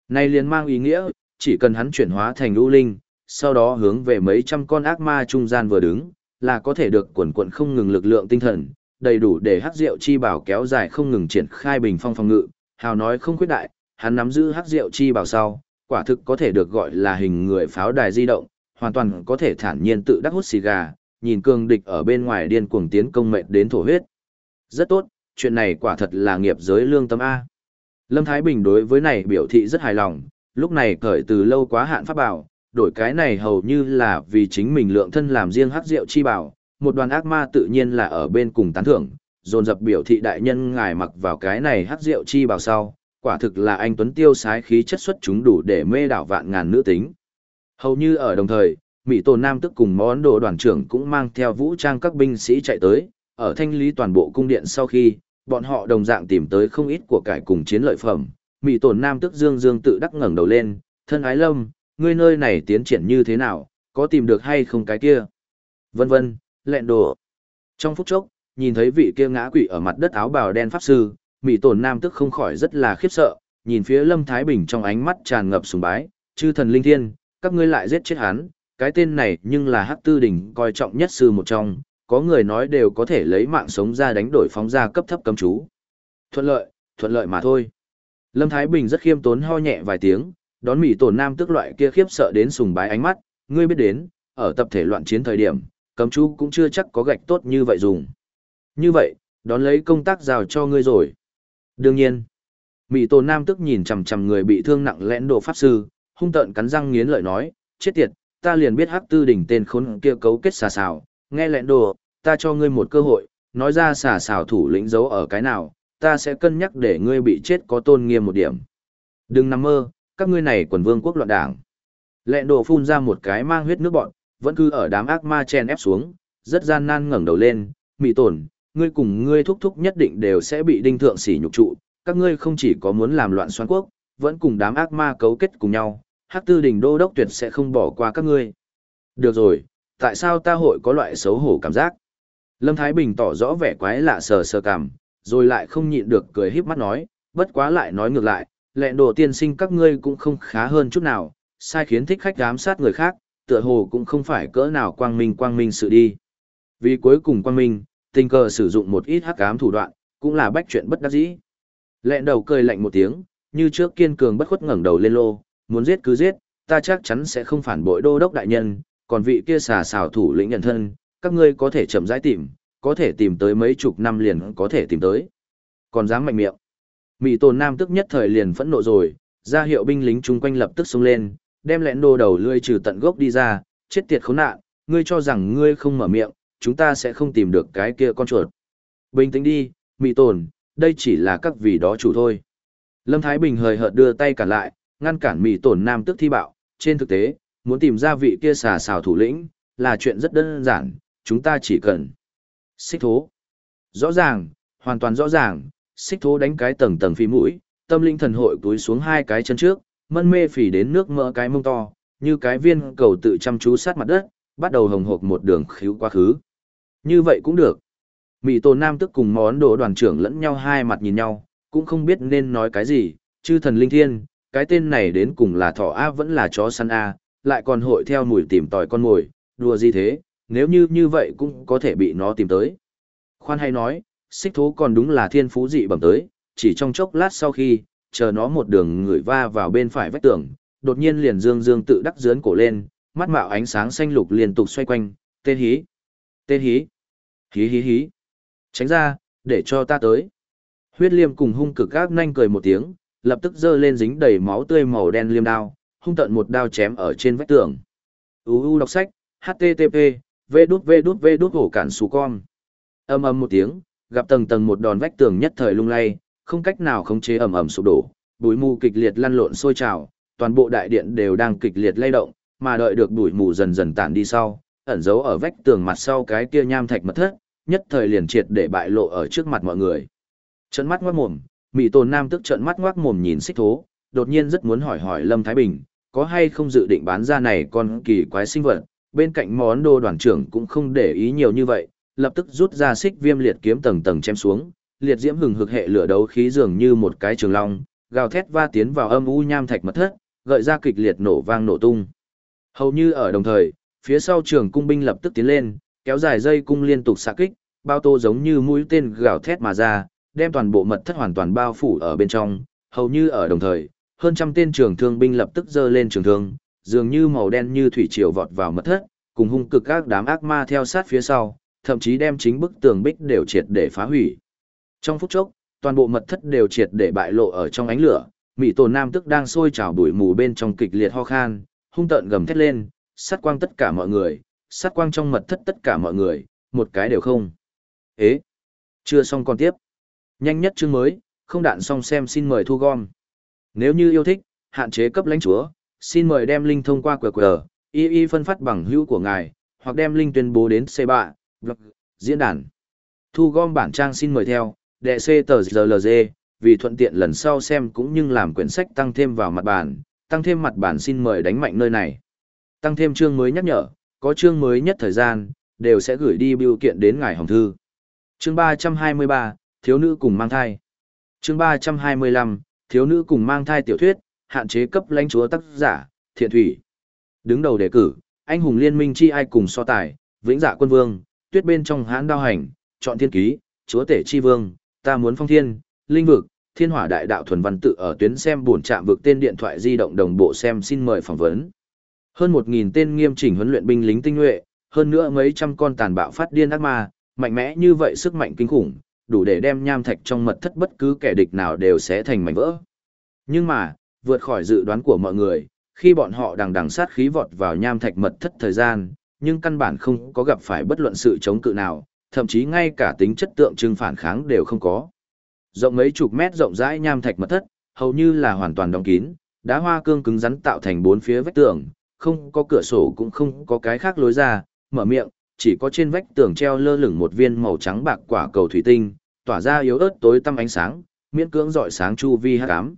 Này liền mang ý nghĩa, chỉ cần hắn chuyển hóa thành ưu linh, sau đó hướng về mấy trăm con ác ma trung gian vừa đứng, là có thể được quần quần không ngừng lực lượng tinh thần, đầy đủ để hắc rượu chi bảo kéo dài không ngừng triển khai bình phong phòng ngự, hào nói không khuyết đại, hắn nắm giữ hắc rượu chi bảo sau, quả thực có thể được gọi là hình người pháo đài di động, hoàn toàn có thể thản nhiên tự đắc hút xì gà, nhìn cường địch ở bên ngoài điên cuồng tiến công mệt đến thổ huyết. Rất tốt, chuyện này quả thật là nghiệp giới lương tâm A. Lâm Thái Bình đối với này biểu thị rất hài lòng, lúc này cởi từ lâu quá hạn pháp bảo, đổi cái này hầu như là vì chính mình lượng thân làm riêng hắc rượu chi bảo, một đoàn ác ma tự nhiên là ở bên cùng tán thưởng, dồn dập biểu thị đại nhân ngài mặc vào cái này hắc rượu chi bảo sau, quả thực là anh Tuấn Tiêu sái khí chất xuất chúng đủ để mê đảo vạn ngàn nữ tính. Hầu như ở đồng thời, Mỹ Tổ Nam tức cùng món đồ đoàn trưởng cũng mang theo vũ trang các binh sĩ chạy tới, ở thanh lý toàn bộ cung điện sau khi, bọn họ đồng dạng tìm tới không ít của cải cùng chiến lợi phẩm. Mỹ Tổ Nam tức dương dương tự đắc ngẩng đầu lên, thân ái lâm, ngươi nơi này tiến triển như thế nào, có tìm được hay không cái kia? Vân vân, lẹn đồ. Trong phút chốc, nhìn thấy vị kia ngã quỵ ở mặt đất áo bào đen pháp sư, Mỹ tổn Nam tức không khỏi rất là khiếp sợ, nhìn phía Lâm Thái Bình trong ánh mắt tràn ngập sùng bái, chư thần linh thiên, các ngươi lại giết chết hắn, cái tên này nhưng là Hắc Tư Đỉnh coi trọng nhất sư một trong, có người nói đều có thể lấy mạng sống ra đánh đổi phóng ra cấp thấp cấm chú. Thuận lợi, thuận lợi mà thôi. Lâm Thái Bình rất khiêm tốn ho nhẹ vài tiếng, đón Mỹ tổn Nam tức loại kia khiếp sợ đến sùng bái ánh mắt, ngươi biết đến, ở tập thể loạn chiến thời điểm, cấm chú cũng chưa chắc có gạch tốt như vậy dùng. Như vậy, đón lấy công tác giao cho ngươi rồi. Đương nhiên, Mỹ Tổ Nam tức nhìn chằm chằm người bị thương nặng lẽn đồ pháp sư, hung tợn cắn răng nghiến lợi nói, chết tiệt, ta liền biết hắc tư đỉnh tên khốn kia cấu kết xà xào, nghe lẽn đồ, ta cho ngươi một cơ hội, nói ra xà xào thủ lĩnh giấu ở cái nào, ta sẽ cân nhắc để ngươi bị chết có tôn nghiêm một điểm. Đừng nằm mơ, các ngươi này quần vương quốc loạn đảng. Lẹn đồ phun ra một cái mang huyết nước bọn, vẫn cứ ở đám ác ma chen ép xuống, rất gian nan ngẩng đầu lên, Mỹ tổn, ngươi cùng ngươi thúc thúc nhất định đều sẽ bị đinh thượng sỉ nhục trụ, các ngươi không chỉ có muốn làm loạn xoán quốc, vẫn cùng đám ác ma cấu kết cùng nhau, hắc tư đình đô đốc tuyệt sẽ không bỏ qua các ngươi. Được rồi, tại sao ta hội có loại xấu hổ cảm giác? Lâm Thái Bình tỏ rõ vẻ quái lạ sờ sờ cảm, rồi lại không nhịn được cười híp mắt nói, bất quá lại nói ngược lại, lẹn đồ tiên sinh các ngươi cũng không khá hơn chút nào, sai khiến thích khách giám sát người khác, tựa hồ cũng không phải cỡ nào quang minh quang minh sự đi. Vì cuối cùng quang minh, tình cờ sử dụng một ít hắc ám thủ đoạn, cũng là bách chuyện bất đắc dĩ. Lẹn đầu cười lạnh một tiếng, như trước kiên cường bất khuất ngẩng đầu lên lô, muốn giết cứ giết, ta chắc chắn sẽ không phản bội đô đốc đại nhân, còn vị kia xà xào thủ lĩnh nhận thân, các ngươi có thể chậm rãi tìm, có thể tìm tới mấy chục năm liền có thể tìm tới. Còn dám mạnh miệng. Mỹ tồn nam tức nhất thời liền phẫn nộ rồi, ra hiệu binh lính chung quanh lập tức xông lên, đem lẹn đồ đầu lươi trừ tận gốc đi ra, chết tiệt khốn nạn, ngươi cho rằng ngươi không mở miệng, chúng ta sẽ không tìm được cái kia con chuột. Bình tĩnh đi, mị tồn, đây chỉ là các vị đó chủ thôi. Lâm Thái Bình hời hợt đưa tay cản lại, ngăn cản mị tồn nam tức thi bạo, trên thực tế, muốn tìm ra vị kia xà xào thủ lĩnh, là chuyện rất đơn giản, chúng ta chỉ cần xích thố. Rõ ràng, hoàn toàn rõ ràng, xích thố đánh cái tầng tầng phi mũi, tâm linh thần hội túi xuống hai cái chân trước, mân mê phỉ đến nước mỡ cái mông to, như cái viên cầu tự chăm chú sát mặt đất, bắt đầu hồng hộc một đường khíu quá khứ. Như vậy cũng được. Mỹ Tô Nam tức cùng món đồ đoàn trưởng lẫn nhau hai mặt nhìn nhau, cũng không biết nên nói cái gì, chư thần linh thiên, cái tên này đến cùng là thỏ A vẫn là chó săn A, lại còn hội theo mùi tìm tòi con mồi, đùa gì thế, nếu như như vậy cũng có thể bị nó tìm tới. Khoan hay nói, xích thố còn đúng là thiên phú dị bẩm tới, chỉ trong chốc lát sau khi, chờ nó một đường người va vào bên phải vách tường, đột nhiên liền dương dương tự đắc dướn cổ lên, mắt mạo ánh sáng xanh lục liên tục xoay quanh, tên hí, tên hí, hí hí hí, tránh ra, để cho ta tới. Huyết liêm cùng hung cực gác nhanh cười một tiếng, lập tức giơ lên dính đầy máu tươi màu đen liêm đao, hung tận một đao chém ở trên vách tường. UU đọc sách, http, v đút v đút v đút hổ cản xù con. Âm âm một tiếng, gặp tầng tầng một đòn vách tường nhất thời lung lay, không cách nào khống chế ầm ầm sụp đổ, bụi mù kịch liệt lăn lộn sôi trào, toàn bộ đại điện đều đang kịch liệt lay động, mà đợi được bụi mù dần dần tản đi sau, ẩn giấu ở vách tường mặt sau cái kia nham thạch mật thất, nhất thời liền triệt để bại lộ ở trước mặt mọi người. Trận mắt ngoác mồm, Mị Tồn Nam tức trận mắt ngoác mồm nhìn Xích Thố, đột nhiên rất muốn hỏi hỏi Lâm Thái Bình, có hay không dự định bán ra này con kỳ quái sinh vật, bên cạnh món đồ đoàn trưởng cũng không để ý nhiều như vậy, lập tức rút ra xích viêm liệt kiếm tầng tầng chém xuống, liệt diễm hừng hực hệ lửa đấu khí dường như một cái trường long, gào thét va tiến vào âm u nham thạch mật thất, gợi ra kịch liệt nổ vang nổ tung. Hầu như ở đồng thời, phía sau trường cung binh lập tức tiến lên, kéo dài dây cung liên tục xạ kích, bao tô giống như mũi tên gào thét mà ra, đem toàn bộ mật thất hoàn toàn bao phủ ở bên trong, hầu như ở đồng thời, hơn trăm tên trường thương binh lập tức giơ lên trường thương, dường như màu đen như thủy triều vọt vào mật thất, cùng hung cực các đám ác ma theo sát phía sau, thậm chí đem chính bức tường bích đều triệt để phá hủy. Trong phút chốc, toàn bộ mật thất đều triệt để bại lộ ở trong ánh lửa, Mỹ Tổ Nam tức đang sôi trào đuổi mù bên trong kịch liệt ho khan, hung tợn gầm thét lên, sát quang tất cả mọi người, sát quang trong mật thất tất cả mọi người, một cái đều không. Ế, chưa xong còn tiếp. Nhanh nhất chương mới, không đạn xong xem xin mời thu gom. Nếu như yêu thích, hạn chế cấp lãnh chúa, xin mời đem link thông qua QR, y y phân phát bằng hữu của ngài, hoặc đem link tuyên bố đến C3, blog, diễn đàn. Thu gom bản trang xin mời theo, đệ C tờ GLG, vì thuận tiện lần sau xem cũng như làm quyển sách tăng thêm vào mặt bản, tăng thêm mặt bản xin mời đánh mạnh nơi này. Tăng thêm chương mới nhắc nhở, có chương mới nhất thời gian, đều sẽ gửi đi biểu kiện đến ngài hồng thư. Chương 323, Thiếu nữ cùng mang thai. Chương 325, Thiếu nữ cùng mang thai tiểu thuyết, hạn chế cấp lãnh chúa tác giả, thiện thủy. Đứng đầu đề cử, anh hùng liên minh chi ai cùng so tài, vĩnh dạ quân vương, tuyết bên trong hãn đao hành, chọn thiên ký, chúa tể chi vương, ta muốn phong thiên, linh vực, thiên hỏa đại đạo thuần văn tự ở tuyến xem buồn trạm vực tên điện thoại di động đồng bộ xem xin mời phỏng vấn. Hơn 1.000 tên nghiêm chỉnh huấn luyện binh lính tinh nhuệ, hơn nữa mấy trăm con tàn bạo phát điên ác ma, mạnh mẽ như vậy sức mạnh kinh khủng, đủ để đem nham thạch trong mật thất bất cứ kẻ địch nào đều sẽ thành mảnh vỡ. Nhưng mà, vượt khỏi dự đoán của mọi người, khi bọn họ đằng đằng sát khí vọt vào nham thạch mật thất thời gian, nhưng căn bản không có gặp phải bất luận sự chống cự nào, thậm chí ngay cả tính chất tượng trưng phản kháng đều không có. Rộng mấy chục mét rộng rãi nham thạch mật thất, hầu như là hoàn toàn đóng kín, đá hoa cương cứng rắn tạo thành bốn phía vách tường, không có cửa sổ cũng không có cái khác lối ra, mở miệng, chỉ có trên vách tường treo lơ lửng một viên màu trắng bạc quả cầu thủy tinh, tỏa ra yếu ớt tối tăm ánh sáng, miễn cưỡng dọi sáng chu vi hắc ám.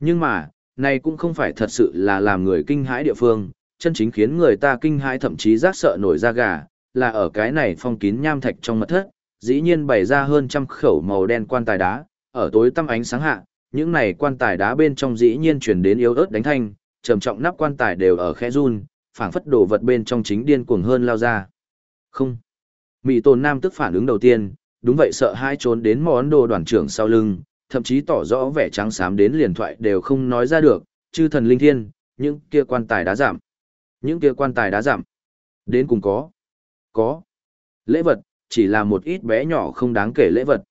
Nhưng mà, này cũng không phải thật sự là làm người kinh hãi địa phương, chân chính khiến người ta kinh hãi thậm chí rát sợ nổi da gà, là ở cái này phong kín nham thạch trong mật thất, dĩ nhiên bày ra hơn trăm khẩu màu đen quan tài đá, ở tối tăm ánh sáng hạ, những này quan tài đá bên trong dĩ nhiên truyền đến yếu ớt đánh thanh, trầm trọng nắp quan tài đều ở khẽ run, phảng phất đồ vật bên trong chính điên cuồng hơn lao ra. Không. Mỹ Tồn Nam tức phản ứng đầu tiên, đúng vậy sợ hai trốn đến món đồ đoàn trưởng sau lưng, thậm chí tỏ rõ vẻ trắng xám đến liền thoại đều không nói ra được, chư thần linh thiên, những kia quan tài đá giảm. Những kia quan tài đá giảm. Đến cùng có. Có. Lễ vật, chỉ là một ít bé nhỏ không đáng kể lễ vật.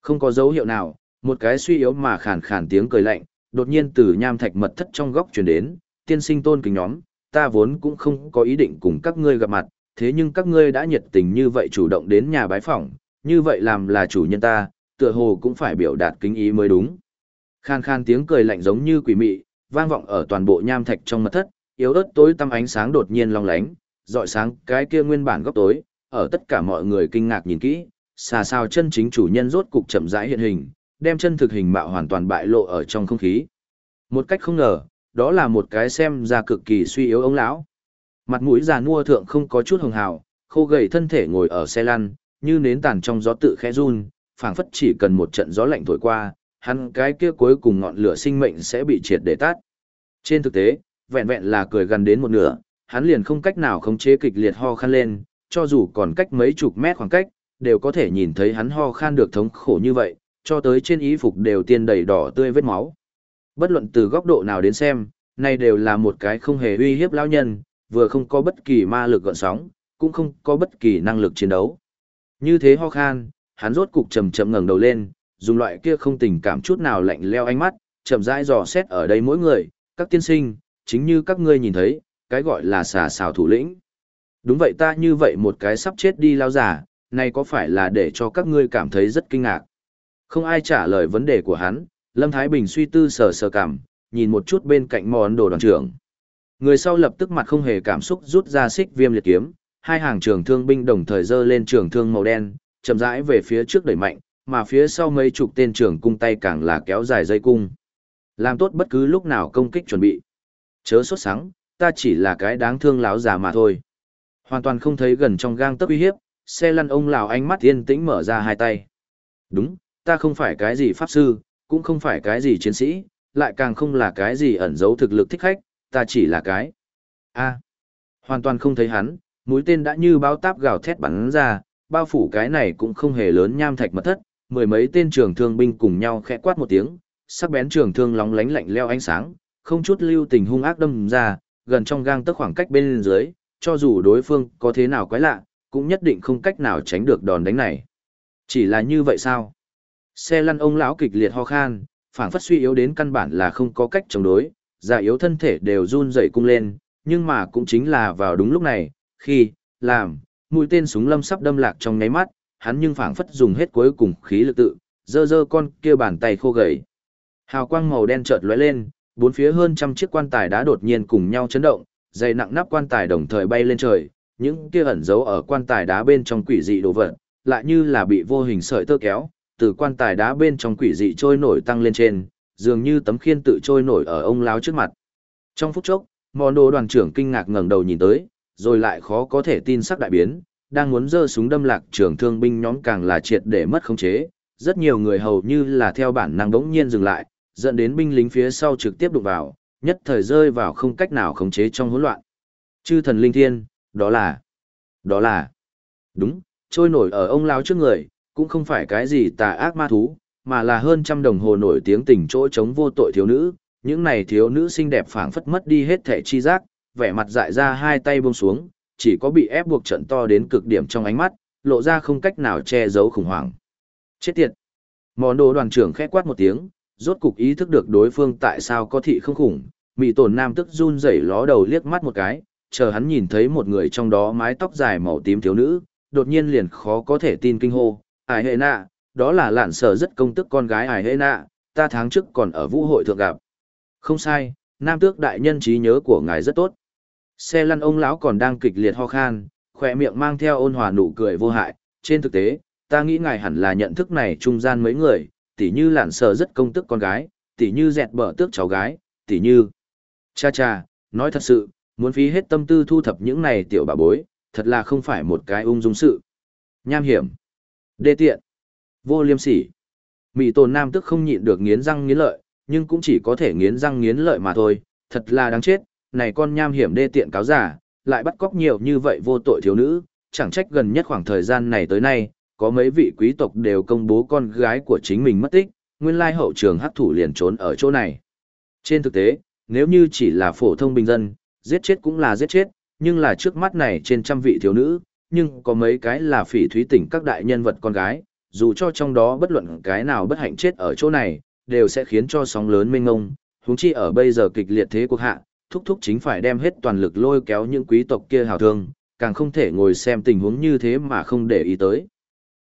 Không có dấu hiệu nào, một cái suy yếu mà khàn khàn tiếng cười lạnh, đột nhiên từ nham thạch mật thất trong góc truyền đến, tiên sinh tôn kính nhóm, ta vốn cũng không có ý định cùng các ngươi gặp mặt, thế nhưng các ngươi đã nhiệt tình như vậy chủ động đến nhà bái phỏng, như vậy làm là chủ nhân ta, tựa hồ cũng phải biểu đạt kính ý mới đúng. Khan khan tiếng cười lạnh giống như quỷ mị, vang vọng ở toàn bộ nham thạch trong mật thất, yếu ớt tối tăm ánh sáng đột nhiên long lánh, dọi sáng cái kia nguyên bản góc tối, ở tất cả mọi người kinh ngạc nhìn kỹ, xà sao chân chính chủ nhân rốt cục chậm rãi hiện hình, đem chân thực hình mạo hoàn toàn bại lộ ở trong không khí. Một cách không ngờ, đó là một cái xem ra cực kỳ suy yếu ông lão. Mặt mũi già nua thượng không có chút hồng hào, khô gầy thân thể ngồi ở xe lăn, như nến tàn trong gió tự khẽ run, phảng phất chỉ cần một trận gió lạnh thổi qua, hắn cái kia cuối cùng ngọn lửa sinh mệnh sẽ bị triệt để tắt. Trên thực tế, vẹn vẹn là cười gần đến một nửa, hắn liền không cách nào khống chế kịch liệt ho khan lên, cho dù còn cách mấy chục mét khoảng cách, đều có thể nhìn thấy hắn ho khan được thống khổ như vậy, cho tới trên y phục đều tiên đầy đỏ tươi vết máu. Bất luận từ góc độ nào đến xem, này đều là một cái không hề uy hiếp lão nhân, vừa không có bất kỳ ma lực gợn sóng, cũng không có bất kỳ năng lực chiến đấu. Như thế ho khan, hắn rốt cục chậm chậm ngẩng đầu lên, dùng loại kia không tình cảm chút nào lạnh leo ánh mắt, chậm rãi dò xét ở đây mỗi người, các tiên sinh, chính như các ngươi nhìn thấy, cái gọi là xà xào thủ lĩnh. Đúng vậy ta như vậy một cái sắp chết đi lao giả, này có phải là để cho các ngươi cảm thấy rất kinh ngạc. Không ai trả lời vấn đề của hắn, Lâm Thái Bình suy tư sờ sờ cảm, nhìn một chút bên cạnh món đồ đoàn trưởng. Người sau lập tức mặt không hề cảm xúc rút ra xích viêm liệt kiếm, hai hàng trường thương binh đồng thời dơ lên trường thương màu đen, chậm rãi về phía trước đẩy mạnh, mà phía sau mấy chục tên trưởng cung tay càng là kéo dài dây cung. Làm tốt bất cứ lúc nào công kích chuẩn bị. Chớ sốt sắng, ta chỉ là cái đáng thương láo già mà thôi. Hoàn toàn không thấy gần trong gang tấc uy hiếp, xe lăn ông lão ánh mắt yên tĩnh mở ra hai tay. Đúng, ta không phải cái gì pháp sư, cũng không phải cái gì chiến sĩ, lại càng không là cái gì ẩn giấu thực lực thích khách, ta chỉ là cái. a hoàn toàn không thấy hắn, mũi tên đã như bao táp gào thét bắn ra, bao phủ cái này cũng không hề lớn nham thạch mật thất, mười mấy tên trường thương binh cùng nhau khẽ quát một tiếng, sắc bén trường thương lóng lánh lạnh leo ánh sáng, không chút lưu tình hung ác đâm ra, gần trong gang tấc khoảng cách bên dưới, cho dù đối phương có thế nào quái lạ, cũng nhất định không cách nào tránh được đòn đánh này. Chỉ là như vậy sao? Xe lăn ông lão kịch liệt ho khan, phảng phất suy yếu đến căn bản là không có cách chống đối, già yếu thân thể đều run rẩy cung lên, nhưng mà cũng chính là vào đúng lúc này, khi, làm, mũi tên súng lâm sắp đâm lạc trong nháy mắt, hắn nhưng phảng phất dùng hết cuối cùng khí lực tự, dơ dơ con kia bàn tay khô gầy. Hào quang màu đen chợt lóe lên, bốn phía hơn trăm chiếc quan tài đá đột nhiên cùng nhau chấn động, dày nặng nắp quan tài đồng thời bay lên trời, những kia ẩn giấu ở quan tài đá bên trong quỷ dị đồ vật, lại như là bị vô hình sợi tơ kéo, từ quan tài đá bên trong quỷ dị trôi nổi tăng lên trên, dường như tấm khiên tự trôi nổi ở ông lão trước mặt. Trong phút chốc, mòn đồ đoàn trưởng kinh ngạc ngẩng đầu nhìn tới, rồi lại khó có thể tin sắc đại biến, đang muốn giơ súng đâm lạc trưởng thương binh nhóm càng là triệt để mất khống chế, rất nhiều người hầu như là theo bản năng đống nhiên dừng lại, dẫn đến binh lính phía sau trực tiếp đụng vào, nhất thời rơi vào không cách nào khống chế trong hỗn loạn. Chư thần linh thiên, đó là, đó là, đúng, trôi nổi ở ông lão trước người, cũng không phải cái gì tà ác ma thú, mà là hơn trăm đồng hồ nổi tiếng tình chỗ chống vô tội thiếu nữ, những này thiếu nữ xinh đẹp phảng phất mất đi hết thể chi giác, vẻ mặt dại ra hai tay buông xuống, chỉ có bị ép buộc trận to đến cực điểm trong ánh mắt, lộ ra không cách nào che giấu khủng hoảng. Chết tiệt! Món đồ đoàn trưởng khẽ quát một tiếng, rốt cục ý thức được đối phương tại sao có thị không khủng, mị tổn nam tức run rẩy ló đầu liếc mắt một cái, chờ hắn nhìn thấy một người trong đó mái tóc dài màu tím thiếu nữ, đột nhiên liền khó có thể tin kinh hô, ải hệ nạ, đó là lạn sở rất công tức con gái ải hệ nạ, ta tháng trước còn ở vũ hội thượng gặp. Không sai, nam tước đại nhân trí nhớ của ngài rất tốt. Xe lăn ông lão còn đang kịch liệt ho khan, khỏe miệng mang theo ôn hòa nụ cười vô hại, trên thực tế, ta nghĩ ngài hẳn là nhận thức này trung gian mấy người, tỉ như lạn sở rất công tức con gái, tỉ như dẹt bở tước cháu gái, tỉ như... Cha cha, nói thật sự, muốn phí hết tâm tư thu thập những này tiểu bà bối, thật là không phải một cái ung dung sự. Nham hiểm. Đê tiện. Vô liêm sỉ. Mỹ tồn nam tức không nhịn được nghiến răng nghiến lợi, nhưng cũng chỉ có thể nghiến răng nghiến lợi mà thôi, thật là đáng chết, này con nham hiểm đê tiện cáo giả, lại bắt cóc nhiều như vậy vô tội thiếu nữ, chẳng trách gần nhất khoảng thời gian này tới nay, có mấy vị quý tộc đều công bố con gái của chính mình mất tích, nguyên lai hậu trường hắc thủ liền trốn ở chỗ này. Trên thực tế, nếu như chỉ là phổ thông bình dân, giết chết cũng là giết chết, nhưng là trước mắt này trên trăm vị thiếu nữ, nhưng có mấy cái là phỉ thúy tỉnh các đại nhân vật con gái, dù cho trong đó bất luận cái nào bất hạnh chết ở chỗ này, đều sẽ khiến cho sóng lớn mênh ngông, huống chi ở bây giờ kịch liệt thế cuộc hạ, thúc thúc chính phải đem hết toàn lực lôi kéo những quý tộc kia hào thương, càng không thể ngồi xem tình huống như thế mà không để ý tới.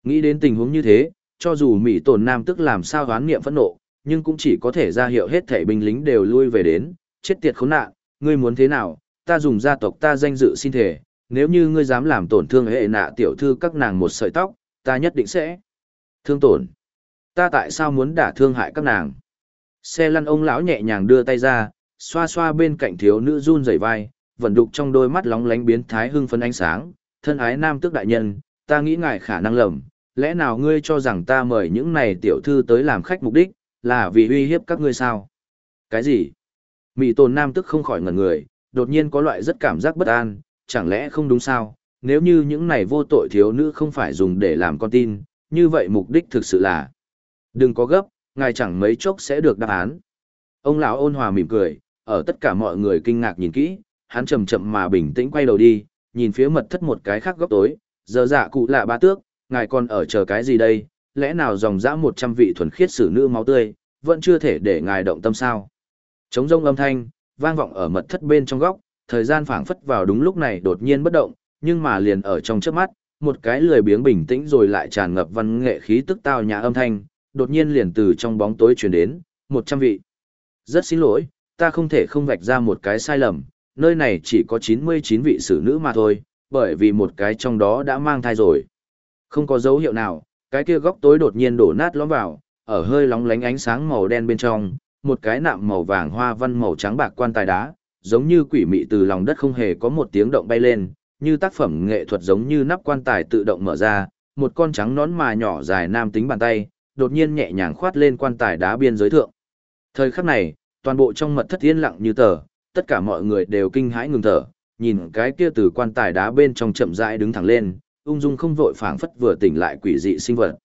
Nghĩ đến tình huống như thế, cho dù Mỹ tổn nam tức làm sao hoán nghiệm phẫn nộ, nhưng cũng chỉ có thể ra hiệu hết thể binh lính đều lui về đến, chết tiệt khốn nạn, ngươi muốn thế nào, ta dùng gia tộc ta danh dự xin thể, nếu như ngươi dám làm tổn thương hệ nạ tiểu thư các nàng một sợi tóc, ta nhất định sẽ thương tổn. Ta tại sao muốn đả thương hại các nàng? Xe lăn ông lão nhẹ nhàng đưa tay ra, xoa xoa bên cạnh thiếu nữ run rẩy vai, vận đục trong đôi mắt lóng lánh biến thái hưng phấn ánh sáng, thân ái nam tước đại nhân, ta nghĩ ngài khả năng lầm, lẽ nào ngươi cho rằng ta mời những này tiểu thư tới làm khách mục đích, là vì uy hiếp các ngươi sao? Cái gì? Mị tồn nam tức không khỏi ngẩn người, đột nhiên có loại rất cảm giác bất an, chẳng lẽ không đúng sao? Nếu như những này vô tội thiếu nữ không phải dùng để làm con tin, như vậy mục đích thực sự là Đừng có gấp, ngài chẳng mấy chốc sẽ được đáp án. Ông lão ôn hòa mỉm cười, ở tất cả mọi người kinh ngạc nhìn kỹ, hắn chậm chậm mà bình tĩnh quay đầu đi, nhìn phía mật thất một cái khác góc tối, giờ dạ cụ lạ ba tước, ngài còn ở chờ cái gì đây, lẽ nào dòng dã một trăm vị thuần khiết xử nữ máu tươi, vẫn chưa thể để ngài động tâm sao. Trống rông âm thanh, vang vọng ở mật thất bên trong góc, thời gian phảng phất vào đúng lúc này đột nhiên bất động, nhưng mà liền ở trong trước mắt, một cái lười biếng bình tĩnh rồi lại tràn ngập văn nghệ khí tức tao nhã âm thanh, đột nhiên liền từ trong bóng tối truyền đến, một trăm vị. Rất xin lỗi, ta không thể không vạch ra một cái sai lầm, nơi này chỉ có 99 vị xử nữ mà thôi, bởi vì một cái trong đó đã mang thai rồi. Không có dấu hiệu nào, cái kia góc tối đột nhiên đổ nát lõm vào, ở hơi lóng lánh ánh sáng màu đen bên trong, một cái nạm màu vàng hoa văn màu trắng bạc quan tài đá, giống như quỷ mị từ lòng đất không hề có một tiếng động bay lên, như tác phẩm nghệ thuật giống như nắp quan tài tự động mở ra, một con trắng nón mà nhỏ dài nam tính bàn tay, đột nhiên nhẹ nhàng khoát lên quan tài đá biên giới thượng. Thời khắc này, toàn bộ trong mật thất yên lặng như tờ, tất cả mọi người đều kinh hãi ngừng thở, nhìn cái kia từ quan tài đá bên trong chậm rãi đứng thẳng lên, ung dung không vội phảng phất vừa tỉnh lại quỷ dị sinh vật.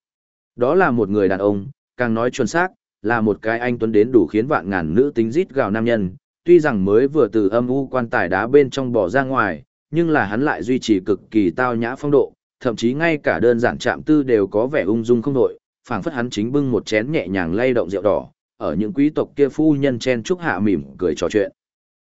Đó là một người đàn ông, càng nói chuẩn xác, là một cái anh tuấn đến đủ khiến vạn ngàn nữ tính rít gào nam nhân, tuy rằng mới vừa từ âm u quan tài đá bên trong bỏ ra ngoài, nhưng là hắn lại duy trì cực kỳ tao nhã phong độ, thậm chí ngay cả đơn giản chạm tư đều có vẻ ung dung không đội, phảng phất hắn chính bưng một chén nhẹ nhàng lay động rượu đỏ, ở những quý tộc kia phu nhân chen chúc hạ mỉm cười trò chuyện.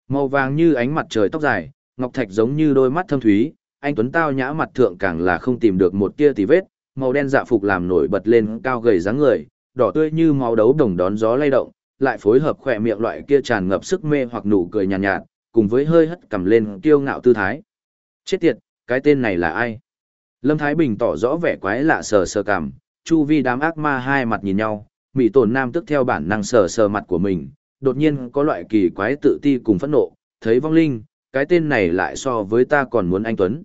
Màu vàng như ánh mặt trời tóc dài, ngọc thạch giống như đôi mắt thâm thúy, anh tuấn tao nhã mặt thượng càng là không tìm được một tia tì vết, màu đen dạ phục làm nổi bật lên cao gầy dáng người, đỏ tươi như máu đấu đồng đón gió lay động, lại phối hợp khỏe miệng loại kia tràn ngập sức mê hoặc nụ cười nhàn nhạt, nhạt, cùng với hơi hất cầm lên kiêu ngạo tư thái. Chết tiệt, cái tên này là ai? Lâm Thái Bình tỏ rõ vẻ quái lạ sờ sờ cằm, chu vi đám ác ma hai mặt nhìn nhau, mị tổn nam tức theo bản năng sờ sờ mặt của mình, đột nhiên có loại kỳ quái tự ti cùng phẫn nộ, thấy vong linh, cái tên này lại so với ta còn muốn anh Tuấn.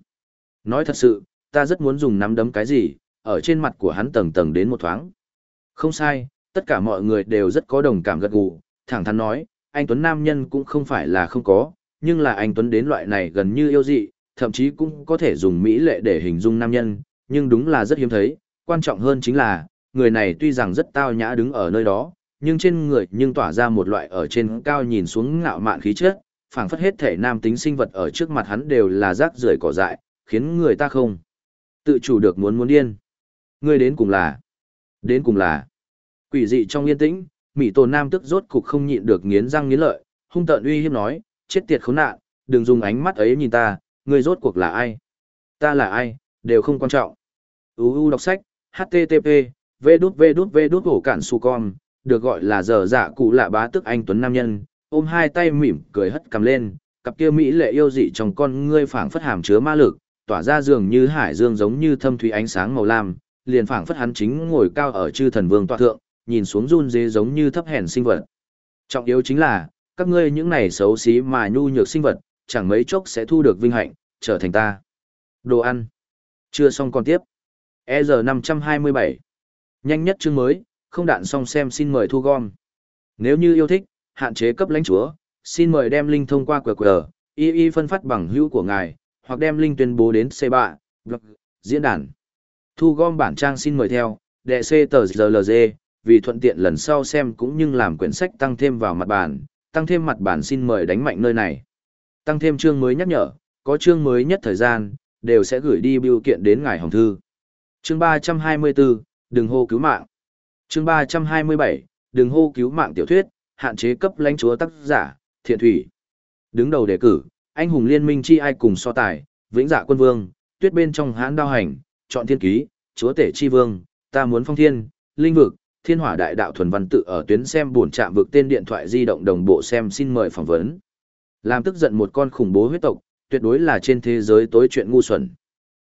Nói thật sự, ta rất muốn dùng nắm đấm cái gì, ở trên mặt của hắn tầng tầng đến một thoáng. Không sai, tất cả mọi người đều rất có đồng cảm gật gù, thẳng thắn nói, anh Tuấn nam nhân cũng không phải là không có, nhưng là anh Tuấn đến loại này gần như yêu dị, thậm chí cũng có thể dùng mỹ lệ để hình dung nam nhân, nhưng đúng là rất hiếm thấy, quan trọng hơn chính là, người này tuy rằng rất tao nhã đứng ở nơi đó, nhưng trên người nhưng tỏa ra một loại ở trên cao nhìn xuống ngạo mạn khí chất, phảng phất hết thể nam tính sinh vật ở trước mặt hắn đều là rác rưởi cỏ dại, khiến người ta không tự chủ được muốn muốn điên. Người đến cùng là, đến cùng là, quỷ dị trong yên tĩnh, mỹ tổ nam tức rốt cục không nhịn được nghiến răng nghiến lợi, hung tợn uy hiếp nói, chết tiệt khốn nạn, đừng dùng ánh mắt ấy nhìn ta, người rốt cuộc là ai? Ta là ai, đều không quan trọng. UU đọc sách, HTTP, V đút V đút V đút hổ cản su con, được gọi là giờ dạ cụ lạ bá tức anh Tuấn Nam Nhân, ôm hai tay mỉm cười hất cầm lên, cặp kia Mỹ lệ yêu dị trong con ngươi phảng phất hàm chứa ma lực, tỏa ra dường như hải dương giống như thâm thủy ánh sáng màu lam, liền phảng phất hắn chính ngồi cao ở chư thần vương tọa thượng, nhìn xuống run dế giống như thấp hèn sinh vật. Trọng yếu chính là, các ngươi những này xấu xí mà nhu nhược sinh vật, chẳng mấy chốc sẽ thu được vinh hạnh, trở thành ta. Đồ ăn. Chưa xong còn tiếp. EZ527. Nhanh nhất chương mới, không đạn xong xem xin mời thu gom. Nếu như yêu thích, hạn chế cấp lãnh chúa, xin mời đem link thông qua QR, y y phân phát bằng hữu của ngài, hoặc đem link tuyên bố đến C3, blog, diễn đàn. Thu gom bản trang xin mời theo, đệ C tờ GLG, vì thuận tiện lần sau xem cũng như làm quyển sách tăng thêm vào mặt bản, tăng thêm mặt bản xin mời đánh mạnh nơi này. Tăng thêm chương mới nhắc nhở, có chương mới nhất thời gian, đều sẽ gửi đi biểu kiện đến ngài hồng thư. Chương 324, đừng hô cứu mạng. Chương 327, đừng hô cứu mạng tiểu thuyết, hạn chế cấp lãnh chúa tác giả, thiện thủy. Đứng đầu đề cử, anh hùng liên minh chi ai cùng so tài, vĩnh dạ quân vương, tuyết bên trong hãn đao hành, chọn thiên ký, chúa tể chi vương, ta muốn phong thiên, linh vực, thiên hỏa đại đạo thuần văn tự ở tuyến xem buồn chạm vực tên điện thoại di động đồng bộ xem xin mời phỏng vấn. Làm tức giận một con khủng bố huyết tộc, tuyệt đối là trên thế giới tối chuyện ngu xuẩn.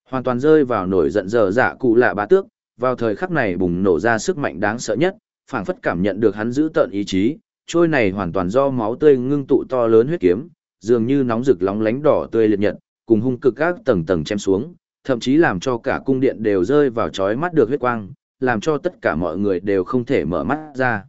Hoàn toàn rơi vào nổi giận dở dạ cụ lạ bá tước, vào thời khắc này bùng nổ ra sức mạnh đáng sợ nhất, phảng phất cảm nhận được hắn giữ tợn ý chí, trôi này hoàn toàn do máu tươi ngưng tụ to lớn huyết kiếm, dường như nóng rực lóng lánh đỏ tươi liệt nhật, cùng hung cực các tầng tầng chém xuống, thậm chí làm cho cả cung điện đều rơi vào chói mắt được huyết quang, làm cho tất cả mọi người đều không thể mở mắt ra.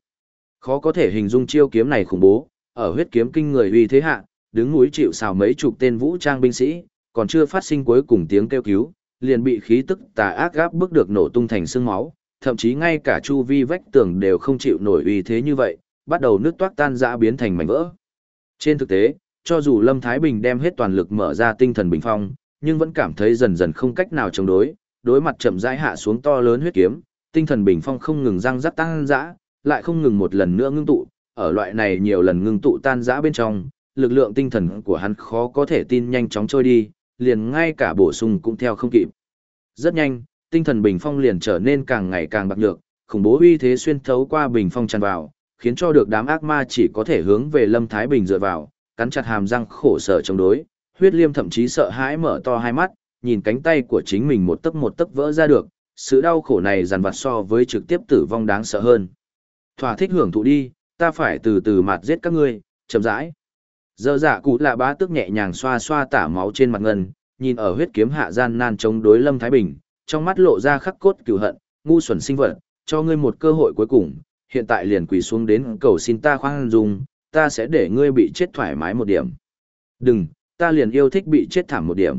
Khó có thể hình dung chiêu kiếm này khủng bố, ở huyết kiếm kinh người uy thế hạ, đứng núi chịu sào mấy chục tên vũ trang binh sĩ, còn chưa phát sinh cuối cùng tiếng kêu cứu, liền bị khí tức tà ác gáp bức được nổ tung thành xương máu, thậm chí ngay cả chu vi vách tường đều không chịu nổi uy thế như vậy, bắt đầu nước toát tan rã biến thành mảnh vỡ. Trên thực tế, cho dù Lâm Thái Bình đem hết toàn lực mở ra tinh thần bình phong, nhưng vẫn cảm thấy dần dần không cách nào chống đối, đối mặt chậm rãi hạ xuống to lớn huyết kiếm, tinh thần bình phong không ngừng răng rắc tan rã, lại không ngừng một lần nữa ngưng tụ, ở loại này nhiều lần ngưng tụ tan rã bên trong, lực lượng tinh thần của hắn khó có thể tin nhanh chóng trôi đi, liền ngay cả bổ sung cũng theo không kịp. Rất nhanh, tinh thần bình phong liền trở nên càng ngày càng bạc nhược, khủng bố uy thế xuyên thấu qua bình phong tràn vào, khiến cho được đám ác ma chỉ có thể hướng về Lâm Thái Bình dựa vào, cắn chặt hàm răng khổ sở chống đối, huyết liêm thậm chí sợ hãi mở to hai mắt, nhìn cánh tay của chính mình một tấc một tấc vỡ ra được, sự đau khổ này dằn vặt so với trực tiếp tử vong đáng sợ hơn. Thỏa thích hưởng thụ đi, ta phải từ từ mạt giết các ngươi, chậm rãi. Giờ dạ cụ lạ bá tức nhẹ nhàng xoa xoa tả máu trên mặt ngân, nhìn ở huyết kiếm hạ gian nan chống đối Lâm Thái Bình, trong mắt lộ ra khắc cốt cửu hận, ngu xuẩn sinh vật, cho ngươi một cơ hội cuối cùng, hiện tại liền quỳ xuống đến cầu xin ta khoan dung, ta sẽ để ngươi bị chết thoải mái một điểm. Đừng, ta liền yêu thích bị chết thảm một điểm.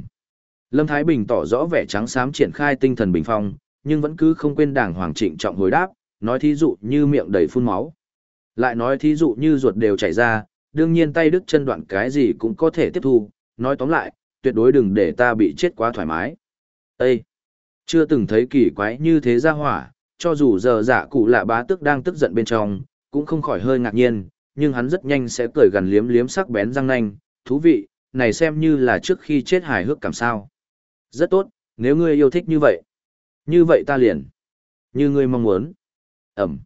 Lâm Thái Bình tỏ rõ vẻ trắng xám triển khai tinh thần bình phong, nhưng vẫn cứ không quên đảng hoàng trịnh trọng hồi đáp, nói thí dụ như miệng đầy phun máu. Lại nói thí dụ như ruột đều chảy ra, đương nhiên tay đứt chân đoạn cái gì cũng có thể tiếp thu, nói tóm lại, tuyệt đối đừng để ta bị chết quá thoải mái. Ê! Chưa từng thấy kỳ quái như thế ra hỏa, cho dù giờ giả cụ lạ bá tức đang tức giận bên trong, cũng không khỏi hơi ngạc nhiên, nhưng hắn rất nhanh sẽ cười gần liếm liếm sắc bén răng nanh, thú vị, này xem như là trước khi chết hài hước cảm sao. Rất tốt, nếu ngươi yêu thích như vậy. Như vậy ta liền. Như ngươi mong muốn. Ẩm.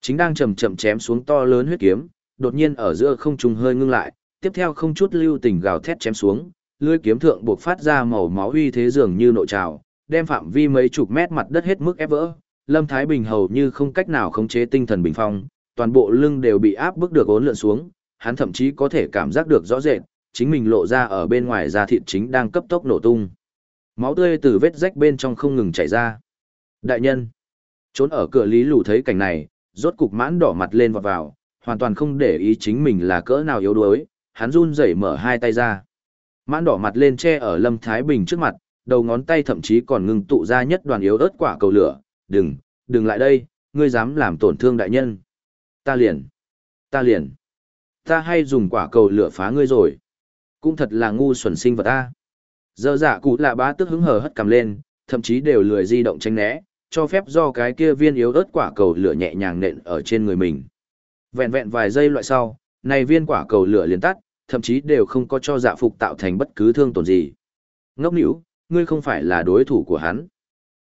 Chính đang chậm chậm chém xuống to lớn huyết kiếm, đột nhiên ở giữa không trung hơi ngưng lại, tiếp theo không chút lưu tình gào thét chém xuống, lưỡi kiếm thượng buộc phát ra màu máu uy thế dường như nội trào, đem phạm vi mấy chục mét mặt đất hết mức ép vỡ. Lâm Thái Bình hầu như không cách nào khống chế tinh thần bình phong, toàn bộ lưng đều bị áp bức được ốn lượn xuống, hắn thậm chí có thể cảm giác được rõ rệt, chính mình lộ ra ở bên ngoài da thịt chính đang cấp tốc nổ tung. Máu tươi từ vết rách bên trong không ngừng chảy ra. Đại nhân, trốn ở cửa Lý Lù thấy cảnh này, rốt cục mãn đỏ mặt lên vọt vào, hoàn toàn không để ý chính mình là cỡ nào yếu đuối, hắn run rẩy mở hai tay ra. Mãn đỏ mặt lên che ở Lâm Thái Bình trước mặt, đầu ngón tay thậm chí còn ngừng tụ ra nhất đoàn yếu ớt quả cầu lửa, "Đừng, đừng lại đây, ngươi dám làm tổn thương đại nhân." "Ta liền, ta liền, ta hay dùng quả cầu lửa phá ngươi rồi." Cũng thật là ngu xuẩn sinh vật a. Giờ giả cụ lạ bá tức hứng hờ hất cầm lên, thậm chí đều lười di động tránh né, cho phép do cái kia viên yếu ớt quả cầu lửa nhẹ nhàng nện ở trên người mình. Vẹn vẹn vài giây loại sau, này viên quả cầu lửa liền tắt, thậm chí đều không có cho dạ phục tạo thành bất cứ thương tổn gì. Ngốc nỉu, ngươi không phải là đối thủ của hắn.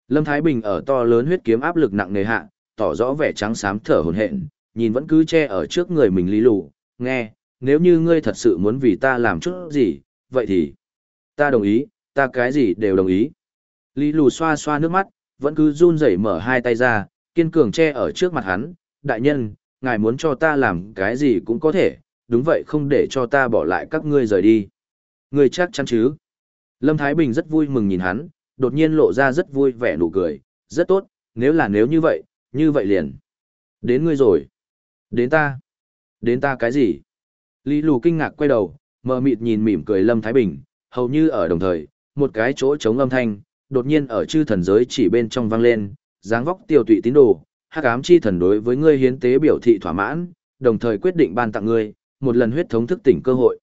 Lâm Thái Bình ở to lớn huyết kiếm áp lực nặng nề hạ, tỏ rõ vẻ trắng xám thở hổn hển, nhìn vẫn cứ che ở trước người mình lý lù, nghe, nếu như ngươi thật sự muốn vì ta làm chút gì, vậy thì ta đồng ý, ta cái gì đều đồng ý. Lý lù xoa xoa nước mắt, vẫn cứ run rẩy mở hai tay ra, kiên cường che ở trước mặt hắn, đại nhân, ngài muốn cho ta làm cái gì cũng có thể, đúng vậy không để cho ta bỏ lại các ngươi rời đi. Ngươi chắc chắn chứ? Lâm Thái Bình rất vui mừng nhìn hắn, đột nhiên lộ ra rất vui vẻ nụ cười, rất tốt, nếu là nếu như vậy, như vậy liền. Đến ngươi rồi. Đến ta. Đến ta cái gì? Lý lù kinh ngạc quay đầu, mờ mịt nhìn mỉm cười Lâm Thái Bình, hầu như ở đồng thời, một cái chỗ trống âm thanh, đột nhiên ở chư thần giới chỉ bên trong vang lên, dáng vóc tiêu tụy tín đồ, hắc ám chi thần đối với ngươi hiến tế biểu thị thỏa mãn, đồng thời quyết định ban tặng ngươi một lần huyết thống thức tỉnh cơ hội.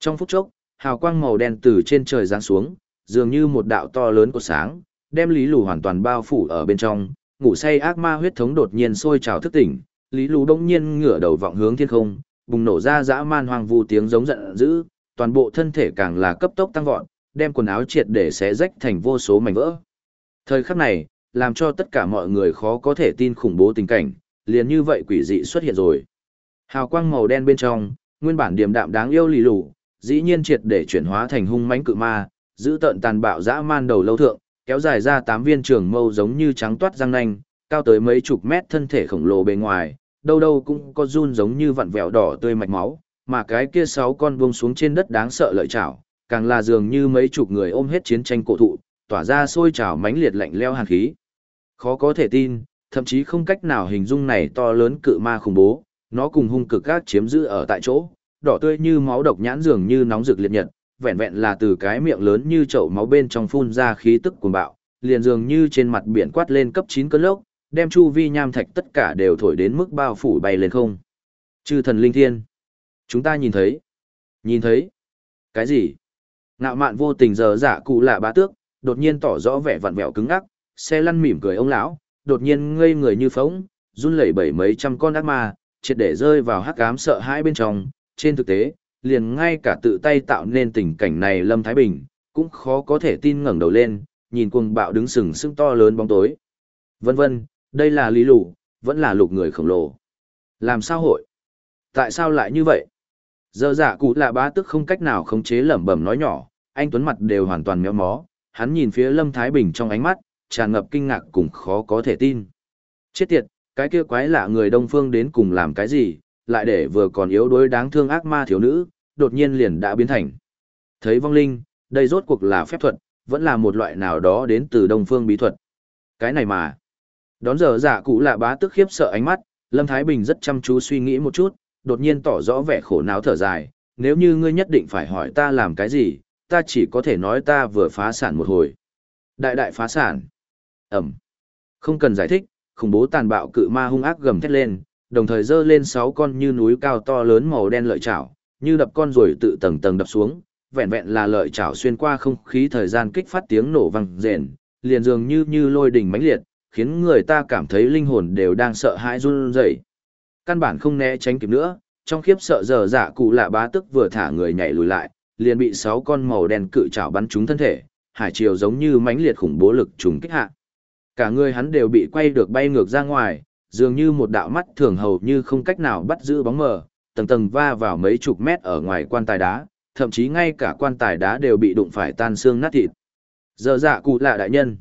Trong phút chốc, hào quang màu đen từ trên trời giáng xuống, dường như một đạo to lớn của sáng, đem Lý Lù hoàn toàn bao phủ ở bên trong, ngủ say ác ma huyết thống đột nhiên sôi trào thức tỉnh, Lý Lù đông nhiên ngửa đầu vọng hướng thiên không, bùng nổ ra dã man hoang vu tiếng giống giận dữ, toàn bộ thân thể càng là cấp tốc tăng vọt, đem quần áo triệt để xé rách thành vô số mảnh vỡ. Thời khắc này, làm cho tất cả mọi người khó có thể tin khủng bố tình cảnh, liền như vậy quỷ dị xuất hiện rồi. Hào quang màu đen bên trong, nguyên bản điềm đạm đáng yêu lì lù, dĩ nhiên triệt để chuyển hóa thành hung mãnh cự ma, giữ tận tàn bạo dã man đầu lâu thượng, kéo dài ra tám viên trường mâu giống như trắng toát răng nanh, cao tới mấy chục mét thân thể khổng lồ bề ngoài, đâu đâu cũng có run giống như vặn vẹo đỏ tươi mạch máu, mà cái kia sáu con buông xuống trên đất đáng sợ lợi chảo, càng là dường như mấy chục người ôm hết chiến tranh cổ thụ, tỏa ra sôi trào mãnh liệt lạnh leo hàn khí. Khó có thể tin, thậm chí không cách nào hình dung này to lớn cự ma khủng bố, nó cùng hung cực các chiếm giữ ở tại chỗ, đỏ tươi như máu độc nhãn dường như nóng rực liệt nhật, vẹn vẹn là từ cái miệng lớn như chậu máu bên trong phun ra khí tức cuồng bạo, liền dường như trên mặt biển quát lên cấp 9 cơn lốc, đem chu vi nham thạch tất cả đều thổi đến mức bao phủ bay lên không. Chư thần linh thiên. Chúng ta nhìn thấy. Nhìn thấy. Cái gì? Ngạo mạn vô tình giờ giả dạ cụ lạ bá tước, đột nhiên tỏ rõ vẻ vặn vẹo cứng ắc, xe lăn mỉm cười ông lão, đột nhiên ngây người như phóng, run lẩy bẩy mấy trăm con ác ma, triệt để rơi vào hắc ám sợ hãi bên trong. Trên thực tế, liền ngay cả tự tay tạo nên tình cảnh này Lâm Thái Bình, cũng khó có thể tin ngẩng đầu lên, nhìn cuồng bạo đứng sừng sững to lớn bóng tối. Vân vân, đây là lý lũ, vẫn là lục người khổng lồ. Làm sao hội? Tại sao lại như vậy? Giờ dạ cụ lạ bá tức không cách nào khống chế lẩm bẩm nói nhỏ, anh Tuấn mặt đều hoàn toàn méo mó, hắn nhìn phía Lâm Thái Bình trong ánh mắt, tràn ngập kinh ngạc cùng khó có thể tin. Chết tiệt, cái kia quái lạ người Đông Phương đến cùng làm cái gì, lại để vừa còn yếu đuối đáng thương ác ma thiếu nữ, đột nhiên liền đã biến thành. Thấy vong linh, đây rốt cuộc là phép thuật, vẫn là một loại nào đó đến từ đông phương bí thuật. Cái này mà. Đón giờ giả cụ lạ bá tức khiếp sợ ánh mắt, Lâm Thái Bình rất chăm chú suy nghĩ một chút, đột nhiên tỏ rõ vẻ khổ não thở dài, nếu như ngươi nhất định phải hỏi ta làm cái gì, ta chỉ có thể nói ta vừa phá sản một hồi. Đại đại phá sản. Ẩm. Không cần giải thích, khủng bố tàn bạo cự ma hung ác gầm thét lên, đồng thời dơ lên sáu con như núi cao to lớn màu đen lợi chảo, như đập con rồi tự tầng tầng đập xuống, vẹn vẹn là lợi chảo xuyên qua không khí thời gian kích phát tiếng nổ vang rền, liền dường như như lôi đỉnh mãnh liệt, khiến người ta cảm thấy linh hồn đều đang sợ hãi run rẩy. Căn bản không né tránh kịp nữa, trong khiếp sợ giờ dạ cụ lạ bá tức vừa thả người nhảy lùi lại, liền bị sáu con màu đen cự chảo bắn trúng thân thể, hải triều giống như mãnh liệt khủng bố lực trùng kích hạ. Cả người hắn đều bị quay được bay ngược ra ngoài, dường như một đạo mắt thường hầu như không cách nào bắt giữ bóng mờ, tầng tầng va vào mấy chục mét ở ngoài quan tài đá, thậm chí ngay cả quan tài đá đều bị đụng phải tan xương nát thịt. Giờ dạ cụ lạ đại nhân.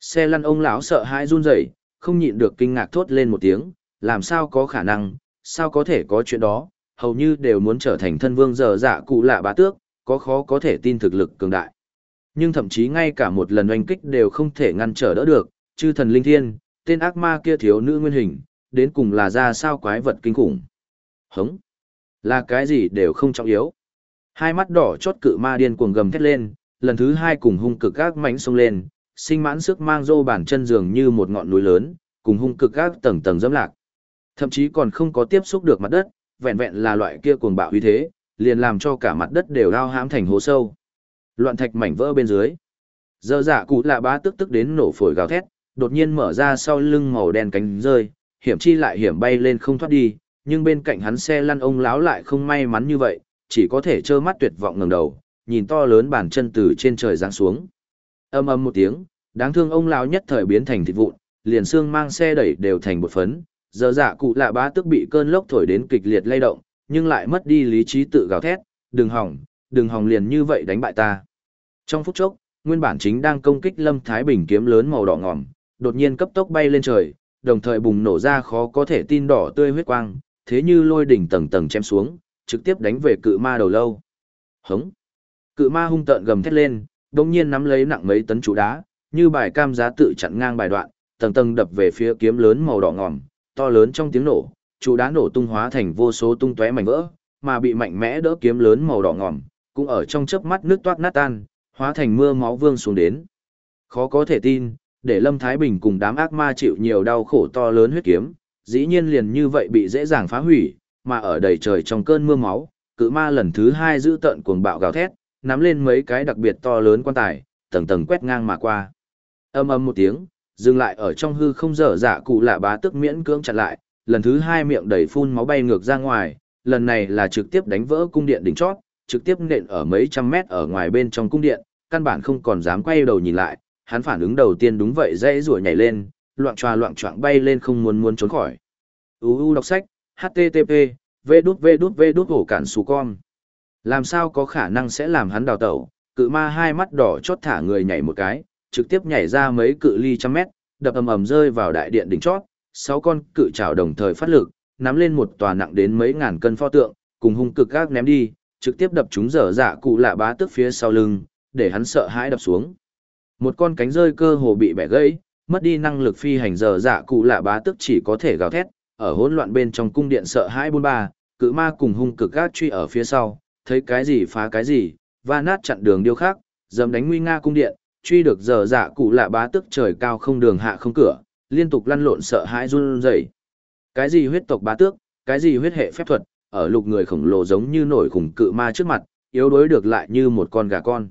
Xe lăn ông lão sợ hãi run rẩy, không nhịn được kinh ngạc thốt lên một tiếng, làm sao có khả năng, sao có thể có chuyện đó, hầu như đều muốn trở thành thân vương giờ dạ cụ lạ bá tước, có khó có thể tin thực lực cường đại. Nhưng thậm chí ngay cả một lần oanh kích đều không thể ngăn trở đỡ được, chư thần linh thiên, tên ác ma kia thiếu nữ nguyên hình, đến cùng là ra sao quái vật kinh khủng. Hống! Là cái gì đều không trọng yếu. Hai mắt đỏ chót cự ma điên cuồng gầm thét lên, lần thứ hai cùng hung cực các mánh xông lên, sinh mãn sức mang rô bản chân dường như một ngọn núi lớn, cùng hung cực các tầng tầng dẫm lạc. Thậm chí còn không có tiếp xúc được mặt đất, vẹn vẹn là loại kia cuồng bạo uy thế, liền làm cho cả mặt đất đều lao hãm thành hố sâu. Loạn thạch mảnh vỡ bên dưới. Giờ dạ cụ lạ bá tức tức đến nổ phổi gào thét, đột nhiên mở ra sau lưng màu đen cánh rơi, hiểm chi lại hiểm bay lên không thoát đi, nhưng bên cạnh hắn xe lăn ông láo lại không may mắn như vậy, chỉ có thể trơ mắt tuyệt vọng ngẩng đầu, nhìn to lớn bàn chân từ trên trời giáng xuống. Âm ầm một tiếng, đáng thương ông lão nhất thời biến thành thịt vụn, liền xương mang xe đẩy đều thành bột phấn, giờ dạ cụ lạ bá tức bị cơn lốc thổi đến kịch liệt lay động, nhưng lại mất đi lý trí tự gào thét, đừng hỏng, đừng hỏng liền như vậy đánh bại ta. Trong phút chốc, nguyên bản chính đang công kích Lâm Thái Bình kiếm lớn màu đỏ ngòm, đột nhiên cấp tốc bay lên trời, đồng thời bùng nổ ra khó có thể tin đỏ tươi huyết quang, thế như lôi đỉnh tầng tầng chém xuống, trực tiếp đánh về cự ma đầu lâu. Hống! Cự ma hung tợn gầm thét lên, đồng nhiên nắm lấy nặng mấy tấn trụ đá, như bài cam giá tự chặn ngang bài đoạn, tầng tầng đập về phía kiếm lớn màu đỏ ngòm, to lớn trong tiếng nổ, trụ đá nổ tung hóa thành vô số tung tóe mảnh vỡ, mà bị mạnh mẽ đỡ kiếm lớn màu đỏ ngòm, cũng ở trong chớp mắt nước toát nát tan, hóa thành mưa máu vương xuống đến. Khó có thể tin, để Lâm Thái Bình cùng đám ác ma chịu nhiều đau khổ to lớn huyết kiếm, dĩ nhiên liền như vậy bị dễ dàng phá hủy, mà ở đầy trời trong cơn mưa máu, cự ma lần thứ hai giữ tận cuồng bạo gào thét, nắm lên mấy cái đặc biệt to lớn quan tài, tầng tầng quét ngang mà qua. Âm âm một tiếng, dừng lại ở trong hư không dở dạ cụ lạ bá tức miễn cưỡng chặn lại, lần thứ hai miệng đầy phun máu bay ngược ra ngoài, lần này là trực tiếp đánh vỡ cung điện đỉnh chót, trực tiếp nện ở mấy trăm mét ở ngoài bên trong cung điện, căn bản không còn dám quay đầu nhìn lại, hắn phản ứng đầu tiên đúng vậy dãy rủa nhảy lên, loạn tròa loạn choạng bay lên không muốn muốn trốn khỏi. UU đọc sách, http, v đút v đút v đút hổ cản xù con. Làm sao có khả năng sẽ làm hắn đào tẩu, cự ma hai mắt đỏ chót thả người nhảy một cái, trực tiếp nhảy ra mấy cự ly trăm mét, đập ầm ầm rơi vào đại điện đỉnh chót, sáu con cự trảo đồng thời phát lực, nắm lên một tòa nặng đến mấy ngàn cân pho tượng, cùng hung cực gác ném đi, trực tiếp đập chúng dở dạ cụ lạ bá tức phía sau lưng, để hắn sợ hãi đập xuống. Một con cánh rơi cơ hồ bị bẻ gãy, mất đi năng lực phi hành dở dạ cụ lạ bá tức chỉ có thể gào thét, ở hỗn loạn bên trong cung điện sợ hãi bôn ba, cự ma cùng hung cực gác truy ở phía sau, thấy cái gì phá cái gì, va nát chặn đường điêu khác, dầm đánh nguy nga cung điện, truy được dở dạ cụ lạ bá tức trời cao không đường hạ không cửa, liên tục lăn lộn sợ hãi run rẩy. Cái gì huyết tộc bá tước, cái gì huyết hệ phép thuật, ở lục người khổng lồ giống như nổi khủng cự ma trước mặt, yếu đuối được lại như một con gà con.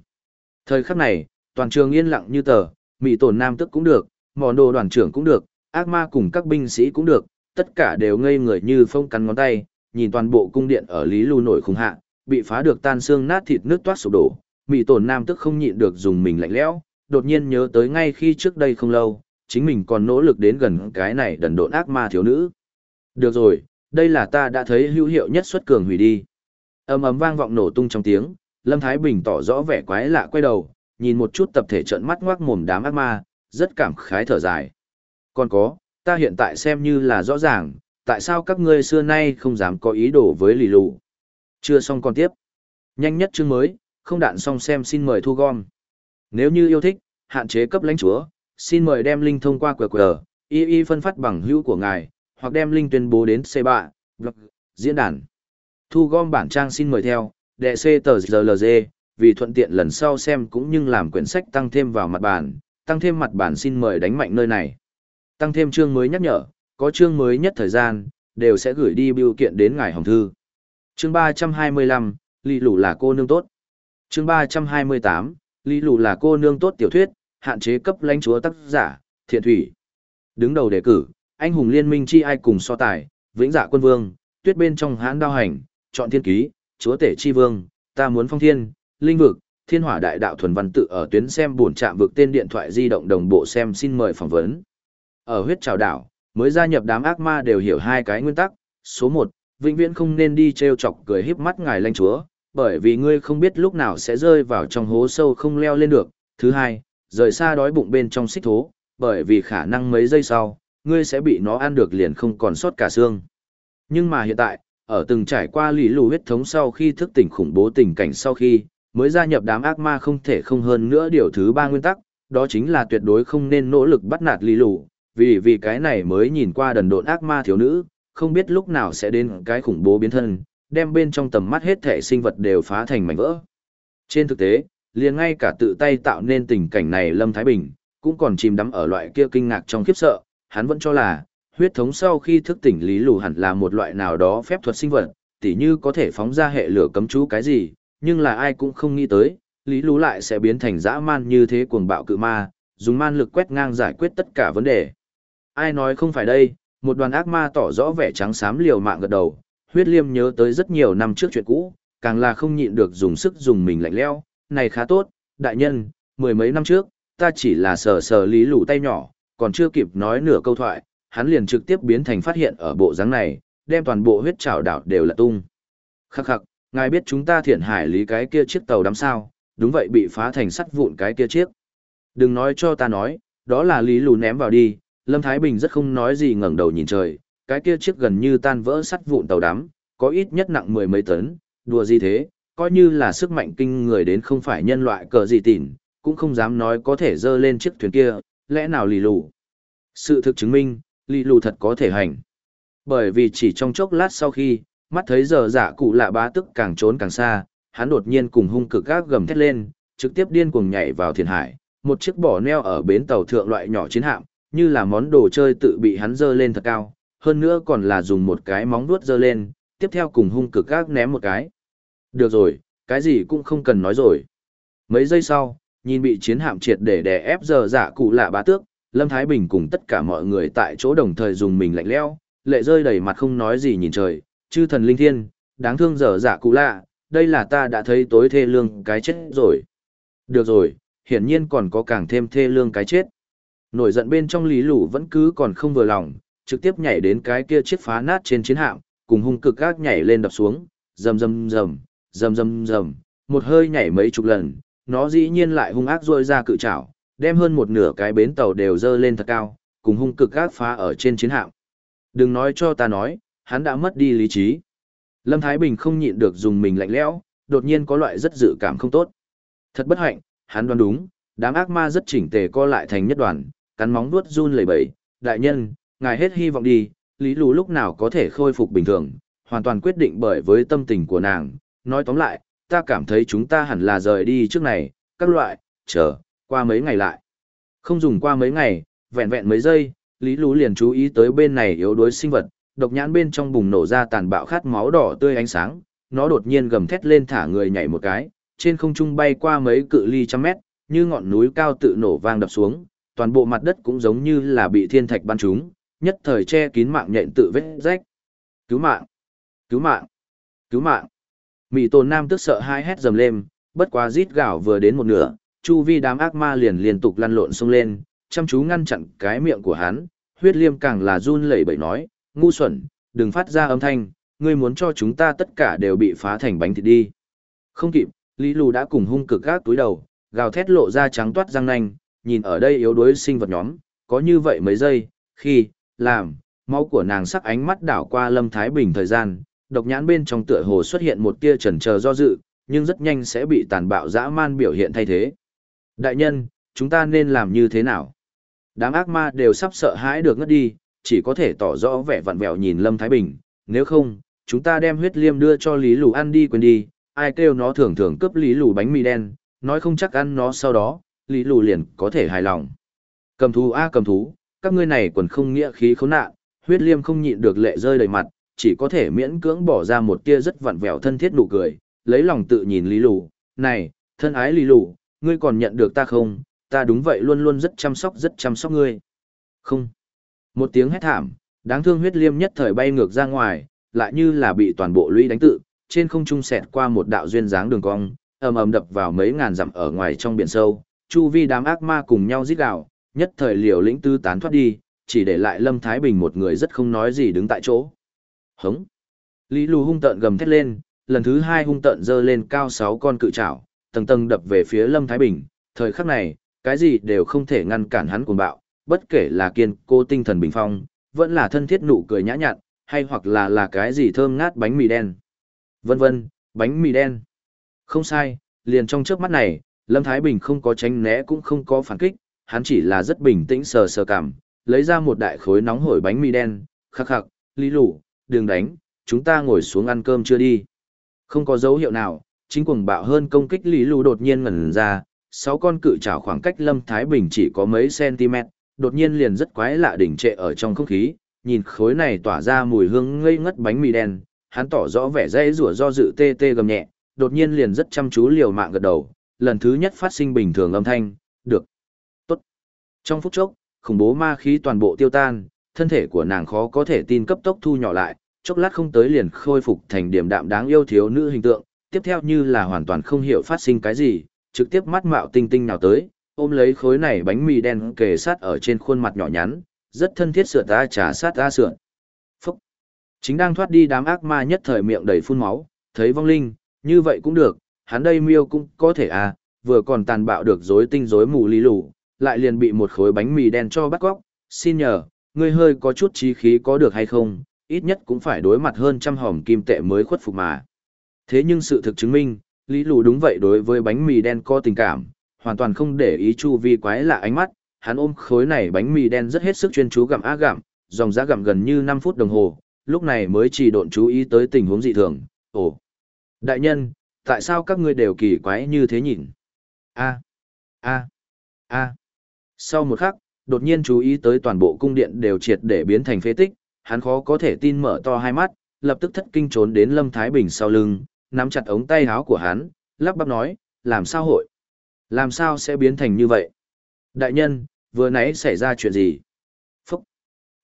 Thời khắc này, toàn trường yên lặng như tờ, mỹ tổn nam tức cũng được, mòn đồ đoàn trưởng cũng được, ác ma cùng các binh sĩ cũng được, tất cả đều ngây người như phong cắn ngón tay, nhìn toàn bộ cung điện ở Lý Lưu nổi khủng hạ, bị phá được tan xương nát thịt nước toát sụp đổ, mị tổn nam tức không nhịn được dùng mình lạnh lẽo, đột nhiên nhớ tới ngay khi trước đây không lâu, chính mình còn nỗ lực đến gần cái này đần độn ác ma thiếu nữ. Được rồi, đây là ta đã thấy hữu hiệu nhất xuất cường hủy đi. Ầm ầm vang vọng nổ tung trong tiếng, Lâm Thái Bình tỏ rõ vẻ quái lạ quay đầu, nhìn một chút tập thể trợn mắt ngoác mồm đám ác ma, rất cảm khái thở dài. Còn có, ta hiện tại xem như là rõ ràng, tại sao các ngươi xưa nay không dám có ý đồ với lì lù. Chưa xong còn tiếp. Nhanh nhất chương mới, không đạn xong xem xin mời thu gom. Nếu như yêu thích, hạn chế cấp lãnh chúa, xin mời đem link thông qua QR, y y phân phát bằng hữu của ngài, hoặc đem link tuyên bố đến C3, blog, diễn đàn. Thu gom bản trang xin mời theo, đệ C tờ GLG, vì thuận tiện lần sau xem cũng như làm quyển sách tăng thêm vào mặt bản, tăng thêm mặt bản xin mời đánh mạnh nơi này. Tăng thêm chương mới nhắc nhở, có chương mới nhất thời gian, đều sẽ gửi đi biểu kiện đến ngài hồng thư. Chương 325, lì Lũ là cô nương tốt. Chương 328, Lý Lù là cô nương tốt tiểu thuyết, hạn chế cấp lãnh chúa tác giả, thiện thủy. Đứng đầu đề cử, anh hùng liên minh chi ai cùng so tài, vĩnh dạ quân vương, tuyết bên trong hãn đao hành, chọn thiên ký, chúa tể chi vương, ta muốn phong thiên, linh vực, thiên hỏa đại đạo thuần văn tự ở tuyến xem buồn chạm vực tên điện thoại di động đồng bộ xem xin mời phỏng vấn. Ở huyết trào đảo, mới gia nhập đám ác ma đều hiểu hai cái nguyên tắc. Số một, vĩnh viễn không nên đi treo chọc cười híp mắt ngài lãnh chúa, bởi vì ngươi không biết lúc nào sẽ rơi vào trong hố sâu không leo lên được. Thứ hai, rời xa đói bụng bên trong xích thố, bởi vì khả năng mấy giây sau, ngươi sẽ bị nó ăn được liền không còn sót cả xương. Nhưng mà hiện tại, ở từng trải qua lì lù huyết thống sau khi thức tỉnh khủng bố tình cảnh sau khi, mới gia nhập đám ác ma không thể không hơn nữa điều thứ ba nguyên tắc, đó chính là tuyệt đối không nên nỗ lực bắt nạt lì lù, vì vì cái này mới nhìn qua đần độn ác ma thiếu nữ, không biết lúc nào sẽ đến cái khủng bố biến thân, đem bên trong tầm mắt hết thể sinh vật đều phá thành mảnh vỡ. Trên thực tế, liền ngay cả tự tay tạo nên tình cảnh này Lâm Thái Bình, cũng còn chìm đắm ở loại kia kinh ngạc trong khiếp sợ, hắn vẫn cho là, huyết thống sau khi thức tỉnh lý lù hẳn là một loại nào đó phép thuật sinh vật, tỉ như có thể phóng ra hệ lửa cấm chú cái gì, nhưng là ai cũng không nghĩ tới, lý lù lại sẽ biến thành dã man như thế cuồng bạo cự ma, dùng man lực quét ngang giải quyết tất cả vấn đề. Ai nói không phải đây, một đoàn ác ma tỏ rõ vẻ trắng xám liều mạng gật đầu, huyết liêm nhớ tới rất nhiều năm trước chuyện cũ, càng là không nhịn được dùng sức dùng mình lạnh leo, này khá tốt, đại nhân, mười mấy năm trước, ta chỉ là sờ sờ lý lù tay nhỏ, còn chưa kịp nói nửa câu thoại, hắn liền trực tiếp biến thành phát hiện ở bộ dáng này, đem toàn bộ huyết trảo đảo đều là tung. Khắc khắc, ngài biết chúng ta thiện hải lý cái kia chiếc tàu đắm sao, đúng vậy bị phá thành sắt vụn cái kia chiếc. Đừng nói cho ta nói, đó là lý lù ném vào đi, Lâm Thái Bình rất không nói gì ngẩng đầu nhìn trời, cái kia chiếc gần như tan vỡ sắt vụn tàu đắm, có ít nhất nặng mười mấy tấn, đùa gì thế, coi như là sức mạnh kinh người đến không phải nhân loại cờ gì tỉn, cũng không dám nói có thể dơ lên chiếc thuyền kia, lẽ nào lì lù. Sự thực chứng minh, lì lù thật có thể hành. Bởi vì chỉ trong chốc lát sau khi, mắt thấy giờ giả cụ lạ bá tức càng trốn càng xa, hắn đột nhiên cùng hung cực gác gầm thét lên, trực tiếp điên cuồng nhảy vào thiền hải, một chiếc bỏ neo ở bến tàu thượng loại nhỏ chiến hạm, như là món đồ chơi tự bị hắn dơ lên thật cao, hơn nữa còn là dùng một cái móng vuốt giơ lên, tiếp theo cùng hung cực gác ném một cái. Được rồi, cái gì cũng không cần nói rồi. Mấy giây sau, nhìn bị chiến hạm triệt để đè ép giờ dạ cụ lạ bá tước, Lâm Thái Bình cùng tất cả mọi người tại chỗ đồng thời dùng mình lạnh lẽo, lệ rơi đầy mặt không nói gì nhìn trời, chư thần linh thiên, đáng thương giờ dạ cụ lạ, đây là ta đã thấy tối thê lương cái chết rồi. Được rồi, hiển nhiên còn có càng thêm thê lương cái chết. Nổi giận bên trong lý lũ vẫn cứ còn không vừa lòng, trực tiếp nhảy đến cái kia chiếc phá nát trên chiến hạm, cùng hung cực gác nhảy lên đập xuống, rầm rầm rầm, rầm rầm rầm, một hơi nhảy mấy chục lần, nó dĩ nhiên lại hung ác rôi ra cự trảo, đem hơn một nửa cái bến tàu đều dơ lên thật cao, cùng hung cực gác phá ở trên chiến hạm. Đừng nói cho ta nói, hắn đã mất đi lý trí. Lâm Thái Bình không nhịn được dùng mình lạnh lẽo, đột nhiên có loại rất dự cảm không tốt. Thật bất hạnh, hắn đoán đúng, đám ác ma rất chỉnh tề co lại thành nhất đoàn, cắn móng vuốt run lẩy bẩy, đại nhân, ngài hết hy vọng đi, lý lù lúc nào có thể khôi phục bình thường, hoàn toàn quyết định bởi với tâm tình của nàng. Nói tóm lại, ta cảm thấy chúng ta hẳn là rời đi trước này, các loại, chờ, qua mấy ngày lại. Không dùng qua mấy ngày, vẹn vẹn mấy giây, Lý Lú liền chú ý tới bên này yếu đuối sinh vật, độc nhãn bên trong bùng nổ ra tàn bạo khát máu đỏ tươi ánh sáng, nó đột nhiên gầm thét lên thả người nhảy một cái, trên không trung bay qua mấy cự ly trăm mét, như ngọn núi cao tự nổ vang đập xuống, toàn bộ mặt đất cũng giống như là bị thiên thạch bắn trúng, nhất thời che kín mạng nhện tự vết rách. Cứu mạng! Cứu mạng! Cứu mạng! Mị tồn nam tức sợ hai hét dầm lên, bất quá rít gạo vừa đến một nửa, chu vi đám ác ma liền liên tục lăn lộn xông lên, chăm chú ngăn chặn cái miệng của hắn, huyết liêm càng là run lẩy bẩy nói, ngu xuẩn, đừng phát ra âm thanh, ngươi muốn cho chúng ta tất cả đều bị phá thành bánh thịt đi. Không kịp, Lý Lù đã cùng hung cực gác túi đầu, gào thét lộ ra trắng toát răng nanh, nhìn ở đây yếu đuối sinh vật nhóm, có như vậy mấy giây, khi, làm, máu của nàng sắc ánh mắt đảo qua Lâm Thái Bình thời gian, độc nhãn bên trong tựa hồ xuất hiện một tia chần chờ do dự, nhưng rất nhanh sẽ bị tàn bạo dã man biểu hiện thay thế. Đại nhân, chúng ta nên làm như thế nào? Đám ác ma đều sắp sợ hãi được ngất đi, chỉ có thể tỏ rõ vẻ vặn vẹo nhìn Lâm Thái Bình, nếu không, chúng ta đem huyết liêm đưa cho Lý Lù ăn đi quên đi, ai kêu nó thường thường cướp Lý Lù bánh mì đen, nói không chắc ăn nó sau đó, Lý Lù liền có thể hài lòng. Cầm thú a cầm thú, các ngươi này quần không nghĩa khí khốn nạn, huyết liêm không nhịn được lệ rơi đầy mặt, chỉ có thể miễn cưỡng bỏ ra một tia rất vặn vẹo thân thiết nụ cười, lấy lòng tự nhìn Lý Lù, này, thân ái Lý Lù, ngươi còn nhận được ta không, ta đúng vậy luôn luôn rất chăm sóc rất chăm sóc ngươi. Không. Một tiếng hét thảm, đáng thương huyết liêm nhất thời bay ngược ra ngoài, lại như là bị toàn bộ lũy đánh tự, trên không trung xẹt qua một đạo duyên dáng đường cong, ầm ầm đập vào mấy ngàn dặm ở ngoài trong biển sâu, chu vi đám ác ma cùng nhau giết gào, nhất thời liều lĩnh tư tán thoát đi, chỉ để lại Lâm Thái Bình một người rất không nói gì đứng tại chỗ. Hống. Lý Lù hung tợn gầm thét lên, lần thứ hai hung tợn dơ lên cao sáu con cự trảo, tầng tầng đập về phía Lâm Thái Bình, thời khắc này, cái gì đều không thể ngăn cản hắn cuồng bạo, bất kể là kiên cô tinh thần bình phong, vẫn là thân thiết nụ cười nhã nhặn, hay hoặc là là cái gì thơm ngát bánh mì đen. Vân vân, bánh mì đen. Không sai, liền trong trước mắt này, Lâm Thái Bình không có tránh né cũng không có phản kích, hắn chỉ là rất bình tĩnh sờ sờ cảm, lấy ra một đại khối nóng hổi bánh mì đen, khắc khắc, lý lủ, đừng đánh, chúng ta ngồi xuống ăn cơm chưa đi. Không có dấu hiệu nào, chính cuồng bạo hơn công kích lý lù đột nhiên ngẩn ra, sáu con cự trảo khoảng cách Lâm Thái Bình chỉ có mấy cm, đột nhiên liền rất quái lạ đỉnh trệ ở trong không khí, nhìn khối này tỏa ra mùi hương ngây ngất bánh mì đen, hắn tỏ rõ vẻ dây rủa do dự tê tê gầm nhẹ, đột nhiên liền rất chăm chú liều mạng gật đầu, lần thứ nhất phát sinh bình thường âm thanh, được. Trong phút chốc, khủng bố ma khí toàn bộ tiêu tan, thân thể của nàng khó có thể tin cấp tốc thu nhỏ lại, chốc lát không tới liền khôi phục thành điểm đạm đáng yêu thiếu nữ hình tượng, tiếp theo như là hoàn toàn không hiểu phát sinh cái gì, trực tiếp mắt mạo tinh tinh nào tới, ôm lấy khối này bánh mì đen kề sát ở trên khuôn mặt nhỏ nhắn, rất thân thiết sửa ta trà sát ra sượn. Phúc! Chính đang thoát đi đám ác ma nhất thời miệng đầy phun máu, thấy vong linh, như vậy cũng được, hắn đây miêu cũng có thể à, vừa còn tàn bạo được rối tinh rối mù lý lù, lại liền bị một khối bánh mì đen cho bắt cóc, xin nhờ, ngươi hơi có chút trí khí có được hay không, ít nhất cũng phải đối mặt hơn trăm hòm kim tệ mới khuất phục mà. Thế nhưng sự thực chứng minh, Lý Lù đúng vậy đối với bánh mì đen có tình cảm, hoàn toàn không để ý chu vi quái lạ ánh mắt, hắn ôm khối này bánh mì đen rất hết sức chuyên chú gặm á gặm, dòng giá gặm gần như 5 phút đồng hồ, lúc này mới chỉ độn chú ý tới tình huống dị thường. Ồ, đại nhân, tại sao các ngươi đều kỳ quái như thế nhìn? A, a, a. Sau một khắc, đột nhiên chú ý tới toàn bộ cung điện đều triệt để biến thành phế tích, hắn khó có thể tin mở to hai mắt, lập tức thất kinh trốn đến Lâm Thái Bình sau lưng, nắm chặt ống tay áo của hắn, lắp bắp nói, làm sao hội? Làm sao sẽ biến thành như vậy? Đại nhân, vừa nãy xảy ra chuyện gì? Phúc!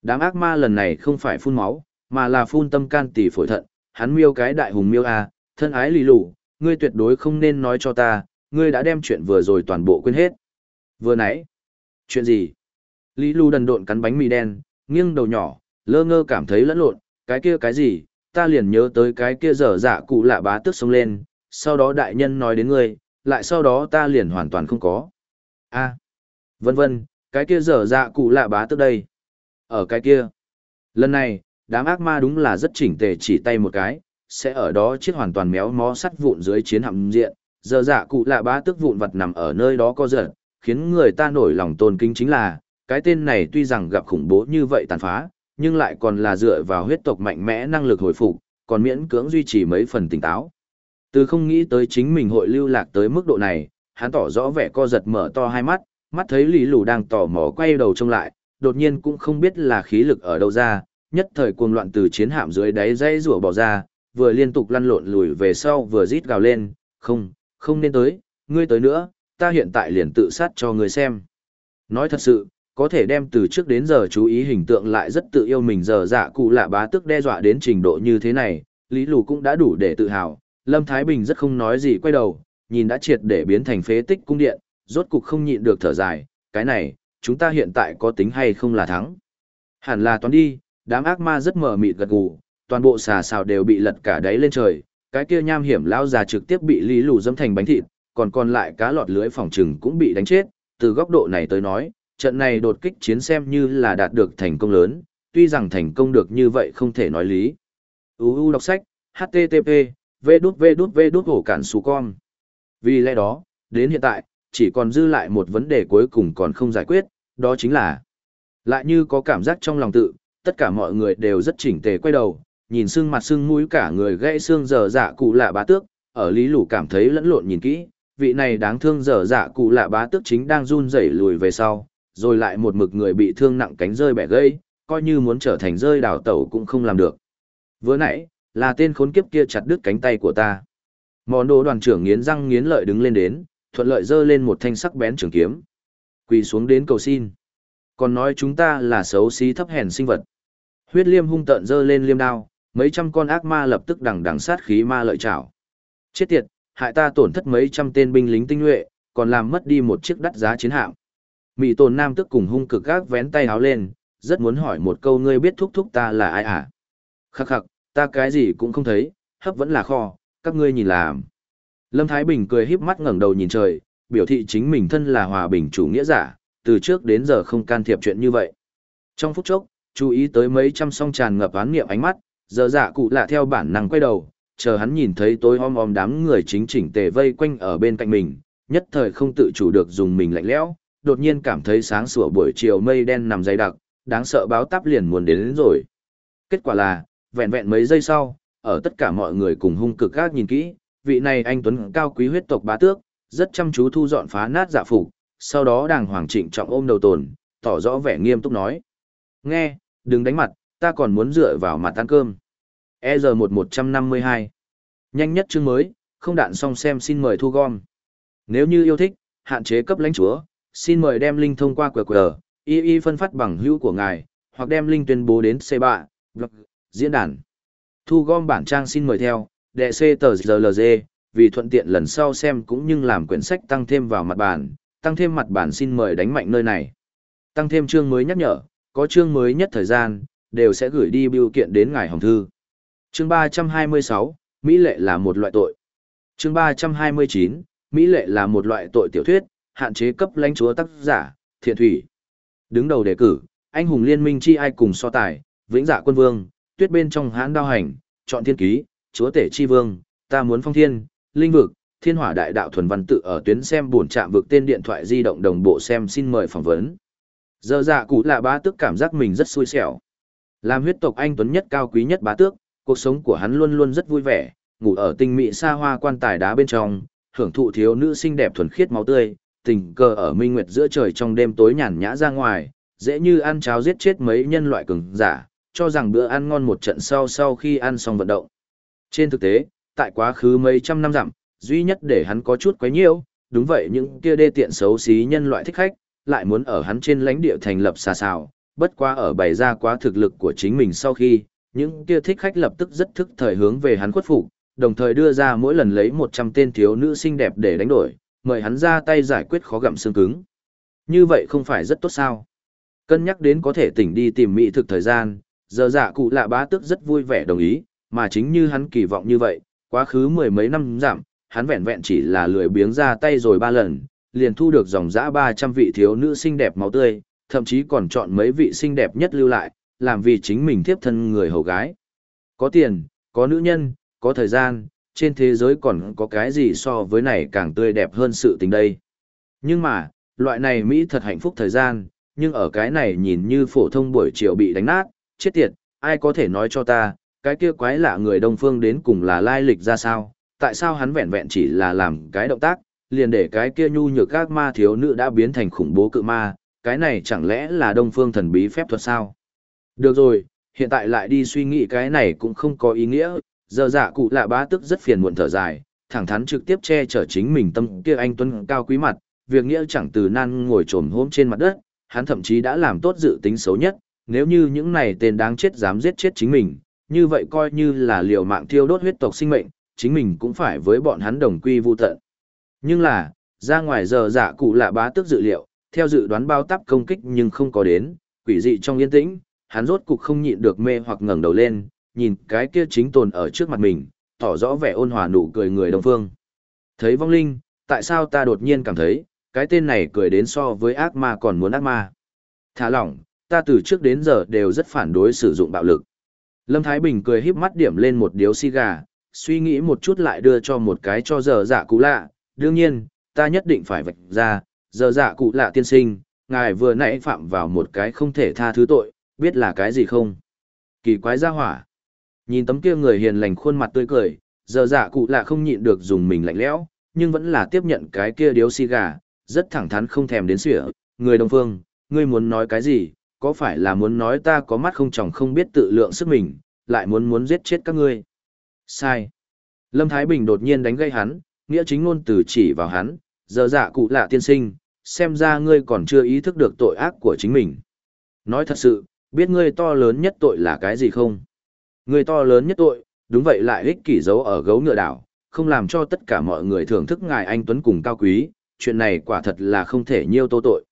Đám ác ma lần này không phải phun máu, mà là phun tâm can tỷ phổi thận, hắn miêu cái đại hùng miêu a, thân ái lì lù, ngươi tuyệt đối không nên nói cho ta, ngươi đã đem chuyện vừa rồi toàn bộ quên hết. Vừa nãy? Chuyện gì? Lý Lu đần độn cắn bánh mì đen, nghiêng đầu nhỏ, lơ ngơ cảm thấy lẫn lộn, cái kia cái gì, ta liền nhớ tới cái kia dở dạ cụ lạ bá tức sống lên, sau đó đại nhân nói đến ngươi, lại sau đó ta liền hoàn toàn không có. a vân vân, cái kia dở dạ cụ lạ bá tức đây. Ở cái kia. Lần này, đám ác ma đúng là rất chỉnh tề chỉ tay một cái, sẽ ở đó chiếc hoàn toàn méo mó sắt vụn dưới chiến hạm diện, dở dạ cụ lạ bá tức vụn vật nằm ở nơi đó có giật, khiến người ta nổi lòng tôn kính chính là, cái tên này tuy rằng gặp khủng bố như vậy tàn phá, nhưng lại còn là dựa vào huyết tộc mạnh mẽ năng lực hồi phục, còn miễn cưỡng duy trì mấy phần tỉnh táo. Từ không nghĩ tới chính mình hội lưu lạc tới mức độ này, hắn tỏ rõ vẻ co giật mở to hai mắt, mắt thấy Lý Lù đang tò mò quay đầu trông lại, đột nhiên cũng không biết là khí lực ở đâu ra, nhất thời cuồng loạn từ chiến hạm dưới đáy dây rủa bỏ ra, vừa liên tục lăn lộn lùi về sau vừa rít gào lên, không, không nên tới, ngươi tới nữa, ta hiện tại liền tự sát cho người xem. Nói thật sự, có thể đem từ trước đến giờ chú ý hình tượng lại rất tự yêu mình giờ dạ cụ lạ bá tức đe dọa đến trình độ như thế này, Lý Lù cũng đã đủ để tự hào. Lâm Thái Bình rất không nói gì quay đầu, nhìn đã triệt để biến thành phế tích cung điện, rốt cục không nhịn được thở dài, cái này, chúng ta hiện tại có tính hay không là thắng. Hẳn là toán đi, đám ác ma rất mờ mịt gật gù, toàn bộ xà xào đều bị lật cả đáy lên trời, cái kia nham hiểm lao già trực tiếp bị Lý Lù dâm thành bánh thịt, còn còn lại cá lọt lưới phòng trừng cũng bị đánh chết, từ góc độ này tới nói, trận này đột kích chiến xem như là đạt được thành công lớn, tuy rằng thành công được như vậy không thể nói lý. UU đọc sách, http, v đút v đút v đút hổ cản xù con. Vì lẽ đó, đến hiện tại, chỉ còn dư lại một vấn đề cuối cùng còn không giải quyết, đó chính là lại như có cảm giác trong lòng tự, tất cả mọi người đều rất chỉnh tề quay đầu, nhìn xương mặt xương mũi cả người gãy xương dở dạ cụ lạ bá tước, ở lý lũ cảm thấy lẫn lộn nhìn kỹ, vị này đáng thương dở dạ cụ lạ bá tước chính đang run rẩy lùi về sau, rồi lại một mực người bị thương nặng cánh rơi bẻ gãy, coi như muốn trở thành rơi đảo tẩu cũng không làm được. Vừa nãy, là tên khốn kiếp kia chặt đứt cánh tay của ta. Món đồ đoàn trưởng nghiến răng nghiến lợi đứng lên đến, thuận lợi giơ lên một thanh sắc bén trường kiếm. Quỳ xuống đến cầu xin. Còn nói chúng ta là xấu xí thấp hèn sinh vật. Huyết liêm hung tợn giơ lên liêm đao, mấy trăm con ác ma lập tức đằng đằng sát khí ma lợi chảo. Chết tiệt, hại ta tổn thất mấy trăm tên binh lính tinh nhuệ, còn làm mất đi một chiếc đắt giá chiến hạm. Mị tồn nam tức cùng hung cực gác vén tay háo lên, rất muốn hỏi một câu ngươi biết thúc thúc ta là ai à? Khắc khắc, ta cái gì cũng không thấy, hấp vẫn là kho, các ngươi nhìn làm. Lâm Thái Bình cười híp mắt ngẩng đầu nhìn trời, biểu thị chính mình thân là hòa bình chủ nghĩa giả, từ trước đến giờ không can thiệp chuyện như vậy. Trong phút chốc, chú ý tới mấy trăm song tràn ngập án nghiệm ánh mắt, giờ giả cụ lạ theo bản năng quay đầu, chờ hắn nhìn thấy tối om om đám người chính chỉnh tề vây quanh ở bên cạnh mình, nhất thời không tự chủ được dùng mình lạnh lẽo, đột nhiên cảm thấy sáng sủa buổi chiều mây đen nằm dày đặc, đáng sợ báo táp liền muốn đến, đến rồi. Kết quả là, vẹn vẹn mấy giây sau, ở tất cả mọi người cùng hung cực gác nhìn kỹ, vị này anh Tuấn cao quý huyết tộc bá tước, rất chăm chú thu dọn phá nát dạ phục, sau đó đàng hoàng trịnh trọng ôm đầu tồn, tỏ rõ vẻ nghiêm túc nói. Nghe, đừng đánh mặt, ta còn muốn dựa vào mặt ăn cơm. EG1152. Nhanh nhất chương mới, không đạn xong xem xin mời thu gom. Nếu như yêu thích, hạn chế cấp lãnh chúa, xin mời đem link thông qua QR, y y phân phát bằng hữu của ngài, hoặc đem link tuyên bố đến C3, blog, diễn đàn. Thu gom bản trang xin mời theo, đệ C tờ GLG, vì thuận tiện lần sau xem cũng như làm quyển sách tăng thêm vào mặt bản, tăng thêm mặt bản xin mời đánh mạnh nơi này. Tăng thêm chương mới nhắc nhở, có chương mới nhất thời gian, đều sẽ gửi đi biểu kiện đến ngài hồng thư. Chương 326, Mỹ lệ là một loại tội. Chương 329, Mỹ lệ là một loại tội tiểu thuyết, hạn chế cấp lãnh chúa tác giả, thiện thủy. Đứng đầu đề cử, anh hùng liên minh chi ai cùng so tài, vĩnh giả quân vương, tuyết bên trong hãn đao hành, chọn thiên ký, chúa tể chi vương, ta muốn phong thiên, linh vực, thiên hỏa đại đạo thuần văn tự ở tuyến xem buồn chạm vực tên điện thoại di động đồng bộ xem xin mời phỏng vấn. Giờ dạ cụ là bá tước cảm giác mình rất xui xẻo. Làm huyết tộc anh tuấn nhất cao quý nhất bá tước, cuộc sống của hắn luôn luôn rất vui vẻ, ngủ ở tinh mỹ xa hoa quan tài đá bên trong, hưởng thụ thiếu nữ xinh đẹp thuần khiết máu tươi, tình cờ ở minh nguyệt giữa trời trong đêm tối nhàn nhã ra ngoài, dễ như ăn cháo giết chết mấy nhân loại cường giả, cho rằng bữa ăn ngon một trận sau sau khi ăn xong vận động. Trên thực tế, tại quá khứ mấy trăm năm dặm, duy nhất để hắn có chút quấy nhiễu, đúng vậy những kia đê tiện xấu xí nhân loại thích khách, lại muốn ở hắn trên lãnh địa thành lập xa xào, bất quá ở bày ra quá thực lực của chính mình sau khi, những kia thích khách lập tức rất thức thời hướng về hắn khuất phục, đồng thời đưa ra mỗi lần lấy 100 tên thiếu nữ xinh đẹp để đánh đổi, mời hắn ra tay giải quyết khó gặm xương cứng. Như vậy không phải rất tốt sao? Cân nhắc đến có thể tỉnh đi tìm mỹ thực thời gian, giờ dạ cụ lạ bá tước rất vui vẻ đồng ý, mà chính như hắn kỳ vọng như vậy, quá khứ mười mấy năm giảm, hắn vẹn vẹn chỉ là lười biếng ra tay rồi ba lần, liền thu được dòng dã 300 vị thiếu nữ xinh đẹp máu tươi, thậm chí còn chọn mấy vị xinh đẹp nhất lưu lại, làm vì chính mình thiếp thân người hầu gái. Có tiền, có nữ nhân, có thời gian, trên thế giới còn có cái gì so với này càng tươi đẹp hơn sự tình đây. Nhưng mà, loại này Mỹ thật hạnh phúc thời gian, nhưng ở cái này nhìn như phổ thông buổi chiều bị đánh nát, chết tiệt, ai có thể nói cho ta, cái kia quái lạ người Đông Phương đến cùng là lai lịch ra sao, tại sao hắn vẹn vẹn chỉ là làm cái động tác, liền để cái kia nhu nhược các ma thiếu nữ đã biến thành khủng bố cự ma, cái này chẳng lẽ là Đông Phương thần bí phép thuật sao? Được rồi, hiện tại lại đi suy nghĩ cái này cũng không có ý nghĩa, giờ dạ cụ lạ bá tức rất phiền muộn thở dài, thẳng thắn trực tiếp che chở chính mình tâm kia anh tuấn cao quý mặt, việc nghĩa chẳng từ nan ngồi trồm hôm trên mặt đất, hắn thậm chí đã làm tốt dự tính xấu nhất, nếu như những này tên đáng chết dám giết chết chính mình, như vậy coi như là liều mạng thiêu đốt huyết tộc sinh mệnh, chính mình cũng phải với bọn hắn đồng quy vu tận. Nhưng là, ra ngoài giờ giả cụ lạ bá tức dự liệu, theo dự đoán bao táp công kích nhưng không có đến, quỷ dị trong yên tĩnh, hắn rốt cục không nhịn được mê hoặc ngẩng đầu lên, nhìn cái kia chính tồn ở trước mặt mình, tỏ rõ vẻ ôn hòa nụ cười người đồng phương. Thấy vong linh, tại sao ta đột nhiên cảm thấy, cái tên này cười đến so với ác ma còn muốn ác ma. Thả lỏng, ta từ trước đến giờ đều rất phản đối sử dụng bạo lực. Lâm Thái Bình cười híp mắt điểm lên một điếu xì gà, suy nghĩ một chút lại đưa cho một cái cho giờ dạ cụ lạ, đương nhiên, ta nhất định phải vạch ra, giờ dạ cụ lạ tiên sinh, ngài vừa nãy phạm vào một cái không thể tha thứ tội, biết là cái gì không? Kỳ quái ra hỏa. Nhìn tấm kia người hiền lành khuôn mặt tươi cười, giờ dạ cụ lạ không nhịn được dùng mình lạnh lẽo, nhưng vẫn là tiếp nhận cái kia điếu xì gà, rất thẳng thắn không thèm đến sửa. Người đồng phương, ngươi muốn nói cái gì, có phải là muốn nói ta có mắt không chồng không biết tự lượng sức mình, lại muốn muốn giết chết các ngươi? Sai. Lâm Thái Bình đột nhiên đánh gây hắn, nghĩa chính ngôn từ chỉ vào hắn, giờ dạ cụ lạ tiên sinh, xem ra ngươi còn chưa ý thức được tội ác của chính mình. Nói thật sự, biết ngươi to lớn nhất tội là cái gì không? Ngươi to lớn nhất tội, đúng vậy lại ích kỷ giấu ở gấu ngựa đảo, không làm cho tất cả mọi người thưởng thức ngài anh Tuấn cùng cao quý, chuyện này quả thật là không thể nhiêu tô tội.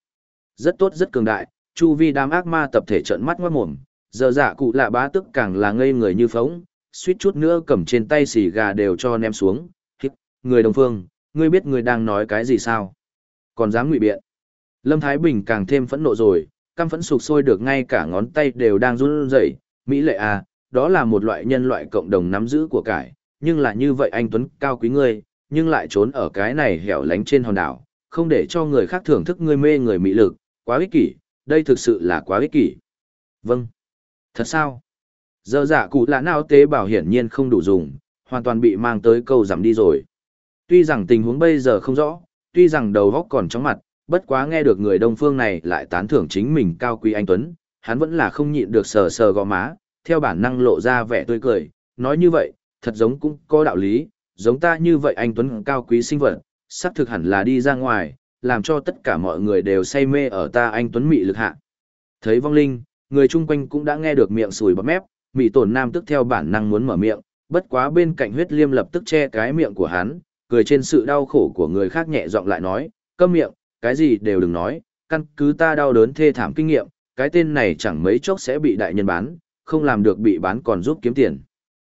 Rất tốt rất cường đại, chu vi đám ác ma tập thể trợn mắt ngoát mồm, giờ dạ cụ lạ bá tức càng là ngây người như phóng, suýt chút nữa cầm trên tay xì gà đều cho ném xuống, hít, người đồng phương, ngươi biết ngươi đang nói cái gì sao? Còn dám ngụy biện. Lâm Thái Bình càng thêm phẫn nộ rồi, căm phẫn sụp sôi được ngay cả ngón tay đều đang run rẩy. Mỹ lệ à, đó là một loại nhân loại cộng đồng nắm giữ của cải, nhưng là như vậy anh Tuấn cao quý ngươi, nhưng lại trốn ở cái này hẻo lánh trên hòn đảo, không để cho người khác thưởng thức ngươi mê người mỹ lực, quá ích kỷ, đây thực sự là quá ích kỷ. Vâng. Thật sao? Giờ dạ cụ lạ nào tế bảo hiển nhiên không đủ dùng, hoàn toàn bị mang tới câu giảm đi rồi. Tuy rằng tình huống bây giờ không rõ, tuy rằng đầu góc còn chóng mặt, bất quá nghe được người đông phương này lại tán thưởng chính mình cao quý anh Tuấn, hắn vẫn là không nhịn được sờ sờ gò má, theo bản năng lộ ra vẻ tươi cười, nói như vậy, thật giống cũng có đạo lý, giống ta như vậy anh Tuấn cao quý sinh vật, sắp thực hẳn là đi ra ngoài, làm cho tất cả mọi người đều say mê ở ta anh Tuấn mị lực hạ. Thấy vong linh, người chung quanh cũng đã nghe được miệng sùi bắp mép, mị tổn nam tức theo bản năng muốn mở miệng, bất quá bên cạnh huyết liêm lập tức che cái miệng của hắn, cười trên sự đau khổ của người khác nhẹ giọng lại nói, câm miệng, cái gì đều đừng nói, căn cứ ta đau đớn thê thảm kinh nghiệm, cái tên này chẳng mấy chốc sẽ bị đại nhân bán, không làm được bị bán còn giúp kiếm tiền.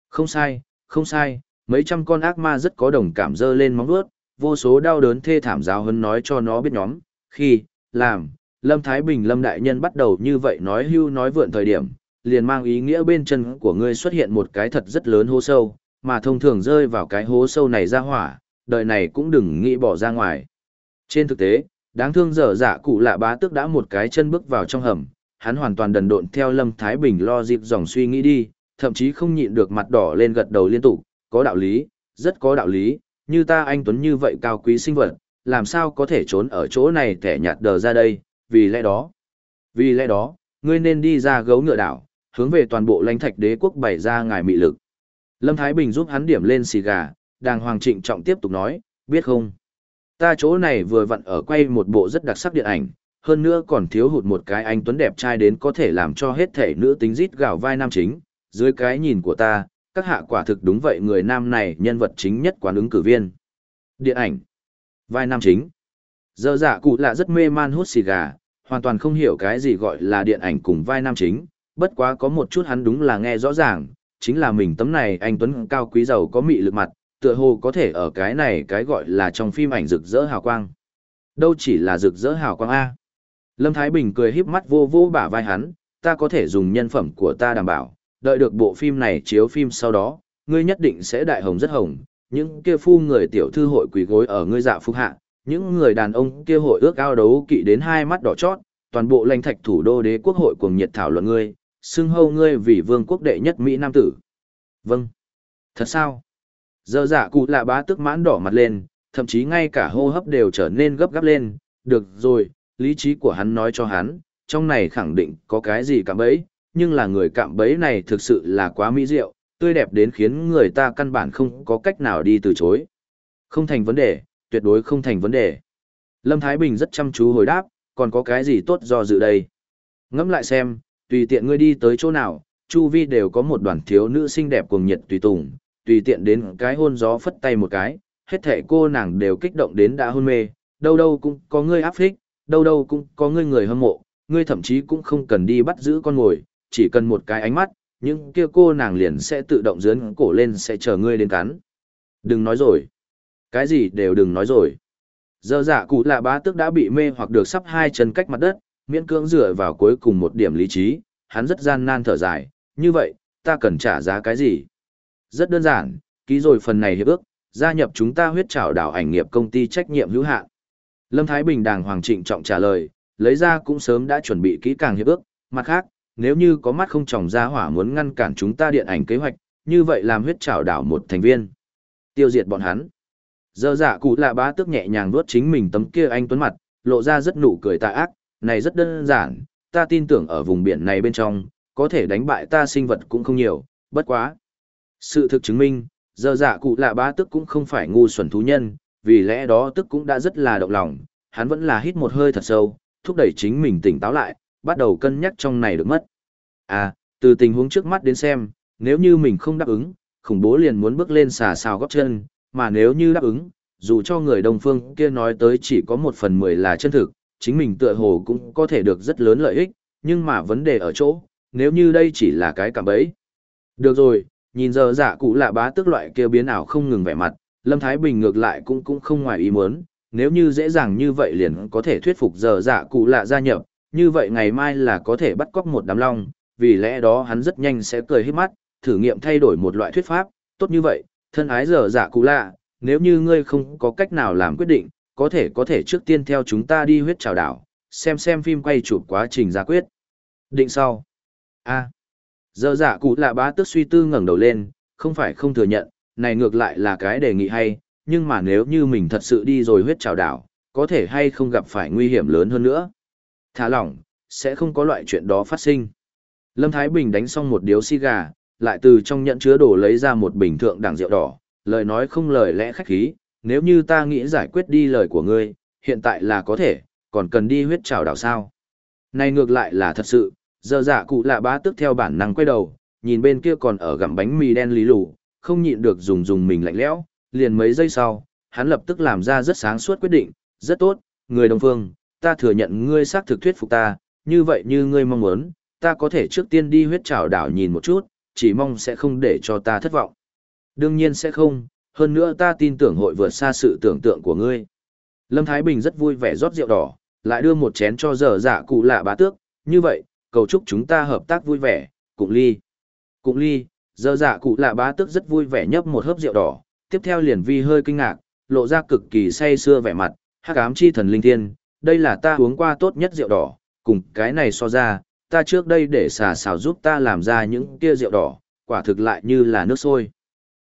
Không sai, không sai, mấy trăm con ác ma rất có đồng cảm dơ lên móng vuốt, vô số đau đớn thê thảm giáo hấn nói cho nó biết nhóm, khi, làm, Lâm Thái Bình Lâm Đại Nhân bắt đầu như vậy nói hưu nói vượn thời điểm, liền mang ý nghĩa bên chân của ngươi xuất hiện một cái thật rất lớn hố sâu, mà thông thường rơi vào cái hố sâu này ra hỏa, đời này cũng đừng nghĩ bỏ ra ngoài. Trên thực tế, đáng thương dở dạ cụ lạ bá tước đã một cái chân bước vào trong hầm, hắn hoàn toàn đần độn theo Lâm Thái Bình lo dịp dòng suy nghĩ đi, thậm chí không nhịn được mặt đỏ lên gật đầu liên tục, có đạo lý, rất có đạo lý, như ta anh Tuấn như vậy cao quý sinh vật, làm sao có thể trốn ở chỗ này thẻ nhạt đờ ra đây, vì lẽ đó. Vì lẽ đó, ngươi nên đi ra gấu ngựa đảo, hướng về toàn bộ lãnh thạch đế quốc bày ra ngài mị lực. Lâm Thái Bình giúp hắn điểm lên xì gà, đàng hoàng trịnh trọng tiếp tục nói, biết không? Ta chỗ này vừa vặn ở quay một bộ rất đặc sắc điện ảnh, hơn nữa còn thiếu hụt một cái anh tuấn đẹp trai đến có thể làm cho hết thể nữ tính rít gào vai nam chính. Dưới cái nhìn của ta, các hạ quả thực đúng vậy người nam này nhân vật chính nhất quán ứng cử viên. Điện ảnh. Vai nam chính. Giờ dạ cụ lạ rất mê man hút xì gà, hoàn toàn không hiểu cái gì gọi là điện ảnh cùng vai nam chính, bất quá có một chút hắn đúng là nghe rõ ràng, chính là mình tấm này anh Tuấn cao quý giàu có mị lực mặt, tựa hồ có thể ở cái này cái gọi là trong phim ảnh rực rỡ hào quang. Đâu chỉ là rực rỡ hào quang A. Lâm Thái Bình cười híp mắt vô vô bả vai hắn, ta có thể dùng nhân phẩm của ta đảm bảo, đợi được bộ phim này chiếu phim sau đó, ngươi nhất định sẽ đại hồng rất hồng, những kia phu người tiểu thư hội quỳ gối ở ngươi dạ phúc hạ, những người đàn ông kia hội ước ao đấu kỵ đến hai mắt đỏ chót, toàn bộ lãnh thạch thủ đô đế quốc hội cuồng nhiệt thảo luận ngươi, xưng hâu ngươi vì vương quốc đệ nhất Mỹ Nam tử. Vâng. Thật sao? Giờ dạ cụ lạ bá tức mãn đỏ mặt lên, thậm chí ngay cả hô hấp đều trở nên gấp gáp lên. Được rồi, lý trí của hắn nói cho hắn, trong này khẳng định có cái gì cạm bẫy, nhưng là người cạm bẫy này thực sự là quá mỹ diệu, tươi đẹp đến khiến người ta căn bản không có cách nào đi từ chối. Không thành vấn đề, tuyệt đối không thành vấn đề. Lâm Thái Bình rất chăm chú hồi đáp, còn có cái gì tốt do dự đây? Ngẫm lại xem, tùy tiện ngươi đi tới chỗ nào, chu vi đều có một đoàn thiếu nữ xinh đẹp cuồng nhiệt tùy tùng, tùy tiện đến cái hôn gió phất tay một cái, hết thể cô nàng đều kích động đến đã hôn mê, đâu đâu cũng có ngươi áp thích, đâu đâu cũng có ngươi người hâm mộ, ngươi thậm chí cũng không cần đi bắt giữ con ngồi, chỉ cần một cái ánh mắt, những kia cô nàng liền sẽ tự động dướn cổ lên sẽ chờ ngươi đến cắn. Đừng nói rồi. Cái gì đều đừng nói rồi. Giờ giả cụ lạ bá tức đã bị mê hoặc được sắp hai chân cách mặt đất, miễn cưỡng dựa vào cuối cùng một điểm lý trí, hắn rất gian nan thở dài, như vậy, ta cần trả giá cái gì? Rất đơn giản, ký rồi phần này hiệp ước, gia nhập chúng ta huyết trảo đảo ảnh nghiệp công ty trách nhiệm hữu hạn. Lâm Thái Bình đàng hoàng trịnh trọng trả lời, lấy ra cũng sớm đã chuẩn bị kỹ càng hiệp ước, mặt khác, nếu như có mắt không tròng ra hỏa muốn ngăn cản chúng ta điện ảnh kế hoạch, như vậy làm huyết trảo đảo một thành viên. Tiêu diệt bọn hắn. Giờ dạ cụ lạ bá tước nhẹ nhàng vuốt chính mình tấm kia anh tuấn mặt, lộ ra rất nụ cười tà ác, này rất đơn giản, ta tin tưởng ở vùng biển này bên trong, có thể đánh bại ta sinh vật cũng không nhiều, bất quá. Sự thực chứng minh, giờ dạ cụ lạ bá tức cũng không phải ngu xuẩn thú nhân, vì lẽ đó tức cũng đã rất là động lòng, hắn vẫn là hít một hơi thật sâu, thúc đẩy chính mình tỉnh táo lại, bắt đầu cân nhắc trong này được mất. À, từ tình huống trước mắt đến xem, nếu như mình không đáp ứng, khủng bố liền muốn bước lên xà xào góp chân, mà nếu như đáp ứng, dù cho người đồng phương kia nói tới chỉ có một phần mười là chân thực, chính mình tựa hồ cũng có thể được rất lớn lợi ích, nhưng mà vấn đề ở chỗ, nếu như đây chỉ là cái cảm bẫy. Được rồi, nhìn giờ giả cụ lạ bá tức loại kia biến ảo không ngừng vẻ mặt, Lâm Thái Bình ngược lại cũng cũng không ngoài ý muốn, nếu như dễ dàng như vậy liền có thể thuyết phục giờ giả cụ lạ gia nhập, như vậy ngày mai là có thể bắt cóc một đám long, vì lẽ đó hắn rất nhanh sẽ cười hết mắt, thử nghiệm thay đổi một loại thuyết pháp, tốt như vậy, thân ái giờ giả cụ lạ, nếu như ngươi không có cách nào làm quyết định, có thể có thể trước tiên theo chúng ta đi huyết trào đảo, xem xem phim quay chụp quá trình ra quyết. Định sau. a giờ giả cụ lạ bá tức suy tư ngẩng đầu lên, không phải không thừa nhận, này ngược lại là cái đề nghị hay, nhưng mà nếu như mình thật sự đi rồi huyết trào đảo, có thể hay không gặp phải nguy hiểm lớn hơn nữa. Thả lỏng, sẽ không có loại chuyện đó phát sinh. Lâm Thái Bình đánh xong một điếu xì gà, lại từ trong nhận chứa đồ lấy ra một bình thượng đẳng rượu đỏ, lời nói không lời lẽ khách khí, nếu như ta nghĩ giải quyết đi lời của ngươi, hiện tại là có thể, còn cần đi huyết trào đảo sao. Này ngược lại là thật sự, giờ dạ cụ lạ bá tức theo bản năng quay đầu, nhìn bên kia còn ở gặm bánh mì đen lý lù, không nhịn được dùng dùng mình lạnh lẽo, liền mấy giây sau, hắn lập tức làm ra rất sáng suốt quyết định, rất tốt, người đồng phương, ta thừa nhận ngươi xác thực thuyết phục ta, như vậy như ngươi mong muốn, ta có thể trước tiên đi huyết trảo đảo nhìn một chút, chỉ mong sẽ không để cho ta thất vọng. Đương nhiên sẽ không, hơn nữa ta tin tưởng hội vượt xa sự tưởng tượng của ngươi. Lâm Thái Bình rất vui vẻ rót rượu đỏ, lại đưa một chén cho dở dạ cụ lạ bá tước, như vậy, cầu chúc chúng ta hợp tác vui vẻ, cụng ly. Cụng ly, Giờ dạ cụ lạ bá tước rất vui vẻ nhấp một hớp rượu đỏ, tiếp theo liền vi hơi kinh ngạc, lộ ra cực kỳ say sưa vẻ mặt, hắc ám chi thần linh thiên, đây là ta uống qua tốt nhất rượu đỏ, cùng cái này so ra, ta trước đây để xà xào giúp ta làm ra những kia rượu đỏ, quả thực lại như là nước sôi.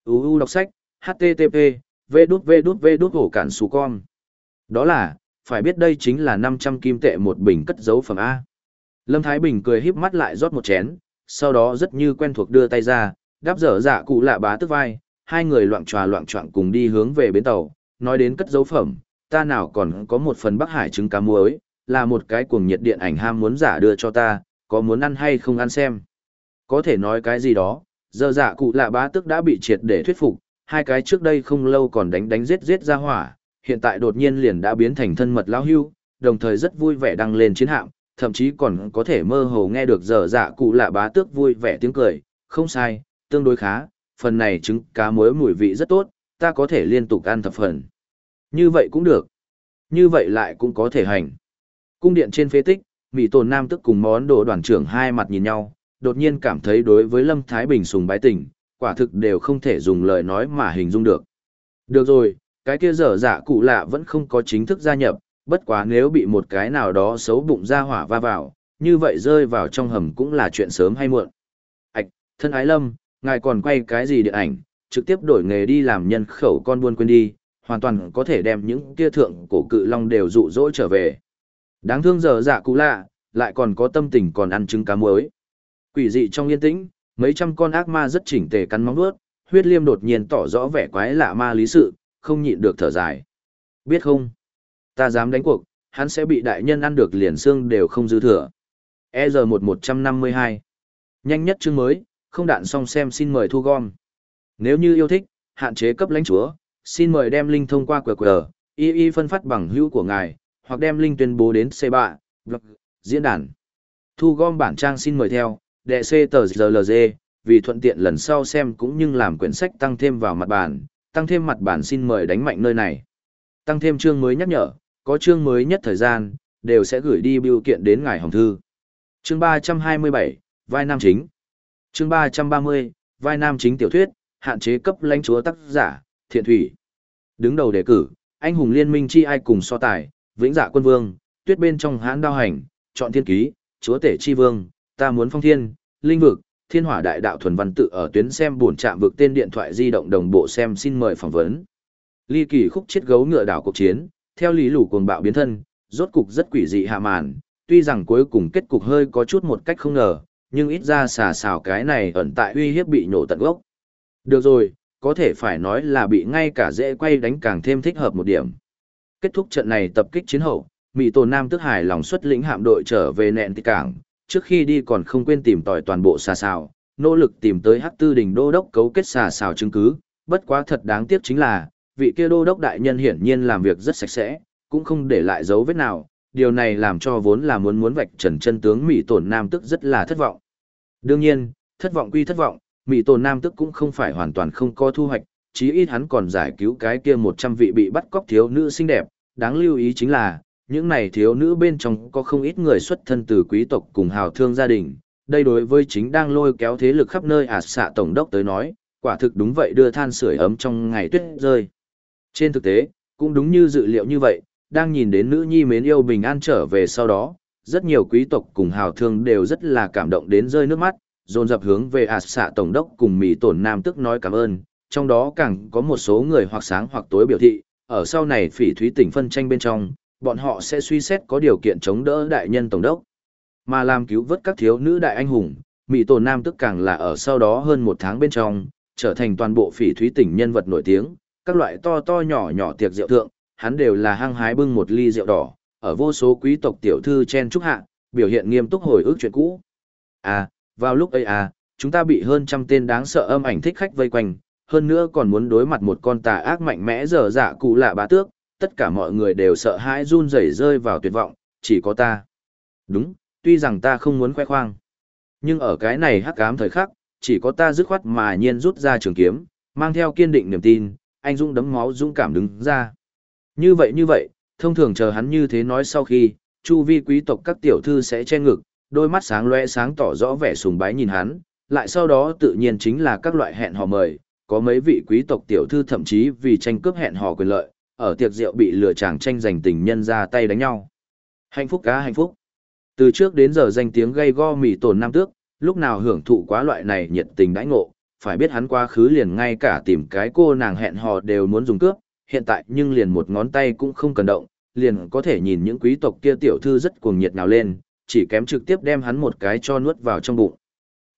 UU đọc sách, http v đút v đút v đút hổ cản xù con đó là phải biết đây chính là năm trăm kim tệ một bình cất dấu phẩm a lâm thái bình cười híp mắt lại rót một chén sau đó rất như quen thuộc đưa tay ra đáp dở dạ cụ lạ bá tức vai hai người loạn tròa loạn trọng cùng đi hướng về bến tàu nói đến cất dấu phẩm ta nào còn có một phần bắc hải trứng cá muối là một cái cuồng nhiệt điện ảnh ham muốn giả đưa cho ta có muốn ăn hay không ăn xem. Có thể nói cái gì đó giờ dạ cụ lạ bá tức đã bị triệt để thuyết phục hai cái trước đây không lâu còn đánh đánh giết giết ra hỏa, hiện tại đột nhiên liền đã biến thành thân mật lão hưu, đồng thời rất vui vẻ đăng lên chiến hạm, thậm chí còn có thể mơ hồ nghe được dở dạ cụ lạ bá tước vui vẻ tiếng cười, không sai, tương đối khá, phần này trứng cá muối mùi vị rất tốt, ta có thể liên tục ăn thập phần. Như vậy cũng được. Như vậy lại cũng có thể hành. Cung điện trên phế tích, Mỹ Tồn Nam tức cùng món đồ đoàn trưởng hai mặt nhìn nhau, đột nhiên cảm thấy đối với Lâm Thái Bình sùng bái tình, quả thực đều không thể dùng lời nói mà hình dung được. Được rồi, cái kia dở dạ cụ lạ vẫn không có chính thức gia nhập, bất quá nếu bị một cái nào đó xấu bụng ra hỏa va vào, như vậy rơi vào trong hầm cũng là chuyện sớm hay muộn. Ảch, thân ái lâm, ngài còn quay cái gì điện ảnh, trực tiếp đổi nghề đi làm nhân khẩu con buôn quên đi, hoàn toàn có thể đem những kia thượng cổ cự long đều dụ dỗ trở về. Đáng thương giờ dạ cụ lạ, lại còn có tâm tình còn ăn trứng cá muối. Quỷ dị trong yên tĩnh, mấy trăm con ác ma rất chỉnh tề cắn móng vuốt, huyết liêm đột nhiên tỏ rõ vẻ quái lạ ma lý sự, không nhịn được thở dài. Biết không? Ta dám đánh cuộc, hắn sẽ bị đại nhân ăn được liền xương đều không dư thừa. EZ1152 Nhanh nhất chương mới, không đạn xong xem xin mời thu gom. Nếu như yêu thích, hạn chế cấp lãnh chúa, xin mời đem link thông qua QR, y y phân phát bằng hữu của ngài, hoặc đem link tuyên bố đến C3, blog, diễn đàn. Thu gom bản trang xin mời theo, đệ C tờ ZLZ, vì thuận tiện lần sau xem cũng như làm quyển sách tăng thêm vào mặt bản, tăng thêm mặt bản xin mời đánh mạnh nơi này. Tăng thêm chương mới nhắc nhở, có chương mới nhất thời gian, đều sẽ gửi đi biểu kiện đến ngài hồng thư. Chương 327, vai nam chính. Chương 330, vai nam chính tiểu thuyết, hạn chế cấp lãnh chúa tác giả, thiện thủy. Đứng đầu đề cử, anh hùng liên minh chi ai cùng so tài, vĩnh dạ quân vương, tuyết bên trong hãn đao hành, chọn thiên ký, chúa tể chi vương, ta muốn phong thiên, linh vực, thiên hỏa đại đạo thuần văn tự ở tuyến xem buồn chạm vực tên điện thoại di động đồng bộ xem xin mời phỏng vấn. Ly kỳ khúc chết gấu ngựa đảo cuộc chiến, theo lý lũ cuồng bạo biến thân, rốt cục rất quỷ dị hạ màn, tuy rằng cuối cùng kết cục hơi có chút một cách không ngờ, nhưng ít ra xà xào cái này ẩn tại uy hiếp bị nổ tận gốc. Được rồi, có thể phải nói là bị ngay cả dễ quay đánh càng thêm thích hợp một điểm. Kết thúc trận này tập kích chiến hậu, Mỹ Tổ Nam tức hài lòng xuất lĩnh hạm đội trở về nẹn tị cảng, trước khi đi còn không quên tìm tòi toàn bộ xà xào, nỗ lực tìm tới hắc tư đỉnh đô đốc cấu kết xà xào chứng cứ, bất quá thật đáng tiếc chính là, vị kia đô đốc đại nhân hiển nhiên làm việc rất sạch sẽ, cũng không để lại dấu vết nào, điều này làm cho vốn là muốn muốn vạch trần chân tướng Mỹ Tổn Nam tức rất là thất vọng. Đương nhiên, thất vọng quy thất vọng, Mỹ Tổn Nam tức cũng không phải hoàn toàn không có thu hoạch, chí ít hắn còn giải cứu cái kia 100 vị bị bắt cóc thiếu nữ xinh đẹp, đáng lưu ý chính là, những này thiếu nữ bên trong có không ít người xuất thân từ quý tộc cùng hào thương gia đình, đây đối với chính đang lôi kéo thế lực khắp nơi ạt xạ tổng đốc tới nói, quả thực đúng vậy đưa than sưởi ấm trong ngày tuyết rơi. Trên thực tế, cũng đúng như dự liệu như vậy, đang nhìn đến nữ nhi mến yêu bình an trở về sau đó, rất nhiều quý tộc cùng hào thương đều rất là cảm động đến rơi nước mắt, dồn dập hướng về ạt xạ tổng đốc cùng mỹ tổn nam tức nói cảm ơn, trong đó càng có một số người hoặc sáng hoặc tối biểu thị, ở sau này phỉ thúy tỉnh phân tranh bên trong, bọn họ sẽ suy xét có điều kiện chống đỡ đại nhân tổng đốc. Mà làm cứu vớt các thiếu nữ đại anh hùng, Mỹ Tổ Nam tức càng là ở sau đó hơn một tháng bên trong, trở thành toàn bộ phỉ thúy tỉnh nhân vật nổi tiếng, các loại to to nhỏ nhỏ tiệc rượu thượng, hắn đều là hăng hái bưng một ly rượu đỏ, ở vô số quý tộc tiểu thư chen chúc hạ, biểu hiện nghiêm túc hồi ức chuyện cũ. À, vào lúc ấy à, chúng ta bị hơn trăm tên đáng sợ âm ảnh thích khách vây quanh, hơn nữa còn muốn đối mặt một con tà ác mạnh mẽ dở dạ cụ lạ bá tước, tất cả mọi người đều sợ hãi run rẩy rơi vào tuyệt vọng, chỉ có ta. Đúng, tuy rằng ta không muốn khoe khoang. Nhưng ở cái này hắc ám thời khắc, chỉ có ta dứt khoát mà nhiên rút ra trường kiếm, mang theo kiên định niềm tin, anh dũng đấm máu dũng cảm đứng ra. Như vậy như vậy, thông thường chờ hắn như thế nói sau khi, chu vi quý tộc các tiểu thư sẽ che ngực, đôi mắt sáng loe sáng tỏ rõ vẻ sùng bái nhìn hắn, lại sau đó tự nhiên chính là các loại hẹn hò mời, có mấy vị quý tộc tiểu thư thậm chí vì tranh cướp hẹn hò quyền lợi, ở tiệc rượu bị lừa chàng tranh giành tình nhân ra tay đánh nhau. Hạnh phúc cá hạnh phúc. Từ trước đến giờ danh tiếng gây go mỉ tổn nam tước, lúc nào hưởng thụ quá loại này nhiệt tình đãi ngộ, phải biết hắn quá khứ liền ngay cả tìm cái cô nàng hẹn hò đều muốn dùng cướp, hiện tại nhưng liền một ngón tay cũng không cần động, liền có thể nhìn những quý tộc kia tiểu thư rất cuồng nhiệt nào lên, chỉ kém trực tiếp đem hắn một cái cho nuốt vào trong bụng.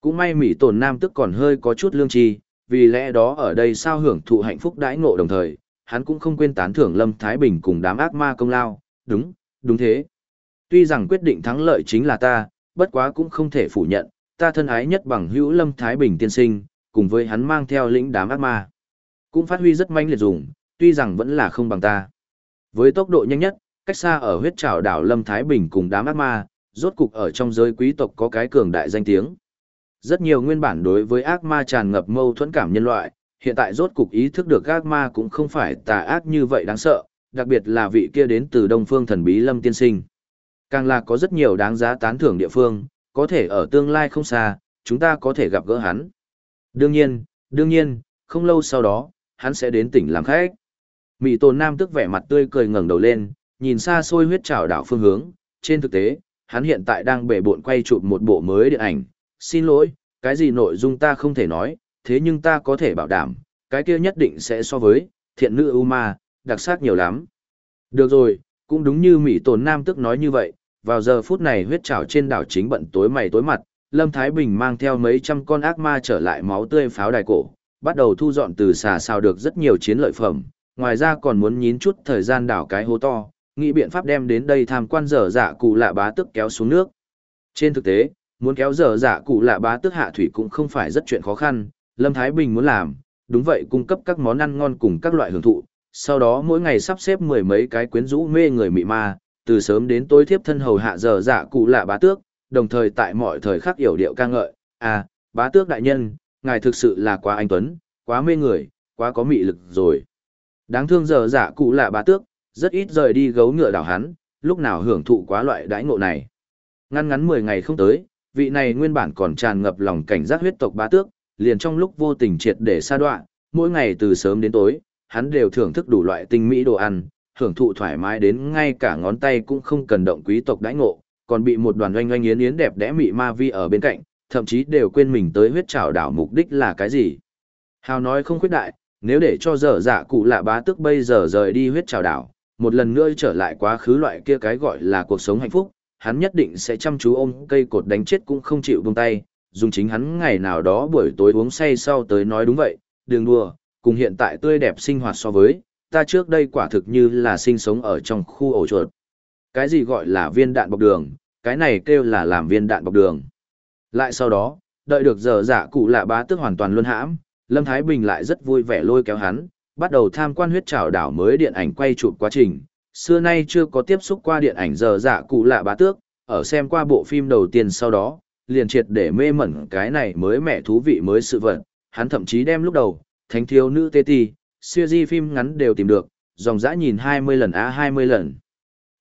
Cũng may mỉ tổn nam tức còn hơi có chút lương tri, vì lẽ đó ở đây sao hưởng thụ hạnh phúc đãi ngộ đồng thời, hắn cũng không quên tán thưởng Lâm Thái Bình cùng đám ác ma công lao, đúng, đúng thế. Tuy rằng quyết định thắng lợi chính là ta, bất quá cũng không thể phủ nhận, ta thân ái nhất bằng hữu Lâm Thái Bình tiên sinh, cùng với hắn mang theo lĩnh đám ác ma. Cũng phát huy rất manh liệt dùng, tuy rằng vẫn là không bằng ta. Với tốc độ nhanh nhất, cách xa ở huyết trảo đảo Lâm Thái Bình cùng đám ác ma, rốt cục ở trong giới quý tộc có cái cường đại danh tiếng. Rất nhiều nguyên bản đối với ác ma tràn ngập mâu thuẫn cảm nhân loại, hiện tại rốt cục ý thức được ác ma cũng không phải tà ác như vậy đáng sợ, đặc biệt là vị kia đến từ Đông Phương thần bí Lâm Tiên Sinh. Càng là có rất nhiều đáng giá tán thưởng địa phương, có thể ở tương lai không xa, chúng ta có thể gặp gỡ hắn. Đương nhiên, đương nhiên, không lâu sau đó, hắn sẽ đến tỉnh làm khách. Mỹ Tôn Nam tức vẻ mặt tươi cười ngẩng đầu lên, nhìn xa xôi huyết trào đảo phương hướng, trên thực tế, hắn hiện tại đang bể bộn quay chụp một bộ mới điện ảnh. Xin lỗi, cái gì nội dung ta không thể nói, thế nhưng ta có thể bảo đảm, cái kia nhất định sẽ so với, thiện nữ Uma, đặc sắc nhiều lắm. Được rồi, cũng đúng như Mỹ Tồn Nam tức nói như vậy, vào giờ phút này huyết trào trên đảo chính bận tối mày tối mặt, Lâm Thái Bình mang theo mấy trăm con ác ma trở lại máu tươi pháo đài cổ, bắt đầu thu dọn từ xà xào được rất nhiều chiến lợi phẩm, ngoài ra còn muốn nhín chút thời gian đảo cái hố to, nghĩ biện pháp đem đến đây tham quan dở dạ cụ lạ bá tức kéo xuống nước. Trên thực tế, muốn kéo dở dạ cụ lạ bá tức hạ thủy cũng không phải rất chuyện khó khăn, Lâm Thái Bình muốn làm, đúng vậy cung cấp các món ăn ngon cùng các loại hưởng thụ, sau đó mỗi ngày sắp xếp mười mấy cái quyến rũ mê người mị ma, từ sớm đến tối thiếp thân hầu hạ dở dạ cụ lạ bá tước, đồng thời tại mọi thời khắc hiểu điệu ca ngợi, à, bá tước đại nhân, ngài thực sự là quá anh tuấn, quá mê người, quá có mị lực rồi. Đáng thương giờ giả cụ là bá tước, rất ít rời đi gấu ngựa đảo hắn, lúc nào hưởng thụ quá loại đãi ngộ này. Ngăn ngắn 10 ngày không tới, vị này nguyên bản còn tràn ngập lòng cảnh giác huyết tộc bá tước, liền trong lúc vô tình triệt để sa đoạn, mỗi ngày từ sớm đến tối, hắn đều thưởng thức đủ loại tinh mỹ đồ ăn, hưởng thụ thoải mái đến ngay cả ngón tay cũng không cần động quý tộc đãi ngộ, còn bị một đoàn oanh oanh yến yến đẹp đẽ mị ma vi ở bên cạnh, thậm chí đều quên mình tới huyết trảo đảo mục đích là cái gì. Hào nói không khuyết đại, nếu để cho dở dạ cụ lạ bá tức bây giờ rời đi huyết trảo đảo, một lần nữa trở lại quá khứ loại kia cái gọi là cuộc sống hạnh phúc, hắn nhất định sẽ chăm chú ôm cây cột đánh chết cũng không chịu buông tay, dùng chính hắn ngày nào đó buổi tối uống say sau tới nói đúng vậy, đừng đùa, cùng hiện tại tươi đẹp sinh hoạt so với, ta trước đây quả thực như là sinh sống ở trong khu ổ chuột. Cái gì gọi là viên đạn bọc đường, cái này kêu là làm viên đạn bọc đường. Lại sau đó, đợi được giờ giả cụ lạ bá tức hoàn toàn luân hãm, Lâm Thái Bình lại rất vui vẻ lôi kéo hắn, bắt đầu tham quan huyết trảo đảo mới điện ảnh quay chụp quá trình. Xưa nay chưa có tiếp xúc qua điện ảnh giờ giả cụ lạ bá tước, ở xem qua bộ phim đầu tiên sau đó, liền triệt để mê mẩn cái này mới mẻ thú vị mới sự vật. Hắn thậm chí đem lúc đầu, thánh thiếu nữ tê ti, siêu di phim ngắn đều tìm được, dòng dã nhìn 20 lần á 20 lần.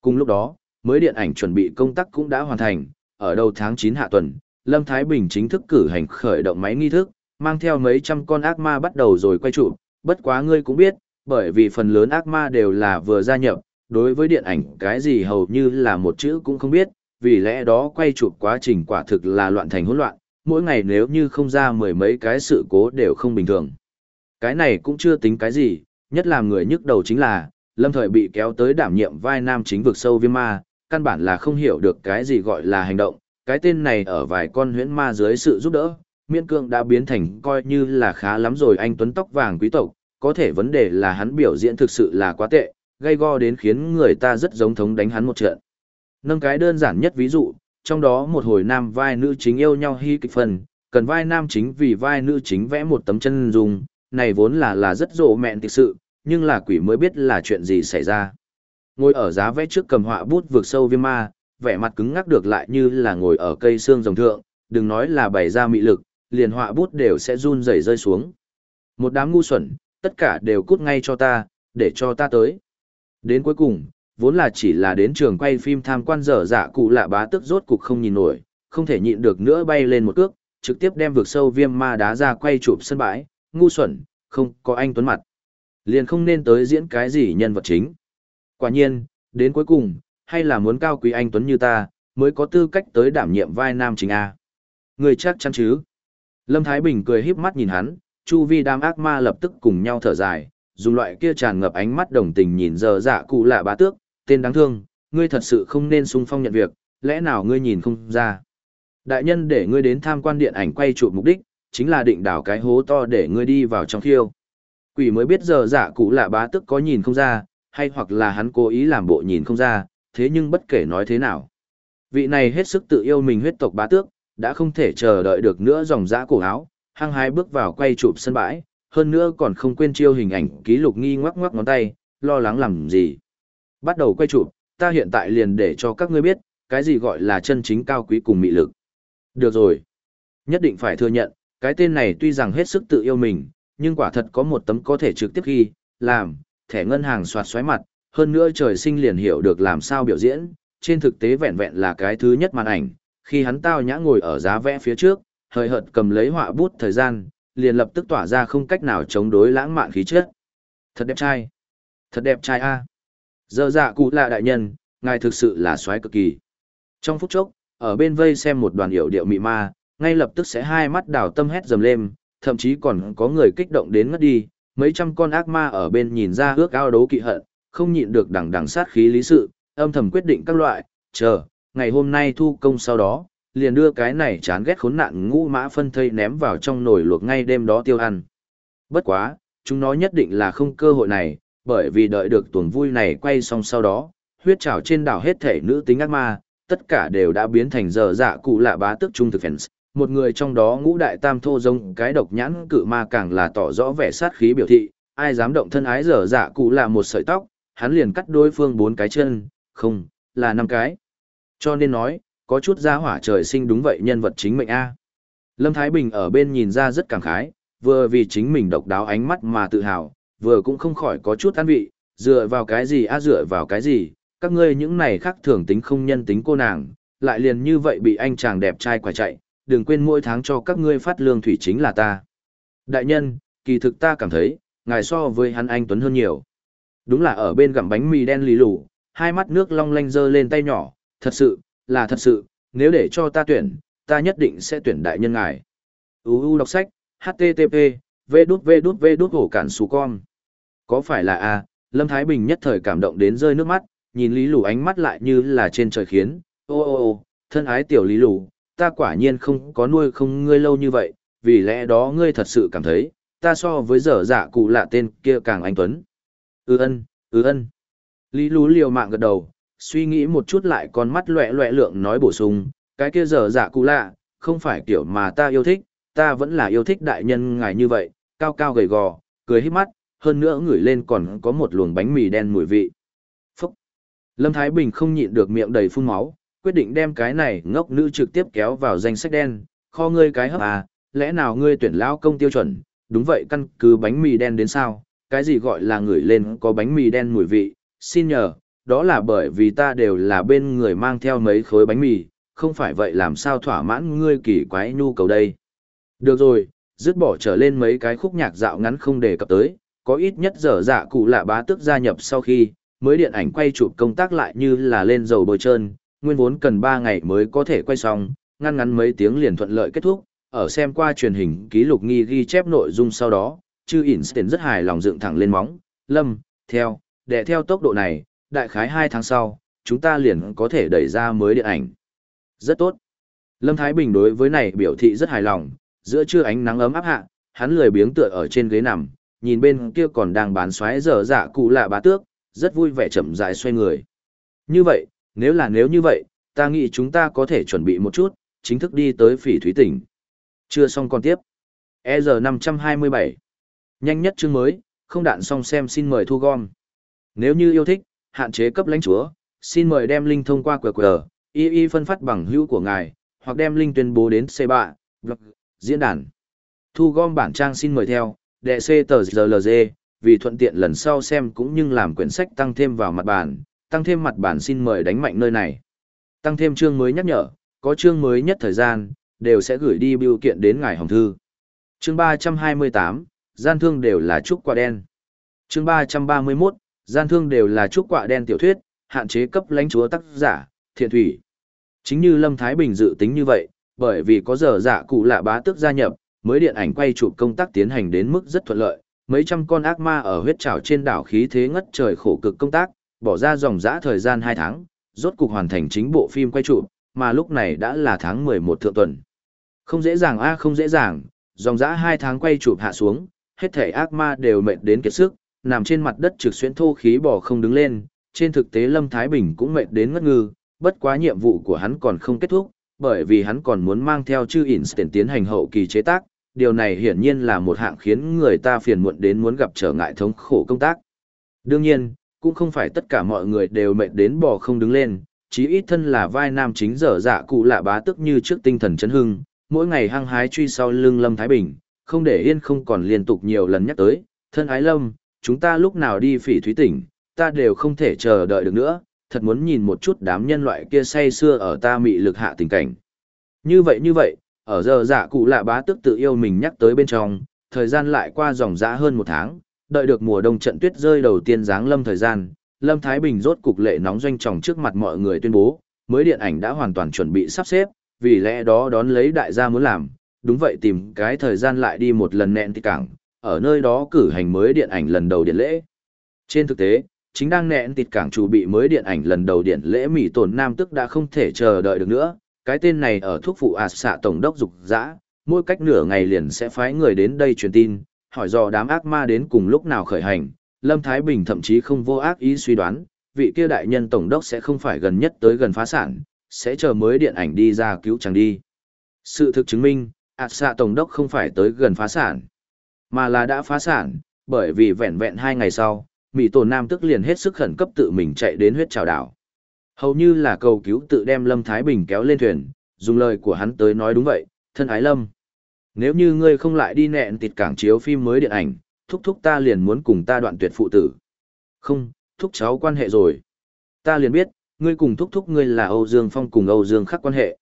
Cùng lúc đó, mới điện ảnh chuẩn bị công tác cũng đã hoàn thành, ở đầu tháng 9 hạ tuần, Lâm Thái Bình chính thức cử hành khởi động máy nghi thức, mang theo mấy trăm con ác ma bắt đầu rồi quay trụ, bất quá ngươi cũng biết, bởi vì phần lớn ác ma đều là vừa gia nhập, đối với điện ảnh cái gì hầu như là một chữ cũng không biết, vì lẽ đó quay chụp quá trình quả thực là loạn thành hỗn loạn, mỗi ngày nếu như không ra mười mấy cái sự cố đều không bình thường. Cái này cũng chưa tính cái gì, nhất là người nhức đầu chính là, lâm thời bị kéo tới đảm nhiệm vai nam chính vực sâu viêm ma, căn bản là không hiểu được cái gì gọi là hành động, cái tên này ở vài con huyễn ma dưới sự giúp đỡ, miễn cương đã biến thành coi như là khá lắm rồi anh tuấn tóc vàng quý tộc, có thể vấn đề là hắn biểu diễn thực sự là quá tệ, gây go đến khiến người ta rất giống thống đánh hắn một trận. Nâng cái đơn giản nhất ví dụ, trong đó một hồi nam vai nữ chính yêu nhau hy kịch phần, cần vai nam chính vì vai nữ chính vẽ một tấm chân dung, này vốn là là rất rộ mẹn thực sự, nhưng là quỷ mới biết là chuyện gì xảy ra. Ngồi ở giá vẽ trước cầm họa bút vượt sâu viêm ma, vẻ mặt cứng ngắc được lại như là ngồi ở cây xương rồng thượng, đừng nói là bày ra mị lực, liền họa bút đều sẽ run rẩy rơi xuống. Một đám ngu xuẩn, tất cả đều cút ngay cho ta, để cho ta tới. Đến cuối cùng, vốn là chỉ là đến trường quay phim tham quan dở dạ cụ lạ bá tức rốt cục không nhìn nổi, không thể nhịn được nữa bay lên một cước, trực tiếp đem vượt sâu viêm ma đá ra quay chụp sân bãi, ngu xuẩn, không có anh tuấn mặt. Liền không nên tới diễn cái gì nhân vật chính. Quả nhiên, đến cuối cùng, hay là muốn cao quý anh tuấn như ta, mới có tư cách tới đảm nhiệm vai nam chính A. Người chắc chắn chứ? Lâm Thái Bình cười híp mắt nhìn hắn, chu vi đám ác ma lập tức cùng nhau thở dài, dùng loại kia tràn ngập ánh mắt đồng tình nhìn giờ dạ cụ lạ bá tước, tên đáng thương, ngươi thật sự không nên sung phong nhận việc, lẽ nào ngươi nhìn không ra. Đại nhân để ngươi đến tham quan điện ảnh quay chụp mục đích, chính là định đảo cái hố to để ngươi đi vào trong khiêu. Quỷ mới biết giờ dạ cụ lạ bá tức có nhìn không ra, hay hoặc là hắn cố ý làm bộ nhìn không ra, thế nhưng bất kể nói thế nào. Vị này hết sức tự yêu mình huyết tộc bá tước, đã không thể chờ đợi được nữa dòng dã cổ áo, hăng hái bước vào quay chụp sân bãi, hơn nữa còn không quên chiêu hình ảnh ký lục nghi ngoắc ngoắc ngón tay, lo lắng làm gì. Bắt đầu quay chụp, ta hiện tại liền để cho các ngươi biết, cái gì gọi là chân chính cao quý cùng mị lực. Được rồi. Nhất định phải thừa nhận, cái tên này tuy rằng hết sức tự yêu mình, nhưng quả thật có một tấm có thể trực tiếp ghi, làm, thẻ ngân hàng soạt xoáy mặt, hơn nữa trời sinh liền hiểu được làm sao biểu diễn, trên thực tế vẹn vẹn là cái thứ nhất màn ảnh, khi hắn tao nhã ngồi ở giá vẽ phía trước, hơi hợt cầm lấy họa bút thời gian, liền lập tức tỏa ra không cách nào chống đối lãng mạn khí chất. Thật đẹp trai. Thật đẹp trai a. Giờ dạ cụ là đại nhân, ngài thực sự là xoáy cực kỳ. Trong phút chốc, ở bên vây xem một đoàn hiểu điệu mị ma, ngay lập tức sẽ hai mắt đảo tâm hét dầm lên, thậm chí còn có người kích động đến ngất đi, mấy trăm con ác ma ở bên nhìn ra ước ao đấu kỵ hận, không nhịn được đằng đằng sát khí lý sự, âm thầm quyết định các loại, chờ, ngày hôm nay thu công sau đó, liền đưa cái này chán ghét khốn nạn ngũ mã phân thây ném vào trong nồi luộc ngay đêm đó tiêu ăn. Bất quá, chúng nó nhất định là không cơ hội này, bởi vì đợi được tuần vui này quay xong sau đó, huyết trào trên đảo hết thể nữ tính ác ma, tất cả đều đã biến thành giờ dạ cụ lạ bá tức trung thực fans. Một người trong đó ngũ đại tam thô giống cái độc nhãn cự ma càng là tỏ rõ vẻ sát khí biểu thị, ai dám động thân ái dở dạ cụ là một sợi tóc, hắn liền cắt đối phương bốn cái chân, không, là năm cái. Cho nên nói, có chút gia hỏa trời sinh đúng vậy nhân vật chính mệnh A. Lâm Thái Bình ở bên nhìn ra rất cảm khái, vừa vì chính mình độc đáo ánh mắt mà tự hào, vừa cũng không khỏi có chút an vị, dựa vào cái gì a dựa vào cái gì, các ngươi những này khác thường tính không nhân tính cô nàng, lại liền như vậy bị anh chàng đẹp trai quả chạy, đừng quên mỗi tháng cho các ngươi phát lương thủy chính là ta. Đại nhân, kỳ thực ta cảm thấy, ngài so với hắn anh Tuấn hơn nhiều. Đúng là ở bên gặm bánh mì đen lì lù, hai mắt nước long lanh dơ lên tay nhỏ, thật sự, là thật sự, nếu để cho ta tuyển, ta nhất định sẽ tuyển đại nhân ngài. UU đọc sách, HTTP, V đút V đút V đút hổ cản xù con. Có phải là a Lâm Thái Bình nhất thời cảm động đến rơi nước mắt, nhìn Lý Lù ánh mắt lại như là trên trời khiến, ô ô ô, thân ái tiểu Lý Lù, ta quả nhiên không có nuôi không ngươi lâu như vậy, vì lẽ đó ngươi thật sự cảm thấy, ta so với dở dạ cụ lạ tên kia càng anh Tuấn. Ừ ân, ừ ân. Lý Lú liều mạng gật đầu, suy nghĩ một chút lại con mắt loẹ loẹ lượng nói bổ sung, cái kia dở dạ cụ lạ, không phải kiểu mà ta yêu thích, ta vẫn là yêu thích đại nhân ngài như vậy, cao cao gầy gò, cười hít mắt, hơn nữa ngửi lên còn có một luồng bánh mì đen mùi vị. Phúc! Lâm Thái Bình không nhịn được miệng đầy phun máu, quyết định đem cái này ngốc nữ trực tiếp kéo vào danh sách đen, kho ngươi cái hấp à, lẽ nào ngươi tuyển lão công tiêu chuẩn, đúng vậy căn cứ bánh mì đen đến sao, cái gì gọi là ngửi lên có bánh mì đen mùi vị, xin nhờ, đó là bởi vì ta đều là bên người mang theo mấy khối bánh mì, không phải vậy làm sao thỏa mãn ngươi kỳ quái nhu cầu đây. Được rồi, dứt bỏ trở lên mấy cái khúc nhạc dạo ngắn không đề cập tới, có ít nhất giờ dạ cụ lạ bá tức gia nhập sau khi, mới điện ảnh quay chụp công tác lại như là lên dầu bôi trơn, nguyên vốn cần 3 ngày mới có thể quay xong, ngăn ngắn mấy tiếng liền thuận lợi kết thúc, ở xem qua truyền hình ký lục nghi ghi chép nội dung sau đó, chư Einstein rất hài lòng dựng thẳng lên móng, lâm, theo, để theo tốc độ này, đại khái 2 tháng sau, chúng ta liền có thể đẩy ra mới điện ảnh. Rất tốt. Lâm Thái Bình đối với này biểu thị rất hài lòng, giữa trưa ánh nắng ấm áp hạ, hắn lười biếng tựa ở trên ghế nằm, nhìn bên kia còn đang bán xoáy dở dạ cụ lạ bá tước, rất vui vẻ chậm rãi xoay người. Như vậy, nếu là nếu như vậy, ta nghĩ chúng ta có thể chuẩn bị một chút, chính thức đi tới phỉ thúy tỉnh. Chưa xong còn tiếp. E giờ 527. Nhanh nhất chương mới, không đạn xong xem xin mời thu gom. Nếu như yêu thích, hạn chế cấp lãnh chúa, xin mời đem link thông qua QR, y y phân phát bằng hữu của ngài, hoặc đem link tuyên bố đến C3, diễn đàn. Thu gom bản trang xin mời theo, đệ C tờ GLG, vì thuận tiện lần sau xem cũng như làm quyển sách tăng thêm vào mặt bản, tăng thêm mặt bản xin mời đánh mạnh nơi này. Tăng thêm chương mới nhắc nhở, có chương mới nhất thời gian, đều sẽ gửi đi biểu kiện đến ngài hồng thư. Chương 328, gian thương đều là trúc quả đen. Chương 331, gian thương đều là trúc quả đen tiểu thuyết, hạn chế cấp lãnh chúa tác giả, thiện thủy. Chính như Lâm Thái Bình dự tính như vậy, bởi vì có giờ dạ cụ lạ bá tước gia nhập, mới điện ảnh quay chụp công tác tiến hành đến mức rất thuận lợi, mấy trăm con ác ma ở huyết trảo trên đảo khí thế ngất trời khổ cực công tác, bỏ ra dòng dã thời gian 2 tháng, rốt cục hoàn thành chính bộ phim quay chụp, mà lúc này đã là tháng 11 thượng tuần. Không dễ dàng a không dễ dàng, dòng dã 2 tháng quay chụp hạ xuống, hết thể ác ma đều mệt đến kiệt sức, nằm trên mặt đất trực xuyên thô khí bỏ không đứng lên, trên thực tế Lâm Thái Bình cũng mệt đến ngất ngư, bất quá nhiệm vụ của hắn còn không kết thúc, bởi vì hắn còn muốn mang theo chư Einstein tiến hành hậu kỳ chế tác, điều này hiển nhiên là một hạng khiến người ta phiền muộn đến muốn gặp trở ngại thống khổ công tác. Đương nhiên, cũng không phải tất cả mọi người đều mệt đến bò không đứng lên, chí ít thân là vai nam chính dở dạ cụ lạ bá tức như trước tinh thần chấn hưng, mỗi ngày hăng hái truy sau lưng Lâm Thái Bình, không để yên không còn liên tục nhiều lần nhắc tới, thân ái Lâm, chúng ta lúc nào đi phỉ thúy tỉnh, ta đều không thể chờ đợi được nữa, thật muốn nhìn một chút đám nhân loại kia say xưa ở ta mị lực hạ tình cảnh. Như vậy như vậy, ở giờ dạ cụ lạ bá tức tự yêu mình nhắc tới bên trong, thời gian lại qua dòng dã hơn một tháng, đợi được mùa đông trận tuyết rơi đầu tiên giáng lâm thời gian, Lâm Thái Bình rốt cục lệ nóng doanh tròng trước mặt mọi người tuyên bố, mới điện ảnh đã hoàn toàn chuẩn bị sắp xếp, vì lẽ đó đón lấy đại gia muốn làm, đúng vậy tìm cái thời gian lại đi một lần nẹn tịt cảng, ở nơi đó cử hành mới điện ảnh lần đầu điện lễ. Trên thực tế, chính đang nẹn tịt cảng chủ bị mới điện ảnh lần đầu điện lễ mỹ tổn nam tức đã không thể chờ đợi được nữa, cái tên này ở thuốc phụ ạt xạ tổng đốc dục dã mỗi cách nửa ngày liền sẽ phái người đến đây truyền tin hỏi dò đám ác ma đến cùng lúc nào khởi hành lâm thái bình thậm chí không vô ác ý suy đoán vị kia đại nhân tổng đốc sẽ không phải gần nhất tới gần phá sản sẽ chờ mới điện ảnh đi ra cứu chàng đi sự thực chứng minh ạt xạ tổng đốc không phải tới gần phá sản mà là đã phá sản bởi vì vẹn vẹn hai ngày sau mỹ tổ nam tức liền hết sức khẩn cấp tự mình chạy đến huyết trào đảo Hầu như là cầu cứu tự đem Lâm Thái Bình kéo lên thuyền, dùng lời của hắn tới nói đúng vậy, thân ái Lâm. Nếu như ngươi không lại đi nẹn tịt cảng chiếu phim mới điện ảnh, thúc thúc ta liền muốn cùng ta đoạn tuyệt phụ tử. Không, thúc cháu quan hệ rồi. Ta liền biết, ngươi cùng thúc thúc ngươi là Âu Dương Phong cùng Âu Dương khắc quan hệ.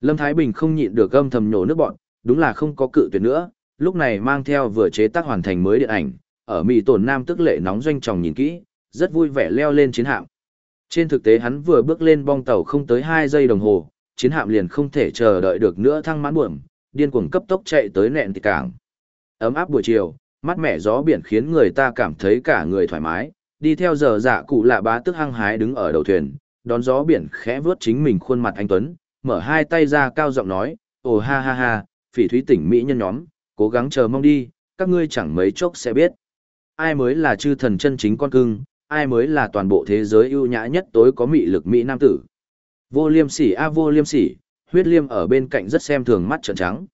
Lâm Thái Bình không nhịn được âm thầm nhổ nước bọn, đúng là không có cự tuyệt nữa, lúc này mang theo vừa chế tác hoàn thành mới điện ảnh, ở Mỹ tổn nam tức lệ nóng doanh tròng nhìn kỹ, rất vui vẻ leo lên chiến hạm. Trên thực tế hắn vừa bước lên bong tàu không tới 2 giây đồng hồ, chiến hạm liền không thể chờ đợi được nữa thăng mãn buồm, điên cuồng cấp tốc chạy tới nẹn tịch cảng. Ấm áp buổi chiều, mát mẻ gió biển khiến người ta cảm thấy cả người thoải mái, đi theo giờ dạ cụ lạ bá tức hăng hái đứng ở đầu thuyền, đón gió biển khẽ vướt chính mình khuôn mặt anh Tuấn, mở hai tay ra cao giọng nói, ồ ha ha ha, phỉ thúy tỉnh Mỹ nhân nhóm, cố gắng chờ mong đi, các ngươi chẳng mấy chốc sẽ biết. Ai mới là chư thần chân chính con cưng, ai mới là toàn bộ thế giới ưu nhã nhất tối có mị lực Mỹ nam tử. Vô liêm sỉ a vô liêm sỉ, huyết liêm ở bên cạnh rất xem thường mắt trợn trắng.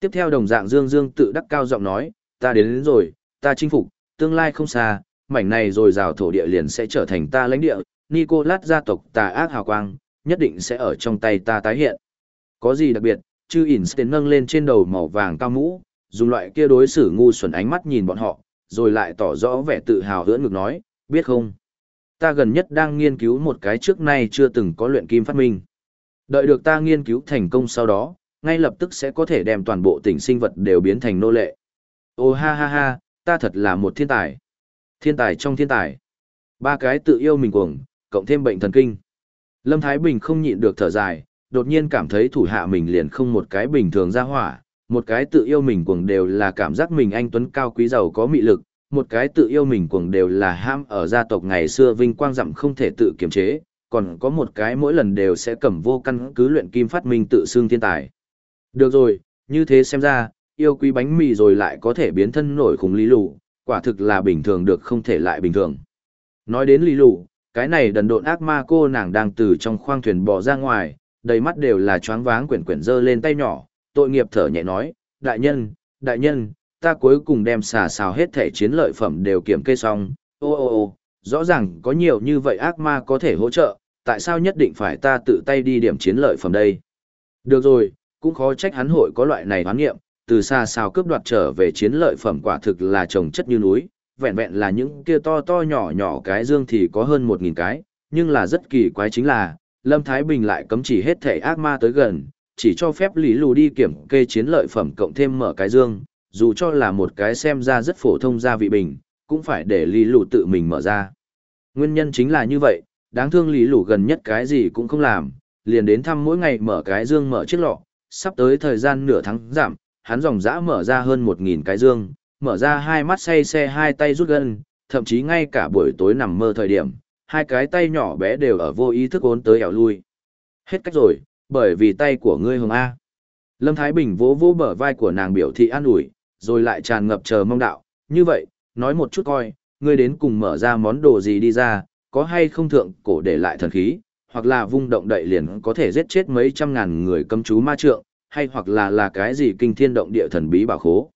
Tiếp theo đồng dạng Dương Dương tự đắc cao giọng nói, ta đến, đến rồi, ta chinh phục, tương lai không xa, mảnh này rồi rào thổ địa liền sẽ trở thành ta lãnh địa, Nicolas gia tộc tà ác hào quang, nhất định sẽ ở trong tay ta tái hiện. Có gì đặc biệt, chư Einstein nâng lên trên đầu màu vàng cao mũ, dùng loại kia đối xử ngu xuẩn ánh mắt nhìn bọn họ, rồi lại tỏ rõ vẻ tự hào hưỡng ngực nói, biết không? Ta gần nhất đang nghiên cứu một cái trước nay chưa từng có luyện kim phát minh. Đợi được ta nghiên cứu thành công sau đó, ngay lập tức sẽ có thể đem toàn bộ tỉnh sinh vật đều biến thành nô lệ. Ô ha ha ha, ta thật là một thiên tài. Thiên tài trong thiên tài. Ba cái tự yêu mình cuồng, cộng thêm bệnh thần kinh. Lâm Thái Bình không nhịn được thở dài, đột nhiên cảm thấy thủ hạ mình liền không một cái bình thường ra hỏa, một cái tự yêu mình cuồng đều là cảm giác mình anh tuấn cao quý giàu có mị lực, một cái tự yêu mình cuồng đều là ham ở gia tộc ngày xưa vinh quang dặm không thể tự kiềm chế, còn có một cái mỗi lần đều sẽ cầm vô căn cứ luyện kim phát minh tự xưng thiên tài. Được rồi, như thế xem ra, yêu quý bánh mì rồi lại có thể biến thân nổi khủng lý lù, quả thực là bình thường được không thể lại bình thường. Nói đến lý lù, cái này đần độn ác ma cô nàng đang từ trong khoang thuyền bò ra ngoài, đầy mắt đều là choáng váng quyển quyển dơ lên tay nhỏ, tội nghiệp thở nhẹ nói, đại nhân, đại nhân, ta cuối cùng đem xà xào hết thể chiến lợi phẩm đều kiểm kê xong, ô ô ô, rõ ràng có nhiều như vậy ác ma có thể hỗ trợ, tại sao nhất định phải ta tự tay đi điểm chiến lợi phẩm đây? Được rồi, cũng khó trách hắn hội có loại này hoán nghiệm, từ xa xào cướp đoạt trở về chiến lợi phẩm quả thực là trồng chất như núi, vẹn vẹn là những kia to to nhỏ nhỏ cái dương thì có hơn một nghìn cái, nhưng là rất kỳ quái chính là, Lâm Thái Bình lại cấm chỉ hết thể ác ma tới gần, chỉ cho phép Lý Lù đi kiểm kê chiến lợi phẩm cộng thêm mở cái dương, dù cho là một cái xem ra rất phổ thông gia vị bình, cũng phải để Lý Lù tự mình mở ra. Nguyên nhân chính là như vậy, đáng thương Lý lũ gần nhất cái gì cũng không làm, liền đến thăm mỗi ngày mở cái dương mở chiếc lọ, sắp tới thời gian nửa tháng giảm, hắn dòng dã mở ra hơn một nghìn cái dương, mở ra hai mắt say xe hai tay rút gân, thậm chí ngay cả buổi tối nằm mơ thời điểm, hai cái tay nhỏ bé đều ở vô ý thức ốn tới ẻo lui. Hết cách rồi, bởi vì tay của ngươi hồng A. Lâm Thái Bình vỗ vỗ bờ vai của nàng biểu thị an ủi, rồi lại tràn ngập chờ mong đạo, như vậy, nói một chút coi, ngươi đến cùng mở ra món đồ gì đi ra, có hay không thượng cổ để lại thần khí, hoặc là vung động đậy liền có thể giết chết mấy trăm ngàn người cấm chú ma trượng, hay hoặc là là cái gì kinh thiên động địa thần bí bảo khố.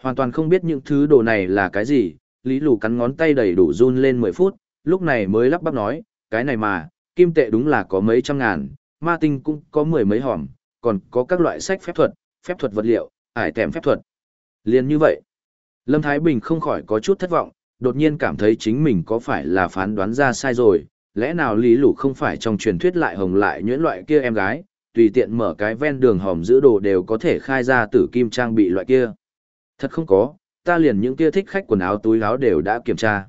Hoàn toàn không biết những thứ đồ này là cái gì, Lý Lù cắn ngón tay đầy đủ run lên 10 phút, lúc này mới lắp bắp nói, cái này mà, kim tệ đúng là có mấy trăm ngàn, ma tinh cũng có mười mấy hòm, còn có các loại sách phép thuật, phép thuật vật liệu, ải tèm phép thuật. Liên như vậy, Lâm Thái Bình không khỏi có chút thất vọng, đột nhiên cảm thấy chính mình có phải là phán đoán ra sai rồi, lẽ nào Lý Lũ không phải trong truyền thuyết lại hồng lại nhuyễn loại kia em gái, tùy tiện mở cái ven đường hòm giữ đồ đều có thể khai ra tử kim trang bị loại kia. Thật không có, ta liền những kia thích khách quần áo túi áo đều đã kiểm tra.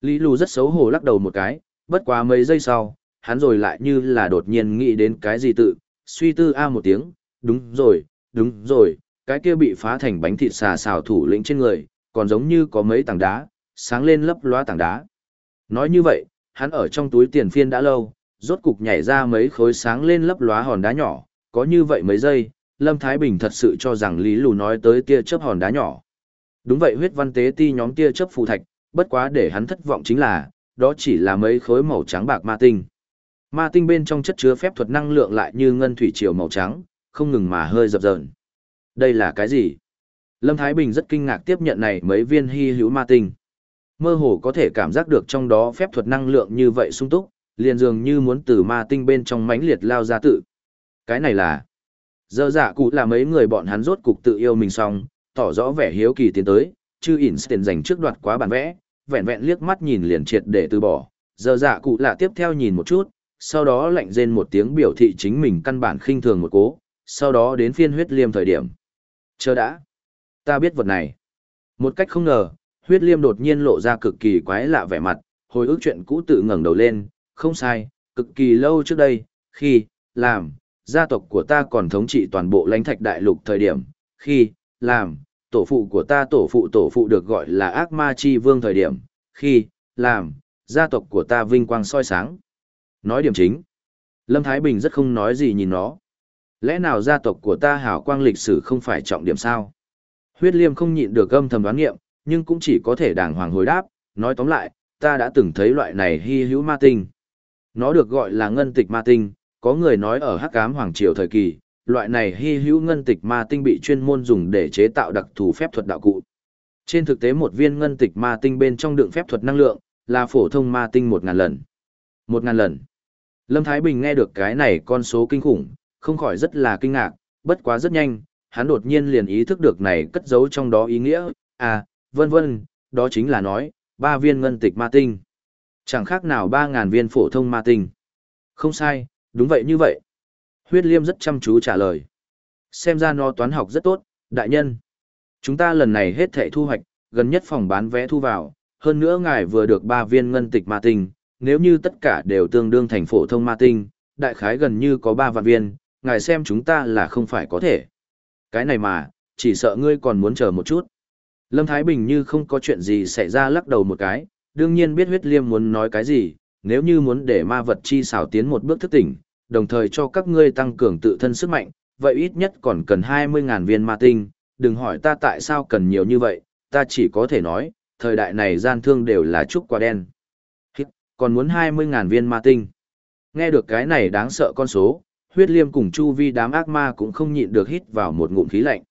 Lý Lũ rất xấu hổ lắc đầu một cái, bất quá mấy giây sau, hắn rồi lại như là đột nhiên nghĩ đến cái gì tự, suy tư a một tiếng, đúng rồi, đúng rồi, cái kia bị phá thành bánh thịt xà xào thủ lĩnh trên người, còn giống như có mấy tảng đá, sáng lên lấp loa tảng đá. Nói như vậy, hắn ở trong túi tiền phiên đã lâu, rốt cục nhảy ra mấy khối sáng lên lấp lóa hòn đá nhỏ, có như vậy mấy giây, Lâm Thái Bình thật sự cho rằng Lý Lù nói tới tia chớp hòn đá nhỏ. Đúng vậy huyết văn tế ti nhóm tia chớp phù thạch, bất quá để hắn thất vọng chính là, đó chỉ là mấy khối màu trắng bạc ma tinh. Ma tinh bên trong chất chứa phép thuật năng lượng lại như ngân thủy triều màu trắng, không ngừng mà hơi dập dờn. Đây là cái gì? Lâm Thái Bình rất kinh ngạc tiếp nhận này mấy viên hy hữu ma tinh. Mơ hồ có thể cảm giác được trong đó phép thuật năng lượng như vậy sung túc, liền dường như muốn từ ma tinh bên trong mãnh liệt lao ra tự. Cái này là... Giờ dạ cụ là mấy người bọn hắn rốt cục tự yêu mình xong, tỏ rõ vẻ hiếu kỳ tiến tới, chứ Einstein dành trước đoạt quá bản vẽ, vẹn vẹn liếc mắt nhìn liền triệt để từ bỏ. Giờ dạ cụ là tiếp theo nhìn một chút, sau đó lạnh rên một tiếng biểu thị chính mình căn bản khinh thường một cố, sau đó đến phiên huyết liêm thời điểm. Chờ đã. Ta biết vật này. Một cách không ngờ, huyết liêm đột nhiên lộ ra cực kỳ quái lạ vẻ mặt, hồi ức chuyện cũ tự ngẩng đầu lên, không sai, cực kỳ lâu trước đây, khi, làm, gia tộc của ta còn thống trị toàn bộ lãnh thạch đại lục thời điểm, khi, làm, tổ phụ của ta tổ phụ tổ phụ được gọi là ác ma chi vương thời điểm, khi, làm, gia tộc của ta vinh quang soi sáng. Nói điểm chính. Lâm Thái Bình rất không nói gì nhìn nó. Lẽ nào gia tộc của ta hảo quang lịch sử không phải trọng điểm sao? Huyết liêm không nhịn được âm thầm đoán nghiệm, nhưng cũng chỉ có thể đàng hoàng hồi đáp, nói tóm lại, ta đã từng thấy loại này hy hữu ma tinh. Nó được gọi là ngân tịch ma tinh, có người nói ở Hắc Ám Hoàng Triều thời kỳ, loại này hy hữu ngân tịch ma tinh bị chuyên môn dùng để chế tạo đặc thù phép thuật đạo cụ. Trên thực tế một viên ngân tịch ma tinh bên trong đựng phép thuật năng lượng, là phổ thông ma tinh một ngàn lần. Một ngàn lần. Lâm Thái Bình nghe được cái này con số kinh khủng, không khỏi rất là kinh ngạc, bất quá rất nhanh, hắn đột nhiên liền ý thức được này cất giấu trong đó ý nghĩa, à, vân vân, đó chính là nói, ba viên ngân tịch ma tinh. Chẳng khác nào ba ngàn viên phổ thông ma tinh. Không sai, đúng vậy như vậy. Huyết liêm rất chăm chú trả lời. Xem ra nó toán học rất tốt, đại nhân. Chúng ta lần này hết thảy thu hoạch, gần nhất phòng bán vé thu vào, hơn nữa ngài vừa được ba viên ngân tịch ma tinh, nếu như tất cả đều tương đương thành phổ thông ma tinh, đại khái gần như có ba vạn viên, ngài xem chúng ta là không phải có thể. Cái này mà, chỉ sợ ngươi còn muốn chờ một chút. Lâm Thái Bình như không có chuyện gì xảy ra lắc đầu một cái, đương nhiên biết huyết liêm muốn nói cái gì, nếu như muốn để ma vật chi xảo tiến một bước thức tỉnh, đồng thời cho các ngươi tăng cường tự thân sức mạnh, vậy ít nhất còn cần 20.000 viên ma tinh, đừng hỏi ta tại sao cần nhiều như vậy, ta chỉ có thể nói, thời đại này gian thương đều là trúc quả đen. Hít, còn muốn 20.000 viên ma tinh. Nghe được cái này đáng sợ con số, huyết liêm cùng chu vi đám ác ma cũng không nhịn được hít vào một ngụm khí lạnh.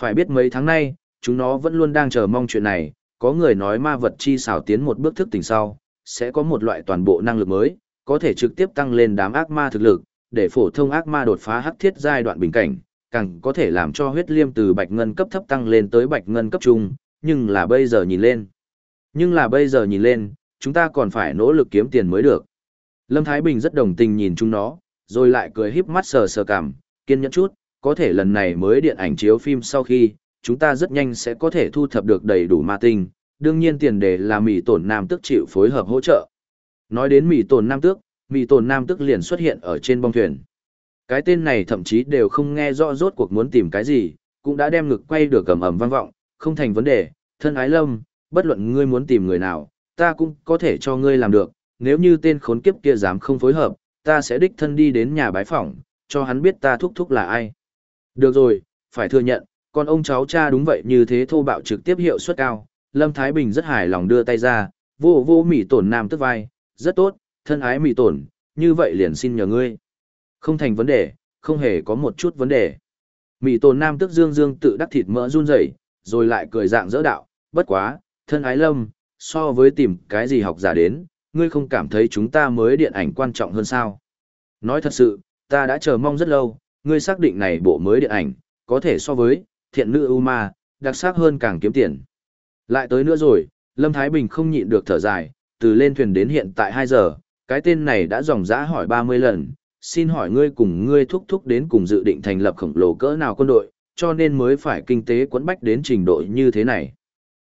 Phải biết mấy tháng nay, chúng nó vẫn luôn đang chờ mong chuyện này, có người nói ma vật chi xảo tiến một bước thức tỉnh sau, sẽ có một loại toàn bộ năng lực mới, có thể trực tiếp tăng lên đám ác ma thực lực, để phổ thông ác ma đột phá hắc thiết giai đoạn bình cảnh, càng có thể làm cho huyết liêm từ bạch ngân cấp thấp tăng lên tới bạch ngân cấp trung, nhưng là bây giờ nhìn lên. Nhưng là bây giờ nhìn lên, chúng ta còn phải nỗ lực kiếm tiền mới được. Lâm Thái Bình rất đồng tình nhìn chúng nó, rồi lại cười híp mắt sờ sờ cảm, kiên nhẫn chút, có thể lần này mới điện ảnh chiếu phim sau khi, chúng ta rất nhanh sẽ có thể thu thập được đầy đủ ma tinh, đương nhiên tiền đề là mỹ tổn nam tức chịu phối hợp hỗ trợ. Nói đến mỹ tổn nam tước, mỹ tổn nam tức liền xuất hiện ở trên bong thuyền. Cái tên này thậm chí đều không nghe rõ rốt cuộc muốn tìm cái gì, cũng đã đem ngực quay được cầm ẩm vang vọng, không thành vấn đề, thân ái lâm, bất luận ngươi muốn tìm người nào, ta cũng có thể cho ngươi làm được, nếu như tên khốn kiếp kia dám không phối hợp, ta sẽ đích thân đi đến nhà bái phỏng, cho hắn biết ta thúc thúc là ai. Được rồi, phải thừa nhận, con ông cháu cha đúng vậy như thế thô bạo trực tiếp hiệu suất cao, Lâm Thái Bình rất hài lòng đưa tay ra, vô vô mỉ tổn nam tức vai, rất tốt, thân ái mỉ tổn, như vậy liền xin nhờ ngươi. Không thành vấn đề, không hề có một chút vấn đề. Mỉ tổn nam tức dương dương tự đắc thịt mỡ run rẩy, rồi lại cười dạng dỡ đạo, bất quá, thân ái lâm, so với tìm cái gì học giả đến, ngươi không cảm thấy chúng ta mới điện ảnh quan trọng hơn sao? Nói thật sự, ta đã chờ mong rất lâu, ngươi xác định này bộ mới điện ảnh, có thể so với, thiện nữ ưu ma, đặc sắc hơn càng kiếm tiền. Lại tới nữa rồi, Lâm Thái Bình không nhịn được thở dài, từ lên thuyền đến hiện tại 2 giờ, cái tên này đã dòng dã hỏi 30 lần, xin hỏi ngươi cùng ngươi thúc thúc đến cùng dự định thành lập khổng lồ cỡ nào quân đội, cho nên mới phải kinh tế quấn bách đến trình độ như thế này.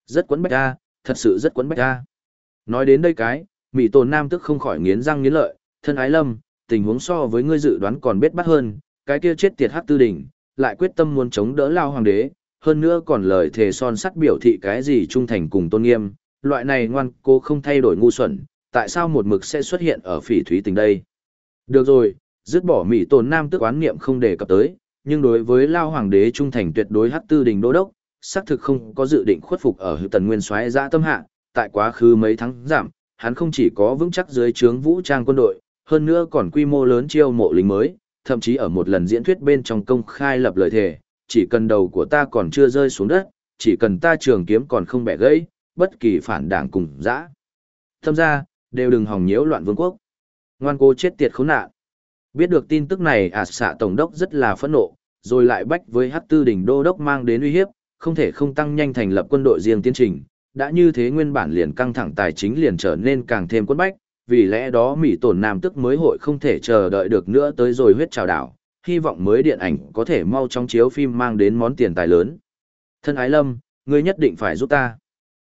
Rất quấn bách a, thật sự rất quấn bách a. Nói đến đây cái, Mỹ Tồn Nam tức không khỏi nghiến răng nghiến lợi, thân ái lâm, tình huống so với ngươi dự đoán còn bết bắt hơn, cái kia chết tiệt hắc tư đỉnh, lại quyết tâm muốn chống đỡ lao hoàng đế, hơn nữa còn lời thề son sắt biểu thị cái gì trung thành cùng tôn nghiêm, loại này ngoan cô không thay đổi ngu xuẩn, tại sao một mực sẽ xuất hiện ở phỉ thúy tình đây? Được rồi, dứt bỏ Mỹ Tồn Nam tức oán niệm không đề cập tới, nhưng đối với lao hoàng đế trung thành tuyệt đối hắc tư đình đô đốc, xác thực không có dự định khuất phục ở hữu tần nguyên soái giã tâm hạ, tại quá khứ mấy tháng giảm, hắn không chỉ có vững chắc dưới trướng vũ trang quân đội, hơn nữa còn quy mô lớn chiêu mộ lính mới, thậm chí ở một lần diễn thuyết bên trong công khai lập lời thề, chỉ cần đầu của ta còn chưa rơi xuống đất, chỉ cần ta trường kiếm còn không bẻ gãy, bất kỳ phản đảng cùng dã. Thâm ra, đều đừng hòng nhiễu loạn vương quốc. Ngoan cố chết tiệt khốn nạn. Biết được tin tức này ả à, xạ tổng đốc rất là phẫn nộ, rồi lại bách với hát tư đỉnh đô đốc mang đến uy hiếp, không thể không tăng nhanh thành lập quân đội riêng tiến trình, đã như thế nguyên bản liền căng thẳng tài chính liền trở nên càng thêm quân bách, vì lẽ đó Mỹ tổn nam tức mới hội không thể chờ đợi được nữa tới rồi huyết trào đảo, hy vọng mới điện ảnh có thể mau chóng chiếu phim mang đến món tiền tài lớn. Thân ái lâm, ngươi nhất định phải giúp ta.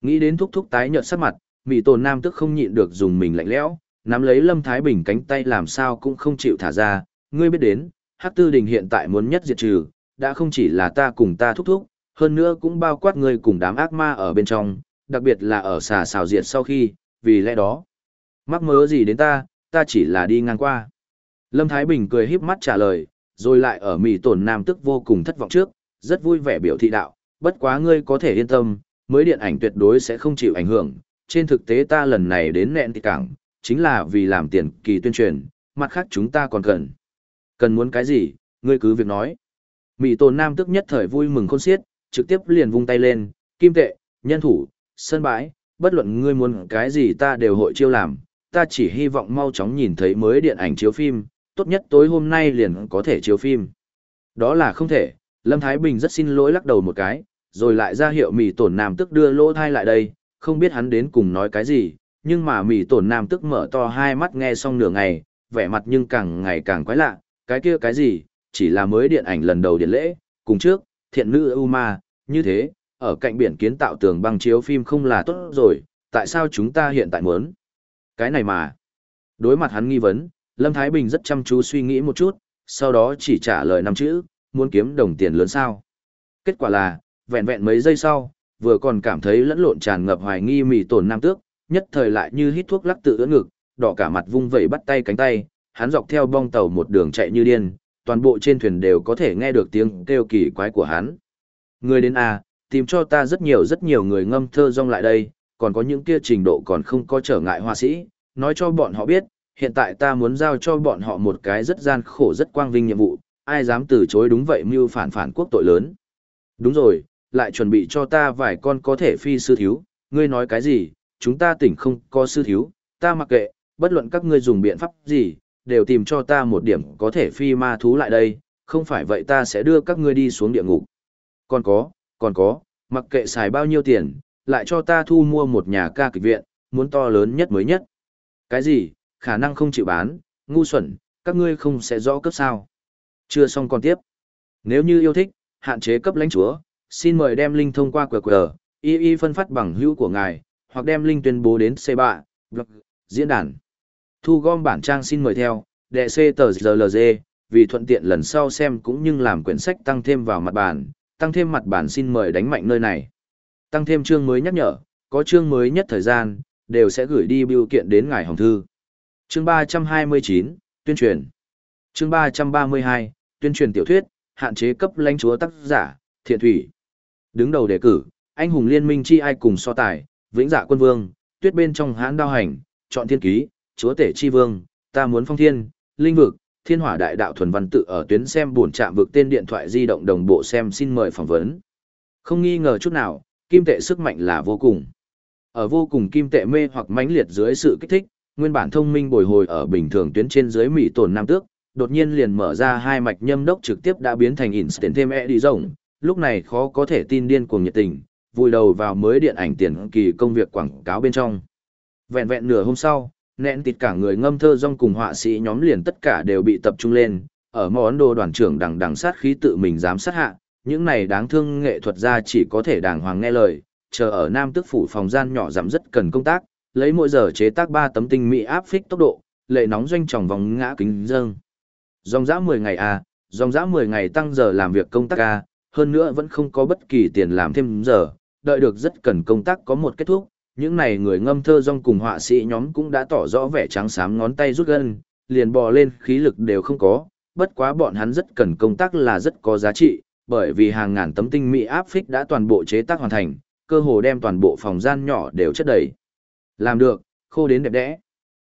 Nghĩ đến thúc thúc tái nhợt sắc mặt, Mỹ tổn nam tức không nhịn được dùng mình lạnh lẽo, nắm lấy Lâm Thái Bình cánh tay làm sao cũng không chịu thả ra, ngươi biết đến, Hắc Tư Đình hiện tại muốn nhất diệt trừ, đã không chỉ là ta cùng ta thúc thúc, hơn nữa cũng bao quát ngươi cùng đám ác ma ở bên trong, đặc biệt là ở xà xào diệt sau khi, vì lẽ đó. Mắc mớ gì đến ta, ta chỉ là đi ngang qua. Lâm Thái Bình cười híp mắt trả lời, rồi lại ở mì tổn nam tức vô cùng thất vọng trước, rất vui vẻ biểu thị đạo, bất quá ngươi có thể yên tâm, mới điện ảnh tuyệt đối sẽ không chịu ảnh hưởng, trên thực tế ta lần này đến nẹn thì cảng, chính là vì làm tiền kỳ tuyên truyền, mặt khác chúng ta còn cần. Cần muốn cái gì, ngươi cứ việc nói. Mỹ tồn nam tức nhất thời vui mừng khôn xiết, trực tiếp liền vung tay lên, kim tệ, nhân thủ, sân bãi, bất luận ngươi muốn cái gì ta đều hội chiêu làm, ta chỉ hy vọng mau chóng nhìn thấy mới điện ảnh chiếu phim, tốt nhất tối hôm nay liền có thể chiếu phim. Đó là không thể, Lâm Thái Bình rất xin lỗi lắc đầu một cái, rồi lại ra hiệu mì tổn nam tức đưa lỗ thai lại đây, không biết hắn đến cùng nói cái gì, nhưng mà mì tổn nam tức mở to hai mắt nghe xong nửa ngày, vẻ mặt nhưng càng ngày càng quái lạ, cái kia cái gì, chỉ là mới điện ảnh lần đầu điện lễ, cùng trước, thiện nữ Uma như thế, ở cạnh biển kiến tạo tường băng chiếu phim không là tốt rồi, tại sao chúng ta hiện tại muốn? Cái này mà. Đối mặt hắn nghi vấn, Lâm Thái Bình rất chăm chú suy nghĩ một chút, sau đó chỉ trả lời năm chữ, muốn kiếm đồng tiền lớn sao. Kết quả là, vẹn vẹn mấy giây sau, vừa còn cảm thấy lẫn lộn tràn ngập hoài nghi mỉ tổn nam tước, nhất thời lại như hít thuốc lắc tự ưỡn ngực, đỏ cả mặt vung vẩy bắt tay cánh tay, hắn dọc theo bong tàu một đường chạy như điên, toàn bộ trên thuyền đều có thể nghe được tiếng kêu kỳ quái của hắn. Người đến à, tìm cho ta rất nhiều rất nhiều người ngâm thơ rong lại đây, còn có những kia trình độ còn không có trở ngại hoa sĩ, nói cho bọn họ biết, hiện tại ta muốn giao cho bọn họ một cái rất gian khổ rất quang vinh nhiệm vụ, ai dám từ chối đúng vậy mưu phản phản quốc tội lớn. Đúng rồi, lại chuẩn bị cho ta vài con có thể phi sư thiếu, ngươi nói cái gì, chúng ta tỉnh không có sư thiếu, ta mặc kệ, bất luận các ngươi dùng biện pháp gì, đều tìm cho ta một điểm có thể phi ma thú lại đây, không phải vậy ta sẽ đưa các ngươi đi xuống địa ngục. Còn có, còn có, mặc kệ xài bao nhiêu tiền, lại cho ta thu mua một nhà ca kịch viện, muốn to lớn nhất mới nhất. Cái gì, khả năng không chịu bán, ngu xuẩn, các ngươi không sẽ rõ cấp sao. Chưa xong còn tiếp. Nếu như yêu thích, hạn chế cấp lãnh chúa, xin mời đem link thông qua QR, y y phân phát bằng hữu của ngài, hoặc đem link tuyên bố đến C3, blog, diễn đàn. Thu gom bản trang xin mời theo, đệ C tờ ZLZ, vì thuận tiện lần sau xem cũng như làm quyển sách tăng thêm vào mặt bản, tăng thêm mặt bản xin mời đánh mạnh nơi này. Tăng thêm chương mới nhắc nhở, có chương mới nhất thời gian, đều sẽ gửi đi biểu kiện đến ngài hồng thư. Chương 329, tuyên truyền. Chương 332, tuyên truyền tiểu thuyết, hạn chế cấp lãnh chúa tác giả, thiện thủy. Đứng đầu đề cử, anh hùng liên minh chi ai cùng so tài, vĩnh dạ quân vương, tuyết bên trong hãn đao hành, chọn thiên ký, chúa tể chi vương, ta muốn phong thiên, linh vực, thiên hỏa đại đạo thuần văn tự ở tuyến xem buồn chạm vực tên điện thoại di động đồng bộ xem xin mời phỏng vấn. Không nghi ngờ chút nào, kim tệ sức mạnh là vô cùng. Ở vô cùng kim tệ mê hoặc mãnh liệt dưới sự kích thích, nguyên bản thông minh bồi hồi ở bình thường tuyến trên dưới mỹ tổn nam tước, đột nhiên liền mở ra hai mạch nhâm đốc trực tiếp đã biến thành instant thêm e đi rộng, lúc này khó có thể tin điên cuồng nhiệt tình, vùi đầu vào mới điện ảnh tiền kỳ công việc quảng cáo bên trong. Vẹn vẹn nửa hôm sau, nẹn tịt cả người ngâm thơ rong cùng họa sĩ nhóm liền tất cả đều bị tập trung lên, ở món đồ đoàn trưởng đằng đằng sát khí tự mình dám sát hạ, những này đáng thương nghệ thuật gia chỉ có thể đàng hoàng nghe lời, chờ ở Nam Tức phủ phòng gian nhỏ giảm rất cần công tác, lấy mỗi giờ chế tác 3 tấm tinh mỹ áp phích tốc độ, lệ nóng doanh tròng vòng ngã kính dâng. Dòng dã 10 ngày à, dòng dã 10 ngày tăng giờ làm việc công tác à, hơn nữa vẫn không có bất kỳ tiền làm thêm giờ, đợi được rất cần công tác có một kết thúc, những này người ngâm thơ rong cùng họa sĩ nhóm cũng đã tỏ rõ vẻ trắng xám ngón tay rút gân, liền bò lên khí lực đều không có, bất quá bọn hắn rất cần công tác là rất có giá trị, bởi vì hàng ngàn tấm tinh mỹ áp phích đã toàn bộ chế tác hoàn thành, cơ hồ đem toàn bộ phòng gian nhỏ đều chất đầy. Làm được, khô đến đẹp đẽ.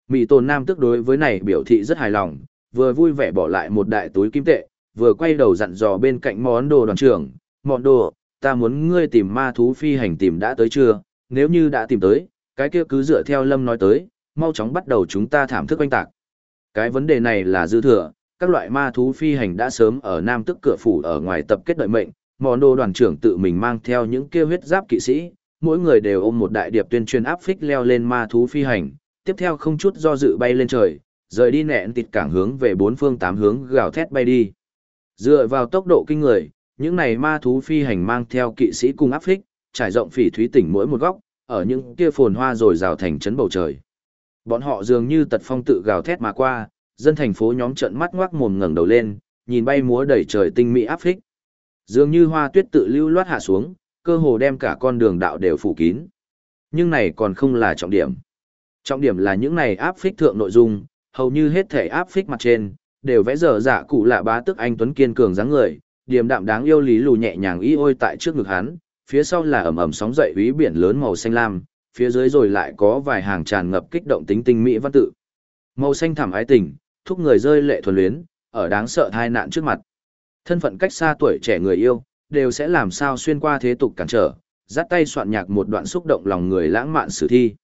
Mỹ tồn nam tức đối với này biểu thị rất hài lòng, vừa vui vẻ bỏ lại một đại túi kim tệ, vừa quay đầu dặn dò bên cạnh món đồ đoàn trưởng, món đồ, ta muốn ngươi tìm ma thú phi hành tìm đã tới chưa, nếu như đã tìm tới, cái kia cứ dựa theo lâm nói tới, mau chóng bắt đầu chúng ta thảm thức oanh tạc. Cái vấn đề này là dư thừa, các loại ma thú phi hành đã sớm ở nam tức cửa phủ ở ngoài tập kết đợi mệnh, món đồ đoàn trưởng tự mình mang theo những kia huyết giáp kỵ sĩ, mỗi người đều ôm một đại điệp tuyên truyền áp phích leo lên ma thú phi hành, tiếp theo không chút do dự bay lên trời, rời đi nẹn tịt cảng hướng về bốn phương tám hướng gào thét bay đi. Dựa vào tốc độ kinh người, những này ma thú phi hành mang theo kỵ sĩ cùng áp phích, trải rộng phỉ thúy tỉnh mỗi một góc, ở những kia phồn hoa rồi rào thành trấn bầu trời. Bọn họ dường như tật phong tự gào thét mà qua, dân thành phố nhóm trận mắt ngoác mồm ngẩng đầu lên, nhìn bay múa đầy trời tinh mỹ áp phích. Dường như hoa tuyết tự lưu loát hạ xuống, cơ hồ đem cả con đường đạo đều phủ kín. Nhưng này còn không là trọng điểm. Trọng điểm là những này áp phích thượng nội dung, hầu như hết thể áp phích mặt trên, đều vẽ dở dạ cụ lạ bá tức anh Tuấn kiên cường dáng người, điềm đạm đáng yêu lý lù nhẹ nhàng y ôi tại trước ngực hắn, phía sau là ẩm ẩm sóng dậy úy biển lớn màu xanh lam, phía dưới rồi lại có vài hàng tràn ngập kích động tính tinh mỹ văn tự. Màu xanh thẳm ái tình, thúc người rơi lệ thuần luyến, ở đáng sợ tai nạn trước mặt. Thân phận cách xa tuổi trẻ người yêu, đều sẽ làm sao xuyên qua thế tục cản trở, dắt tay soạn nhạc một đoạn xúc động lòng người lãng mạn sử thi.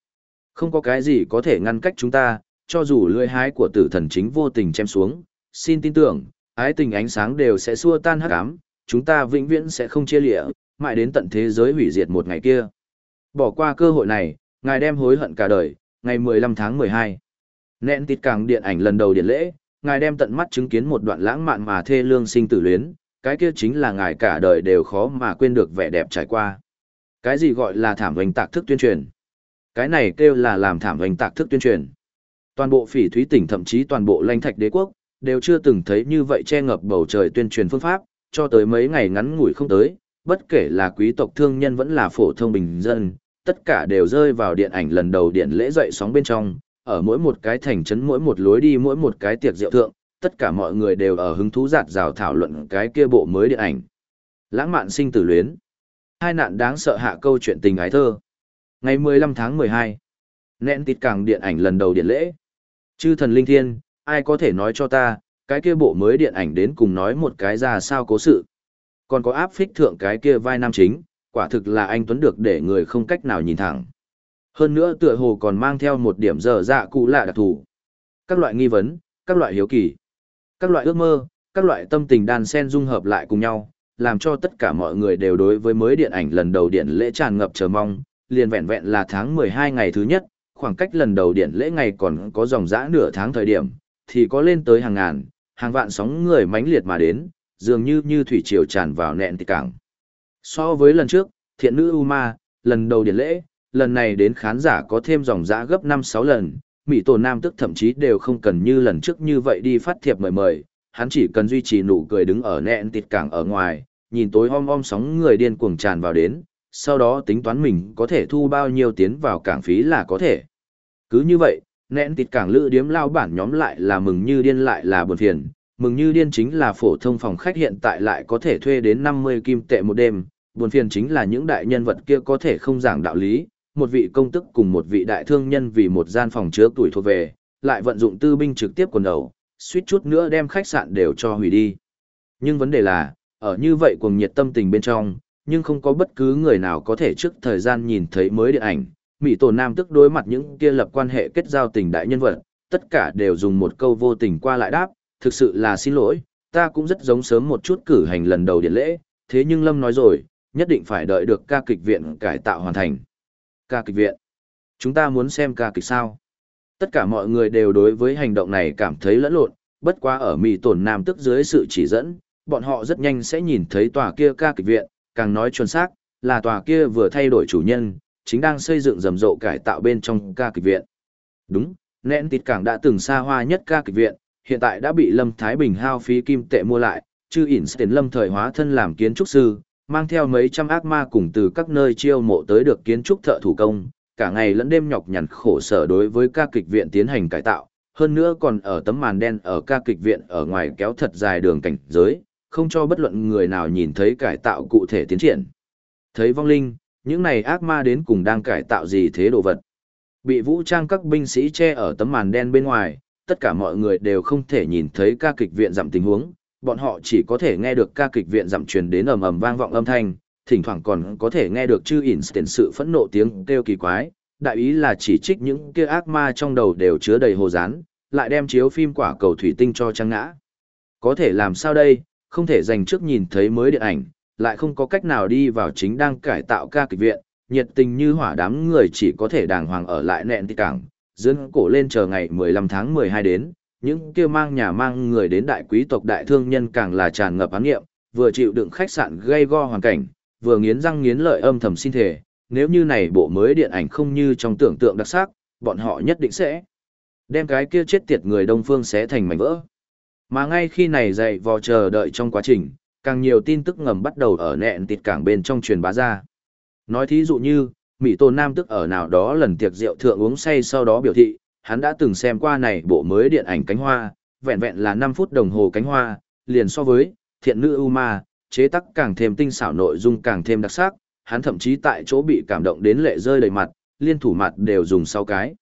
Không có cái gì có thể ngăn cách chúng ta, cho dù lưỡi hái của tử thần chính vô tình chém xuống, xin tin tưởng, ái tình ánh sáng đều sẽ xua tan hắc ám, chúng ta vĩnh viễn sẽ không chia lìa, mãi đến tận thế giới hủy diệt một ngày kia. Bỏ qua cơ hội này, ngài đem hối hận cả đời, ngày 15 tháng 12. Nện tịt càng điện ảnh lần đầu điện lễ, ngài đem tận mắt chứng kiến một đoạn lãng mạn mà thê lương sinh tử luyến, cái kia chính là ngài cả đời đều khó mà quên được vẻ đẹp trải qua. Cái gì gọi là thảm hoành tạc thức tuyên truyền? Cái này kêu là làm thảm hoành tạc thức tuyên truyền. Toàn bộ phỉ thúy tỉnh thậm chí toàn bộ lãnh thạch đế quốc, đều chưa từng thấy như vậy che ngập bầu trời tuyên truyền phương pháp, cho tới mấy ngày ngắn ngủi không tới, bất kể là quý tộc thương nhân vẫn là phổ thông bình dân, tất cả đều rơi vào điện ảnh lần đầu điện lễ dậy sóng bên trong, ở mỗi một cái thành trấn mỗi một lối đi mỗi một cái tiệc rượu thượng, tất cả mọi người đều ở hứng thú giạt rào thảo luận cái kia bộ mới điện ảnh. Lãng mạn sinh tử luyến. Hai nạn đáng sợ hạ câu chuyện tình ái thơ. Ngày 15 tháng 12. Nện tịt càng điện ảnh lần đầu điện lễ. Chư thần linh thiên, ai có thể nói cho ta, cái kia bộ mới điện ảnh đến cùng nói một cái ra sao cố sự. Còn có áp phích thượng cái kia vai nam chính, quả thực là anh Tuấn được để người không cách nào nhìn thẳng. Hơn nữa tựa hồ còn mang theo một điểm dở dạ cụ lạ đặc thù. Các loại nghi vấn, các loại hiếu kỳ, các loại ước mơ, các loại tâm tình đan xen dung hợp lại cùng nhau, làm cho tất cả mọi người đều đối với mới điện ảnh lần đầu điện lễ tràn ngập chờ mong, liền vẹn vẹn là tháng 12 ngày thứ nhất, khoảng cách lần đầu điện lễ ngày còn có dòng dã nửa tháng thời điểm, thì có lên tới hàng ngàn, hàng vạn sóng người mãnh liệt mà đến, dường như như thủy triều tràn vào nẹn tịch cảng. So với lần trước, thiện nữ Uma, lần đầu điện lễ, lần này đến khán giả có thêm dòng giã gấp 5-6 lần, Mỹ tổ nam tức thậm chí đều không cần như lần trước như vậy đi phát thiệp mời mời, hắn chỉ cần duy trì nụ cười đứng ở nẹn tịt cảng ở ngoài, nhìn tối om om sóng người điên cuồng tràn vào đến, sau đó tính toán mình có thể thu bao nhiêu tiến vào cảng phí là có thể. Cứ như vậy, nẹn tịt cảng lữ điếm lao bản nhóm lại là mừng như điên lại là buồn phiền, mừng như điên chính là phổ thông phòng khách hiện tại lại có thể thuê đến 50 kim tệ một đêm, buồn phiền chính là những đại nhân vật kia có thể không giảng đạo lý, một vị công tức cùng một vị đại thương nhân vì một gian phòng chứa tuổi thuộc về, lại vận dụng tư binh trực tiếp quần đầu, suýt chút nữa đem khách sạn đều cho hủy đi. Nhưng vấn đề là, ở như vậy cuồng nhiệt tâm tình bên trong, nhưng không có bất cứ người nào có thể trước thời gian nhìn thấy mới điện ảnh. Mỹ tổ nam tức đối mặt những kia lập quan hệ kết giao tình đại nhân vật, tất cả đều dùng một câu vô tình qua lại đáp, thực sự là xin lỗi, ta cũng rất giống sớm một chút cử hành lần đầu điện lễ, thế nhưng Lâm nói rồi, nhất định phải đợi được ca kịch viện cải tạo hoàn thành. Ca kịch viện. Chúng ta muốn xem ca kịch sao? Tất cả mọi người đều đối với hành động này cảm thấy lẫn lộn, bất quá ở mì tổn nam tức dưới sự chỉ dẫn, bọn họ rất nhanh sẽ nhìn thấy tòa kia ca kịch viện, càng nói chuẩn xác, là tòa kia vừa thay đổi chủ nhân, chính đang xây dựng rầm rộ cải tạo bên trong ca kịch viện. Đúng, nén tịt cảng đã từng xa hoa nhất ca kịch viện, hiện tại đã bị Lâm Thái Bình hao phí kim tệ mua lại, chư ỉn tiền Lâm thời hóa thân làm kiến trúc sư, mang theo mấy trăm ác ma cùng từ các nơi chiêu mộ tới được kiến trúc thợ thủ công, cả ngày lẫn đêm nhọc nhằn khổ sở đối với ca kịch viện tiến hành cải tạo, hơn nữa còn ở tấm màn đen ở ca kịch viện ở ngoài kéo thật dài đường cảnh giới, không cho bất luận người nào nhìn thấy cải tạo cụ thể tiến triển. Thấy vong linh, những này ác ma đến cùng đang cải tạo gì thế đồ vật. Bị vũ trang các binh sĩ che ở tấm màn đen bên ngoài, tất cả mọi người đều không thể nhìn thấy ca kịch viện giảm tình huống, bọn họ chỉ có thể nghe được ca kịch viện giảm truyền đến ầm ầm vang vọng âm thanh, thỉnh thoảng còn có thể nghe được chư ỉn tiền sự phẫn nộ tiếng kêu kỳ quái, đại ý là chỉ trích những kia ác ma trong đầu đều chứa đầy hồ dán, lại đem chiếu phim quả cầu thủy tinh cho trăng ngã. Có thể làm sao đây, không thể dành trước nhìn thấy mới điện ảnh, lại không có cách nào đi vào chính đang cải tạo ca kịch viện, nhiệt tình như hỏa đám người chỉ có thể đàng hoàng ở lại nẹn tị cảng, dưỡng cổ lên chờ ngày 15 tháng 12 đến, những kia mang nhà mang người đến đại quý tộc đại thương nhân càng là tràn ngập ám nghiệm, vừa chịu đựng khách sạn gây go hoàn cảnh, vừa nghiến răng nghiến lợi âm thầm xin thể, nếu như này bộ mới điện ảnh không như trong tưởng tượng đặc sắc, bọn họ nhất định sẽ đem cái kia chết tiệt người Đông Phương xé thành mảnh vỡ. Mà ngay khi này dậy vò chờ đợi trong quá trình, càng nhiều tin tức ngầm bắt đầu ở nẹn tịt cảng bên trong truyền bá ra. Nói thí dụ như, Mỹ Tôn Nam tức ở nào đó lần tiệc rượu thượng uống say sau đó biểu thị, hắn đã từng xem qua này bộ mới điện ảnh cánh hoa, vẹn vẹn là 5 phút đồng hồ cánh hoa, liền so với thiện nữ Uma, chế tác càng thêm tinh xảo nội dung càng thêm đặc sắc, hắn thậm chí tại chỗ bị cảm động đến lệ rơi đầy mặt, liên thủ mặt đều dùng sau cái.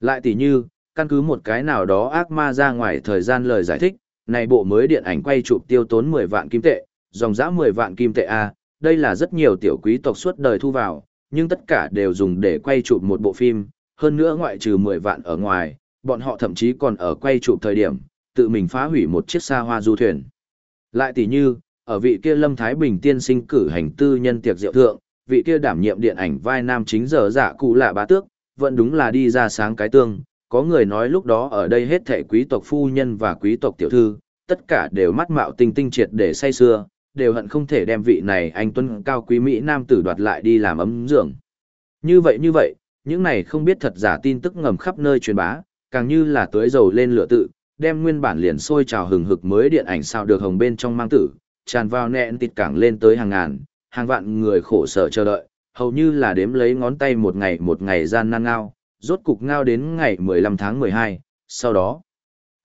Lại tỷ như, căn cứ một cái nào đó ác ma ra ngoài thời gian lời giải thích, này bộ mới điện ảnh quay chụp tiêu tốn 10 vạn kim tệ, dòng giá 10 vạn kim tệ A, đây là rất nhiều tiểu quý tộc suốt đời thu vào, nhưng tất cả đều dùng để quay chụp một bộ phim, hơn nữa ngoại trừ 10 vạn ở ngoài, bọn họ thậm chí còn ở quay chụp thời điểm, tự mình phá hủy một chiếc xa hoa du thuyền. Lại tỷ như, ở vị kia Lâm Thái Bình tiên sinh cử hành tư nhân tiệc rượu thượng, vị kia đảm nhiệm điện ảnh vai nam chính giờ giả cụ lạ bá tước, vẫn đúng là đi ra sáng cái tương, có người nói lúc đó ở đây hết thảy quý tộc phu nhân và quý tộc tiểu thư, tất cả đều mắt mạo tinh tinh triệt để say xưa, đều hận không thể đem vị này anh tuân cao quý Mỹ nam tử đoạt lại đi làm ấm dưỡng. Như vậy như vậy, những này không biết thật giả tin tức ngầm khắp nơi truyền bá, càng như là tưới dầu lên lửa tự, đem nguyên bản liền sôi trào hừng hực mới điện ảnh sao được hồng bên trong mang tử, tràn vào nẹn tịt cảng lên tới hàng ngàn, hàng vạn người khổ sở chờ đợi, hầu như là đếm lấy ngón tay một ngày một ngày gian nan ngao, rốt cục ngao đến ngày 15 tháng 12, sau đó.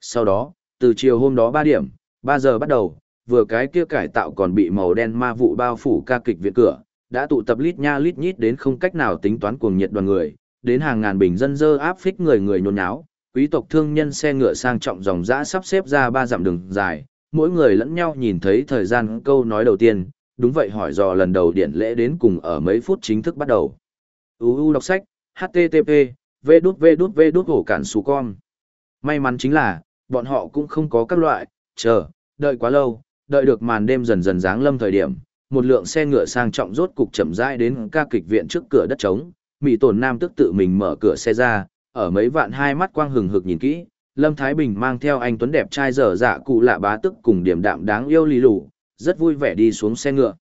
Sau đó, từ chiều hôm đó 3 điểm, 3 giờ bắt đầu, vừa cái kia cải tạo còn bị màu đen ma vụ bao phủ ca kịch viện cửa, đã tụ tập lít nha lít nhít đến không cách nào tính toán cuồng nhiệt đoàn người, đến hàng ngàn bình dân dơ áp phích người người nhốn nháo, quý tộc thương nhân xe ngựa sang trọng dòng dã sắp xếp ra ba dặm đường dài, mỗi người lẫn nhau nhìn thấy thời gian câu nói đầu tiên, đúng vậy hỏi dò lần đầu điện lễ đến cùng ở mấy phút chính thức bắt đầu. UU đọc sách, HTTP, V đút V đút V đút hổ cản xù con. May mắn chính là, bọn họ cũng không có các loại, chờ, đợi quá lâu, đợi được màn đêm dần dần dáng lâm thời điểm, một lượng xe ngựa sang trọng rốt cục chậm rãi đến ca kịch viện trước cửa đất trống, Mỹ Tổn Nam tức tự mình mở cửa xe ra, ở mấy vạn hai mắt quang hừng hực nhìn kỹ, Lâm Thái Bình mang theo anh tuấn đẹp trai dở dạ cụ lạ bá tức cùng điểm đạm đáng yêu lì lù, rất vui vẻ đi xuống xe ngựa.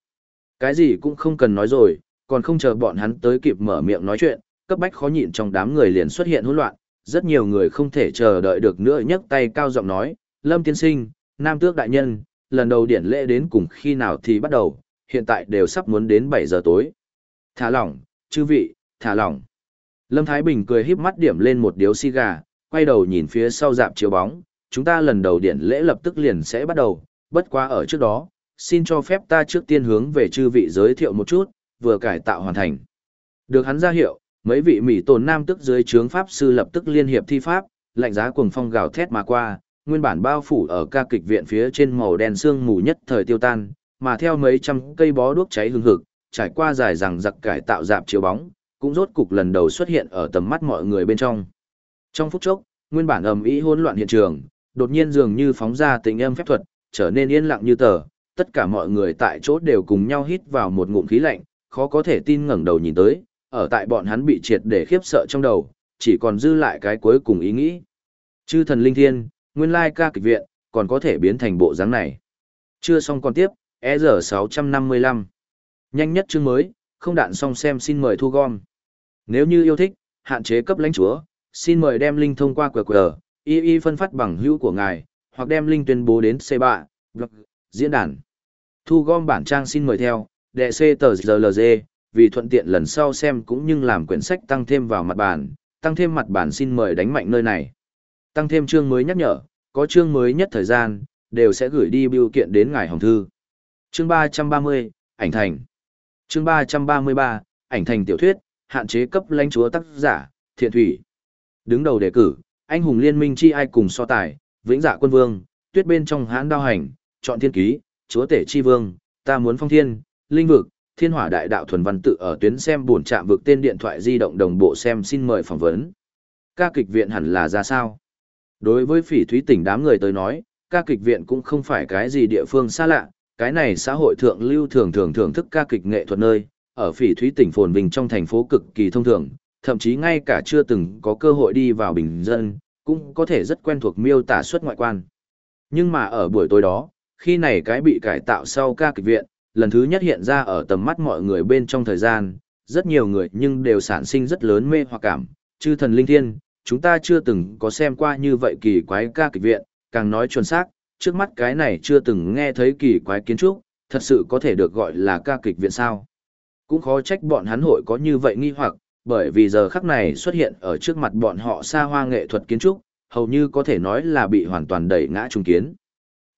Cái gì cũng không cần nói rồi, còn không chờ bọn hắn tới kịp mở miệng nói chuyện, cấp bách khó nhịn trong đám người liền xuất hiện hỗn loạn, rất nhiều người không thể chờ đợi được nữa nhấc tay cao giọng nói, Lâm Tiên Sinh, Nam Tước Đại Nhân, lần đầu điển lễ đến cùng khi nào thì bắt đầu, hiện tại đều sắp muốn đến 7 giờ tối. Thả lỏng, chư vị, thả lỏng. Lâm Thái Bình cười híp mắt điểm lên một điếu xì gà, quay đầu nhìn phía sau dạp chiếu bóng, chúng ta lần đầu điển lễ lập tức liền sẽ bắt đầu, bất quá ở trước đó, xin cho phép ta trước tiên hướng về chư vị giới thiệu một chút, vừa cải tạo hoàn thành. Được hắn ra hiệu, mấy vị mỹ tồn nam tức dưới trướng pháp sư lập tức liên hiệp thi pháp, lạnh giá cuồng phong gào thét mà qua, nguyên bản bao phủ ở ca kịch viện phía trên màu đen sương mù nhất thời tiêu tan, mà theo mấy trăm cây bó đuốc cháy hừng hực, trải qua dài rằng giặc cải tạo dạp chiếu bóng, cũng rốt cục lần đầu xuất hiện ở tầm mắt mọi người bên trong. Trong phút chốc, nguyên bản ầm ĩ hỗn loạn hiện trường, đột nhiên dường như phóng ra tình âm phép thuật, trở nên yên lặng như tờ, tất cả mọi người tại chỗ đều cùng nhau hít vào một ngụm khí lạnh, khó có thể tin ngẩng đầu nhìn tới, ở tại bọn hắn bị triệt để khiếp sợ trong đầu, chỉ còn dư lại cái cuối cùng ý nghĩ. Chư thần linh thiên, nguyên lai ca kịch viện, còn có thể biến thành bộ dáng này. Chưa xong còn tiếp, EZ655. Nhanh nhất chương mới, không đạn xong xem xin mời thu gom. Nếu như yêu thích, hạn chế cấp lãnh chúa, xin mời đem link thông qua QR, y y phân phát bằng hữu của ngài, hoặc đem link tuyên bố đến C3, blog, diễn đàn. Thu gom bản trang xin mời theo, đệ C tờ GLG, vì thuận tiện lần sau xem cũng như làm quyển sách tăng thêm vào mặt bản, tăng thêm mặt bản xin mời đánh mạnh nơi này. Tăng thêm chương mới nhắc nhở, có chương mới nhất thời gian, đều sẽ gửi đi biểu kiện đến ngài hồng thư. Chương 330, ảnh thành. Chương 333, ảnh thành tiểu thuyết, hạn chế cấp lãnh chúa tác giả, thiện thủy. Đứng đầu đề cử, anh hùng liên minh chi ai cùng so tài, vĩnh dạ quân vương, tuyết bên trong hãn đao hành, chọn thiên ký, chúa tể chi vương, ta muốn phong thiên, linh vực, thiên hỏa đại đạo thuần văn tự ở tuyến xem buồn chạm vực tên điện thoại di động đồng bộ xem xin mời phỏng vấn. Ca kịch viện hẳn là ra sao? Đối với phỉ thúy tỉnh đám người tới nói, ca kịch viện cũng không phải cái gì địa phương xa lạ, cái này xã hội thượng lưu thường thường thưởng thức ca kịch nghệ thuật nơi, ở phỉ thúy tỉnh phồn vinh trong thành phố cực kỳ thông thường, thậm chí ngay cả chưa từng có cơ hội đi vào bình dân, cũng có thể rất quen thuộc miêu tả xuất ngoại quan. Nhưng mà ở buổi tối đó, khi này cái bị cải tạo sau ca kịch viện, lần thứ nhất hiện ra ở tầm mắt mọi người bên trong thời gian, rất nhiều người nhưng đều sản sinh rất lớn mê hoặc cảm, chư thần linh thiên, chúng ta chưa từng có xem qua như vậy kỳ quái ca kịch viện, càng nói chuẩn xác, trước mắt cái này chưa từng nghe thấy kỳ quái kiến trúc, thật sự có thể được gọi là ca kịch viện sao. Cũng khó trách bọn hắn hội có như vậy nghi hoặc, bởi vì giờ khắc này xuất hiện ở trước mặt bọn họ xa hoa nghệ thuật kiến trúc, hầu như có thể nói là bị hoàn toàn đẩy ngã trung kiến.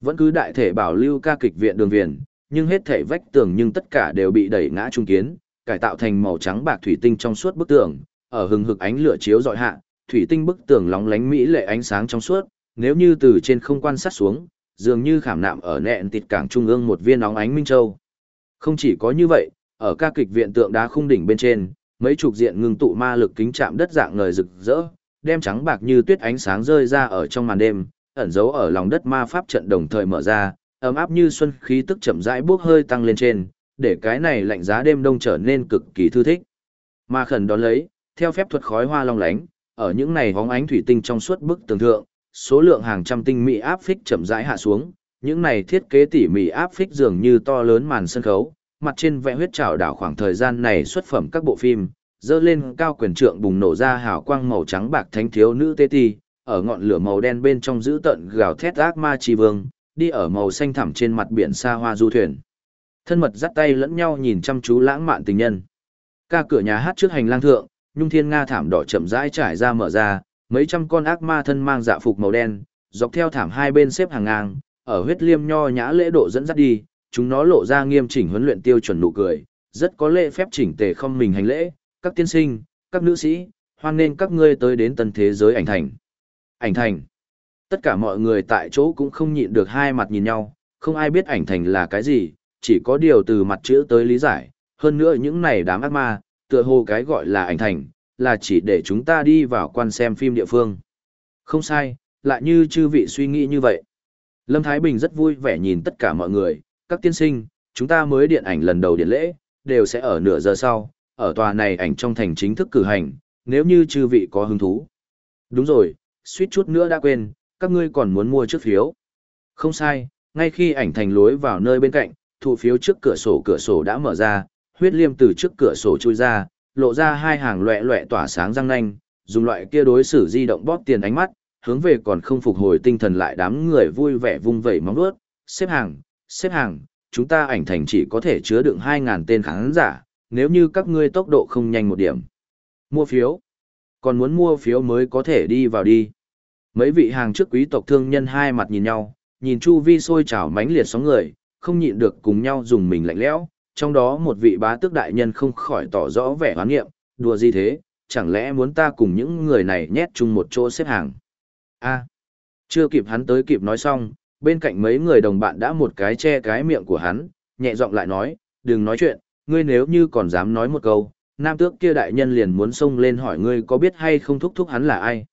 Vẫn cứ đại thể bảo lưu ca kịch viện đường viền, nhưng hết thể vách tường nhưng tất cả đều bị đẩy ngã trung kiến, cải tạo thành màu trắng bạc thủy tinh trong suốt bức tường, ở hừng hực ánh lửa chiếu dọi hạ, thủy tinh bức tường lóng lánh mỹ lệ ánh sáng trong suốt, nếu như từ trên không quan sát xuống, dường như khảm nạm ở nẹn tịt cảng trung ương một viên nóng ánh minh châu. Không chỉ có như vậy, ở ca kịch viện tượng đá khung đỉnh bên trên, mấy chục diện ngưng tụ ma lực kính chạm đất dạng ngời rực rỡ, đem trắng bạc như tuyết ánh sáng rơi ra ở trong màn đêm, ẩn giấu ở lòng đất ma pháp trận đồng thời mở ra, ấm áp như xuân khí tức chậm rãi bước hơi tăng lên trên, để cái này lạnh giá đêm đông trở nên cực kỳ thư thích. Ma khẩn đón lấy, theo phép thuật khói hoa long lánh, ở những này hóng ánh thủy tinh trong suốt bức tường thượng, số lượng hàng trăm tinh mỹ áp phích chậm rãi hạ xuống, những này thiết kế tỉ mỉ áp phích dường như to lớn màn sân khấu, mặt trên vẽ huyết trảo đảo khoảng thời gian này xuất phẩm các bộ phim, dơ lên cao quyền trượng bùng nổ ra hào quang màu trắng bạc thánh thiếu nữ tê ti, ở ngọn lửa màu đen bên trong giữ tận gào thét ác ma chi vương, đi ở màu xanh thẳm trên mặt biển xa hoa du thuyền. Thân mật dắt tay lẫn nhau nhìn chăm chú lãng mạn tình nhân. Ca cửa nhà hát trước hành lang thượng, nhung thiên nga thảm đỏ chậm rãi trải ra mở ra, mấy trăm con ác ma thân mang dạ phục màu đen, dọc theo thảm hai bên xếp hàng ngang, ở huyết liêm nho nhã lễ độ dẫn dắt đi, chúng nó lộ ra nghiêm chỉnh huấn luyện tiêu chuẩn nụ cười, rất có lễ phép chỉnh tề không mình hành lễ, các tiên sinh, các nữ sĩ, hoan nên các ngươi tới đến tân thế giới ảnh thành. Ảnh thành. Tất cả mọi người tại chỗ cũng không nhịn được hai mặt nhìn nhau, không ai biết ảnh thành là cái gì, chỉ có điều từ mặt chữ tới lý giải, hơn nữa những này đám ác ma, tựa hồ cái gọi là ảnh thành, là chỉ để chúng ta đi vào quan xem phim địa phương. Không sai, lại như chư vị suy nghĩ như vậy. Lâm Thái Bình rất vui vẻ nhìn tất cả mọi người, các tiên sinh, chúng ta mới điện ảnh lần đầu điện lễ, đều sẽ ở nửa giờ sau, ở tòa này ảnh trong thành chính thức cử hành, nếu như chư vị có hứng thú. Đúng rồi, suýt chút nữa đã quên, các ngươi còn muốn mua trước phiếu. Không sai, ngay khi ảnh thành lối vào nơi bên cạnh, thụ phiếu trước cửa sổ cửa sổ đã mở ra, huyết liêm từ trước cửa sổ chui ra, lộ ra hai hàng loẹ loẹ tỏa sáng răng nanh, dùng loại kia đối xử di động bóp tiền ánh mắt, hướng về còn không phục hồi tinh thần lại đám người vui vẻ vung vẩy móng vuốt, xếp hàng, xếp hàng, chúng ta ảnh thành chỉ có thể chứa đựng 2.000 tên khán giả, nếu như các ngươi tốc độ không nhanh một điểm. Mua phiếu. Còn muốn mua phiếu mới có thể đi vào đi. Mấy vị hàng trước quý tộc thương nhân hai mặt nhìn nhau, nhìn chu vi sôi trào mánh liệt sóng người, không nhịn được cùng nhau dùng mình lạnh lẽo. Trong đó một vị bá tước đại nhân không khỏi tỏ rõ vẻ hoán nghiệm, đùa gì thế, chẳng lẽ muốn ta cùng những người này nhét chung một chỗ xếp hàng. a chưa kịp hắn tới kịp nói xong, bên cạnh mấy người đồng bạn đã một cái che cái miệng của hắn, nhẹ giọng lại nói, đừng nói chuyện, ngươi nếu như còn dám nói một câu, nam tước kia đại nhân liền muốn xông lên hỏi ngươi có biết hay không thúc thúc hắn là ai.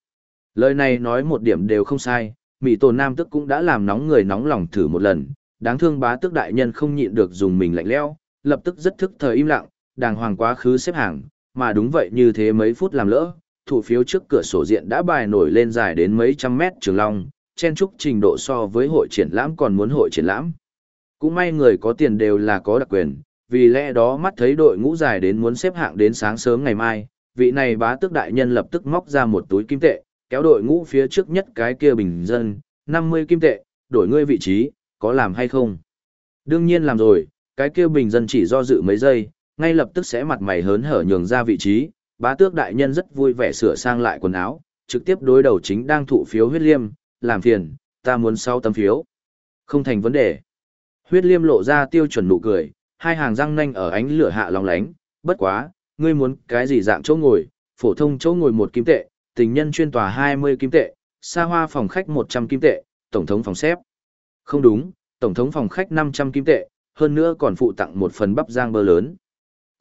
Lời này nói một điểm đều không sai, Mỹ tổ nam tước cũng đã làm nóng người nóng lòng thử một lần, đáng thương bá tước đại nhân không nhịn được dùng mình lạnh leo, lập tức rất thức thời im lặng, đàng hoàng quá khứ xếp hàng, mà đúng vậy như thế mấy phút làm lỡ, thủ phiếu trước cửa sổ diện đã bài nổi lên dài đến mấy trăm mét trường long, chen chúc trình độ so với hội triển lãm còn muốn hội triển lãm. Cũng may người có tiền đều là có đặc quyền, vì lẽ đó mắt thấy đội ngũ dài đến muốn xếp hạng đến sáng sớm ngày mai, vị này bá tước đại nhân lập tức móc ra một túi kim tệ, kéo đội ngũ phía trước nhất cái kia bình dân, 50 kim tệ, đổi ngươi vị trí, có làm hay không? Đương nhiên làm rồi, cái kia bình dân chỉ do dự mấy giây, ngay lập tức sẽ mặt mày hớn hở nhường ra vị trí, bá tước đại nhân rất vui vẻ sửa sang lại quần áo, trực tiếp đối đầu chính đang thụ phiếu huyết liêm, làm phiền, ta muốn 6 tấm phiếu. Không thành vấn đề. Huyết liêm lộ ra tiêu chuẩn nụ cười, hai hàng răng nanh ở ánh lửa hạ long lánh, bất quá, ngươi muốn cái gì dạng chỗ ngồi, phổ thông chỗ ngồi một kim tệ, tình nhân chuyên tòa 20 kim tệ, xa hoa phòng khách 100 kim tệ, tổng thống phòng xếp. Không đúng, tổng thống phòng khách 500 kim tệ, hơn nữa còn phụ tặng một phần bắp giang bơ lớn.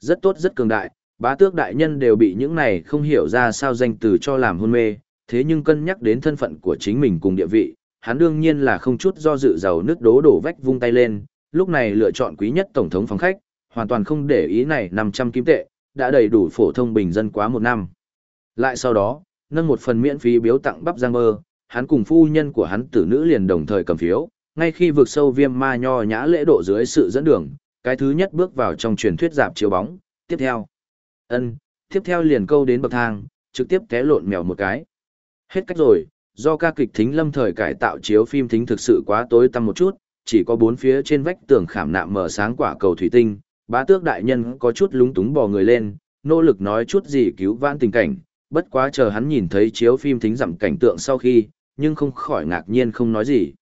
Rất tốt rất cường đại, bá tước đại nhân đều bị những này không hiểu ra sao danh từ cho làm hôn mê, thế nhưng cân nhắc đến thân phận của chính mình cùng địa vị, hắn đương nhiên là không chút do dự giàu nước đố đổ vách vung tay lên, lúc này lựa chọn quý nhất tổng thống phòng khách, hoàn toàn không để ý này 500 kim tệ, đã đầy đủ phổ thông bình dân quá một năm. Lại sau đó, nâng một phần miễn phí biếu tặng bắp giang bơ, hắn cùng phu nhân của hắn tử nữ liền đồng thời cầm phiếu, ngay khi vượt sâu viêm ma nho nhã lễ độ dưới sự dẫn đường, cái thứ nhất bước vào trong truyền thuyết dạp chiếu bóng, tiếp theo. ân tiếp theo liền câu đến bậc thang, trực tiếp té lộn mèo một cái. Hết cách rồi, do ca kịch thính lâm thời cải tạo chiếu phim thính thực sự quá tối tăm một chút, chỉ có bốn phía trên vách tường khảm nạm mở sáng quả cầu thủy tinh, bá tước đại nhân có chút lúng túng bò người lên, nỗ lực nói chút gì cứu vãn tình cảnh, bất quá chờ hắn nhìn thấy chiếu phim thính giảm cảnh tượng sau khi, nhưng không khỏi ngạc nhiên không nói gì.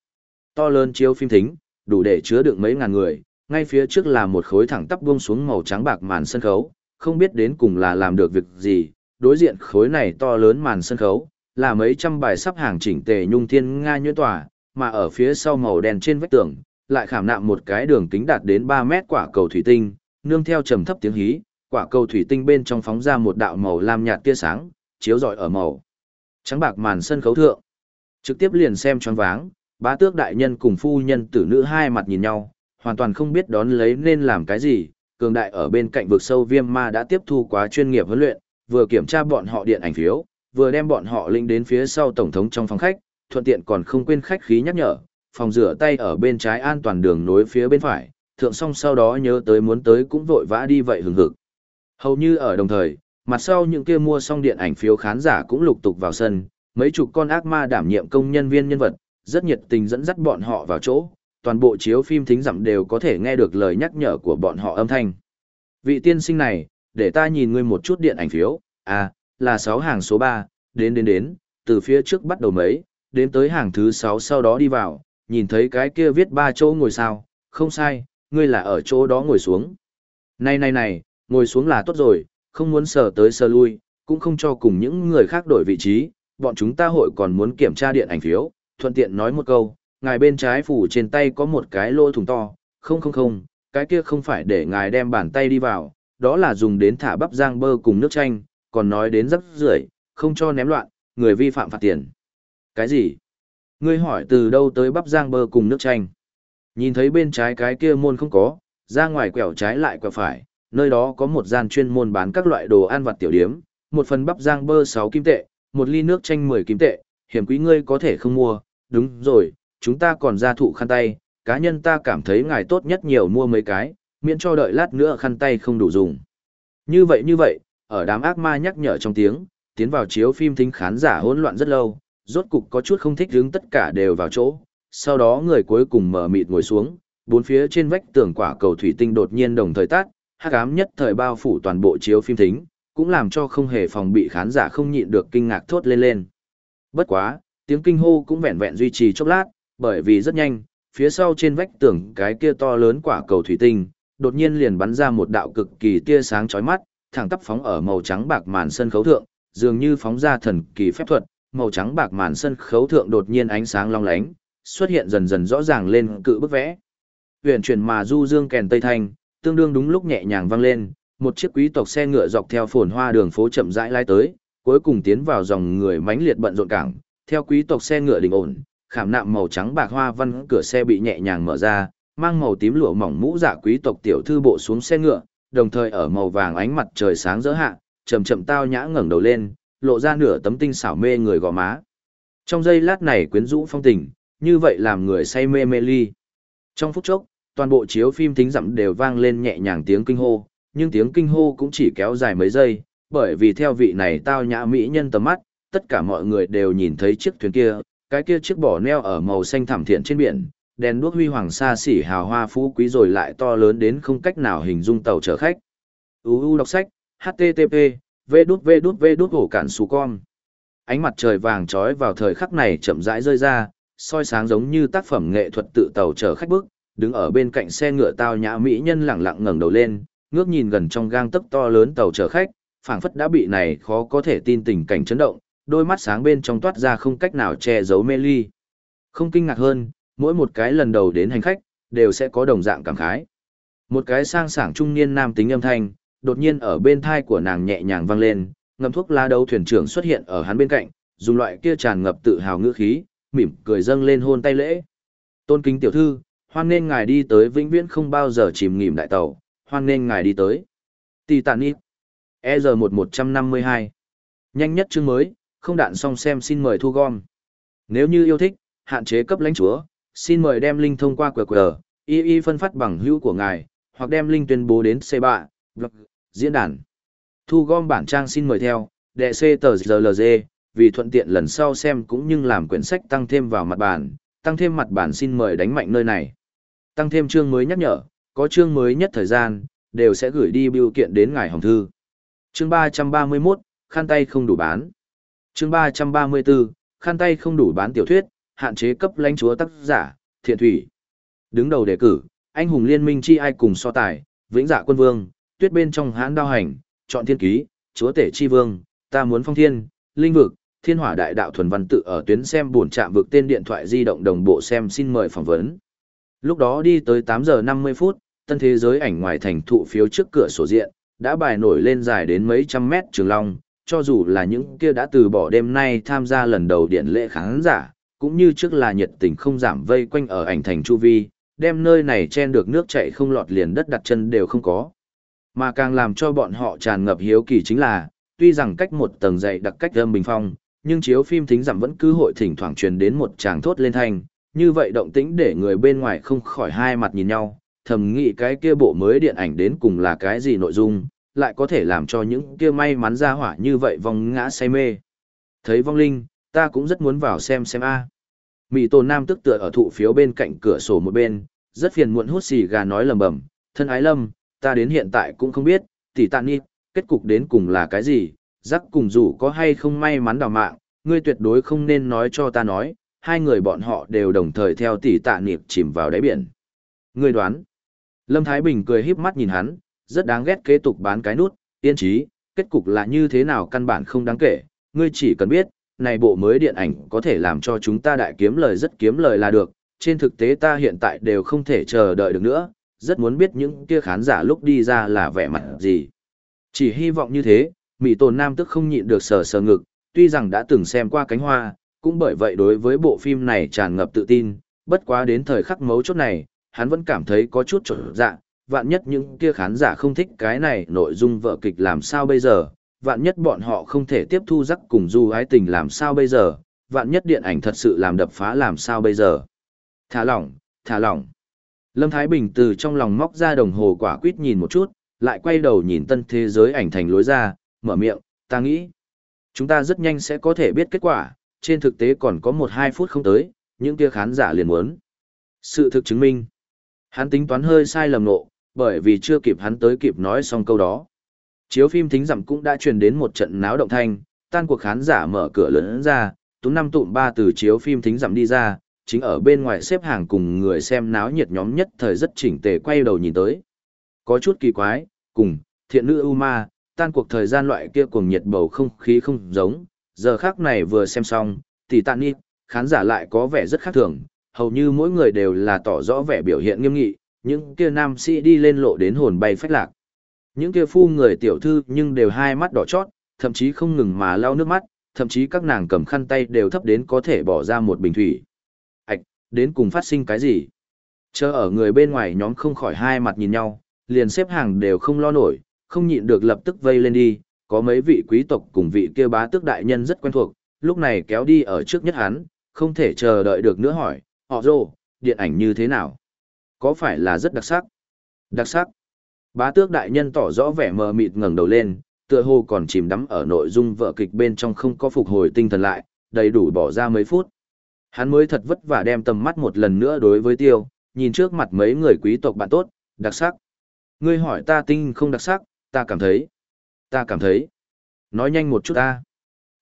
To lớn chiếu phim thính, đủ để chứa được mấy ngàn người, ngay phía trước là một khối thẳng tắp buông xuống màu trắng bạc màn sân khấu, không biết đến cùng là làm được việc gì, đối diện khối này to lớn màn sân khấu, là mấy trăm bài sắp hàng chỉnh tề nhung thiên nga nhuyễn tòa, mà ở phía sau màu đen trên vách tường, lại khảm nạm một cái đường kính đạt đến 3 mét quả cầu thủy tinh, nương theo trầm thấp tiếng hí, quả cầu thủy tinh bên trong phóng ra một đạo màu lam nhạt tia sáng, chiếu rọi ở màu trắng bạc màn sân khấu thượng. Trực tiếp liền xem choáng váng, bá tước đại nhân cùng phu nhân tử nữ hai mặt nhìn nhau, hoàn toàn không biết đón lấy nên làm cái gì, cường đại ở bên cạnh vực sâu viêm ma đã tiếp thu quá chuyên nghiệp huấn luyện, vừa kiểm tra bọn họ điện ảnh phiếu, vừa đem bọn họ linh đến phía sau tổng thống trong phòng khách, thuận tiện còn không quên khách khí nhắc nhở, phòng rửa tay ở bên trái an toàn đường nối phía bên phải, thượng xong sau đó nhớ tới muốn tới cũng vội vã đi vậy hừng hực. Hầu như ở đồng thời, mặt sau những kia mua xong điện ảnh phiếu khán giả cũng lục tục vào sân, mấy chục con ác ma đảm nhiệm công nhân viên nhân vật, rất nhiệt tình dẫn dắt bọn họ vào chỗ, toàn bộ chiếu phim thính giảm đều có thể nghe được lời nhắc nhở của bọn họ âm thanh. Vị tiên sinh này, để ta nhìn ngươi một chút điện ảnh phiếu, à, là 6 hàng số 3, đến đến đến, từ phía trước bắt đầu mấy, đến tới hàng thứ 6 sau đó đi vào, nhìn thấy cái kia viết ba chỗ ngồi sao, không sai, ngươi là ở chỗ đó ngồi xuống. Này này này, ngồi xuống là tốt rồi, không muốn sờ tới sờ lui, cũng không cho cùng những người khác đổi vị trí, bọn chúng ta hội còn muốn kiểm tra điện ảnh phiếu, thuận tiện nói một câu, ngài bên trái phủ trên tay có một cái lỗ thùng to, không không không, cái kia không phải để ngài đem bàn tay đi vào, đó là dùng đến thả bắp rang bơ cùng nước chanh, còn nói đến rất rưởi, không cho ném loạn, người vi phạm phạt tiền. Cái gì? Ngươi hỏi từ đâu tới bắp rang bơ cùng nước chanh? Nhìn thấy bên trái cái kia môn không có, ra ngoài quẹo trái lại quẹo phải, nơi đó có một gian chuyên môn bán các loại đồ ăn vặt tiểu điếm, một phần bắp rang bơ 6 kim tệ, một ly nước chanh 10 kim tệ, hiểm quý ngươi có thể không mua, đúng rồi, chúng ta còn ra thụ khăn tay, cá nhân ta cảm thấy ngài tốt nhất nhiều mua mấy cái, miễn cho đợi lát nữa khăn tay không đủ dùng. Như vậy như vậy, ở đám ác ma nhắc nhở trong tiếng, tiến vào chiếu phim thính khán giả hỗn loạn rất lâu, rốt cục có chút không thích đứng tất cả đều vào chỗ, sau đó người cuối cùng mở mịt ngồi xuống, bốn phía trên vách tường quả cầu thủy tinh đột nhiên đồng thời tắt, hắc ám nhất thời bao phủ toàn bộ chiếu phim thính, cũng làm cho không hề phòng bị khán giả không nhịn được kinh ngạc thốt lên lên. Bất quá, tiếng kinh hô cũng vẹn vẹn duy trì chốc lát, bởi vì rất nhanh, phía sau trên vách tường cái kia to lớn quả cầu thủy tinh, đột nhiên liền bắn ra một đạo cực kỳ tia sáng chói mắt, thẳng tắp phóng ở màu trắng bạc màn sân khấu thượng, dường như phóng ra thần kỳ phép thuật, màu trắng bạc màn sân khấu thượng đột nhiên ánh sáng long lánh, xuất hiện dần dần rõ ràng lên cự bức vẽ. Huyền chuyển mà du dương kèn tây thanh, tương đương đúng lúc nhẹ nhàng vang lên, một chiếc quý tộc xe ngựa dọc theo phồn hoa đường phố chậm rãi lai tới, cuối cùng tiến vào dòng người mãnh liệt bận rộn cảng, theo quý tộc xe ngựa đình ổn, khảm nạm màu trắng bạc hoa văn cửa xe bị nhẹ nhàng mở ra, mang màu tím lụa mỏng mũ giả quý tộc tiểu thư bộ xuống xe ngựa, đồng thời ở màu vàng ánh mặt trời sáng rỡ hạ, chậm chậm tao nhã ngẩng đầu lên, lộ ra nửa tấm tinh xảo mê người gò má. Trong giây lát này quyến rũ phong tình, như vậy làm người say mê mê ly. Trong phút chốc, toàn bộ chiếu phim thính dặm đều vang lên nhẹ nhàng tiếng kinh hô, nhưng tiếng kinh hô cũng chỉ kéo dài mấy giây, bởi vì theo vị này tao nhã mỹ nhân tầm mắt, tất cả mọi người đều nhìn thấy chiếc thuyền kia, cái kia chiếc bỏ neo ở màu xanh thẳm thiện trên biển, đèn đuốc huy hoàng xa xỉ hào hoa phú quý rồi lại to lớn đến không cách nào hình dung tàu chở khách. UU đọc sách, http, v đút v đút v đút hổ cản xù con. Ánh mặt trời vàng trói vào thời khắc này chậm rãi rơi ra, soi sáng giống như tác phẩm nghệ thuật tự tàu chở khách bước, đứng ở bên cạnh xe ngựa tao nhã mỹ nhân lẳng lặng ngẩng đầu lên, ngước nhìn gần trong gang tấc to lớn tàu chở khách, phảng phất đã bị này khó có thể tin tình cảnh chấn động, đôi mắt sáng bên trong toát ra không cách nào che giấu mê ly. Không kinh ngạc hơn, mỗi một cái lần đầu đến hành khách, đều sẽ có đồng dạng cảm khái. Một cái sang sảng trung niên nam tính âm thanh, đột nhiên ở bên thai của nàng nhẹ nhàng vang lên, ngầm thuốc lá đấu thuyền trưởng xuất hiện ở hắn bên cạnh, dùng loại kia tràn ngập tự hào ngữ khí, mỉm cười dâng lên hôn tay lễ. Tôn kính tiểu thư, hoan nên ngài đi tới vĩnh viễn không bao giờ chìm nghỉm đại tàu, hoan nên ngài đi tới. Titanic. ER1152 Nhanh nhất chương mới, không đạn xong xem xin mời thu gom. Nếu như yêu thích, hạn chế cấp lãnh chúa, xin mời đem link thông qua QR, y y phân phát bằng hữu của ngài, hoặc đem link tuyên bố đến C3, blog, diễn đàn. Thu gom bản trang xin mời theo, đệ C tờ GLG, vì thuận tiện lần sau xem cũng như làm quyển sách tăng thêm vào mặt bản, tăng thêm mặt bản xin mời đánh mạnh nơi này. Tăng thêm chương mới nhắc nhở, có chương mới nhất thời gian, đều sẽ gửi đi biểu kiện đến ngài hồng thư. Chương 331, khăn tay không đủ bán. Chương 334, khăn tay không đủ bán tiểu thuyết, hạn chế cấp lãnh chúa tác giả, thiện thủy. Đứng đầu đề cử, anh hùng liên minh chi ai cùng so tài, vĩnh dạ quân vương, tuyết bên trong hãn đao hành, chọn thiên ký, chúa tể chi vương, ta muốn phong thiên, linh vực, thiên hỏa đại đạo thuần văn tự ở tuyến xem buồn chạm vực tên điện thoại di động đồng bộ xem xin mời phỏng vấn. Lúc đó đi tới 8 giờ 50 phút, tân thế giới ảnh ngoài thành thụ phiếu trước cửa sổ diện, đã bài nổi lên dài đến mấy trăm mét trường long, cho dù là những kia đã từ bỏ đêm nay tham gia lần đầu điện lễ khán giả, cũng như trước là nhiệt tình không giảm vây quanh ở ảnh thành chu vi, đem nơi này chen được nước chảy không lọt liền đất đặt chân đều không có. Mà càng làm cho bọn họ tràn ngập hiếu kỳ chính là, tuy rằng cách một tầng dày đặc cách âm bình phong, nhưng chiếu phim thính giảm vẫn cứ hội thỉnh thoảng truyền đến một tràng thốt lên thanh, như vậy động tĩnh để người bên ngoài không khỏi hai mặt nhìn nhau, thầm nghĩ cái kia bộ mới điện ảnh đến cùng là cái gì nội dung, lại có thể làm cho những kia may mắn ra hỏa như vậy vong ngã say mê. Thấy vong linh, ta cũng rất muốn vào xem xem a. Mỹ Tôn Nam tức tựa ở thụ phiếu bên cạnh cửa sổ một bên, rất phiền muộn hút xì gà nói lầm bầm, thân ái lâm, ta đến hiện tại cũng không biết, tỷ tạ nịp, kết cục đến cùng là cái gì, rắc cùng dù có hay không may mắn đào mạng, ngươi tuyệt đối không nên nói cho ta nói, hai người bọn họ đều đồng thời theo tỷ tạ niệm chìm vào đáy biển. Ngươi đoán. Lâm Thái Bình cười híp mắt nhìn hắn, rất đáng ghét kế tục bán cái nút, yên trí, kết cục là như thế nào căn bản không đáng kể, ngươi chỉ cần biết, này bộ mới điện ảnh có thể làm cho chúng ta đại kiếm lời rất kiếm lời là được, trên thực tế ta hiện tại đều không thể chờ đợi được nữa, rất muốn biết những kia khán giả lúc đi ra là vẻ mặt gì. Chỉ hy vọng như thế, Mỹ Tồn Nam tức không nhịn được sờ sờ ngực, tuy rằng đã từng xem qua cánh hoa, cũng bởi vậy đối với bộ phim này tràn ngập tự tin, bất quá đến thời khắc mấu chốt này, hắn vẫn cảm thấy có chút trở dạ, vạn nhất những kia khán giả không thích cái này nội dung vợ kịch làm sao bây giờ, vạn nhất bọn họ không thể tiếp thu rắc cùng du ái tình làm sao bây giờ, vạn nhất điện ảnh thật sự làm đập phá làm sao bây giờ. Thả lỏng, thả lỏng. Lâm Thái Bình từ trong lòng móc ra đồng hồ quả quyết nhìn một chút, lại quay đầu nhìn tân thế giới ảnh thành lối ra, mở miệng, ta nghĩ. Chúng ta rất nhanh sẽ có thể biết kết quả, trên thực tế còn có một hai phút không tới, những kia khán giả liền muốn. Sự thực chứng minh. Hắn tính toán hơi sai lầm nộ, bởi vì chưa kịp hắn tới kịp nói xong câu đó. Chiếu phim thính giảm cũng đã truyền đến một trận náo động thanh, tan cuộc khán giả mở cửa lớn ra, tú năm tụm ba từ chiếu phim thính giảm đi ra, chính ở bên ngoài xếp hàng cùng người xem náo nhiệt nhóm nhất thời rất chỉnh tề quay đầu nhìn tới. Có chút kỳ quái, cùng, thiện nữ Uma, tan cuộc thời gian loại kia cùng nhiệt bầu không khí không giống, giờ khác này vừa xem xong, thì tạn nít, khán giả lại có vẻ rất khác thường, hầu như mỗi người đều là tỏ rõ vẻ biểu hiện nghiêm nghị, những kia nam sĩ đi lên lộ đến hồn bay phách lạc. Những kia phu người tiểu thư nhưng đều hai mắt đỏ chót, thậm chí không ngừng mà lau nước mắt, thậm chí các nàng cầm khăn tay đều thấp đến có thể bỏ ra một bình thủy. Ảch, đến cùng phát sinh cái gì? Chờ ở người bên ngoài nhóm không khỏi hai mặt nhìn nhau, liền xếp hàng đều không lo nổi, không nhịn được lập tức vây lên đi, có mấy vị quý tộc cùng vị kia bá tước đại nhân rất quen thuộc, lúc này kéo đi ở trước nhất hắn, không thể chờ đợi được nữa hỏi, họ rồ, điện ảnh như thế nào? Có phải là rất đặc sắc? Đặc sắc. Bá tước đại nhân tỏ rõ vẻ mờ mịt ngẩng đầu lên, tựa hồ còn chìm đắm ở nội dung vợ kịch bên trong không có phục hồi tinh thần lại, đầy đủ bỏ ra mấy phút. Hắn mới thật vất vả đem tầm mắt một lần nữa đối với tiêu, nhìn trước mặt mấy người quý tộc bạn tốt, đặc sắc. Ngươi hỏi ta tinh không đặc sắc, ta cảm thấy. Ta cảm thấy. Nói nhanh một chút ta.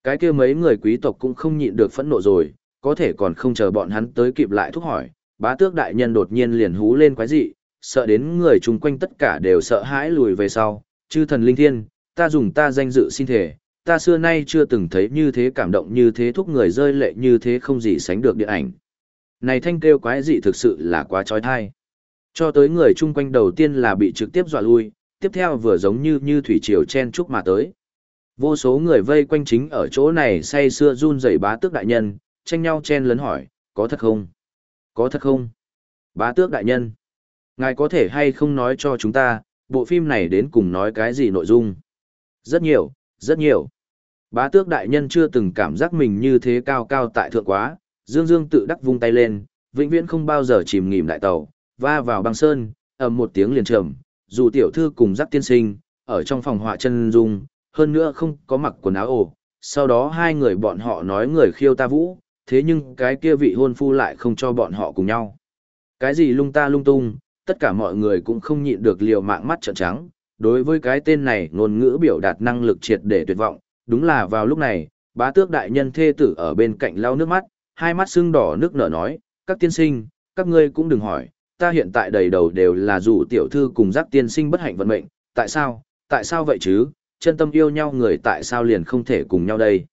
Cái kia mấy người quý tộc cũng không nhịn được phẫn nộ rồi, có thể còn không chờ bọn hắn tới kịp lại thúc hỏi. Bá tước đại nhân đột nhiên liền hú lên quái dị, sợ đến người chung quanh tất cả đều sợ hãi lùi về sau. Chư thần linh thiên, ta dùng ta danh dự xin thể, ta xưa nay chưa từng thấy như thế cảm động như thế thúc người rơi lệ như thế không gì sánh được điện ảnh. Này thanh kêu quái dị thực sự là quá trói thai. Cho tới người chung quanh đầu tiên là bị trực tiếp dọa lui, tiếp theo vừa giống như như thủy triều chen chúc mà tới. Vô số người vây quanh chính ở chỗ này say xưa run rẩy bá tước đại nhân, tranh nhau chen lấn hỏi, có thật không? Có thật không? Bá tước đại nhân, ngài có thể hay không nói cho chúng ta, bộ phim này đến cùng nói cái gì nội dung? Rất nhiều, rất nhiều. Bá tước đại nhân chưa từng cảm giác mình như thế cao cao tại thượng quá, Dương Dương tự đắc vung tay lên, vĩnh viễn không bao giờ chìm nghỉm đại tàu, va vào băng sơn, ầm một tiếng liền trầm, dù tiểu thư cùng giác tiên sinh, ở trong phòng họa chân dung, hơn nữa không có mặc quần áo ổ, sau đó hai người bọn họ nói người khiêu ta vũ, thế nhưng cái kia vị hôn phu lại không cho bọn họ cùng nhau. Cái gì lung ta lung tung, tất cả mọi người cũng không nhịn được liều mạng mắt trợn trắng, đối với cái tên này ngôn ngữ biểu đạt năng lực triệt để tuyệt vọng, đúng là vào lúc này, bá tước đại nhân thê tử ở bên cạnh lau nước mắt, hai mắt sưng đỏ nước nở nói, các tiên sinh, các ngươi cũng đừng hỏi, ta hiện tại đầy đầu đều là dù tiểu thư cùng giác tiên sinh bất hạnh vận mệnh, tại sao, tại sao vậy chứ, chân tâm yêu nhau người tại sao liền không thể cùng nhau đây.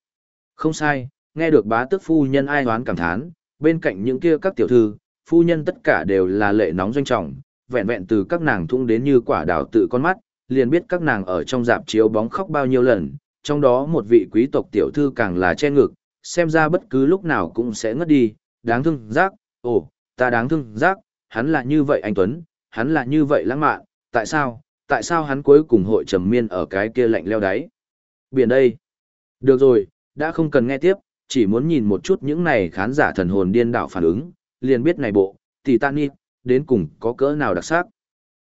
Không sai, nghe được bá tước phu nhân ai hoán cảm thán, bên cạnh những kia các tiểu thư, phu nhân tất cả đều là lệ nóng doanh trọng, vẹn vẹn từ các nàng thung đến như quả đào tự con mắt, liền biết các nàng ở trong dạp chiếu bóng khóc bao nhiêu lần, trong đó một vị quý tộc tiểu thư càng là che ngực, xem ra bất cứ lúc nào cũng sẽ ngất đi, đáng thương giác, ồ, ta đáng thương giác, hắn là như vậy anh Tuấn, hắn là như vậy lãng mạn, tại sao, tại sao hắn cuối cùng hội trầm miên ở cái kia lạnh leo đáy. Biển đây. Được rồi, đã không cần nghe tiếp, chỉ muốn nhìn một chút những này khán giả thần hồn điên đảo phản ứng, liền biết này bộ, Titanic, đến cùng có cỡ nào đặc sắc.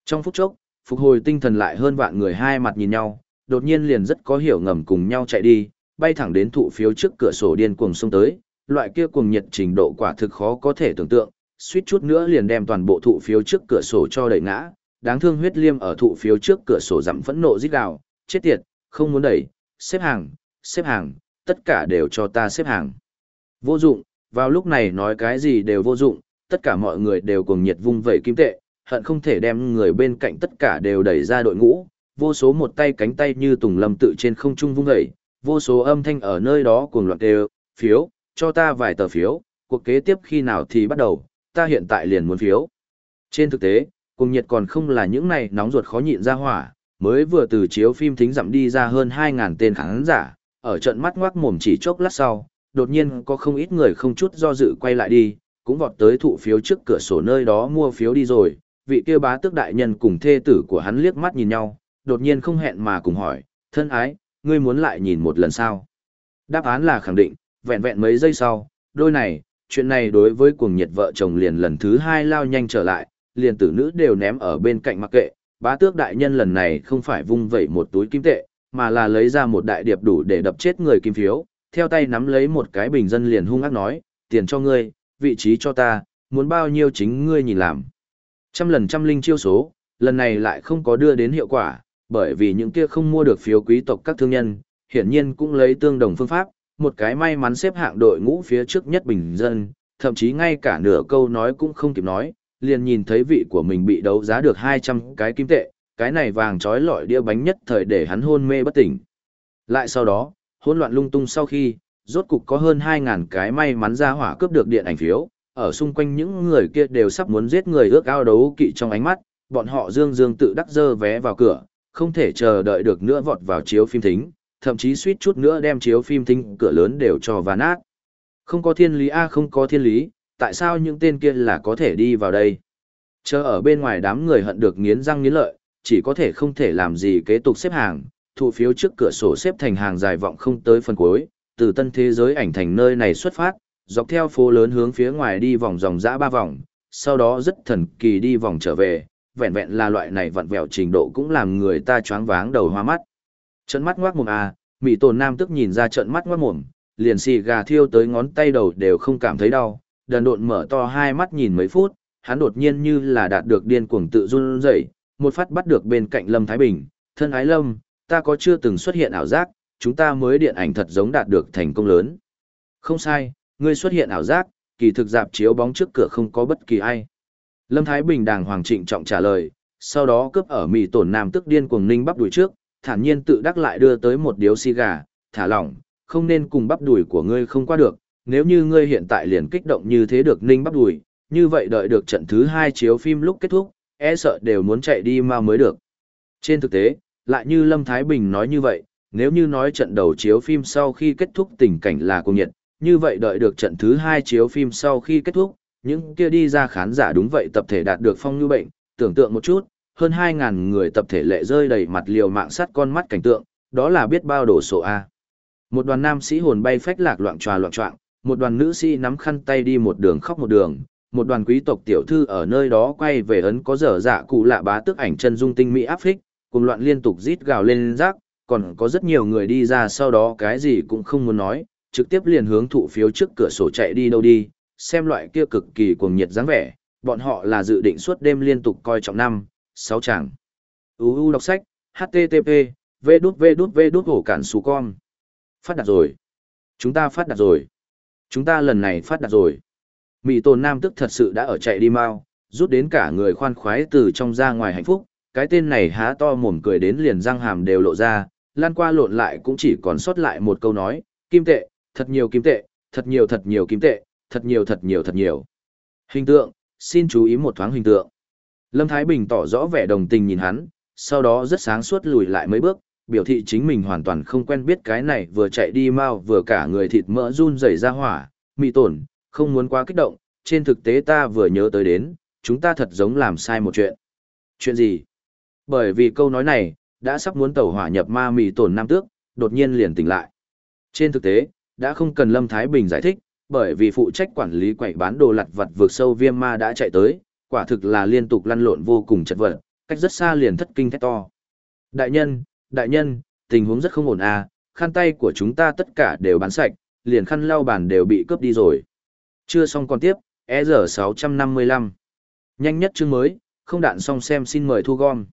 Trong phút chốc, phục hồi tinh thần lại hơn vạn người hai mặt nhìn nhau, đột nhiên liền rất có hiểu ngầm cùng nhau chạy đi, bay thẳng đến thụ phiếu trước cửa sổ điên cuồng xông tới, loại kia cuồng nhiệt trình độ quả thực khó có thể tưởng tượng, suýt chút nữa liền đem toàn bộ thụ phiếu trước cửa sổ cho đẩy ngã, đáng thương huyết liêm ở thụ phiếu trước cửa sổ giảm phẫn nộ rít gào, chết tiệt, không muốn đẩy, xếp hàng, xếp hàng, tất cả đều cho ta xếp hàng. Vô dụng, vào lúc này nói cái gì đều vô dụng, tất cả mọi người đều cùng nhiệt vung vẩy kim tệ, hận không thể đem người bên cạnh tất cả đều đẩy ra đội ngũ, vô số một tay cánh tay như tùng lâm tự trên không trung vung vẩy, vô số âm thanh ở nơi đó cuồng loạn đều, phiếu, cho ta vài tờ phiếu, cuộc kế tiếp khi nào thì bắt đầu, ta hiện tại liền muốn phiếu. Trên thực tế, cùng nhiệt còn không là những này nóng ruột khó nhịn ra hỏa, mới vừa từ chiếu phim thính dặm đi ra hơn 2.000 tên khán giả, ở trận mắt ngoác mồm chỉ chốc lát sau, đột nhiên có không ít người không chút do dự quay lại đi, cũng vọt tới thụ phiếu trước cửa sổ nơi đó mua phiếu đi rồi, vị kia bá tước đại nhân cùng thê tử của hắn liếc mắt nhìn nhau, đột nhiên không hẹn mà cùng hỏi, thân ái, ngươi muốn lại nhìn một lần sao? Đáp án là khẳng định, vẹn vẹn mấy giây sau, đôi này, chuyện này đối với cuồng nhiệt vợ chồng liền lần thứ hai lao nhanh trở lại, liền tử nữ đều ném ở bên cạnh mặc kệ, bá tước đại nhân lần này không phải vung vẩy một túi kim tệ, mà là lấy ra một đại điệp đủ để đập chết người kim phiếu, theo tay nắm lấy một cái bình dân liền hung ác nói, tiền cho ngươi, vị trí cho ta, muốn bao nhiêu chính ngươi nhìn làm. Trăm lần trăm linh chiêu số, lần này lại không có đưa đến hiệu quả, bởi vì những kia không mua được phiếu quý tộc các thương nhân, hiển nhiên cũng lấy tương đồng phương pháp, một cái may mắn xếp hạng đội ngũ phía trước nhất bình dân, thậm chí ngay cả nửa câu nói cũng không kịp nói, liền nhìn thấy vị của mình bị đấu giá được 200 cái kim tệ, cái này vàng trói lọi đĩa bánh nhất thời để hắn hôn mê bất tỉnh. Lại sau đó, hỗn loạn lung tung sau khi, rốt cục có hơn 2.000 cái may mắn ra hỏa cướp được điện ảnh phiếu, ở xung quanh những người kia đều sắp muốn giết người ước ao đấu kỵ trong ánh mắt, bọn họ dương dương tự đắc dơ vé vào cửa, không thể chờ đợi được nữa vọt vào chiếu phim thính, thậm chí suýt chút nữa đem chiếu phim thính cửa lớn đều cho ván nát. Không có thiên lý a không có thiên lý, tại sao những tên kia là có thể đi vào đây? Chờ ở bên ngoài đám người hận được nghiến răng nghiến lợi, chỉ có thể không thể làm gì kế tục xếp hàng, thụ phiếu trước cửa sổ xếp thành hàng dài vọng không tới phần cuối, từ tân thế giới ảnh thành nơi này xuất phát, dọc theo phố lớn hướng phía ngoài đi vòng dòng dã ba vòng, sau đó rất thần kỳ đi vòng trở về, vẹn vẹn là loại này vặn vẹo trình độ cũng làm người ta choáng váng đầu hoa mắt. Trận mắt ngoác mồm à, mỹ tồn nam tức nhìn ra trận mắt ngoác mồm, liền xì gà thiêu tới ngón tay đầu đều không cảm thấy đau, đần độn mở to hai mắt nhìn mấy phút, hắn đột nhiên như là đạt được điên cuồng tự run rẩy, một phát bắt được bên cạnh Lâm Thái Bình, thân ái Lâm, ta có chưa từng xuất hiện ảo giác, chúng ta mới điện ảnh thật giống đạt được thành công lớn. Không sai, ngươi xuất hiện ảo giác, kỳ thực dạp chiếu bóng trước cửa không có bất kỳ ai. Lâm Thái Bình đàng hoàng trịnh trọng trả lời, sau đó cướp ở mì tổn nam tức điên cuồng ninh bắp đuổi trước, thản nhiên tự đắc lại đưa tới một điếu xì gà, thả lỏng, không nên cùng bắp đuổi của ngươi không qua được, nếu như ngươi hiện tại liền kích động như thế được ninh bắp đuổi, như vậy đợi được trận thứ hai chiếu phim lúc kết thúc, e sợ đều muốn chạy đi mà mới được. Trên thực tế, lại như Lâm Thái Bình nói như vậy, nếu như nói trận đầu chiếu phim sau khi kết thúc tình cảnh là cùng nhiệt, như vậy đợi được trận thứ hai chiếu phim sau khi kết thúc, những kia đi ra khán giả đúng vậy tập thể đạt được phong như bệnh, tưởng tượng một chút, hơn 2.000 người tập thể lệ rơi đầy mặt liều mạng sắt con mắt cảnh tượng, đó là biết bao đổ sổ A. Một đoàn nam sĩ hồn bay phách lạc loạn tròa loạn trọng, một đoàn nữ sĩ nắm khăn tay đi một đường khóc một đường, một đoàn quý tộc tiểu thư ở nơi đó quay về ấn có dở dạ cụ lạ bá tức ảnh chân dung tinh mỹ áp phích, cùng loạn liên tục rít gào lên rác, còn có rất nhiều người đi ra sau đó cái gì cũng không muốn nói, trực tiếp liền hướng thụ phiếu trước cửa sổ chạy đi đâu đi, xem loại kia cực kỳ cuồng nhiệt dáng vẻ, bọn họ là dự định suốt đêm liên tục coi trọng năm, sáu chàng. UU đọc sách, HTTP, V đút V đút V đút hổ cản xù con. Phát đạt rồi. Chúng ta phát đạt rồi. Chúng ta lần này phát đạt rồi. Mỹ tồn nam tức thật sự đã ở chạy đi mau, rút đến cả người khoan khoái từ trong ra ngoài hạnh phúc, cái tên này há to mồm cười đến liền răng hàm đều lộ ra, lan qua lộn lại cũng chỉ còn sót lại một câu nói, kim tệ, thật nhiều kim tệ, thật nhiều thật nhiều kim tệ, thật nhiều thật nhiều thật nhiều. Hình tượng, xin chú ý một thoáng hình tượng. Lâm Thái Bình tỏ rõ vẻ đồng tình nhìn hắn, sau đó rất sáng suốt lùi lại mấy bước, biểu thị chính mình hoàn toàn không quen biết cái này vừa chạy đi mau vừa cả người thịt mỡ run rẩy ra hỏa, mị tổn, không muốn quá kích động, trên thực tế ta vừa nhớ tới đến, chúng ta thật giống làm sai một chuyện. Chuyện gì? Bởi vì câu nói này, đã sắp muốn tẩu hỏa nhập ma mì tổn nam tước, đột nhiên liền tỉnh lại. Trên thực tế, đã không cần Lâm Thái Bình giải thích, bởi vì phụ trách quản lý quậy bán đồ lặt vặt vượt sâu viêm ma đã chạy tới, quả thực là liên tục lăn lộn vô cùng chật vật, cách rất xa liền thất kinh thét to. Đại nhân, đại nhân, tình huống rất không ổn à, khăn tay của chúng ta tất cả đều bán sạch, liền khăn lau bàn đều bị cướp đi rồi. Chưa xong còn tiếp, EZ655. Nhanh nhất chương mới, không đạn xong xem xin mời thu gom.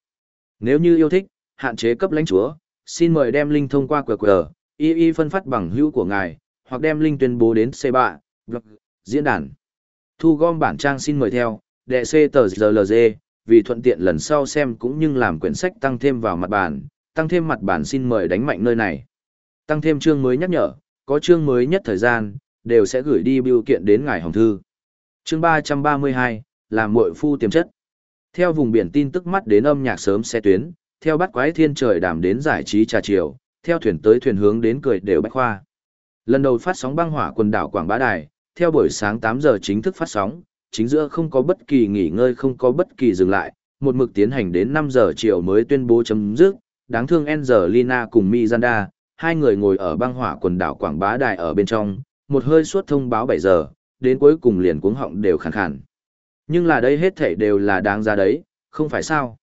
Nếu như yêu thích, hạn chế cấp lãnh chúa, xin mời đem link thông qua QR, y y phân phát bằng hữu của ngài, hoặc đem link tuyên bố đến C3, blog, diễn đàn. Thu gom bản trang xin mời theo, đệ C tờ GLG, vì thuận tiện lần sau xem cũng như làm quyển sách tăng thêm vào mặt bản, tăng thêm mặt bản xin mời đánh mạnh nơi này. Tăng thêm chương mới nhắc nhở, có chương mới nhất thời gian, đều sẽ gửi đi biểu kiện đến ngài hồng thư. Chương 332, làm muội phu tiềm chất. Theo vùng biển tin tức mắt đến âm nhạc sớm xe tuyến, theo bắt quái thiên trời đàm đến giải trí trà chiều, theo thuyền tới thuyền hướng đến cười đều bách khoa. Lần đầu phát sóng băng hỏa quần đảo Quảng Bá Đài, theo buổi sáng 8 giờ chính thức phát sóng, chính giữa không có bất kỳ nghỉ ngơi không có bất kỳ dừng lại, một mực tiến hành đến 5 giờ chiều mới tuyên bố chấm dứt. Đáng thương Angelina cùng Miranda, hai người ngồi ở băng hỏa quần đảo Quảng Bá Đài ở bên trong, một hơi suốt thông báo 7 giờ, đến cuối cùng liền cuống họng đều khàn khàn. Nhưng là đây hết thảy đều là đáng ra đấy, không phải sao?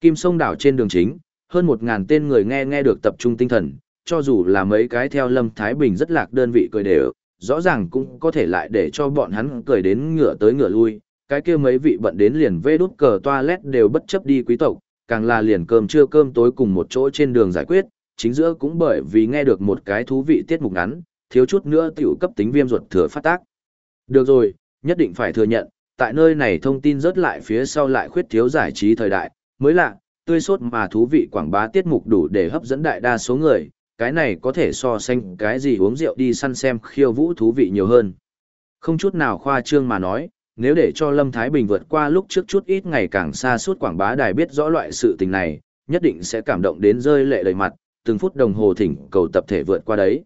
Kim sông đảo trên đường chính, hơn 1.000 tên người nghe nghe được tập trung tinh thần, cho dù là mấy cái theo Lâm Thái Bình rất lạc đơn vị cười đều, rõ ràng cũng có thể lại để cho bọn hắn cười đến ngửa tới ngửa lui, cái kia mấy vị bận đến liền vê đút cờ toilet đều bất chấp đi quý tộc, càng là liền cơm trưa cơm tối cùng một chỗ trên đường giải quyết, chính giữa cũng bởi vì nghe được một cái thú vị tiết mục ngắn, thiếu chút nữa tiểu cấp tính viêm ruột thừa phát tác. Được rồi, nhất định phải thừa nhận, tại nơi này thông tin rớt lại phía sau lại khuyết thiếu giải trí thời đại, mới lạ, tươi sốt mà thú vị quảng bá tiết mục đủ để hấp dẫn đại đa số người, cái này có thể so sánh cái gì uống rượu đi săn xem khiêu vũ thú vị nhiều hơn. Không chút nào khoa trương mà nói, nếu để cho Lâm Thái Bình vượt qua lúc trước chút ít ngày càng xa suốt quảng bá đài biết rõ loại sự tình này, nhất định sẽ cảm động đến rơi lệ đầy mặt, từng phút đồng hồ thỉnh cầu tập thể vượt qua đấy.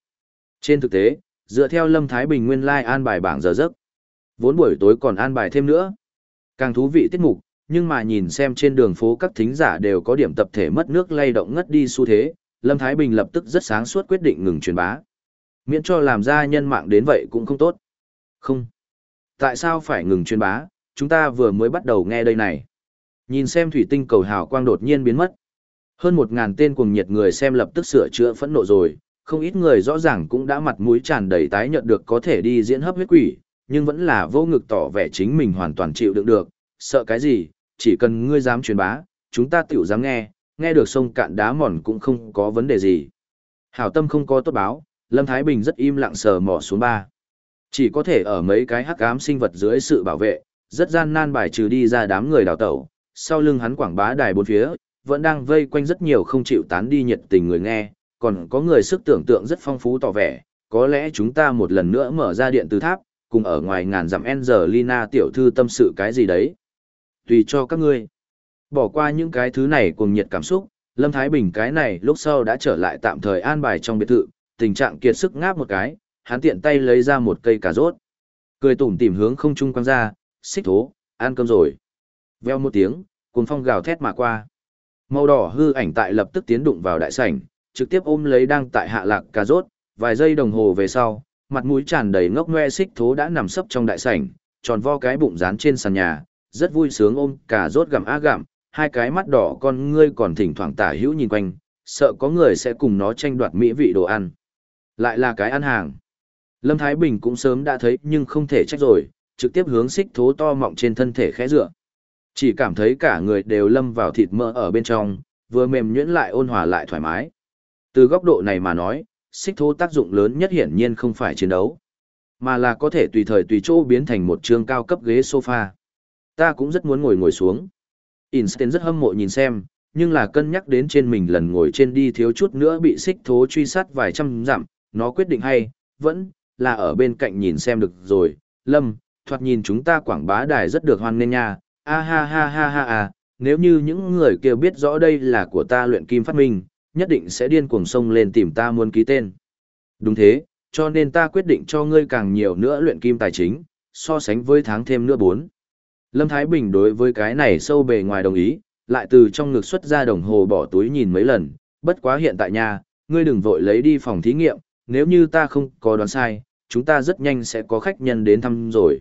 Trên thực tế, dựa theo Lâm Thái Bình nguyên lai like an bài bảng giờ giấc, vốn buổi tối còn an bài thêm nữa. Càng thú vị tiết mục, nhưng mà nhìn xem trên đường phố các thính giả đều có điểm tập thể mất nước lay động ngất đi xu thế, Lâm Thái Bình lập tức rất sáng suốt quyết định ngừng truyền bá. Miễn cho làm ra nhân mạng đến vậy cũng không tốt. Không. Tại sao phải ngừng truyền bá, chúng ta vừa mới bắt đầu nghe đây này. Nhìn xem thủy tinh cầu hào quang đột nhiên biến mất. Hơn một ngàn tên cuồng nhiệt người xem lập tức sửa chữa phẫn nộ rồi, không ít người rõ ràng cũng đã mặt mũi tràn đầy tái nhận được có thể đi diễn hấp huyết quỷ, nhưng vẫn là vô ngực tỏ vẻ chính mình hoàn toàn chịu đựng được, sợ cái gì, chỉ cần ngươi dám truyền bá, chúng ta tiểu dám nghe, nghe được sông cạn đá mòn cũng không có vấn đề gì. Hảo tâm không có tốt báo, Lâm Thái Bình rất im lặng sờ mỏ xuống ba. Chỉ có thể ở mấy cái hắc ám sinh vật dưới sự bảo vệ, rất gian nan bài trừ đi ra đám người đào tẩu, sau lưng hắn quảng bá đài bốn phía, vẫn đang vây quanh rất nhiều không chịu tán đi nhiệt tình người nghe, còn có người sức tưởng tượng rất phong phú tỏ vẻ, có lẽ chúng ta một lần nữa mở ra điện từ tháp, cùng ở ngoài ngàn dặm Angelina tiểu thư tâm sự cái gì đấy. Tùy cho các ngươi. Bỏ qua những cái thứ này cùng nhiệt cảm xúc, Lâm Thái Bình cái này lúc sau đã trở lại tạm thời an bài trong biệt thự, tình trạng kiệt sức ngáp một cái, hắn tiện tay lấy ra một cây cà rốt. Cười tủm tỉm hướng không trung quăng ra, xích thố, ăn cơm rồi. Veo một tiếng, cuồng phong gào thét mà qua. Màu đỏ hư ảnh tại lập tức tiến đụng vào đại sảnh, trực tiếp ôm lấy đang tại hạ lạc cà rốt, Vài giây đồng hồ về sau, mặt mũi tràn đầy ngốc ngoe xích thố đã nằm sấp trong đại sảnh, tròn vo cái bụng dán trên sàn nhà, rất vui sướng ôm cà rốt gặm á gặm, hai cái mắt đỏ con ngươi còn thỉnh thoảng tả hữu nhìn quanh, sợ có người sẽ cùng nó tranh đoạt mỹ vị đồ ăn. Lại là cái ăn hàng. Lâm Thái Bình cũng sớm đã thấy nhưng không thể trách rồi, trực tiếp hướng xích thố to mọng trên thân thể khẽ dựa. Chỉ cảm thấy cả người đều lâm vào thịt mỡ ở bên trong, vừa mềm nhuyễn lại ôn hòa lại thoải mái. Từ góc độ này mà nói, xích thố tác dụng lớn nhất hiển nhiên không phải chiến đấu, mà là có thể tùy thời tùy chỗ biến thành một trường cao cấp ghế sofa. Ta cũng rất muốn ngồi ngồi xuống. Einstein rất hâm mộ nhìn xem, nhưng là cân nhắc đến trên mình lần ngồi trên đi thiếu chút nữa bị xích thố truy sát vài trăm dặm, nó quyết định hay, vẫn là ở bên cạnh nhìn xem được rồi. Lâm, thoạt nhìn chúng ta quảng bá đài rất được hoan nghênh nha, a ha ha ha ha ha, nếu như những người kia biết rõ đây là của ta luyện kim phát minh, nhất định sẽ điên cuồng sông lên tìm ta muốn ký tên. Đúng thế, cho nên ta quyết định cho ngươi càng nhiều nữa luyện kim tài chính, so sánh với tháng thêm nữa bốn. Lâm Thái Bình đối với cái này sâu bề ngoài đồng ý, lại từ trong ngực xuất ra đồng hồ bỏ túi nhìn mấy lần, bất quá hiện tại nhà, ngươi đừng vội lấy đi phòng thí nghiệm, nếu như ta không có đoán sai, chúng ta rất nhanh sẽ có khách nhân đến thăm rồi.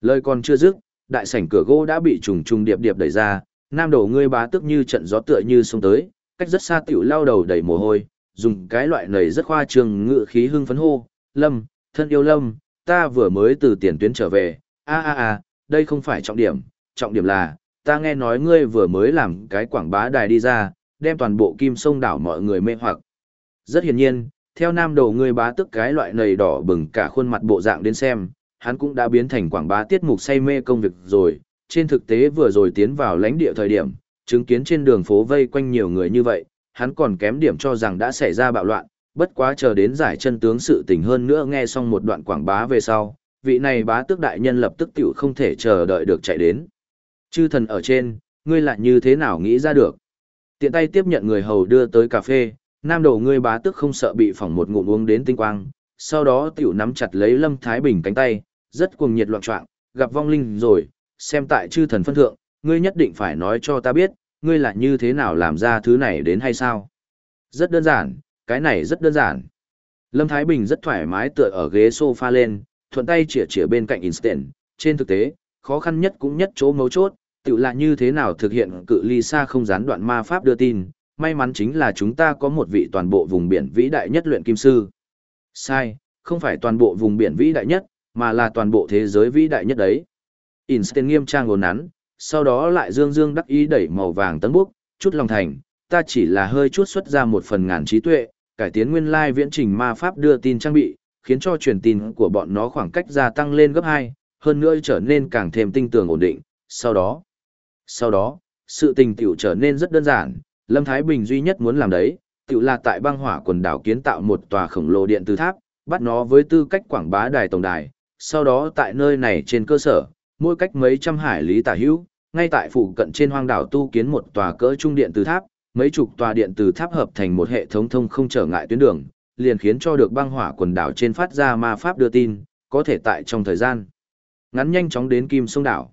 Lời còn chưa dứt, đại sảnh cửa gỗ đã bị trùng trùng điệp điệp đẩy ra, nam đầu ngươi bá tức như trận gió tựa như xông tới, cách rất xa tiểu lao đầu đầy mồ hôi, dùng cái loại nầy rất khoa trương ngự khí hưng phấn hô, "Lâm, thân yêu Lâm, ta vừa mới từ tiền tuyến trở về, a a a, đây không phải trọng điểm, trọng điểm là, ta nghe nói ngươi vừa mới làm cái quảng bá đài đi ra, đem toàn bộ kim sông đảo mọi người mê hoặc." Rất hiển nhiên, theo nam đầu ngươi bá tức cái loại nầy đỏ bừng cả khuôn mặt bộ dạng đến xem, hắn cũng đã biến thành quảng bá tiết mục say mê công việc rồi, trên thực tế vừa rồi tiến vào lãnh địa thời điểm, chứng kiến trên đường phố vây quanh nhiều người như vậy, hắn còn kém điểm cho rằng đã xảy ra bạo loạn, bất quá chờ đến giải chân tướng sự tình hơn nữa nghe xong một đoạn quảng bá về sau, vị này bá tước đại nhân lập tức tiểu không thể chờ đợi được chạy đến. Chư thần ở trên, ngươi lại như thế nào nghĩ ra được? Tiện tay tiếp nhận người hầu đưa tới cà phê, nam đầu ngươi bá tước không sợ bị phỏng một ngụm uống đến tinh quang, sau đó tiểu nắm chặt lấy Lâm Thái Bình cánh tay, rất cuồng nhiệt loạn trọng, gặp vong linh rồi, xem tại chư thần phân thượng, ngươi nhất định phải nói cho ta biết, ngươi là như thế nào làm ra thứ này đến hay sao? Rất đơn giản, cái này rất đơn giản. Lâm Thái Bình rất thoải mái tựa ở ghế sofa lên, thuận tay chĩa chĩa bên cạnh Instant, trên thực tế, khó khăn nhất cũng nhất chỗ mấu chốt, tự là như thế nào thực hiện cự ly xa không gián đoạn ma pháp đưa tin, may mắn chính là chúng ta có một vị toàn bộ vùng biển vĩ đại nhất luyện kim sư. Sai, không phải toàn bộ vùng biển vĩ đại nhất, mà là toàn bộ thế giới vĩ đại nhất đấy. Einstein nghiêm trang ngồn nắn, sau đó lại dương dương đắc ý đẩy màu vàng tấn bốc, chút lòng thành, ta chỉ là hơi chút xuất ra một phần ngàn trí tuệ, cải tiến nguyên lai viễn trình ma pháp đưa tin trang bị, khiến cho truyền tin của bọn nó khoảng cách gia tăng lên gấp 2, hơn nữa trở nên càng thêm tinh tường ổn định, sau đó, sau đó, sự tình tiểu trở nên rất đơn giản, Lâm Thái Bình duy nhất muốn làm đấy, tiểu là tại băng hỏa quần đảo kiến tạo một tòa khổng lồ điện từ tháp, bắt nó với tư cách quảng bá đài tổng đài, sau đó tại nơi này trên cơ sở, mỗi cách mấy trăm hải lý tả hữu, ngay tại phụ cận trên hoang đảo tu kiến một tòa cỡ trung điện từ tháp, mấy chục tòa điện từ tháp hợp thành một hệ thống thông không trở ngại tuyến đường, liền khiến cho được băng hỏa quần đảo trên phát ra ma pháp đưa tin, có thể tại trong thời gian ngắn nhanh chóng đến kim sông đảo.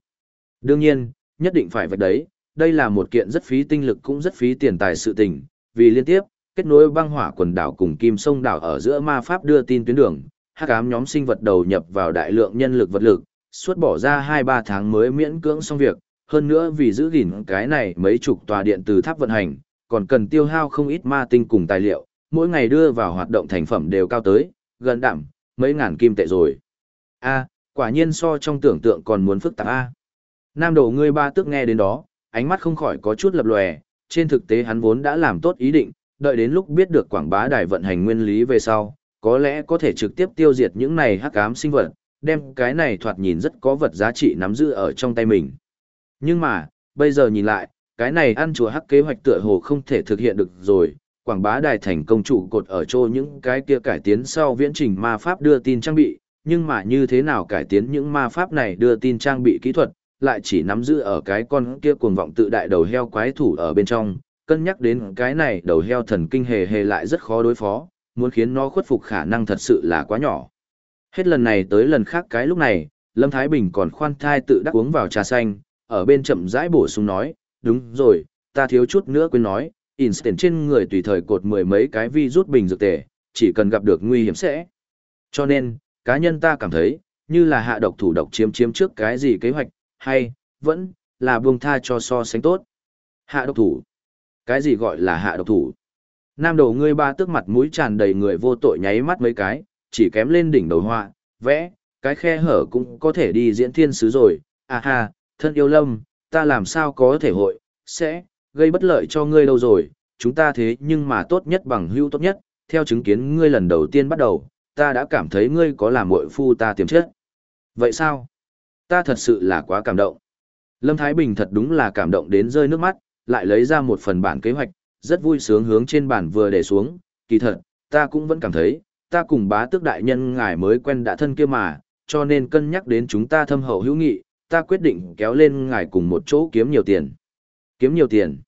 Đương nhiên, nhất định phải vạch đấy, đây là một kiện rất phí tinh lực cũng rất phí tiền tài sự tình, vì liên tiếp kết nối băng hỏa quần đảo cùng kim sông đảo ở giữa ma pháp đưa tin tuyến đường, hắc ám nhóm sinh vật đầu nhập vào đại lượng nhân lực vật lực, suốt bỏ ra 2-3 tháng mới miễn cưỡng xong việc, hơn nữa vì giữ gìn cái này mấy chục tòa điện từ tháp vận hành, còn cần tiêu hao không ít ma tinh cùng tài liệu, mỗi ngày đưa vào hoạt động thành phẩm đều cao tới, gần đẳng, mấy ngàn kim tệ rồi. A, quả nhiên so trong tưởng tượng còn muốn phức tạp A. Nam đầu ngươi ba tức nghe đến đó, ánh mắt không khỏi có chút lập lòe, trên thực tế hắn vốn đã làm tốt ý định, đợi đến lúc biết được quảng bá đài vận hành nguyên lý về sau, có lẽ có thể trực tiếp tiêu diệt những này hắc ám sinh vật, đem cái này thoạt nhìn rất có vật giá trị nắm giữ ở trong tay mình. Nhưng mà, bây giờ nhìn lại, cái này ăn chùa hắc kế hoạch tựa hồ không thể thực hiện được rồi, quảng bá đài thành công chủ cột ở chỗ những cái kia cải tiến sau viễn trình ma pháp đưa tin trang bị, nhưng mà như thế nào cải tiến những ma pháp này đưa tin trang bị kỹ thuật, lại chỉ nắm giữ ở cái con kia cuồng vọng tự đại đầu heo quái thủ ở bên trong, cân nhắc đến cái này đầu heo thần kinh hề hề lại rất khó đối phó, muốn khiến nó khuất phục khả năng thật sự là quá nhỏ. Hết lần này tới lần khác cái lúc này, Lâm Thái Bình còn khoan thai tự đắc uống vào trà xanh, ở bên chậm rãi bổ sung nói, đúng rồi, ta thiếu chút nữa quên nói, Instant trên người tùy thời cột mười mấy cái vi rút bình dược tề, chỉ cần gặp được nguy hiểm sẽ. Cho nên, cá nhân ta cảm thấy, như là hạ độc thủ độc chiếm chiếm trước cái gì kế hoạch, hay, vẫn, là buông tha cho so sánh tốt. Hạ độc thủ. Cái gì gọi là hạ độc thủ? Nam đầu ngươi ba tức mặt mũi tràn đầy người vô tội nháy mắt mấy cái, chỉ kém lên đỉnh đầu họa, vẽ, cái khe hở cũng có thể đi diễn thiên sứ rồi, à ha, thân yêu lâm, ta làm sao có thể hội, sẽ, gây bất lợi cho ngươi đâu rồi, chúng ta thế nhưng mà tốt nhất bằng hữu tốt nhất, theo chứng kiến ngươi lần đầu tiên bắt đầu, ta đã cảm thấy ngươi có làm muội phu ta tiềm chất. Vậy sao? Ta thật sự là quá cảm động. Lâm Thái Bình thật đúng là cảm động đến rơi nước mắt, lại lấy ra một phần bản kế hoạch, rất vui sướng hướng trên bản vừa để xuống, kỳ thật, ta cũng vẫn cảm thấy, ta cùng bá tước đại nhân ngài mới quen đã thân kia mà, cho nên cân nhắc đến chúng ta thâm hậu hữu nghị, ta quyết định kéo lên ngài cùng một chỗ kiếm nhiều tiền. Kiếm nhiều tiền.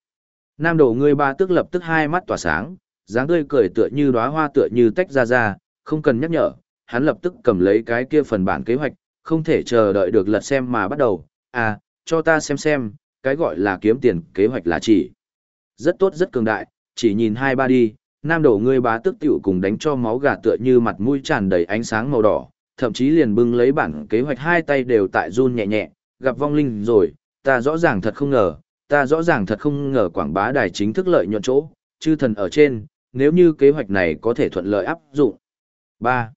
Nam đầu ngươi ba tức lập tức hai mắt tỏa sáng, dáng tươi cười tựa như đóa hoa tựa như tách ra ra, không cần nhắc nhở, hắn lập tức cầm lấy cái kia phần bản kế hoạch, không thể chờ đợi được lật xem mà bắt đầu, à, cho ta xem xem, cái gọi là kiếm tiền kế hoạch là chỉ. Rất tốt rất cường đại, chỉ nhìn hai ba đi, nam đầu ngươi bá tức tiểu cùng đánh cho máu gà tựa như mặt mũi tràn đầy ánh sáng màu đỏ, thậm chí liền bưng lấy bản kế hoạch hai tay đều tại run nhẹ nhẹ, gặp vong linh rồi, ta rõ ràng thật không ngờ, ta rõ ràng thật không ngờ quảng bá đài chính thức lợi nhuận chỗ, chư thần ở trên, nếu như kế hoạch này có thể thuận lợi áp dụng. 3.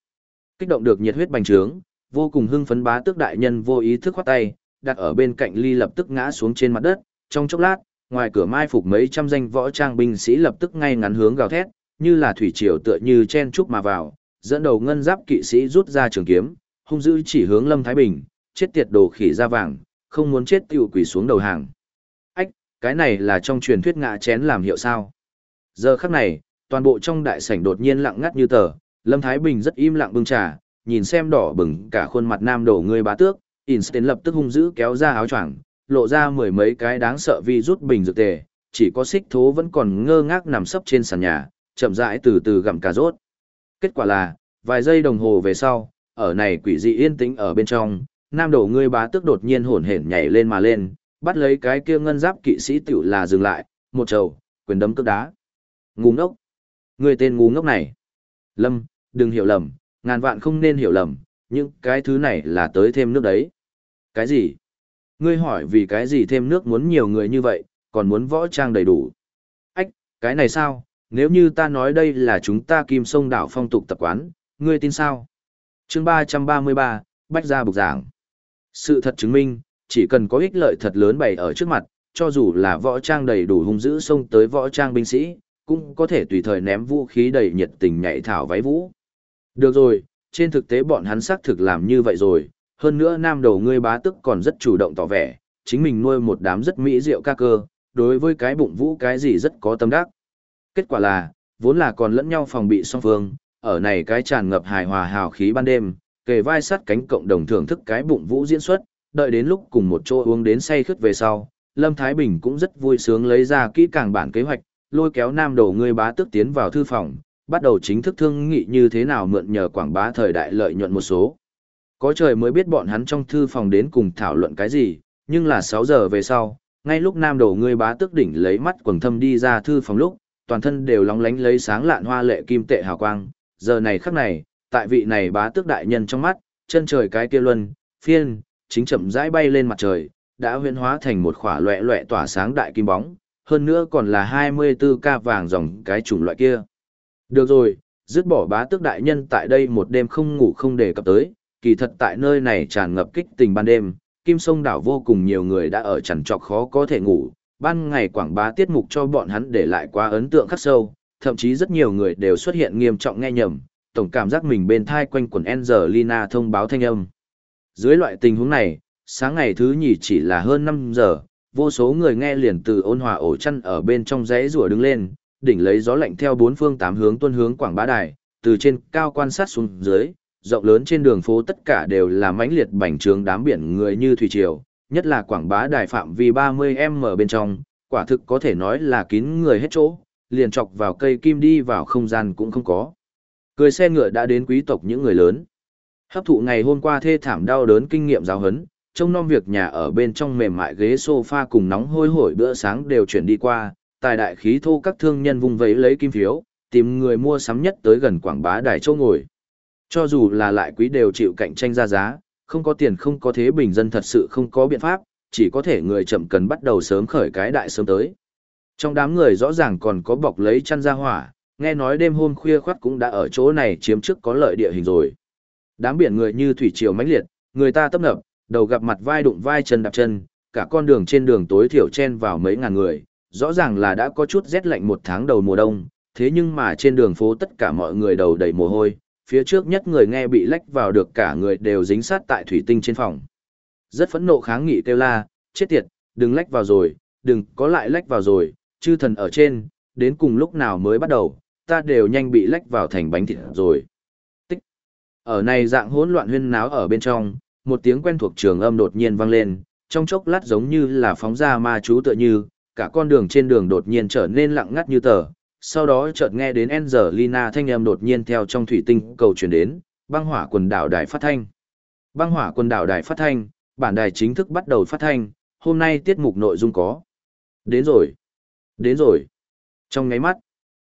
Kích động được nhiệt huyết bành trướng, vô cùng hưng phấn bá tước đại nhân vô ý thức khoát tay, đặt ở bên cạnh ly lập tức ngã xuống trên mặt đất, trong chốc lát, ngoài cửa mai phục mấy trăm danh võ trang binh sĩ lập tức ngay ngắn hướng gào thét, như là thủy triều tựa như chen chúc mà vào, dẫn đầu ngân giáp kỵ sĩ rút ra trường kiếm, hung dữ chỉ hướng Lâm Thái Bình, chết tiệt đồ khỉ da vàng, không muốn chết tiểu quỷ xuống đầu hàng. Ách, cái này là trong truyền thuyết ngã chén làm hiệu sao? Giờ khắc này, toàn bộ trong đại sảnh đột nhiên lặng ngắt như tờ, Lâm Thái Bình rất im lặng bưng trà, nhìn xem đỏ bừng cả khuôn mặt nam đổ người bá tước, Einstein lập tức hung dữ kéo ra áo choàng, lộ ra mười mấy cái đáng sợ vi rút bình dược tề, chỉ có xích thố vẫn còn ngơ ngác nằm sấp trên sàn nhà, chậm rãi từ từ gặm cà rốt. Kết quả là, vài giây đồng hồ về sau, ở này quỷ dị yên tĩnh ở bên trong, nam đổ ngươi bá tước đột nhiên hổn hển nhảy lên mà lên, bắt lấy cái kia ngân giáp kỵ sĩ tiểu là dừng lại, một trầu, quyền đấm cước đá. Ngu ngốc. Người tên ngu ngốc này. Lâm, đừng hiểu lầm, ngàn vạn không nên hiểu lầm, nhưng cái thứ này là tới thêm nước đấy. Cái gì? Ngươi hỏi vì cái gì thêm nước muốn nhiều người như vậy, còn muốn võ trang đầy đủ. Ách, cái này sao? Nếu như ta nói đây là chúng ta kim sông đảo phong tục tập quán, ngươi tin sao? chương ba trăm ba mươi ba, Bách gia bục giảng. Sự thật chứng minh, chỉ cần có ích lợi thật lớn bày ở trước mặt, cho dù là võ trang đầy đủ hung dữ xông tới võ trang binh sĩ, cũng có thể tùy thời ném vũ khí đầy nhiệt tình nhảy thảo váy vũ. Được rồi, trên thực tế bọn hắn xác thực làm như vậy rồi, hơn nữa nam đầu ngươi bá tức còn rất chủ động tỏ vẻ, chính mình nuôi một đám rất mỹ rượu ca cơ, đối với cái bụng vũ cái gì rất có tâm đắc. Kết quả là, vốn là còn lẫn nhau phòng bị song phương, ở này cái tràn ngập hài hòa hào khí ban đêm, kề vai sát cánh cộng đồng thưởng thức cái bụng vũ diễn xuất, đợi đến lúc cùng một chỗ uống đến say khướt về sau, Lâm Thái Bình cũng rất vui sướng lấy ra kỹ càng bản kế hoạch, lôi kéo nam đầu ngươi bá Tước tiến vào thư phòng, bắt đầu chính thức thương nghị như thế nào mượn nhờ quảng bá thời đại lợi nhuận một số. Có trời mới biết bọn hắn trong thư phòng đến cùng thảo luận cái gì, nhưng là 6 giờ về sau, ngay lúc nam đầu ngươi bá Tước đỉnh lấy mắt quầng thâm đi ra thư phòng lúc, toàn thân đều lóng lánh lấy sáng lạn hoa lệ kim tệ hào quang, giờ này khắc này, tại vị này bá tước đại nhân trong mắt, chân trời cái kia luân, phiên, chính chậm rãi bay lên mặt trời, đã huyễn hóa thành một khỏa loẹ loẹ tỏa sáng đại kim bóng, hơn nữa còn là 24 ca vàng dòng cái chủng loại kia. Được rồi, dứt bỏ bá tước đại nhân tại đây một đêm không ngủ không đề cập tới, kỳ thật tại nơi này tràn ngập kích tình ban đêm, kim sông đảo vô cùng nhiều người đã ở chằn trọc khó có thể ngủ, ban ngày quảng bá tiết mục cho bọn hắn để lại quá ấn tượng khắc sâu, thậm chí rất nhiều người đều xuất hiện nghiêm trọng nghe nhầm, tổng cảm giác mình bên thai quanh quần Angelina thông báo thanh âm. Dưới loại tình huống này, sáng ngày thứ nhì chỉ là hơn 5 giờ, vô số người nghe liền từ ôn hòa ổ chăn ở bên trong rẽ rùa đứng lên, đỉnh lấy gió lạnh theo bốn phương tám hướng tuân hướng quảng bá đài, từ trên cao quan sát xuống dưới, rộng lớn trên đường phố tất cả đều là mãnh liệt bành trướng đám biển người như thủy triều, nhất là quảng bá đài phạm vi 30m bên trong, quả thực có thể nói là kín người hết chỗ, liền chọc vào cây kim đi vào không gian cũng không có. Cười xe ngựa đã đến quý tộc những người lớn. Hấp thụ ngày hôm qua thê thảm đau đớn kinh nghiệm giáo hấn, trông nom việc nhà ở bên trong mềm mại ghế sofa cùng nóng hôi hổi bữa sáng đều chuyển đi qua, tài đại khí thô các thương nhân vung vẫy lấy kim phiếu, tìm người mua sắm nhất tới gần quảng bá đài châu ngồi. Cho dù là lại quý đều chịu cạnh tranh ra giá, không có tiền không có thế bình dân thật sự không có biện pháp, chỉ có thể người chậm cần bắt đầu sớm khởi cái đại sớm tới. Trong đám người rõ ràng còn có bọc lấy chăn ra hỏa, nghe nói đêm hôm khuya khoắt cũng đã ở chỗ này chiếm trước có lợi địa hình rồi. Đám biển người như thủy triều mãnh liệt, người ta tấp nập, đầu gặp mặt vai đụng vai chân đạp chân, cả con đường trên đường tối thiểu chen vào mấy ngàn người, rõ ràng là đã có chút rét lạnh một tháng đầu mùa đông, thế nhưng mà trên đường phố tất cả mọi người đầu đầy mồ hôi, phía trước nhất người nghe bị lách vào được cả người đều dính sát tại thủy tinh trên phòng. Rất phẫn nộ kháng nghị kêu la, chết tiệt, đừng lách vào rồi, đừng có lại lách vào rồi, chư thần ở trên, đến cùng lúc nào mới bắt đầu, ta đều nhanh bị lách vào thành bánh thịt rồi. Tích. Ở này dạng hỗn loạn huyên náo ở bên trong, một tiếng quen thuộc trường âm đột nhiên vang lên, trong chốc lát giống như là phóng ra ma chú tựa như, cả con đường trên đường đột nhiên trở nên lặng ngắt như tờ. Sau đó chợt nghe đến Angelina thanh âm đột nhiên theo trong thủy tinh cầu truyền đến, băng hỏa quần đảo đài phát thanh. Băng hỏa quần đảo đài phát thanh, bản đài chính thức bắt đầu phát thanh, hôm nay tiết mục nội dung có. Đến rồi. Đến rồi. Trong ngáy mắt,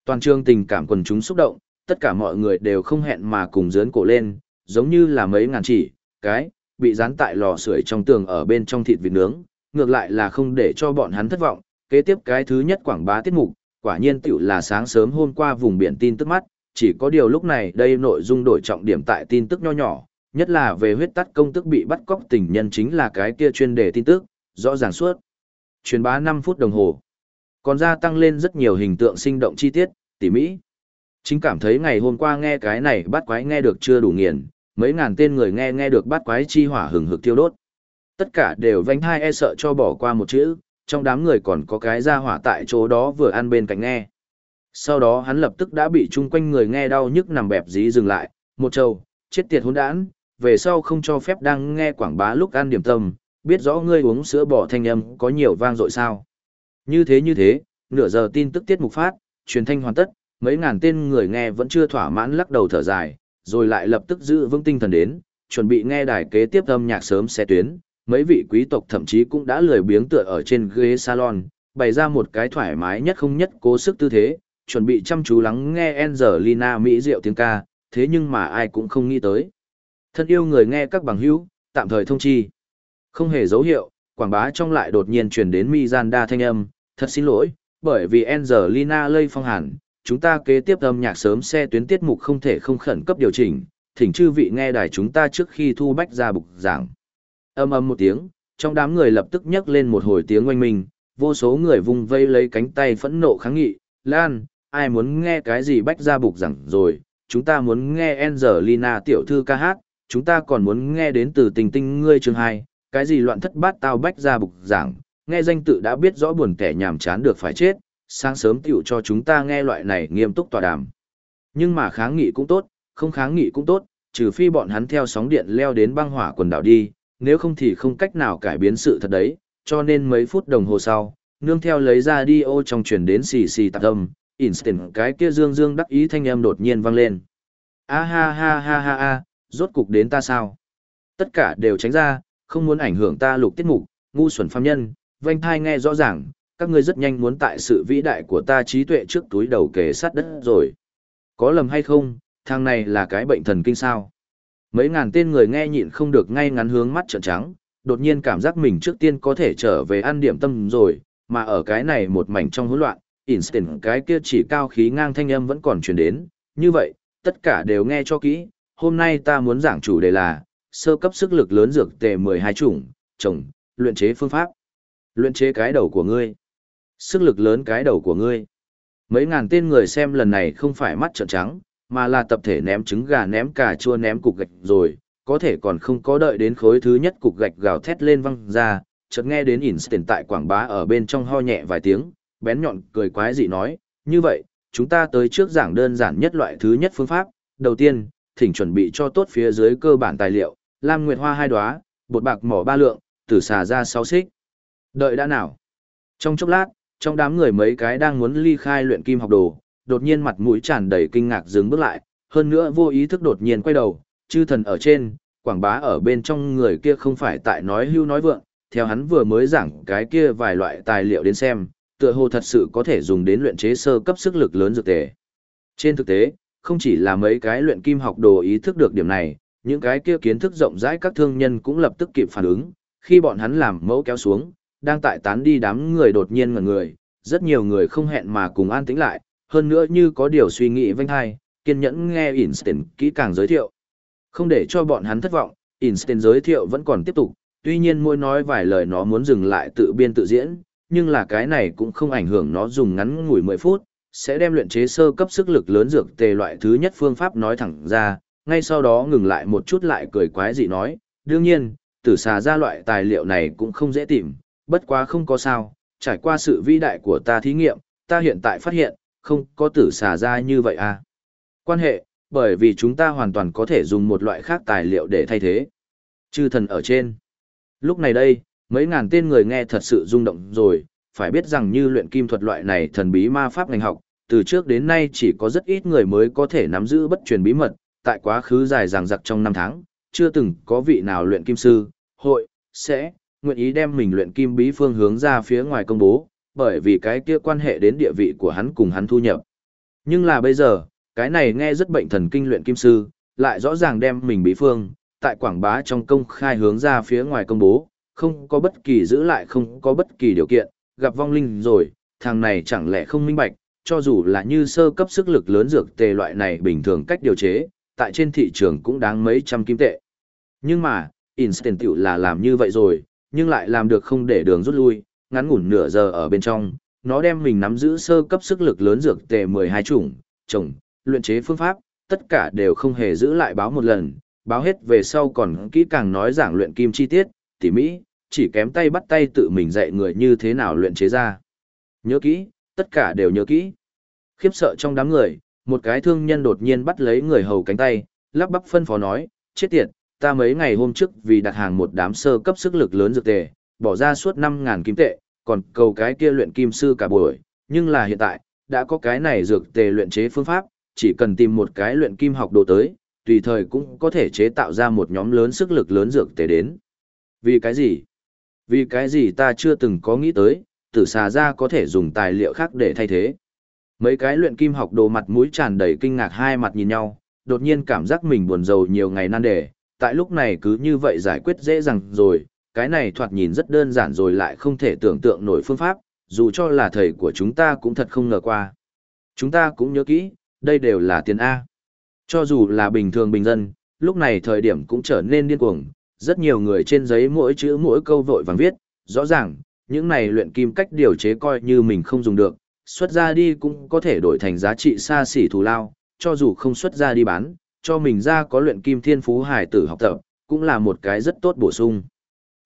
toàn trường tình cảm quần chúng xúc động, tất cả mọi người đều không hẹn mà cùng dướn cổ lên, giống như là mấy ngàn chỉ, cái, bị dán tại lò sưởi trong tường ở bên trong thịt vịt nướng, ngược lại là không để cho bọn hắn thất vọng. Kế tiếp cái thứ nhất quảng bá tiết mục, quả nhiên tiểu là sáng sớm hôm qua vùng biển tin tức mắt, chỉ có điều lúc này đây nội dung đổi trọng điểm tại tin tức nho nhỏ, nhất là về huyết tắt công tức bị bắt cóc tình nhân chính là cái kia chuyên đề tin tức, rõ ràng suốt. Truyền bá 5 phút đồng hồ. Còn gia tăng lên rất nhiều hình tượng sinh động chi tiết, tỉ mỹ. Chính cảm thấy ngày hôm qua nghe cái này bắt quái nghe được chưa đủ nghiền, mấy ngàn tên người nghe nghe được bắt quái chi hỏa hừng hực tiêu đốt. Tất cả đều vánh hai e sợ cho bỏ qua một chữ, trong đám người còn có cái ra hỏa tại chỗ đó vừa ăn bên cạnh nghe. Sau đó hắn lập tức đã bị chung quanh người nghe đau nhức nằm bẹp dí dừng lại, một trầu, chết tiệt hỗn đản, về sau không cho phép đang nghe quảng bá lúc ăn điểm tâm, biết rõ ngươi uống sữa bò thanh âm có nhiều vang dội sao. Như thế như thế, nửa giờ tin tức tiết mục phát, truyền thanh hoàn tất, mấy ngàn tên người nghe vẫn chưa thỏa mãn lắc đầu thở dài, rồi lại lập tức giữ vững tinh thần đến, chuẩn bị nghe đài kế tiếp âm nhạc sớm xe tuyến, mấy vị quý tộc thậm chí cũng đã lười biếng tựa ở trên ghế salon, bày ra một cái thoải mái nhất không nhất cố sức tư thế, chuẩn bị chăm chú lắng nghe Angelina Mỹ diệu tiếng ca, thế nhưng mà ai cũng không nghĩ tới. Thân yêu người nghe các bằng hữu, tạm thời thông chi. Không hề dấu hiệu, quảng bá trong lại đột nhiên truyền đến Mizanda thanh âm, thật xin lỗi, bởi vì Angelina lây phong hẳn, chúng ta kế tiếp âm nhạc sớm xe tuyến tiết mục không thể không khẩn cấp điều chỉnh, thỉnh chư vị nghe đài chúng ta trước khi thu bách ra bục giảng. Âm âm một tiếng, trong đám người lập tức nhấc lên một hồi tiếng oanh minh, vô số người vung vây lấy cánh tay phẫn nộ kháng nghị, Lan, ai muốn nghe cái gì bách ra bục giảng rồi, chúng ta muốn nghe Angelina tiểu thư ca hát, chúng ta còn muốn nghe đến từ tình tinh ngươi chương hai, cái gì loạn thất bát tao bách ra bục giảng, nghe danh tự đã biết rõ buồn kẻ nhàm chán được phải chết, sáng sớm tiểu cho chúng ta nghe loại này nghiêm túc tòa đàm. Nhưng mà kháng nghị cũng tốt, không kháng nghị cũng tốt, trừ phi bọn hắn theo sóng điện leo đến băng hỏa quần đảo đi, nếu không thì không cách nào cải biến sự thật đấy, cho nên mấy phút đồng hồ sau, nương theo lấy ra đi ô trong truyền đến xì xì tạp âm, instant cái kia dương dương đắc ý thanh âm đột nhiên vang lên. A ha ha ha ha ha, rốt cục đến ta sao? Tất cả đều tránh ra, không muốn ảnh hưởng ta lục tiết mục, ngu xuẩn phàm nhân, vanh thai nghe rõ ràng, các ngươi rất nhanh muốn tại sự vĩ đại của ta trí tuệ trước túi đầu kề sát đất rồi. Có lầm hay không, thằng này là cái bệnh thần kinh sao? Mấy ngàn tên người nghe nhịn không được ngay ngắn hướng mắt trợn trắng, đột nhiên cảm giác mình trước tiên có thể trở về ăn điểm tâm rồi, mà ở cái này một mảnh trong hỗn loạn, instant cái kia chỉ cao khí ngang thanh âm vẫn còn truyền đến, như vậy, tất cả đều nghe cho kỹ, hôm nay ta muốn giảng chủ đề là, sơ cấp sức lực lớn dược tề 12 chủng, trồng, luyện chế phương pháp. Luyện chế cái đầu của ngươi. Sức lực lớn cái đầu của ngươi. Mấy ngàn tên người xem lần này không phải mắt trợn trắng, mà là tập thể ném trứng gà ném cà chua ném cục gạch rồi, có thể còn không có đợi đến khối thứ nhất cục gạch gào thét lên văng ra, chợt nghe đến Instant tại quảng bá ở bên trong ho nhẹ vài tiếng, bén nhọn cười quái dị nói, như vậy, chúng ta tới trước giảng đơn giản nhất loại thứ nhất phương pháp, đầu tiên, thỉnh chuẩn bị cho tốt phía dưới cơ bản tài liệu, lam nguyệt hoa hai đóa, bột bạc mỏ ba lượng, tử xà ra sáu xích. Đợi đã nào. Trong chốc lát, trong đám người mấy cái đang muốn ly khai luyện kim học đồ, đột nhiên mặt mũi tràn đầy kinh ngạc dừng bước lại, hơn nữa vô ý thức đột nhiên quay đầu, chư thần ở trên, quảng bá ở bên trong người kia không phải tại nói hưu nói vượng, theo hắn vừa mới giảng cái kia vài loại tài liệu đến xem, tựa hồ thật sự có thể dùng đến luyện chế sơ cấp sức lực lớn dược tề. Trên thực tế, không chỉ là mấy cái luyện kim học đồ ý thức được điểm này, những cái kia kiến thức rộng rãi các thương nhân cũng lập tức kịp phản ứng, khi bọn hắn làm mẫu kéo xuống, đang tại tán đi đám người đột nhiên ngẩn người, rất nhiều người không hẹn mà cùng an tĩnh lại, hơn nữa như có điều suy nghĩ vênh hai, kiên nhẫn nghe Einstein kỹ càng giới thiệu. Không để cho bọn hắn thất vọng, Einstein giới thiệu vẫn còn tiếp tục, tuy nhiên mỗi nói vài lời nó muốn dừng lại tự biên tự diễn, nhưng là cái này cũng không ảnh hưởng nó dùng ngắn ngủi 10 phút, sẽ đem luyện chế sơ cấp sức lực lớn dược tề loại thứ nhất phương pháp nói thẳng ra, ngay sau đó ngừng lại một chút lại cười quái dị nói, đương nhiên, tử xà ra loại tài liệu này cũng không dễ tìm, bất quá không có sao, trải qua sự vĩ đại của ta thí nghiệm, ta hiện tại phát hiện, không có tử xà ra như vậy à. Quan hệ, bởi vì chúng ta hoàn toàn có thể dùng một loại khác tài liệu để thay thế. Chư thần ở trên. Lúc này đây, mấy ngàn tên người nghe thật sự rung động rồi, phải biết rằng như luyện kim thuật loại này thần bí ma pháp ngành học, từ trước đến nay chỉ có rất ít người mới có thể nắm giữ bất truyền bí mật, tại quá khứ dài dằng dặc trong năm tháng, chưa từng có vị nào luyện kim sư, hội, sẽ, nguyện ý đem mình luyện kim bí phương hướng ra phía ngoài công bố, bởi vì cái kia quan hệ đến địa vị của hắn cùng hắn thu nhập. Nhưng là bây giờ, cái này nghe rất bệnh thần kinh luyện kim sư, lại rõ ràng đem mình bí phương, tại quảng bá trong công khai hướng ra phía ngoài công bố, không có bất kỳ giữ lại không có bất kỳ điều kiện, gặp vong linh rồi, thằng này chẳng lẽ không minh bạch, cho dù là như sơ cấp sức lực lớn dược tề loại này bình thường cách điều chế, tại trên thị trường cũng đáng mấy trăm kim tệ. Nhưng mà, Instant tiểu là làm như vậy rồi, nhưng lại làm được không để đường rút lui, ngắn ngủn nửa giờ ở bên trong, nó đem mình nắm giữ sơ cấp sức lực lớn dược tề 12 chủng, trồng, luyện chế phương pháp, tất cả đều không hề giữ lại báo một lần, báo hết về sau còn kỹ càng nói giảng luyện kim chi tiết, tỉ mỹ, chỉ kém tay bắt tay tự mình dạy người như thế nào luyện chế ra. Nhớ kỹ, tất cả đều nhớ kỹ. Khiếp sợ trong đám người, một cái thương nhân đột nhiên bắt lấy người hầu cánh tay, lắp bắp phân phó nói, chết tiệt, ta mấy ngày hôm trước vì đặt hàng một đám sơ cấp sức lực lớn dược tề, bỏ ra suốt 5.000 kim tệ, còn cầu cái kia luyện kim sư cả buổi, nhưng là hiện tại, đã có cái này dược tề luyện chế phương pháp, chỉ cần tìm một cái luyện kim học đồ tới, tùy thời cũng có thể chế tạo ra một nhóm lớn sức lực lớn dược tề đến. Vì cái gì? Vì cái gì ta chưa từng có nghĩ tới, tử xà ra có thể dùng tài liệu khác để thay thế. Mấy cái luyện kim học đồ mặt mũi tràn đầy kinh ngạc hai mặt nhìn nhau, đột nhiên cảm giác mình buồn rầu nhiều ngày nan đề, tại lúc này cứ như vậy giải quyết dễ dàng rồi, cái này thoạt nhìn rất đơn giản rồi lại không thể tưởng tượng nổi phương pháp, dù cho là thầy của chúng ta cũng thật không ngờ qua. Chúng ta cũng nhớ kỹ, đây đều là tiền A. Cho dù là bình thường bình dân, lúc này thời điểm cũng trở nên điên cuồng, rất nhiều người trên giấy mỗi chữ mỗi câu vội vàng viết, rõ ràng, những này luyện kim cách điều chế coi như mình không dùng được, xuất ra đi cũng có thể đổi thành giá trị xa xỉ thù lao, cho dù không xuất ra đi bán, cho mình ra có luyện kim thiên phú hải tử học tập, cũng là một cái rất tốt bổ sung.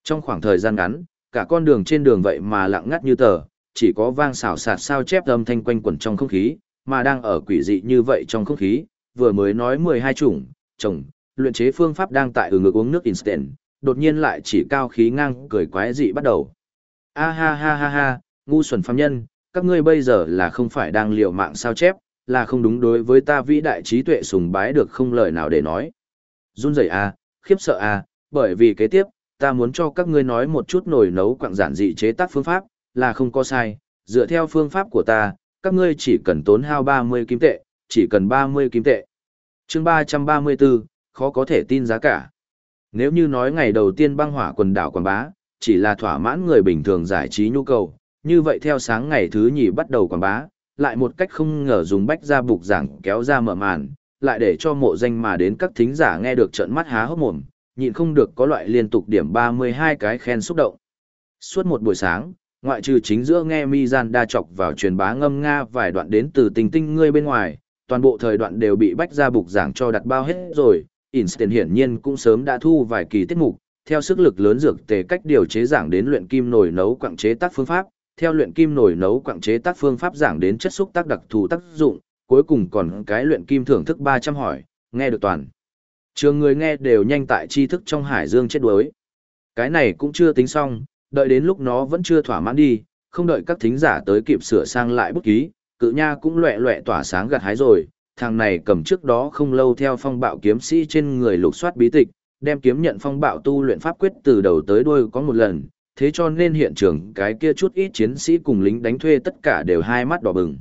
Trong khoảng thời gian ngắn, cả con đường trên đường vậy mà lặng ngắt như tờ, chỉ có vang xào sạt sao chép âm thanh quanh quẩn trong không khí, mà đang ở quỷ dị như vậy trong không khí, vừa mới nói 12 chủng, trồng, luyện chế phương pháp đang tại ở ngực uống nước instant, đột nhiên lại chỉ cao khí ngang cười quái dị bắt đầu. A ha ha ha ha, ngu xuẩn phàm nhân, các ngươi bây giờ là không phải đang liều mạng sao chép, là không đúng đối với ta vĩ đại trí tuệ sùng bái được không lời nào để nói. Run rẩy a, khiếp sợ a, bởi vì kế tiếp, ta muốn cho các ngươi nói một chút nồi nấu quặng giản dị chế tác phương pháp, là không có sai, dựa theo phương pháp của ta, các ngươi chỉ cần tốn hao 30 kim tệ, chỉ cần 30 kim tệ. chương 334, khó có thể tin giá cả. Nếu như nói ngày đầu tiên băng hỏa quần đảo quảng bá, chỉ là thỏa mãn người bình thường giải trí nhu cầu, như vậy theo sáng ngày thứ nhì bắt đầu quảng bá, lại một cách không ngờ dùng bách ra bục giảng kéo ra mở màn, lại để cho mộ danh mà đến các thính giả nghe được trận mắt há hốc mồm, nhịn không được có loại liên tục điểm 32 cái khen xúc động. Suốt một buổi sáng, ngoại trừ chính giữa nghe mi đa chọc vào truyền bá ngâm nga vài đoạn đến từ tình tinh ngươi bên ngoài, toàn bộ thời đoạn đều bị bách ra bục giảng cho đặt bao hết rồi, Instant hiển nhiên cũng sớm đã thu vài kỳ tiết mục, theo sức lực lớn dược tề cách điều chế giảng đến luyện kim nồi nấu quặng chế tác phương pháp, theo luyện kim nồi nấu quặng chế tác phương pháp giảng đến chất xúc tác đặc thù tác dụng, cuối cùng còn cái luyện kim thưởng thức 300 hỏi, nghe được toàn. Trường người nghe đều nhanh tại tri thức trong hải dương chết đuối. Cái này cũng chưa tính xong, đợi đến lúc nó vẫn chưa thỏa mãn đi, không đợi các thính giả tới kịp sửa sang lại bút ký, cự nha cũng loẹ loẹ tỏa sáng gặt hái rồi, thằng này cầm trước đó không lâu theo phong bạo kiếm sĩ trên người lục soát bí tịch, đem kiếm nhận phong bạo tu luyện pháp quyết từ đầu tới đuôi có một lần, thế cho nên hiện trường cái kia chút ít chiến sĩ cùng lính đánh thuê tất cả đều hai mắt đỏ bừng.